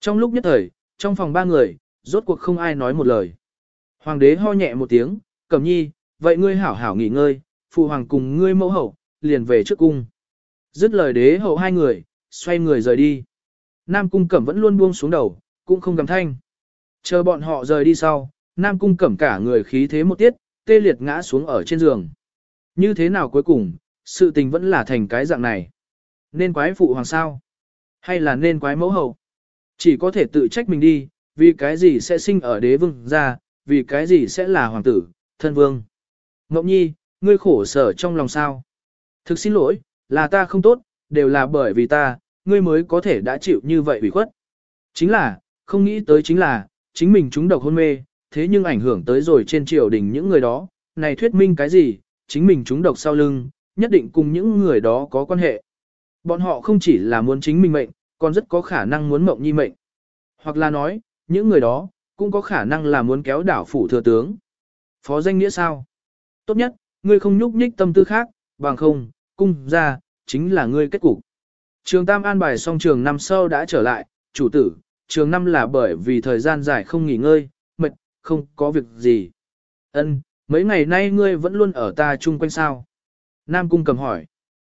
Trong lúc nhất thời, trong phòng ba người, rốt cuộc không ai nói một lời. Hoàng đế ho nhẹ một tiếng, Cẩm Nhi, vậy ngươi hảo hảo nghỉ ngơi, phụ hoàng cùng ngươi mẫu hậu, liền về trước cung. Dứt lời đế hậu hai người, xoay người rời đi. Nam Cung Cẩm vẫn luôn buông xuống đầu, cũng không gầm thanh. Chờ bọn họ rời đi sau, Nam Cung Cẩm cả người khí thế một tiết, tê liệt ngã xuống ở trên giường. Như thế nào cuối cùng, sự tình vẫn là thành cái dạng này. Nên quái phụ hoàng sao? Hay là nên quái mẫu hậu? Chỉ có thể tự trách mình đi, vì cái gì sẽ sinh ở đế vương ra, vì cái gì sẽ là hoàng tử, thân vương. Ngọc nhi, ngươi khổ sở trong lòng sao? Thực xin lỗi, là ta không tốt, đều là bởi vì ta, ngươi mới có thể đã chịu như vậy bị khuất. Chính là, không nghĩ tới chính là, chính mình chúng độc hôn mê, thế nhưng ảnh hưởng tới rồi trên triều đình những người đó, này thuyết minh cái gì, chính mình chúng độc sau lưng, nhất định cùng những người đó có quan hệ. Bọn họ không chỉ là muốn chính mình mệnh, còn rất có khả năng muốn mộng nhi mệnh. Hoặc là nói, những người đó, cũng có khả năng là muốn kéo đảo phủ thừa tướng. Phó danh nghĩa sao? Tốt nhất, ngươi không nhúc nhích tâm tư khác, bằng không, cung ra, chính là ngươi kết cục. Trường Tam an bài xong trường năm sau đã trở lại, chủ tử, trường năm là bởi vì thời gian dài không nghỉ ngơi, mệt, không có việc gì. Ân, mấy ngày nay ngươi vẫn luôn ở ta chung quanh sao? Nam Cung cầm hỏi.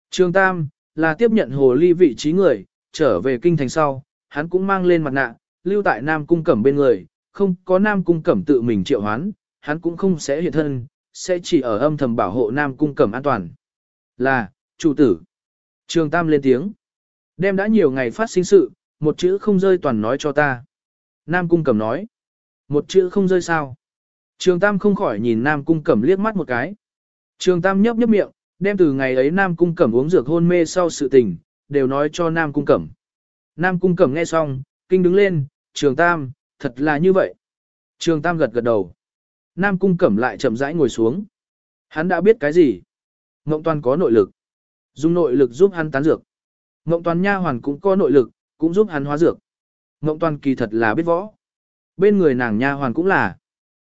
Trường Tam, là tiếp nhận hồ ly vị trí người, trở về kinh thành sau, hắn cũng mang lên mặt nạ, lưu tại Nam Cung Cẩm bên người, không có Nam Cung Cẩm tự mình triệu hoán, hắn cũng không sẽ hiện thân, sẽ chỉ ở âm thầm bảo hộ Nam Cung Cẩm an toàn. Là, chủ tử. Trường Tam lên tiếng. Đem đã nhiều ngày phát sinh sự, một chữ không rơi toàn nói cho ta. Nam Cung Cẩm nói. Một chữ không rơi sao? Trường Tam không khỏi nhìn Nam Cung Cẩm liếc mắt một cái. Trường Tam nhấp nhấp miệng, đem từ ngày ấy Nam Cung Cẩm uống dược hôn mê sau sự tình, đều nói cho Nam Cung Cẩm. Nam Cung Cẩm nghe xong, kinh đứng lên, Trường Tam, thật là như vậy. Trường Tam gật gật đầu. Nam Cung Cẩm lại chậm rãi ngồi xuống. Hắn đã biết cái gì? Ngộng Toàn có nội lực. Dùng nội lực giúp hắn tán dược. Ngộng Toàn nha hoàn cũng có nội lực, cũng giúp hắn hóa dược. Ngộng Toàn kỳ thật là biết võ. Bên người nàng nha hoàn cũng là.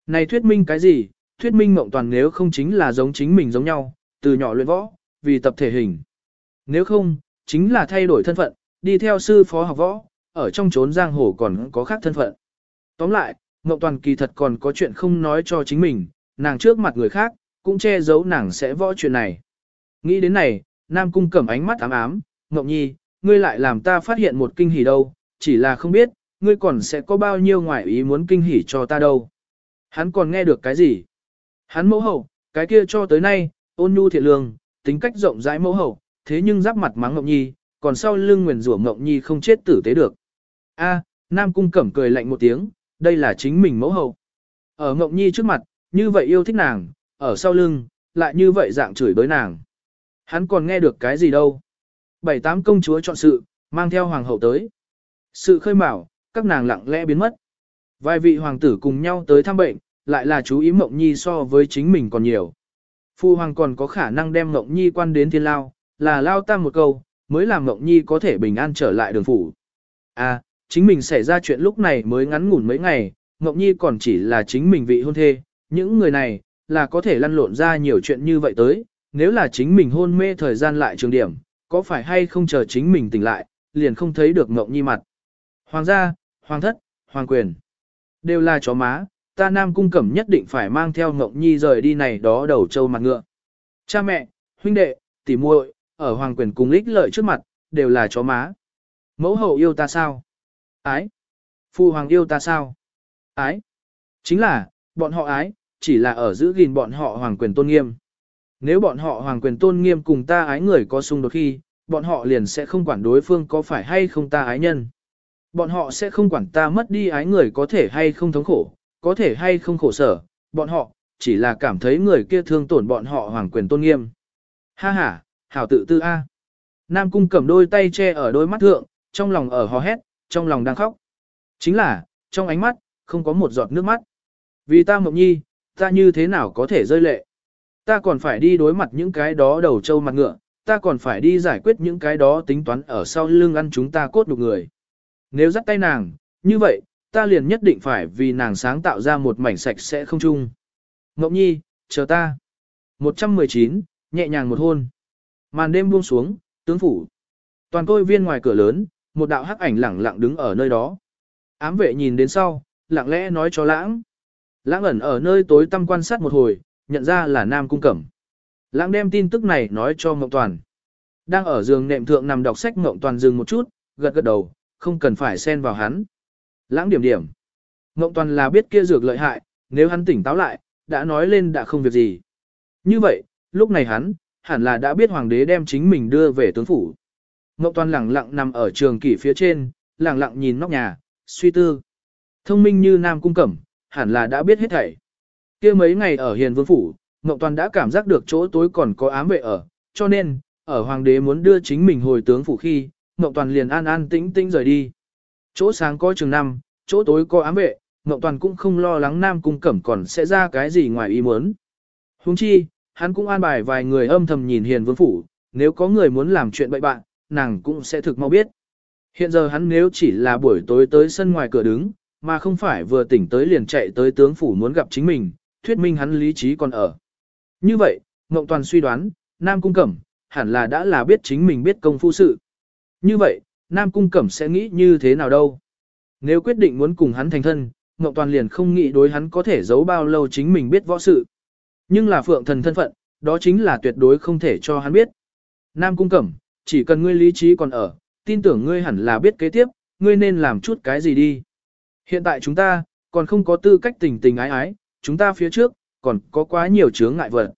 Này thuyết minh cái gì? Thuyết minh Ngộng Toàn nếu không chính là giống chính mình giống nhau, từ nhỏ luyện võ, vì tập thể hình. Nếu không, chính là thay đổi thân phận, đi theo sư phó học võ, ở trong chốn giang hồ còn có khác thân phận. Tóm lại, Ngọc Toàn kỳ thật còn có chuyện không nói cho chính mình, nàng trước mặt người khác, cũng che giấu nàng sẽ võ chuyện này. Nghĩ đến này, Nam Cung cầm ánh mắt ám ám, Ngọc Nhi, ngươi lại làm ta phát hiện một kinh hỉ đâu, chỉ là không biết, ngươi còn sẽ có bao nhiêu ngoại ý muốn kinh hỉ cho ta đâu. Hắn còn nghe được cái gì? Hắn mẫu hậu, cái kia cho tới nay, ôn nhu thiện lương, tính cách rộng rãi mẫu hậu, thế nhưng giáp mặt mắng Ngọc Nhi, còn sau lưng nguyền rủa Ngọc Nhi không chết tử tế được. A, Nam Cung Cẩm cười lạnh một tiếng, đây là chính mình mẫu hậu. Ở Ngọc Nhi trước mặt, như vậy yêu thích nàng, ở sau lưng, lại như vậy dạng chửi bới nàng. Hắn còn nghe được cái gì đâu. Bảy tám công chúa chọn sự, mang theo hoàng hậu tới. Sự khơi mào, các nàng lặng lẽ biến mất. Vài vị hoàng tử cùng nhau tới thăm bệnh, lại là chú ý Mộng Nhi so với chính mình còn nhiều. Phu hoàng còn có khả năng đem Mộng Nhi quan đến thiên lao, là lao tam một câu, mới làm Mộng Nhi có thể bình an trở lại đường phủ. À, chính mình xảy ra chuyện lúc này mới ngắn ngủn mấy ngày, Mộng Nhi còn chỉ là chính mình vị hôn thê, những người này, là có thể lăn lộn ra nhiều chuyện như vậy tới, nếu là chính mình hôn mê thời gian lại trường điểm, có phải hay không chờ chính mình tỉnh lại, liền không thấy được Mộng Nhi mặt. Hoàng gia, hoàng thất, hoàng quyền, đều là chó má, ta Nam Cung Cẩm nhất định phải mang theo Ngộng Nhi rời đi này đó đầu trâu mặt ngựa. Cha mẹ, huynh đệ, tỉ muội, ở hoàng quyền cùng lích lợi trước mặt, đều là chó má. Mẫu hậu yêu ta sao? Ái. Phu hoàng yêu ta sao? Ái. Chính là, bọn họ ái, chỉ là ở giữ gìn bọn họ hoàng quyền tôn nghiêm. Nếu bọn họ hoàng quyền tôn nghiêm cùng ta ái người có xung đột khi, bọn họ liền sẽ không quản đối phương có phải hay không ta ái nhân. Bọn họ sẽ không quản ta mất đi ái người có thể hay không thống khổ, có thể hay không khổ sở, bọn họ, chỉ là cảm thấy người kia thương tổn bọn họ hoàng quyền tôn nghiêm. Ha ha, hảo tự tư A. Nam cung cầm đôi tay che ở đôi mắt thượng, trong lòng ở hò hét, trong lòng đang khóc. Chính là, trong ánh mắt, không có một giọt nước mắt. Vì ta mộng nhi, ta như thế nào có thể rơi lệ. Ta còn phải đi đối mặt những cái đó đầu trâu mặt ngựa, ta còn phải đi giải quyết những cái đó tính toán ở sau lưng ăn chúng ta cốt đục người. Nếu dắt tay nàng, như vậy, ta liền nhất định phải vì nàng sáng tạo ra một mảnh sạch sẽ không chung. Ngọc Nhi, chờ ta. 119, nhẹ nhàng một hôn. Màn đêm buông xuống, tướng phủ. Toàn tôi viên ngoài cửa lớn, một đạo hắc ảnh lẳng lặng đứng ở nơi đó. Ám vệ nhìn đến sau, lặng lẽ nói cho lãng. Lãng ẩn ở nơi tối tăm quan sát một hồi, nhận ra là Nam Cung Cẩm. Lãng đem tin tức này nói cho Mộng Toàn. Đang ở giường nệm thượng nằm đọc sách Mộng Toàn dừng một chút, gật gật đầu, không cần phải xen vào hắn. Lãng điểm điểm. Ngộng toàn là biết kia dược lợi hại, nếu hắn tỉnh táo lại, đã nói lên đã không việc gì. Như vậy, lúc này hắn, hẳn là đã biết hoàng đế đem chính mình đưa về tướng phủ. Ngộng toàn lẳng lặng nằm ở trường kỷ phía trên, lẳng lặng nhìn nóc nhà, suy tư. Thông minh như nam cung cẩm, hẳn là đã biết hết thảy. kia mấy ngày ở hiền vương phủ, Ngộng toàn đã cảm giác được chỗ tối còn có ám vệ ở, cho nên, ở hoàng đế muốn đưa chính mình hồi tướng phủ khi, Ngộng toàn liền an an tĩnh tĩnh rời đi. Chỗ sáng có trường năm, chỗ tối có ám vệ, Ngộng Toàn cũng không lo lắng Nam Cung Cẩm còn sẽ ra cái gì ngoài ý muốn. Huống chi, hắn cũng an bài vài người âm thầm nhìn hiền vương phủ, nếu có người muốn làm chuyện bậy bạn, nàng cũng sẽ thực mau biết. Hiện giờ hắn nếu chỉ là buổi tối tới sân ngoài cửa đứng, mà không phải vừa tỉnh tới liền chạy tới tướng phủ muốn gặp chính mình, thuyết minh hắn lý trí còn ở. Như vậy, Ngộng Toàn suy đoán, Nam Cung Cẩm, hẳn là đã là biết chính mình biết công phu sự. Như vậy, Nam Cung Cẩm sẽ nghĩ như thế nào đâu. Nếu quyết định muốn cùng hắn thành thân, Ngọc Toàn liền không nghĩ đối hắn có thể giấu bao lâu chính mình biết võ sự. Nhưng là phượng thần thân phận, đó chính là tuyệt đối không thể cho hắn biết. Nam Cung Cẩm, chỉ cần ngươi lý trí còn ở, tin tưởng ngươi hẳn là biết kế tiếp, ngươi nên làm chút cái gì đi. Hiện tại chúng ta, còn không có tư cách tình tình ái ái, chúng ta phía trước, còn có quá nhiều chướng ngại vật.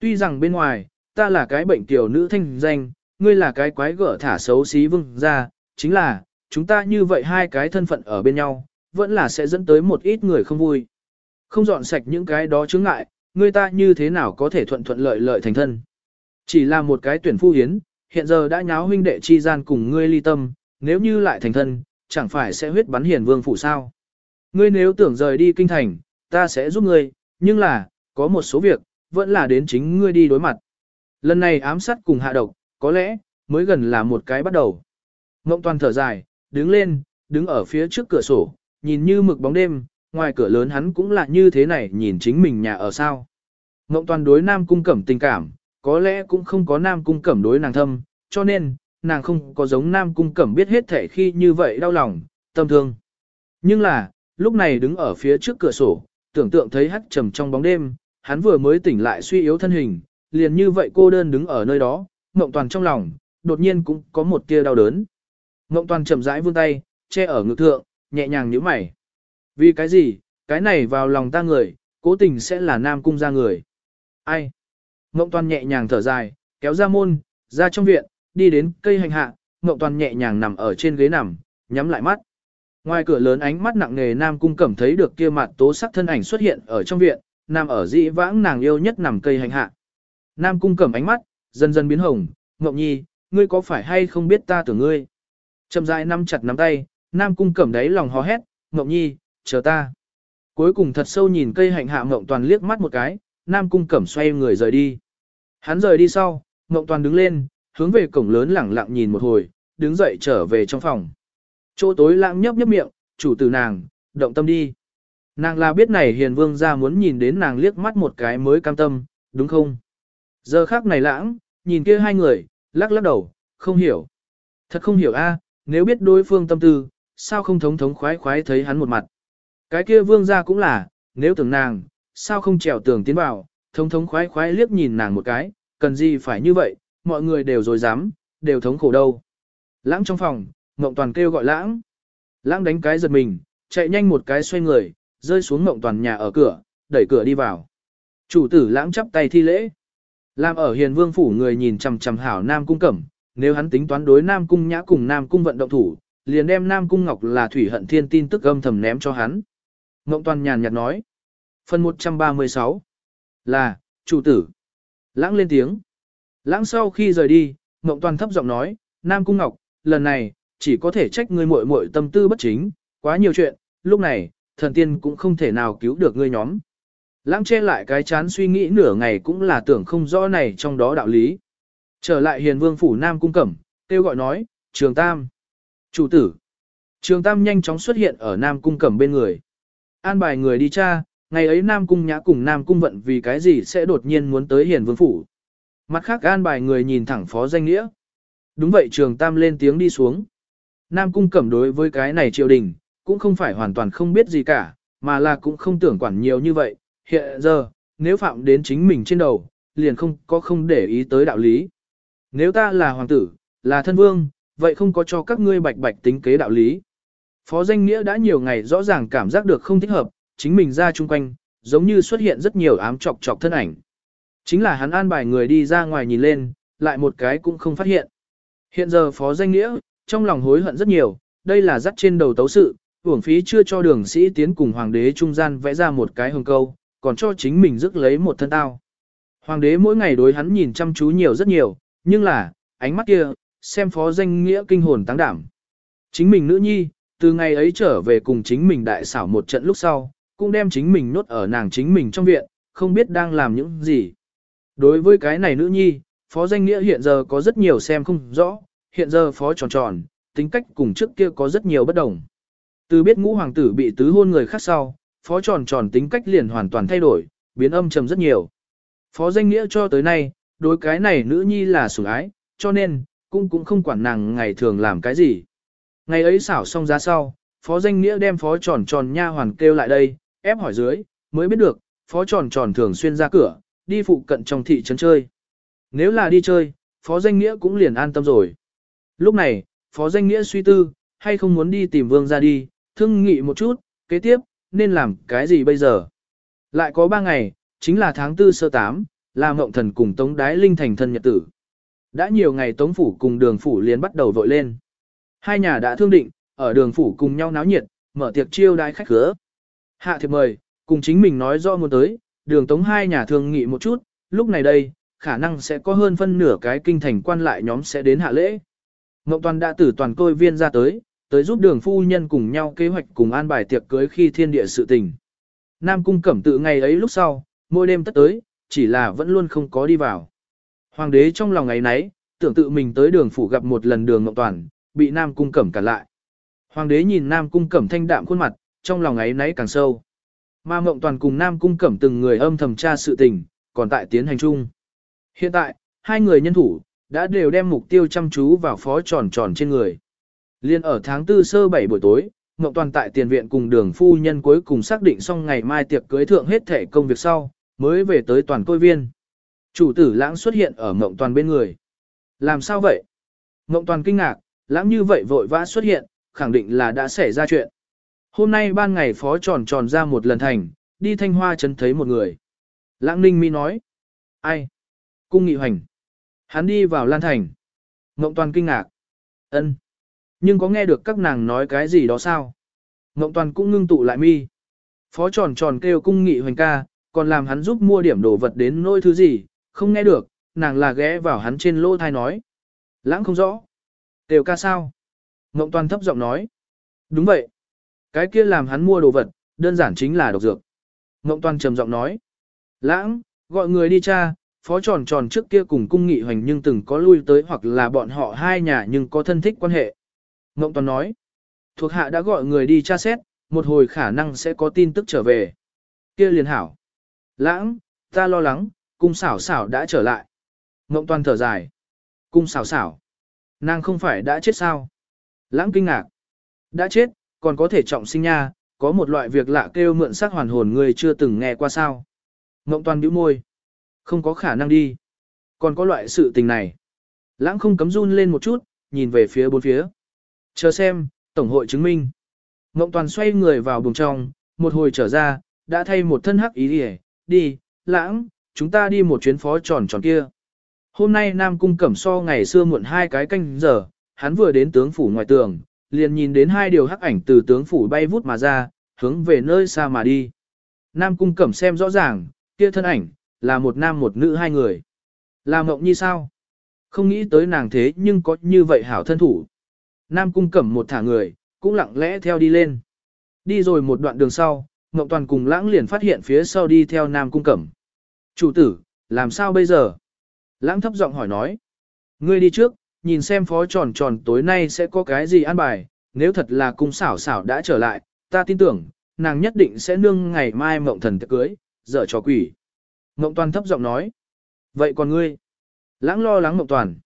Tuy rằng bên ngoài, ta là cái bệnh tiểu nữ thanh danh, ngươi là cái quái gở thả xấu xí vương ra, chính là, chúng ta như vậy hai cái thân phận ở bên nhau, vẫn là sẽ dẫn tới một ít người không vui. Không dọn sạch những cái đó chướng ngại, ngươi ta như thế nào có thể thuận thuận lợi lợi thành thân. Chỉ là một cái tuyển phu hiến, hiện giờ đã nháo huynh đệ chi gian cùng ngươi ly tâm, nếu như lại thành thân, chẳng phải sẽ huyết bắn hiền vương phủ sao. Ngươi nếu tưởng rời đi kinh thành, ta sẽ giúp ngươi, nhưng là, có một số việc, vẫn là đến chính ngươi đi đối mặt. Lần này ám sát cùng hạ độc, có lẽ, mới gần là một cái bắt đầu. Ngộng toàn thở dài, đứng lên, đứng ở phía trước cửa sổ, nhìn như mực bóng đêm, ngoài cửa lớn hắn cũng là như thế này nhìn chính mình nhà ở sao. Ngộng toàn đối nam cung cẩm tình cảm, có lẽ cũng không có nam cung cẩm đối nàng thâm, cho nên, nàng không có giống nam cung cẩm biết hết thể khi như vậy đau lòng, tâm thương. Nhưng là, lúc này đứng ở phía trước cửa sổ, tưởng tượng thấy hắt trầm trong bóng đêm, hắn vừa mới tỉnh lại suy yếu thân hình, liền như vậy cô đơn đứng ở nơi đó, Ngộng Toàn trong lòng, đột nhiên cũng có một tia đau đớn. Ngộng Toàn chậm rãi vươn tay, che ở ngực thượng, nhẹ nhàng nhíu mày. Vì cái gì, cái này vào lòng ta người, cố tình sẽ là nam cung ra người. Ai? Ngộng toàn nhẹ nhàng thở dài, kéo ra môn, ra trong viện, đi đến cây hành hạ, Ngộng toàn nhẹ nhàng nằm ở trên ghế nằm, nhắm lại mắt. Ngoài cửa lớn ánh mắt nặng nề Nam Cung Cẩm thấy được kia mặt tố sắc thân ảnh xuất hiện ở trong viện, nằm ở dĩ vãng nàng yêu nhất nằm cây hành hạ. Nam Cung Cẩm ánh mắt, dần dần biến hồng, Ngọc Nhi, ngươi có phải hay không biết ta tưởng ngươi? Chậm rãi nắm chặt nắm tay, Nam Cung Cẩm đáy lòng hò hét, Ngọc Nhi, chờ ta. Cuối cùng thật sâu nhìn cây hạnh hạ Ngộng Toàn liếc mắt một cái, Nam Cung Cẩm xoay người rời đi. Hắn rời đi sau, Ngộng Toàn đứng lên, hướng về cổng lớn lẳng lặng nhìn một hồi, đứng dậy trở về trong phòng. Chỗ tối lãng nhấp nhấp miệng, chủ tử nàng, động tâm đi. Nàng là biết này hiền vương ra muốn nhìn đến nàng liếc mắt một cái mới cam tâm, đúng không? Giờ khác này lãng, nhìn kia hai người, lắc lắc đầu, không hiểu. Thật không hiểu a, à, nếu biết đối phương tâm tư, sao không thống thống khoái khoái thấy hắn một mặt. Cái kia vương gia cũng là, nếu tưởng nàng, sao không trèo tường tiến vào, thống thống khoái khoái liếc nhìn nàng một cái, cần gì phải như vậy, mọi người đều dối dám, đều thống khổ đâu. Lãng trong phòng, Ngộng Toàn kêu gọi lãng. Lãng đánh cái giật mình, chạy nhanh một cái xoay người, rơi xuống Ngộng Toàn nhà ở cửa, đẩy cửa đi vào. Chủ tử lãng chắp tay thi lễ. Làm ở hiền vương phủ người nhìn chằm chằm hảo Nam Cung Cẩm, nếu hắn tính toán đối Nam Cung Nhã cùng Nam Cung vận động thủ, liền đem Nam Cung Ngọc là thủy hận thiên tin tức âm thầm ném cho hắn. Ngộng Toàn nhàn nhạt nói. Phần 136 là, chủ tử. Lãng lên tiếng. Lãng sau khi rời đi, Ngộng Toàn thấp giọng nói, Nam Cung Ngọc, lần này, chỉ có thể trách ngươi muội muội tâm tư bất chính, quá nhiều chuyện, lúc này, thần tiên cũng không thể nào cứu được ngươi nhóm. Lãng che lại cái chán suy nghĩ nửa ngày cũng là tưởng không rõ này trong đó đạo lý. Trở lại hiền vương phủ Nam Cung Cẩm, kêu gọi nói, Trường Tam. Chủ tử. Trường Tam nhanh chóng xuất hiện ở Nam Cung Cẩm bên người. An bài người đi cha, ngày ấy Nam Cung Nhã cùng Nam Cung Vận vì cái gì sẽ đột nhiên muốn tới hiền vương phủ. Mặt khác an bài người nhìn thẳng phó danh nghĩa. Đúng vậy Trường Tam lên tiếng đi xuống. Nam Cung Cẩm đối với cái này triều đình, cũng không phải hoàn toàn không biết gì cả, mà là cũng không tưởng quản nhiều như vậy. Hiện giờ, nếu phạm đến chính mình trên đầu, liền không có không để ý tới đạo lý. Nếu ta là hoàng tử, là thân vương, vậy không có cho các ngươi bạch bạch tính kế đạo lý. Phó danh nghĩa đã nhiều ngày rõ ràng cảm giác được không thích hợp, chính mình ra chung quanh, giống như xuất hiện rất nhiều ám chọc chọc thân ảnh. Chính là hắn an bài người đi ra ngoài nhìn lên, lại một cái cũng không phát hiện. Hiện giờ phó danh nghĩa, trong lòng hối hận rất nhiều, đây là dắt trên đầu tấu sự, uổng phí chưa cho đường sĩ tiến cùng hoàng đế trung gian vẽ ra một cái hồng câu, còn cho chính mình rước lấy một thân tao. Hoàng đế mỗi ngày đối hắn nhìn chăm chú nhiều rất nhiều, nhưng là, ánh mắt kia, xem phó danh nghĩa kinh hồn tăng đảm. Chính mình nữ nhi, từ ngày ấy trở về cùng chính mình đại xảo một trận lúc sau, cũng đem chính mình nốt ở nàng chính mình trong viện, không biết đang làm những gì. Đối với cái này nữ nhi, phó danh nghĩa hiện giờ có rất nhiều xem không rõ, hiện giờ phó tròn tròn, tính cách cùng trước kia có rất nhiều bất đồng. Từ biết ngũ hoàng tử bị tứ hôn người khác sau, phó tròn tròn tính cách liền hoàn toàn thay đổi, biến âm trầm rất nhiều. Phó danh nghĩa cho tới nay, đối cái này nữ nhi là sủng ái, cho nên, cũng cũng không quản nàng ngày thường làm cái gì. Ngày ấy xảo xong ra sau, phó danh nghĩa đem phó tròn tròn nha hoàn kêu lại đây, ép hỏi dưới, mới biết được, phó tròn tròn thường xuyên ra cửa, đi phụ cận trong thị trấn chơi. Nếu là đi chơi, phó danh nghĩa cũng liền an tâm rồi. Lúc này, phó danh nghĩa suy tư, hay không muốn đi tìm vương ra đi, thương nghị một chút, kế tiếp, nên làm cái gì bây giờ. Lại có ba ngày, chính là tháng tư sơ tám, là mộng thần cùng Tống Đái Linh thành thân nhật tử. Đã nhiều ngày Tống Phủ cùng đường Phủ liền bắt đầu vội lên. Hai nhà đã thương định, ở đường Phủ cùng nhau náo nhiệt, mở tiệc chiêu đái khách khứa. Hạ thiệp mời, cùng chính mình nói rõ muốn tới, đường Tống hai nhà thương nghị một chút, lúc này đây, khả năng sẽ có hơn phân nửa cái kinh thành quan lại nhóm sẽ đến hạ lễ. Mộng Toàn đã từ toàn côi viên ra tới, tới giúp đường phu nhân cùng nhau kế hoạch cùng an bài tiệc cưới khi thiên địa sự tình. Nam cung cẩm tự ngày ấy lúc sau, mỗi đêm tất tới, chỉ là vẫn luôn không có đi vào. Hoàng đế trong lòng ngày nấy, tưởng tự mình tới đường phủ gặp một lần đường Ngọc Toàn, bị Nam cung cẩm cản lại. Hoàng đế nhìn Nam cung cẩm thanh đạm khuôn mặt, trong lòng ấy nấy càng sâu. Mà Ngọc Toàn cùng Nam cung cẩm từng người âm thầm tra sự tình, còn tại tiến hành chung. Hiện tại, hai người nhân thủ, đã đều đem mục tiêu chăm chú vào phó tròn tròn trên người. Liên ở tháng tư sơ bảy buổi tối, Ngọc Toàn tại tiền viện cùng đường phu nhân cuối cùng xác định xong ngày mai tiệc cưới thượng hết thể công việc sau, mới về tới toàn côi viên. Chủ tử lãng xuất hiện ở Ngọc Toàn bên người. Làm sao vậy? Ngọc Toàn kinh ngạc, lãng như vậy vội vã xuất hiện, khẳng định là đã xảy ra chuyện. Hôm nay ban ngày phó tròn tròn ra một lần thành, đi thanh hoa chấn thấy một người. Lãng ninh mi nói. Ai? Cung nghị hoành. Hắn đi vào lan thành. Ngộng toàn kinh ngạc. ân nhưng có nghe được các nàng nói cái gì đó sao? Ngộng toàn cũng ngưng tụ lại mi. Phó tròn tròn kêu cung nghị hoành ca, còn làm hắn giúp mua điểm đồ vật đến nỗi thứ gì, không nghe được, nàng là ghé vào hắn trên lô thai nói. Lãng không rõ. Tiểu ca sao? Ngộng toàn thấp giọng nói. Đúng vậy. Cái kia làm hắn mua đồ vật, đơn giản chính là độc dược. Ngộng toàn trầm giọng nói. Lãng, gọi người đi cha, phó tròn tròn trước kia cùng cung nghị hoành nhưng từng có lui tới hoặc là bọn họ hai nhà nhưng có thân thích quan hệ. Ngộng toàn nói. Thuộc hạ đã gọi người đi tra xét, một hồi khả năng sẽ có tin tức trở về. Kia liền hảo. Lãng, ta lo lắng, cung xảo xảo đã trở lại. Ngộng toàn thở dài. Cung xảo xảo. Nàng không phải đã chết sao? Lãng kinh ngạc. Đã chết, còn có thể trọng sinh nha, có một loại việc lạ kêu mượn xác hoàn hồn người chưa từng nghe qua sao. Ngộng toàn bĩu môi. Không có khả năng đi. Còn có loại sự tình này. Lãng không cấm run lên một chút, nhìn về phía bốn phía. Chờ xem, Tổng hội chứng minh. Ngộng toàn xoay người vào buồng trong, một hồi trở ra, đã thay một thân hắc ý đi đi, lãng, chúng ta đi một chuyến phó tròn tròn kia. Hôm nay Nam Cung Cẩm so ngày xưa muộn hai cái canh giờ, hắn vừa đến tướng phủ ngoài tường, liền nhìn đến hai điều hắc ảnh từ tướng phủ bay vút mà ra, hướng về nơi xa mà đi. Nam Cung Cẩm xem rõ ràng, kia thân ảnh, là một nam một nữ hai người. Là mộng như sao? Không nghĩ tới nàng thế nhưng có như vậy hảo thân thủ. Nam Cung Cẩm một thả người, cũng lặng lẽ theo đi lên. Đi rồi một đoạn đường sau, Ngọc Toàn cùng lãng liền phát hiện phía sau đi theo Nam Cung Cẩm. Chủ tử, làm sao bây giờ? Lãng thấp giọng hỏi nói. Ngươi đi trước, nhìn xem phó tròn tròn tối nay sẽ có cái gì an bài, nếu thật là cung xảo xảo đã trở lại, ta tin tưởng, nàng nhất định sẽ nương ngày mai mộng thần tiệc cưới, dở trò quỷ. Mộng toàn thấp giọng nói. Vậy còn ngươi? Lãng lo lắng mộng toàn.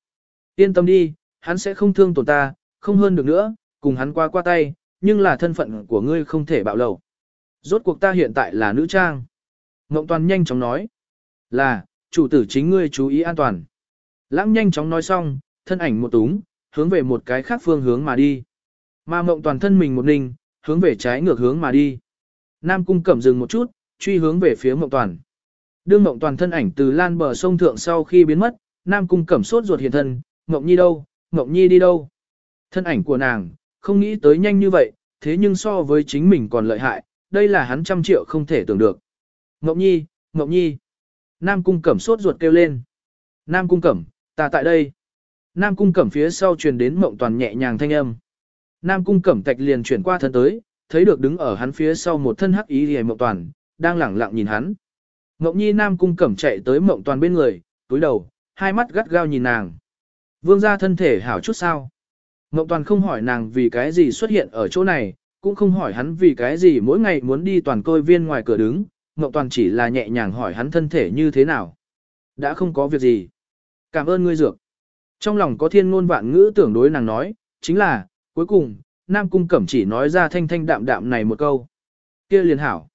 Yên tâm đi, hắn sẽ không thương tổn ta, không hơn được nữa, cùng hắn qua qua tay, nhưng là thân phận của ngươi không thể bạo lầu. Rốt cuộc ta hiện tại là nữ trang. Ngộng toàn nhanh chóng nói. Là, chủ tử chính ngươi chú ý an toàn. Lãng nhanh chóng nói xong, thân ảnh một túng, hướng về một cái khác phương hướng mà đi. Mà Ngộng toàn thân mình một ninh, hướng về trái ngược hướng mà đi. Nam cung cẩm dừng một chút, truy hướng về phía Ngộng toàn. Đương Ngộng toàn thân ảnh từ lan bờ sông thượng sau khi biến mất, Nam cung cẩm sốt ruột hiện thân, Ngộng nhi đâu, Ngộng nhi đi đâu. Thân ảnh của nàng, không nghĩ tới nhanh như vậy, thế nhưng so với chính mình còn lợi hại, đây là hắn trăm triệu không thể tưởng được. Ngọc nhi, Ngọc nhi. Nam cung cẩm sốt ruột kêu lên. Nam cung cẩm, ta tại đây. Nam cung cẩm phía sau truyền đến mộng toàn nhẹ nhàng thanh âm. Nam cung cẩm tạch liền chuyển qua thân tới, thấy được đứng ở hắn phía sau một thân hắc ý hề mộng toàn, đang lẳng lặng nhìn hắn. Ngọc nhi Nam cung cẩm chạy tới mộng toàn bên người, túi đầu, hai mắt gắt gao nhìn nàng. Vương gia thân thể hảo chút sao. Ngộ toàn không hỏi nàng vì cái gì xuất hiện ở chỗ này, cũng không hỏi hắn vì cái gì mỗi ngày muốn đi toàn côi viên ngoài cửa đứng, Ngộ toàn chỉ là nhẹ nhàng hỏi hắn thân thể như thế nào. Đã không có việc gì. Cảm ơn ngươi dược. Trong lòng có thiên ngôn vạn ngữ tưởng đối nàng nói, chính là, cuối cùng, Nam Cung Cẩm chỉ nói ra thanh thanh đạm đạm này một câu. kia liền hảo.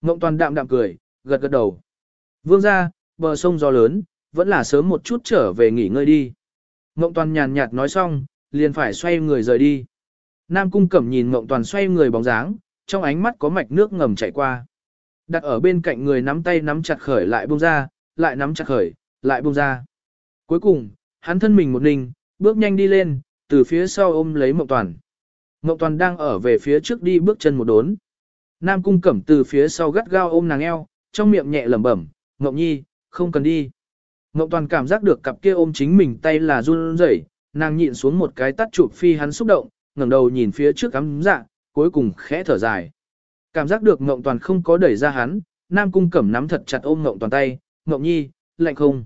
Ngộng toàn đạm đạm cười, gật gật đầu. Vương ra, bờ sông gió lớn, vẫn là sớm một chút trở về nghỉ ngơi đi. Ngộng toàn nhàn nhạt nói xong, liền phải xoay người rời đi. Nam Cung Cẩm nhìn Ngộng toàn xoay người bóng dáng, trong ánh mắt có mạch nước ngầm chảy qua. Đặt ở bên cạnh người nắm tay nắm chặt khởi lại buông ra, lại nắm chặt khởi, lại buông ra. Cuối cùng, hắn thân mình một mình, bước nhanh đi lên, từ phía sau ôm lấy Mộng Toàn. Mộng Toàn đang ở về phía trước đi bước chân một đốn. Nam Cung Cẩm từ phía sau gắt gao ôm nàng eo, trong miệng nhẹ lẩm bẩm, Mộng Nhi, không cần đi. Mộng Toàn cảm giác được cặp kia ôm chính mình tay là run rẩy, nàng nhịn xuống một cái tắt chụp phi hắn xúc động, ngẩng đầu nhìn phía trước cắm dạ, cuối cùng khẽ thở dài. Cảm giác được Ngộng Toàn không có đẩy ra hắn, Nam Cung Cẩm nắm thật chặt ôm Ngộng Toàn tay, "Ngộng Nhi, lạnh không.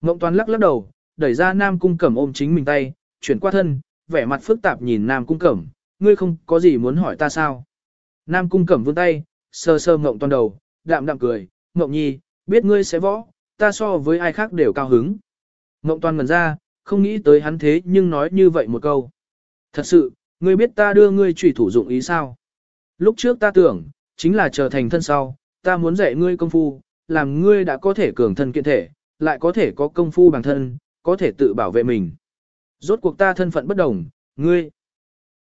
Ngộng Toàn lắc lắc đầu, đẩy ra Nam Cung Cẩm ôm chính mình tay, chuyển qua thân, vẻ mặt phức tạp nhìn Nam Cung Cẩm, ngươi không có gì muốn hỏi ta sao? Nam Cung Cẩm vươn tay, sơ sơ Ngộng Toàn đầu, đạm đạm cười, "Ngộng Nhi, biết ngươi sẽ võ, ta so với ai khác đều cao hứng. Ngộng Toàn ngẩn ra, không nghĩ tới hắn thế nhưng nói như vậy một câu. Thật sự, ngươi biết ta đưa ngươi trùy thủ dụng ý sao? Lúc trước ta tưởng, chính là trở thành thân sau, ta muốn dạy ngươi công phu, làm ngươi đã có thể cường thân kiện thể, lại có thể có công phu bằng thân, có thể tự bảo vệ mình. Rốt cuộc ta thân phận bất đồng, ngươi,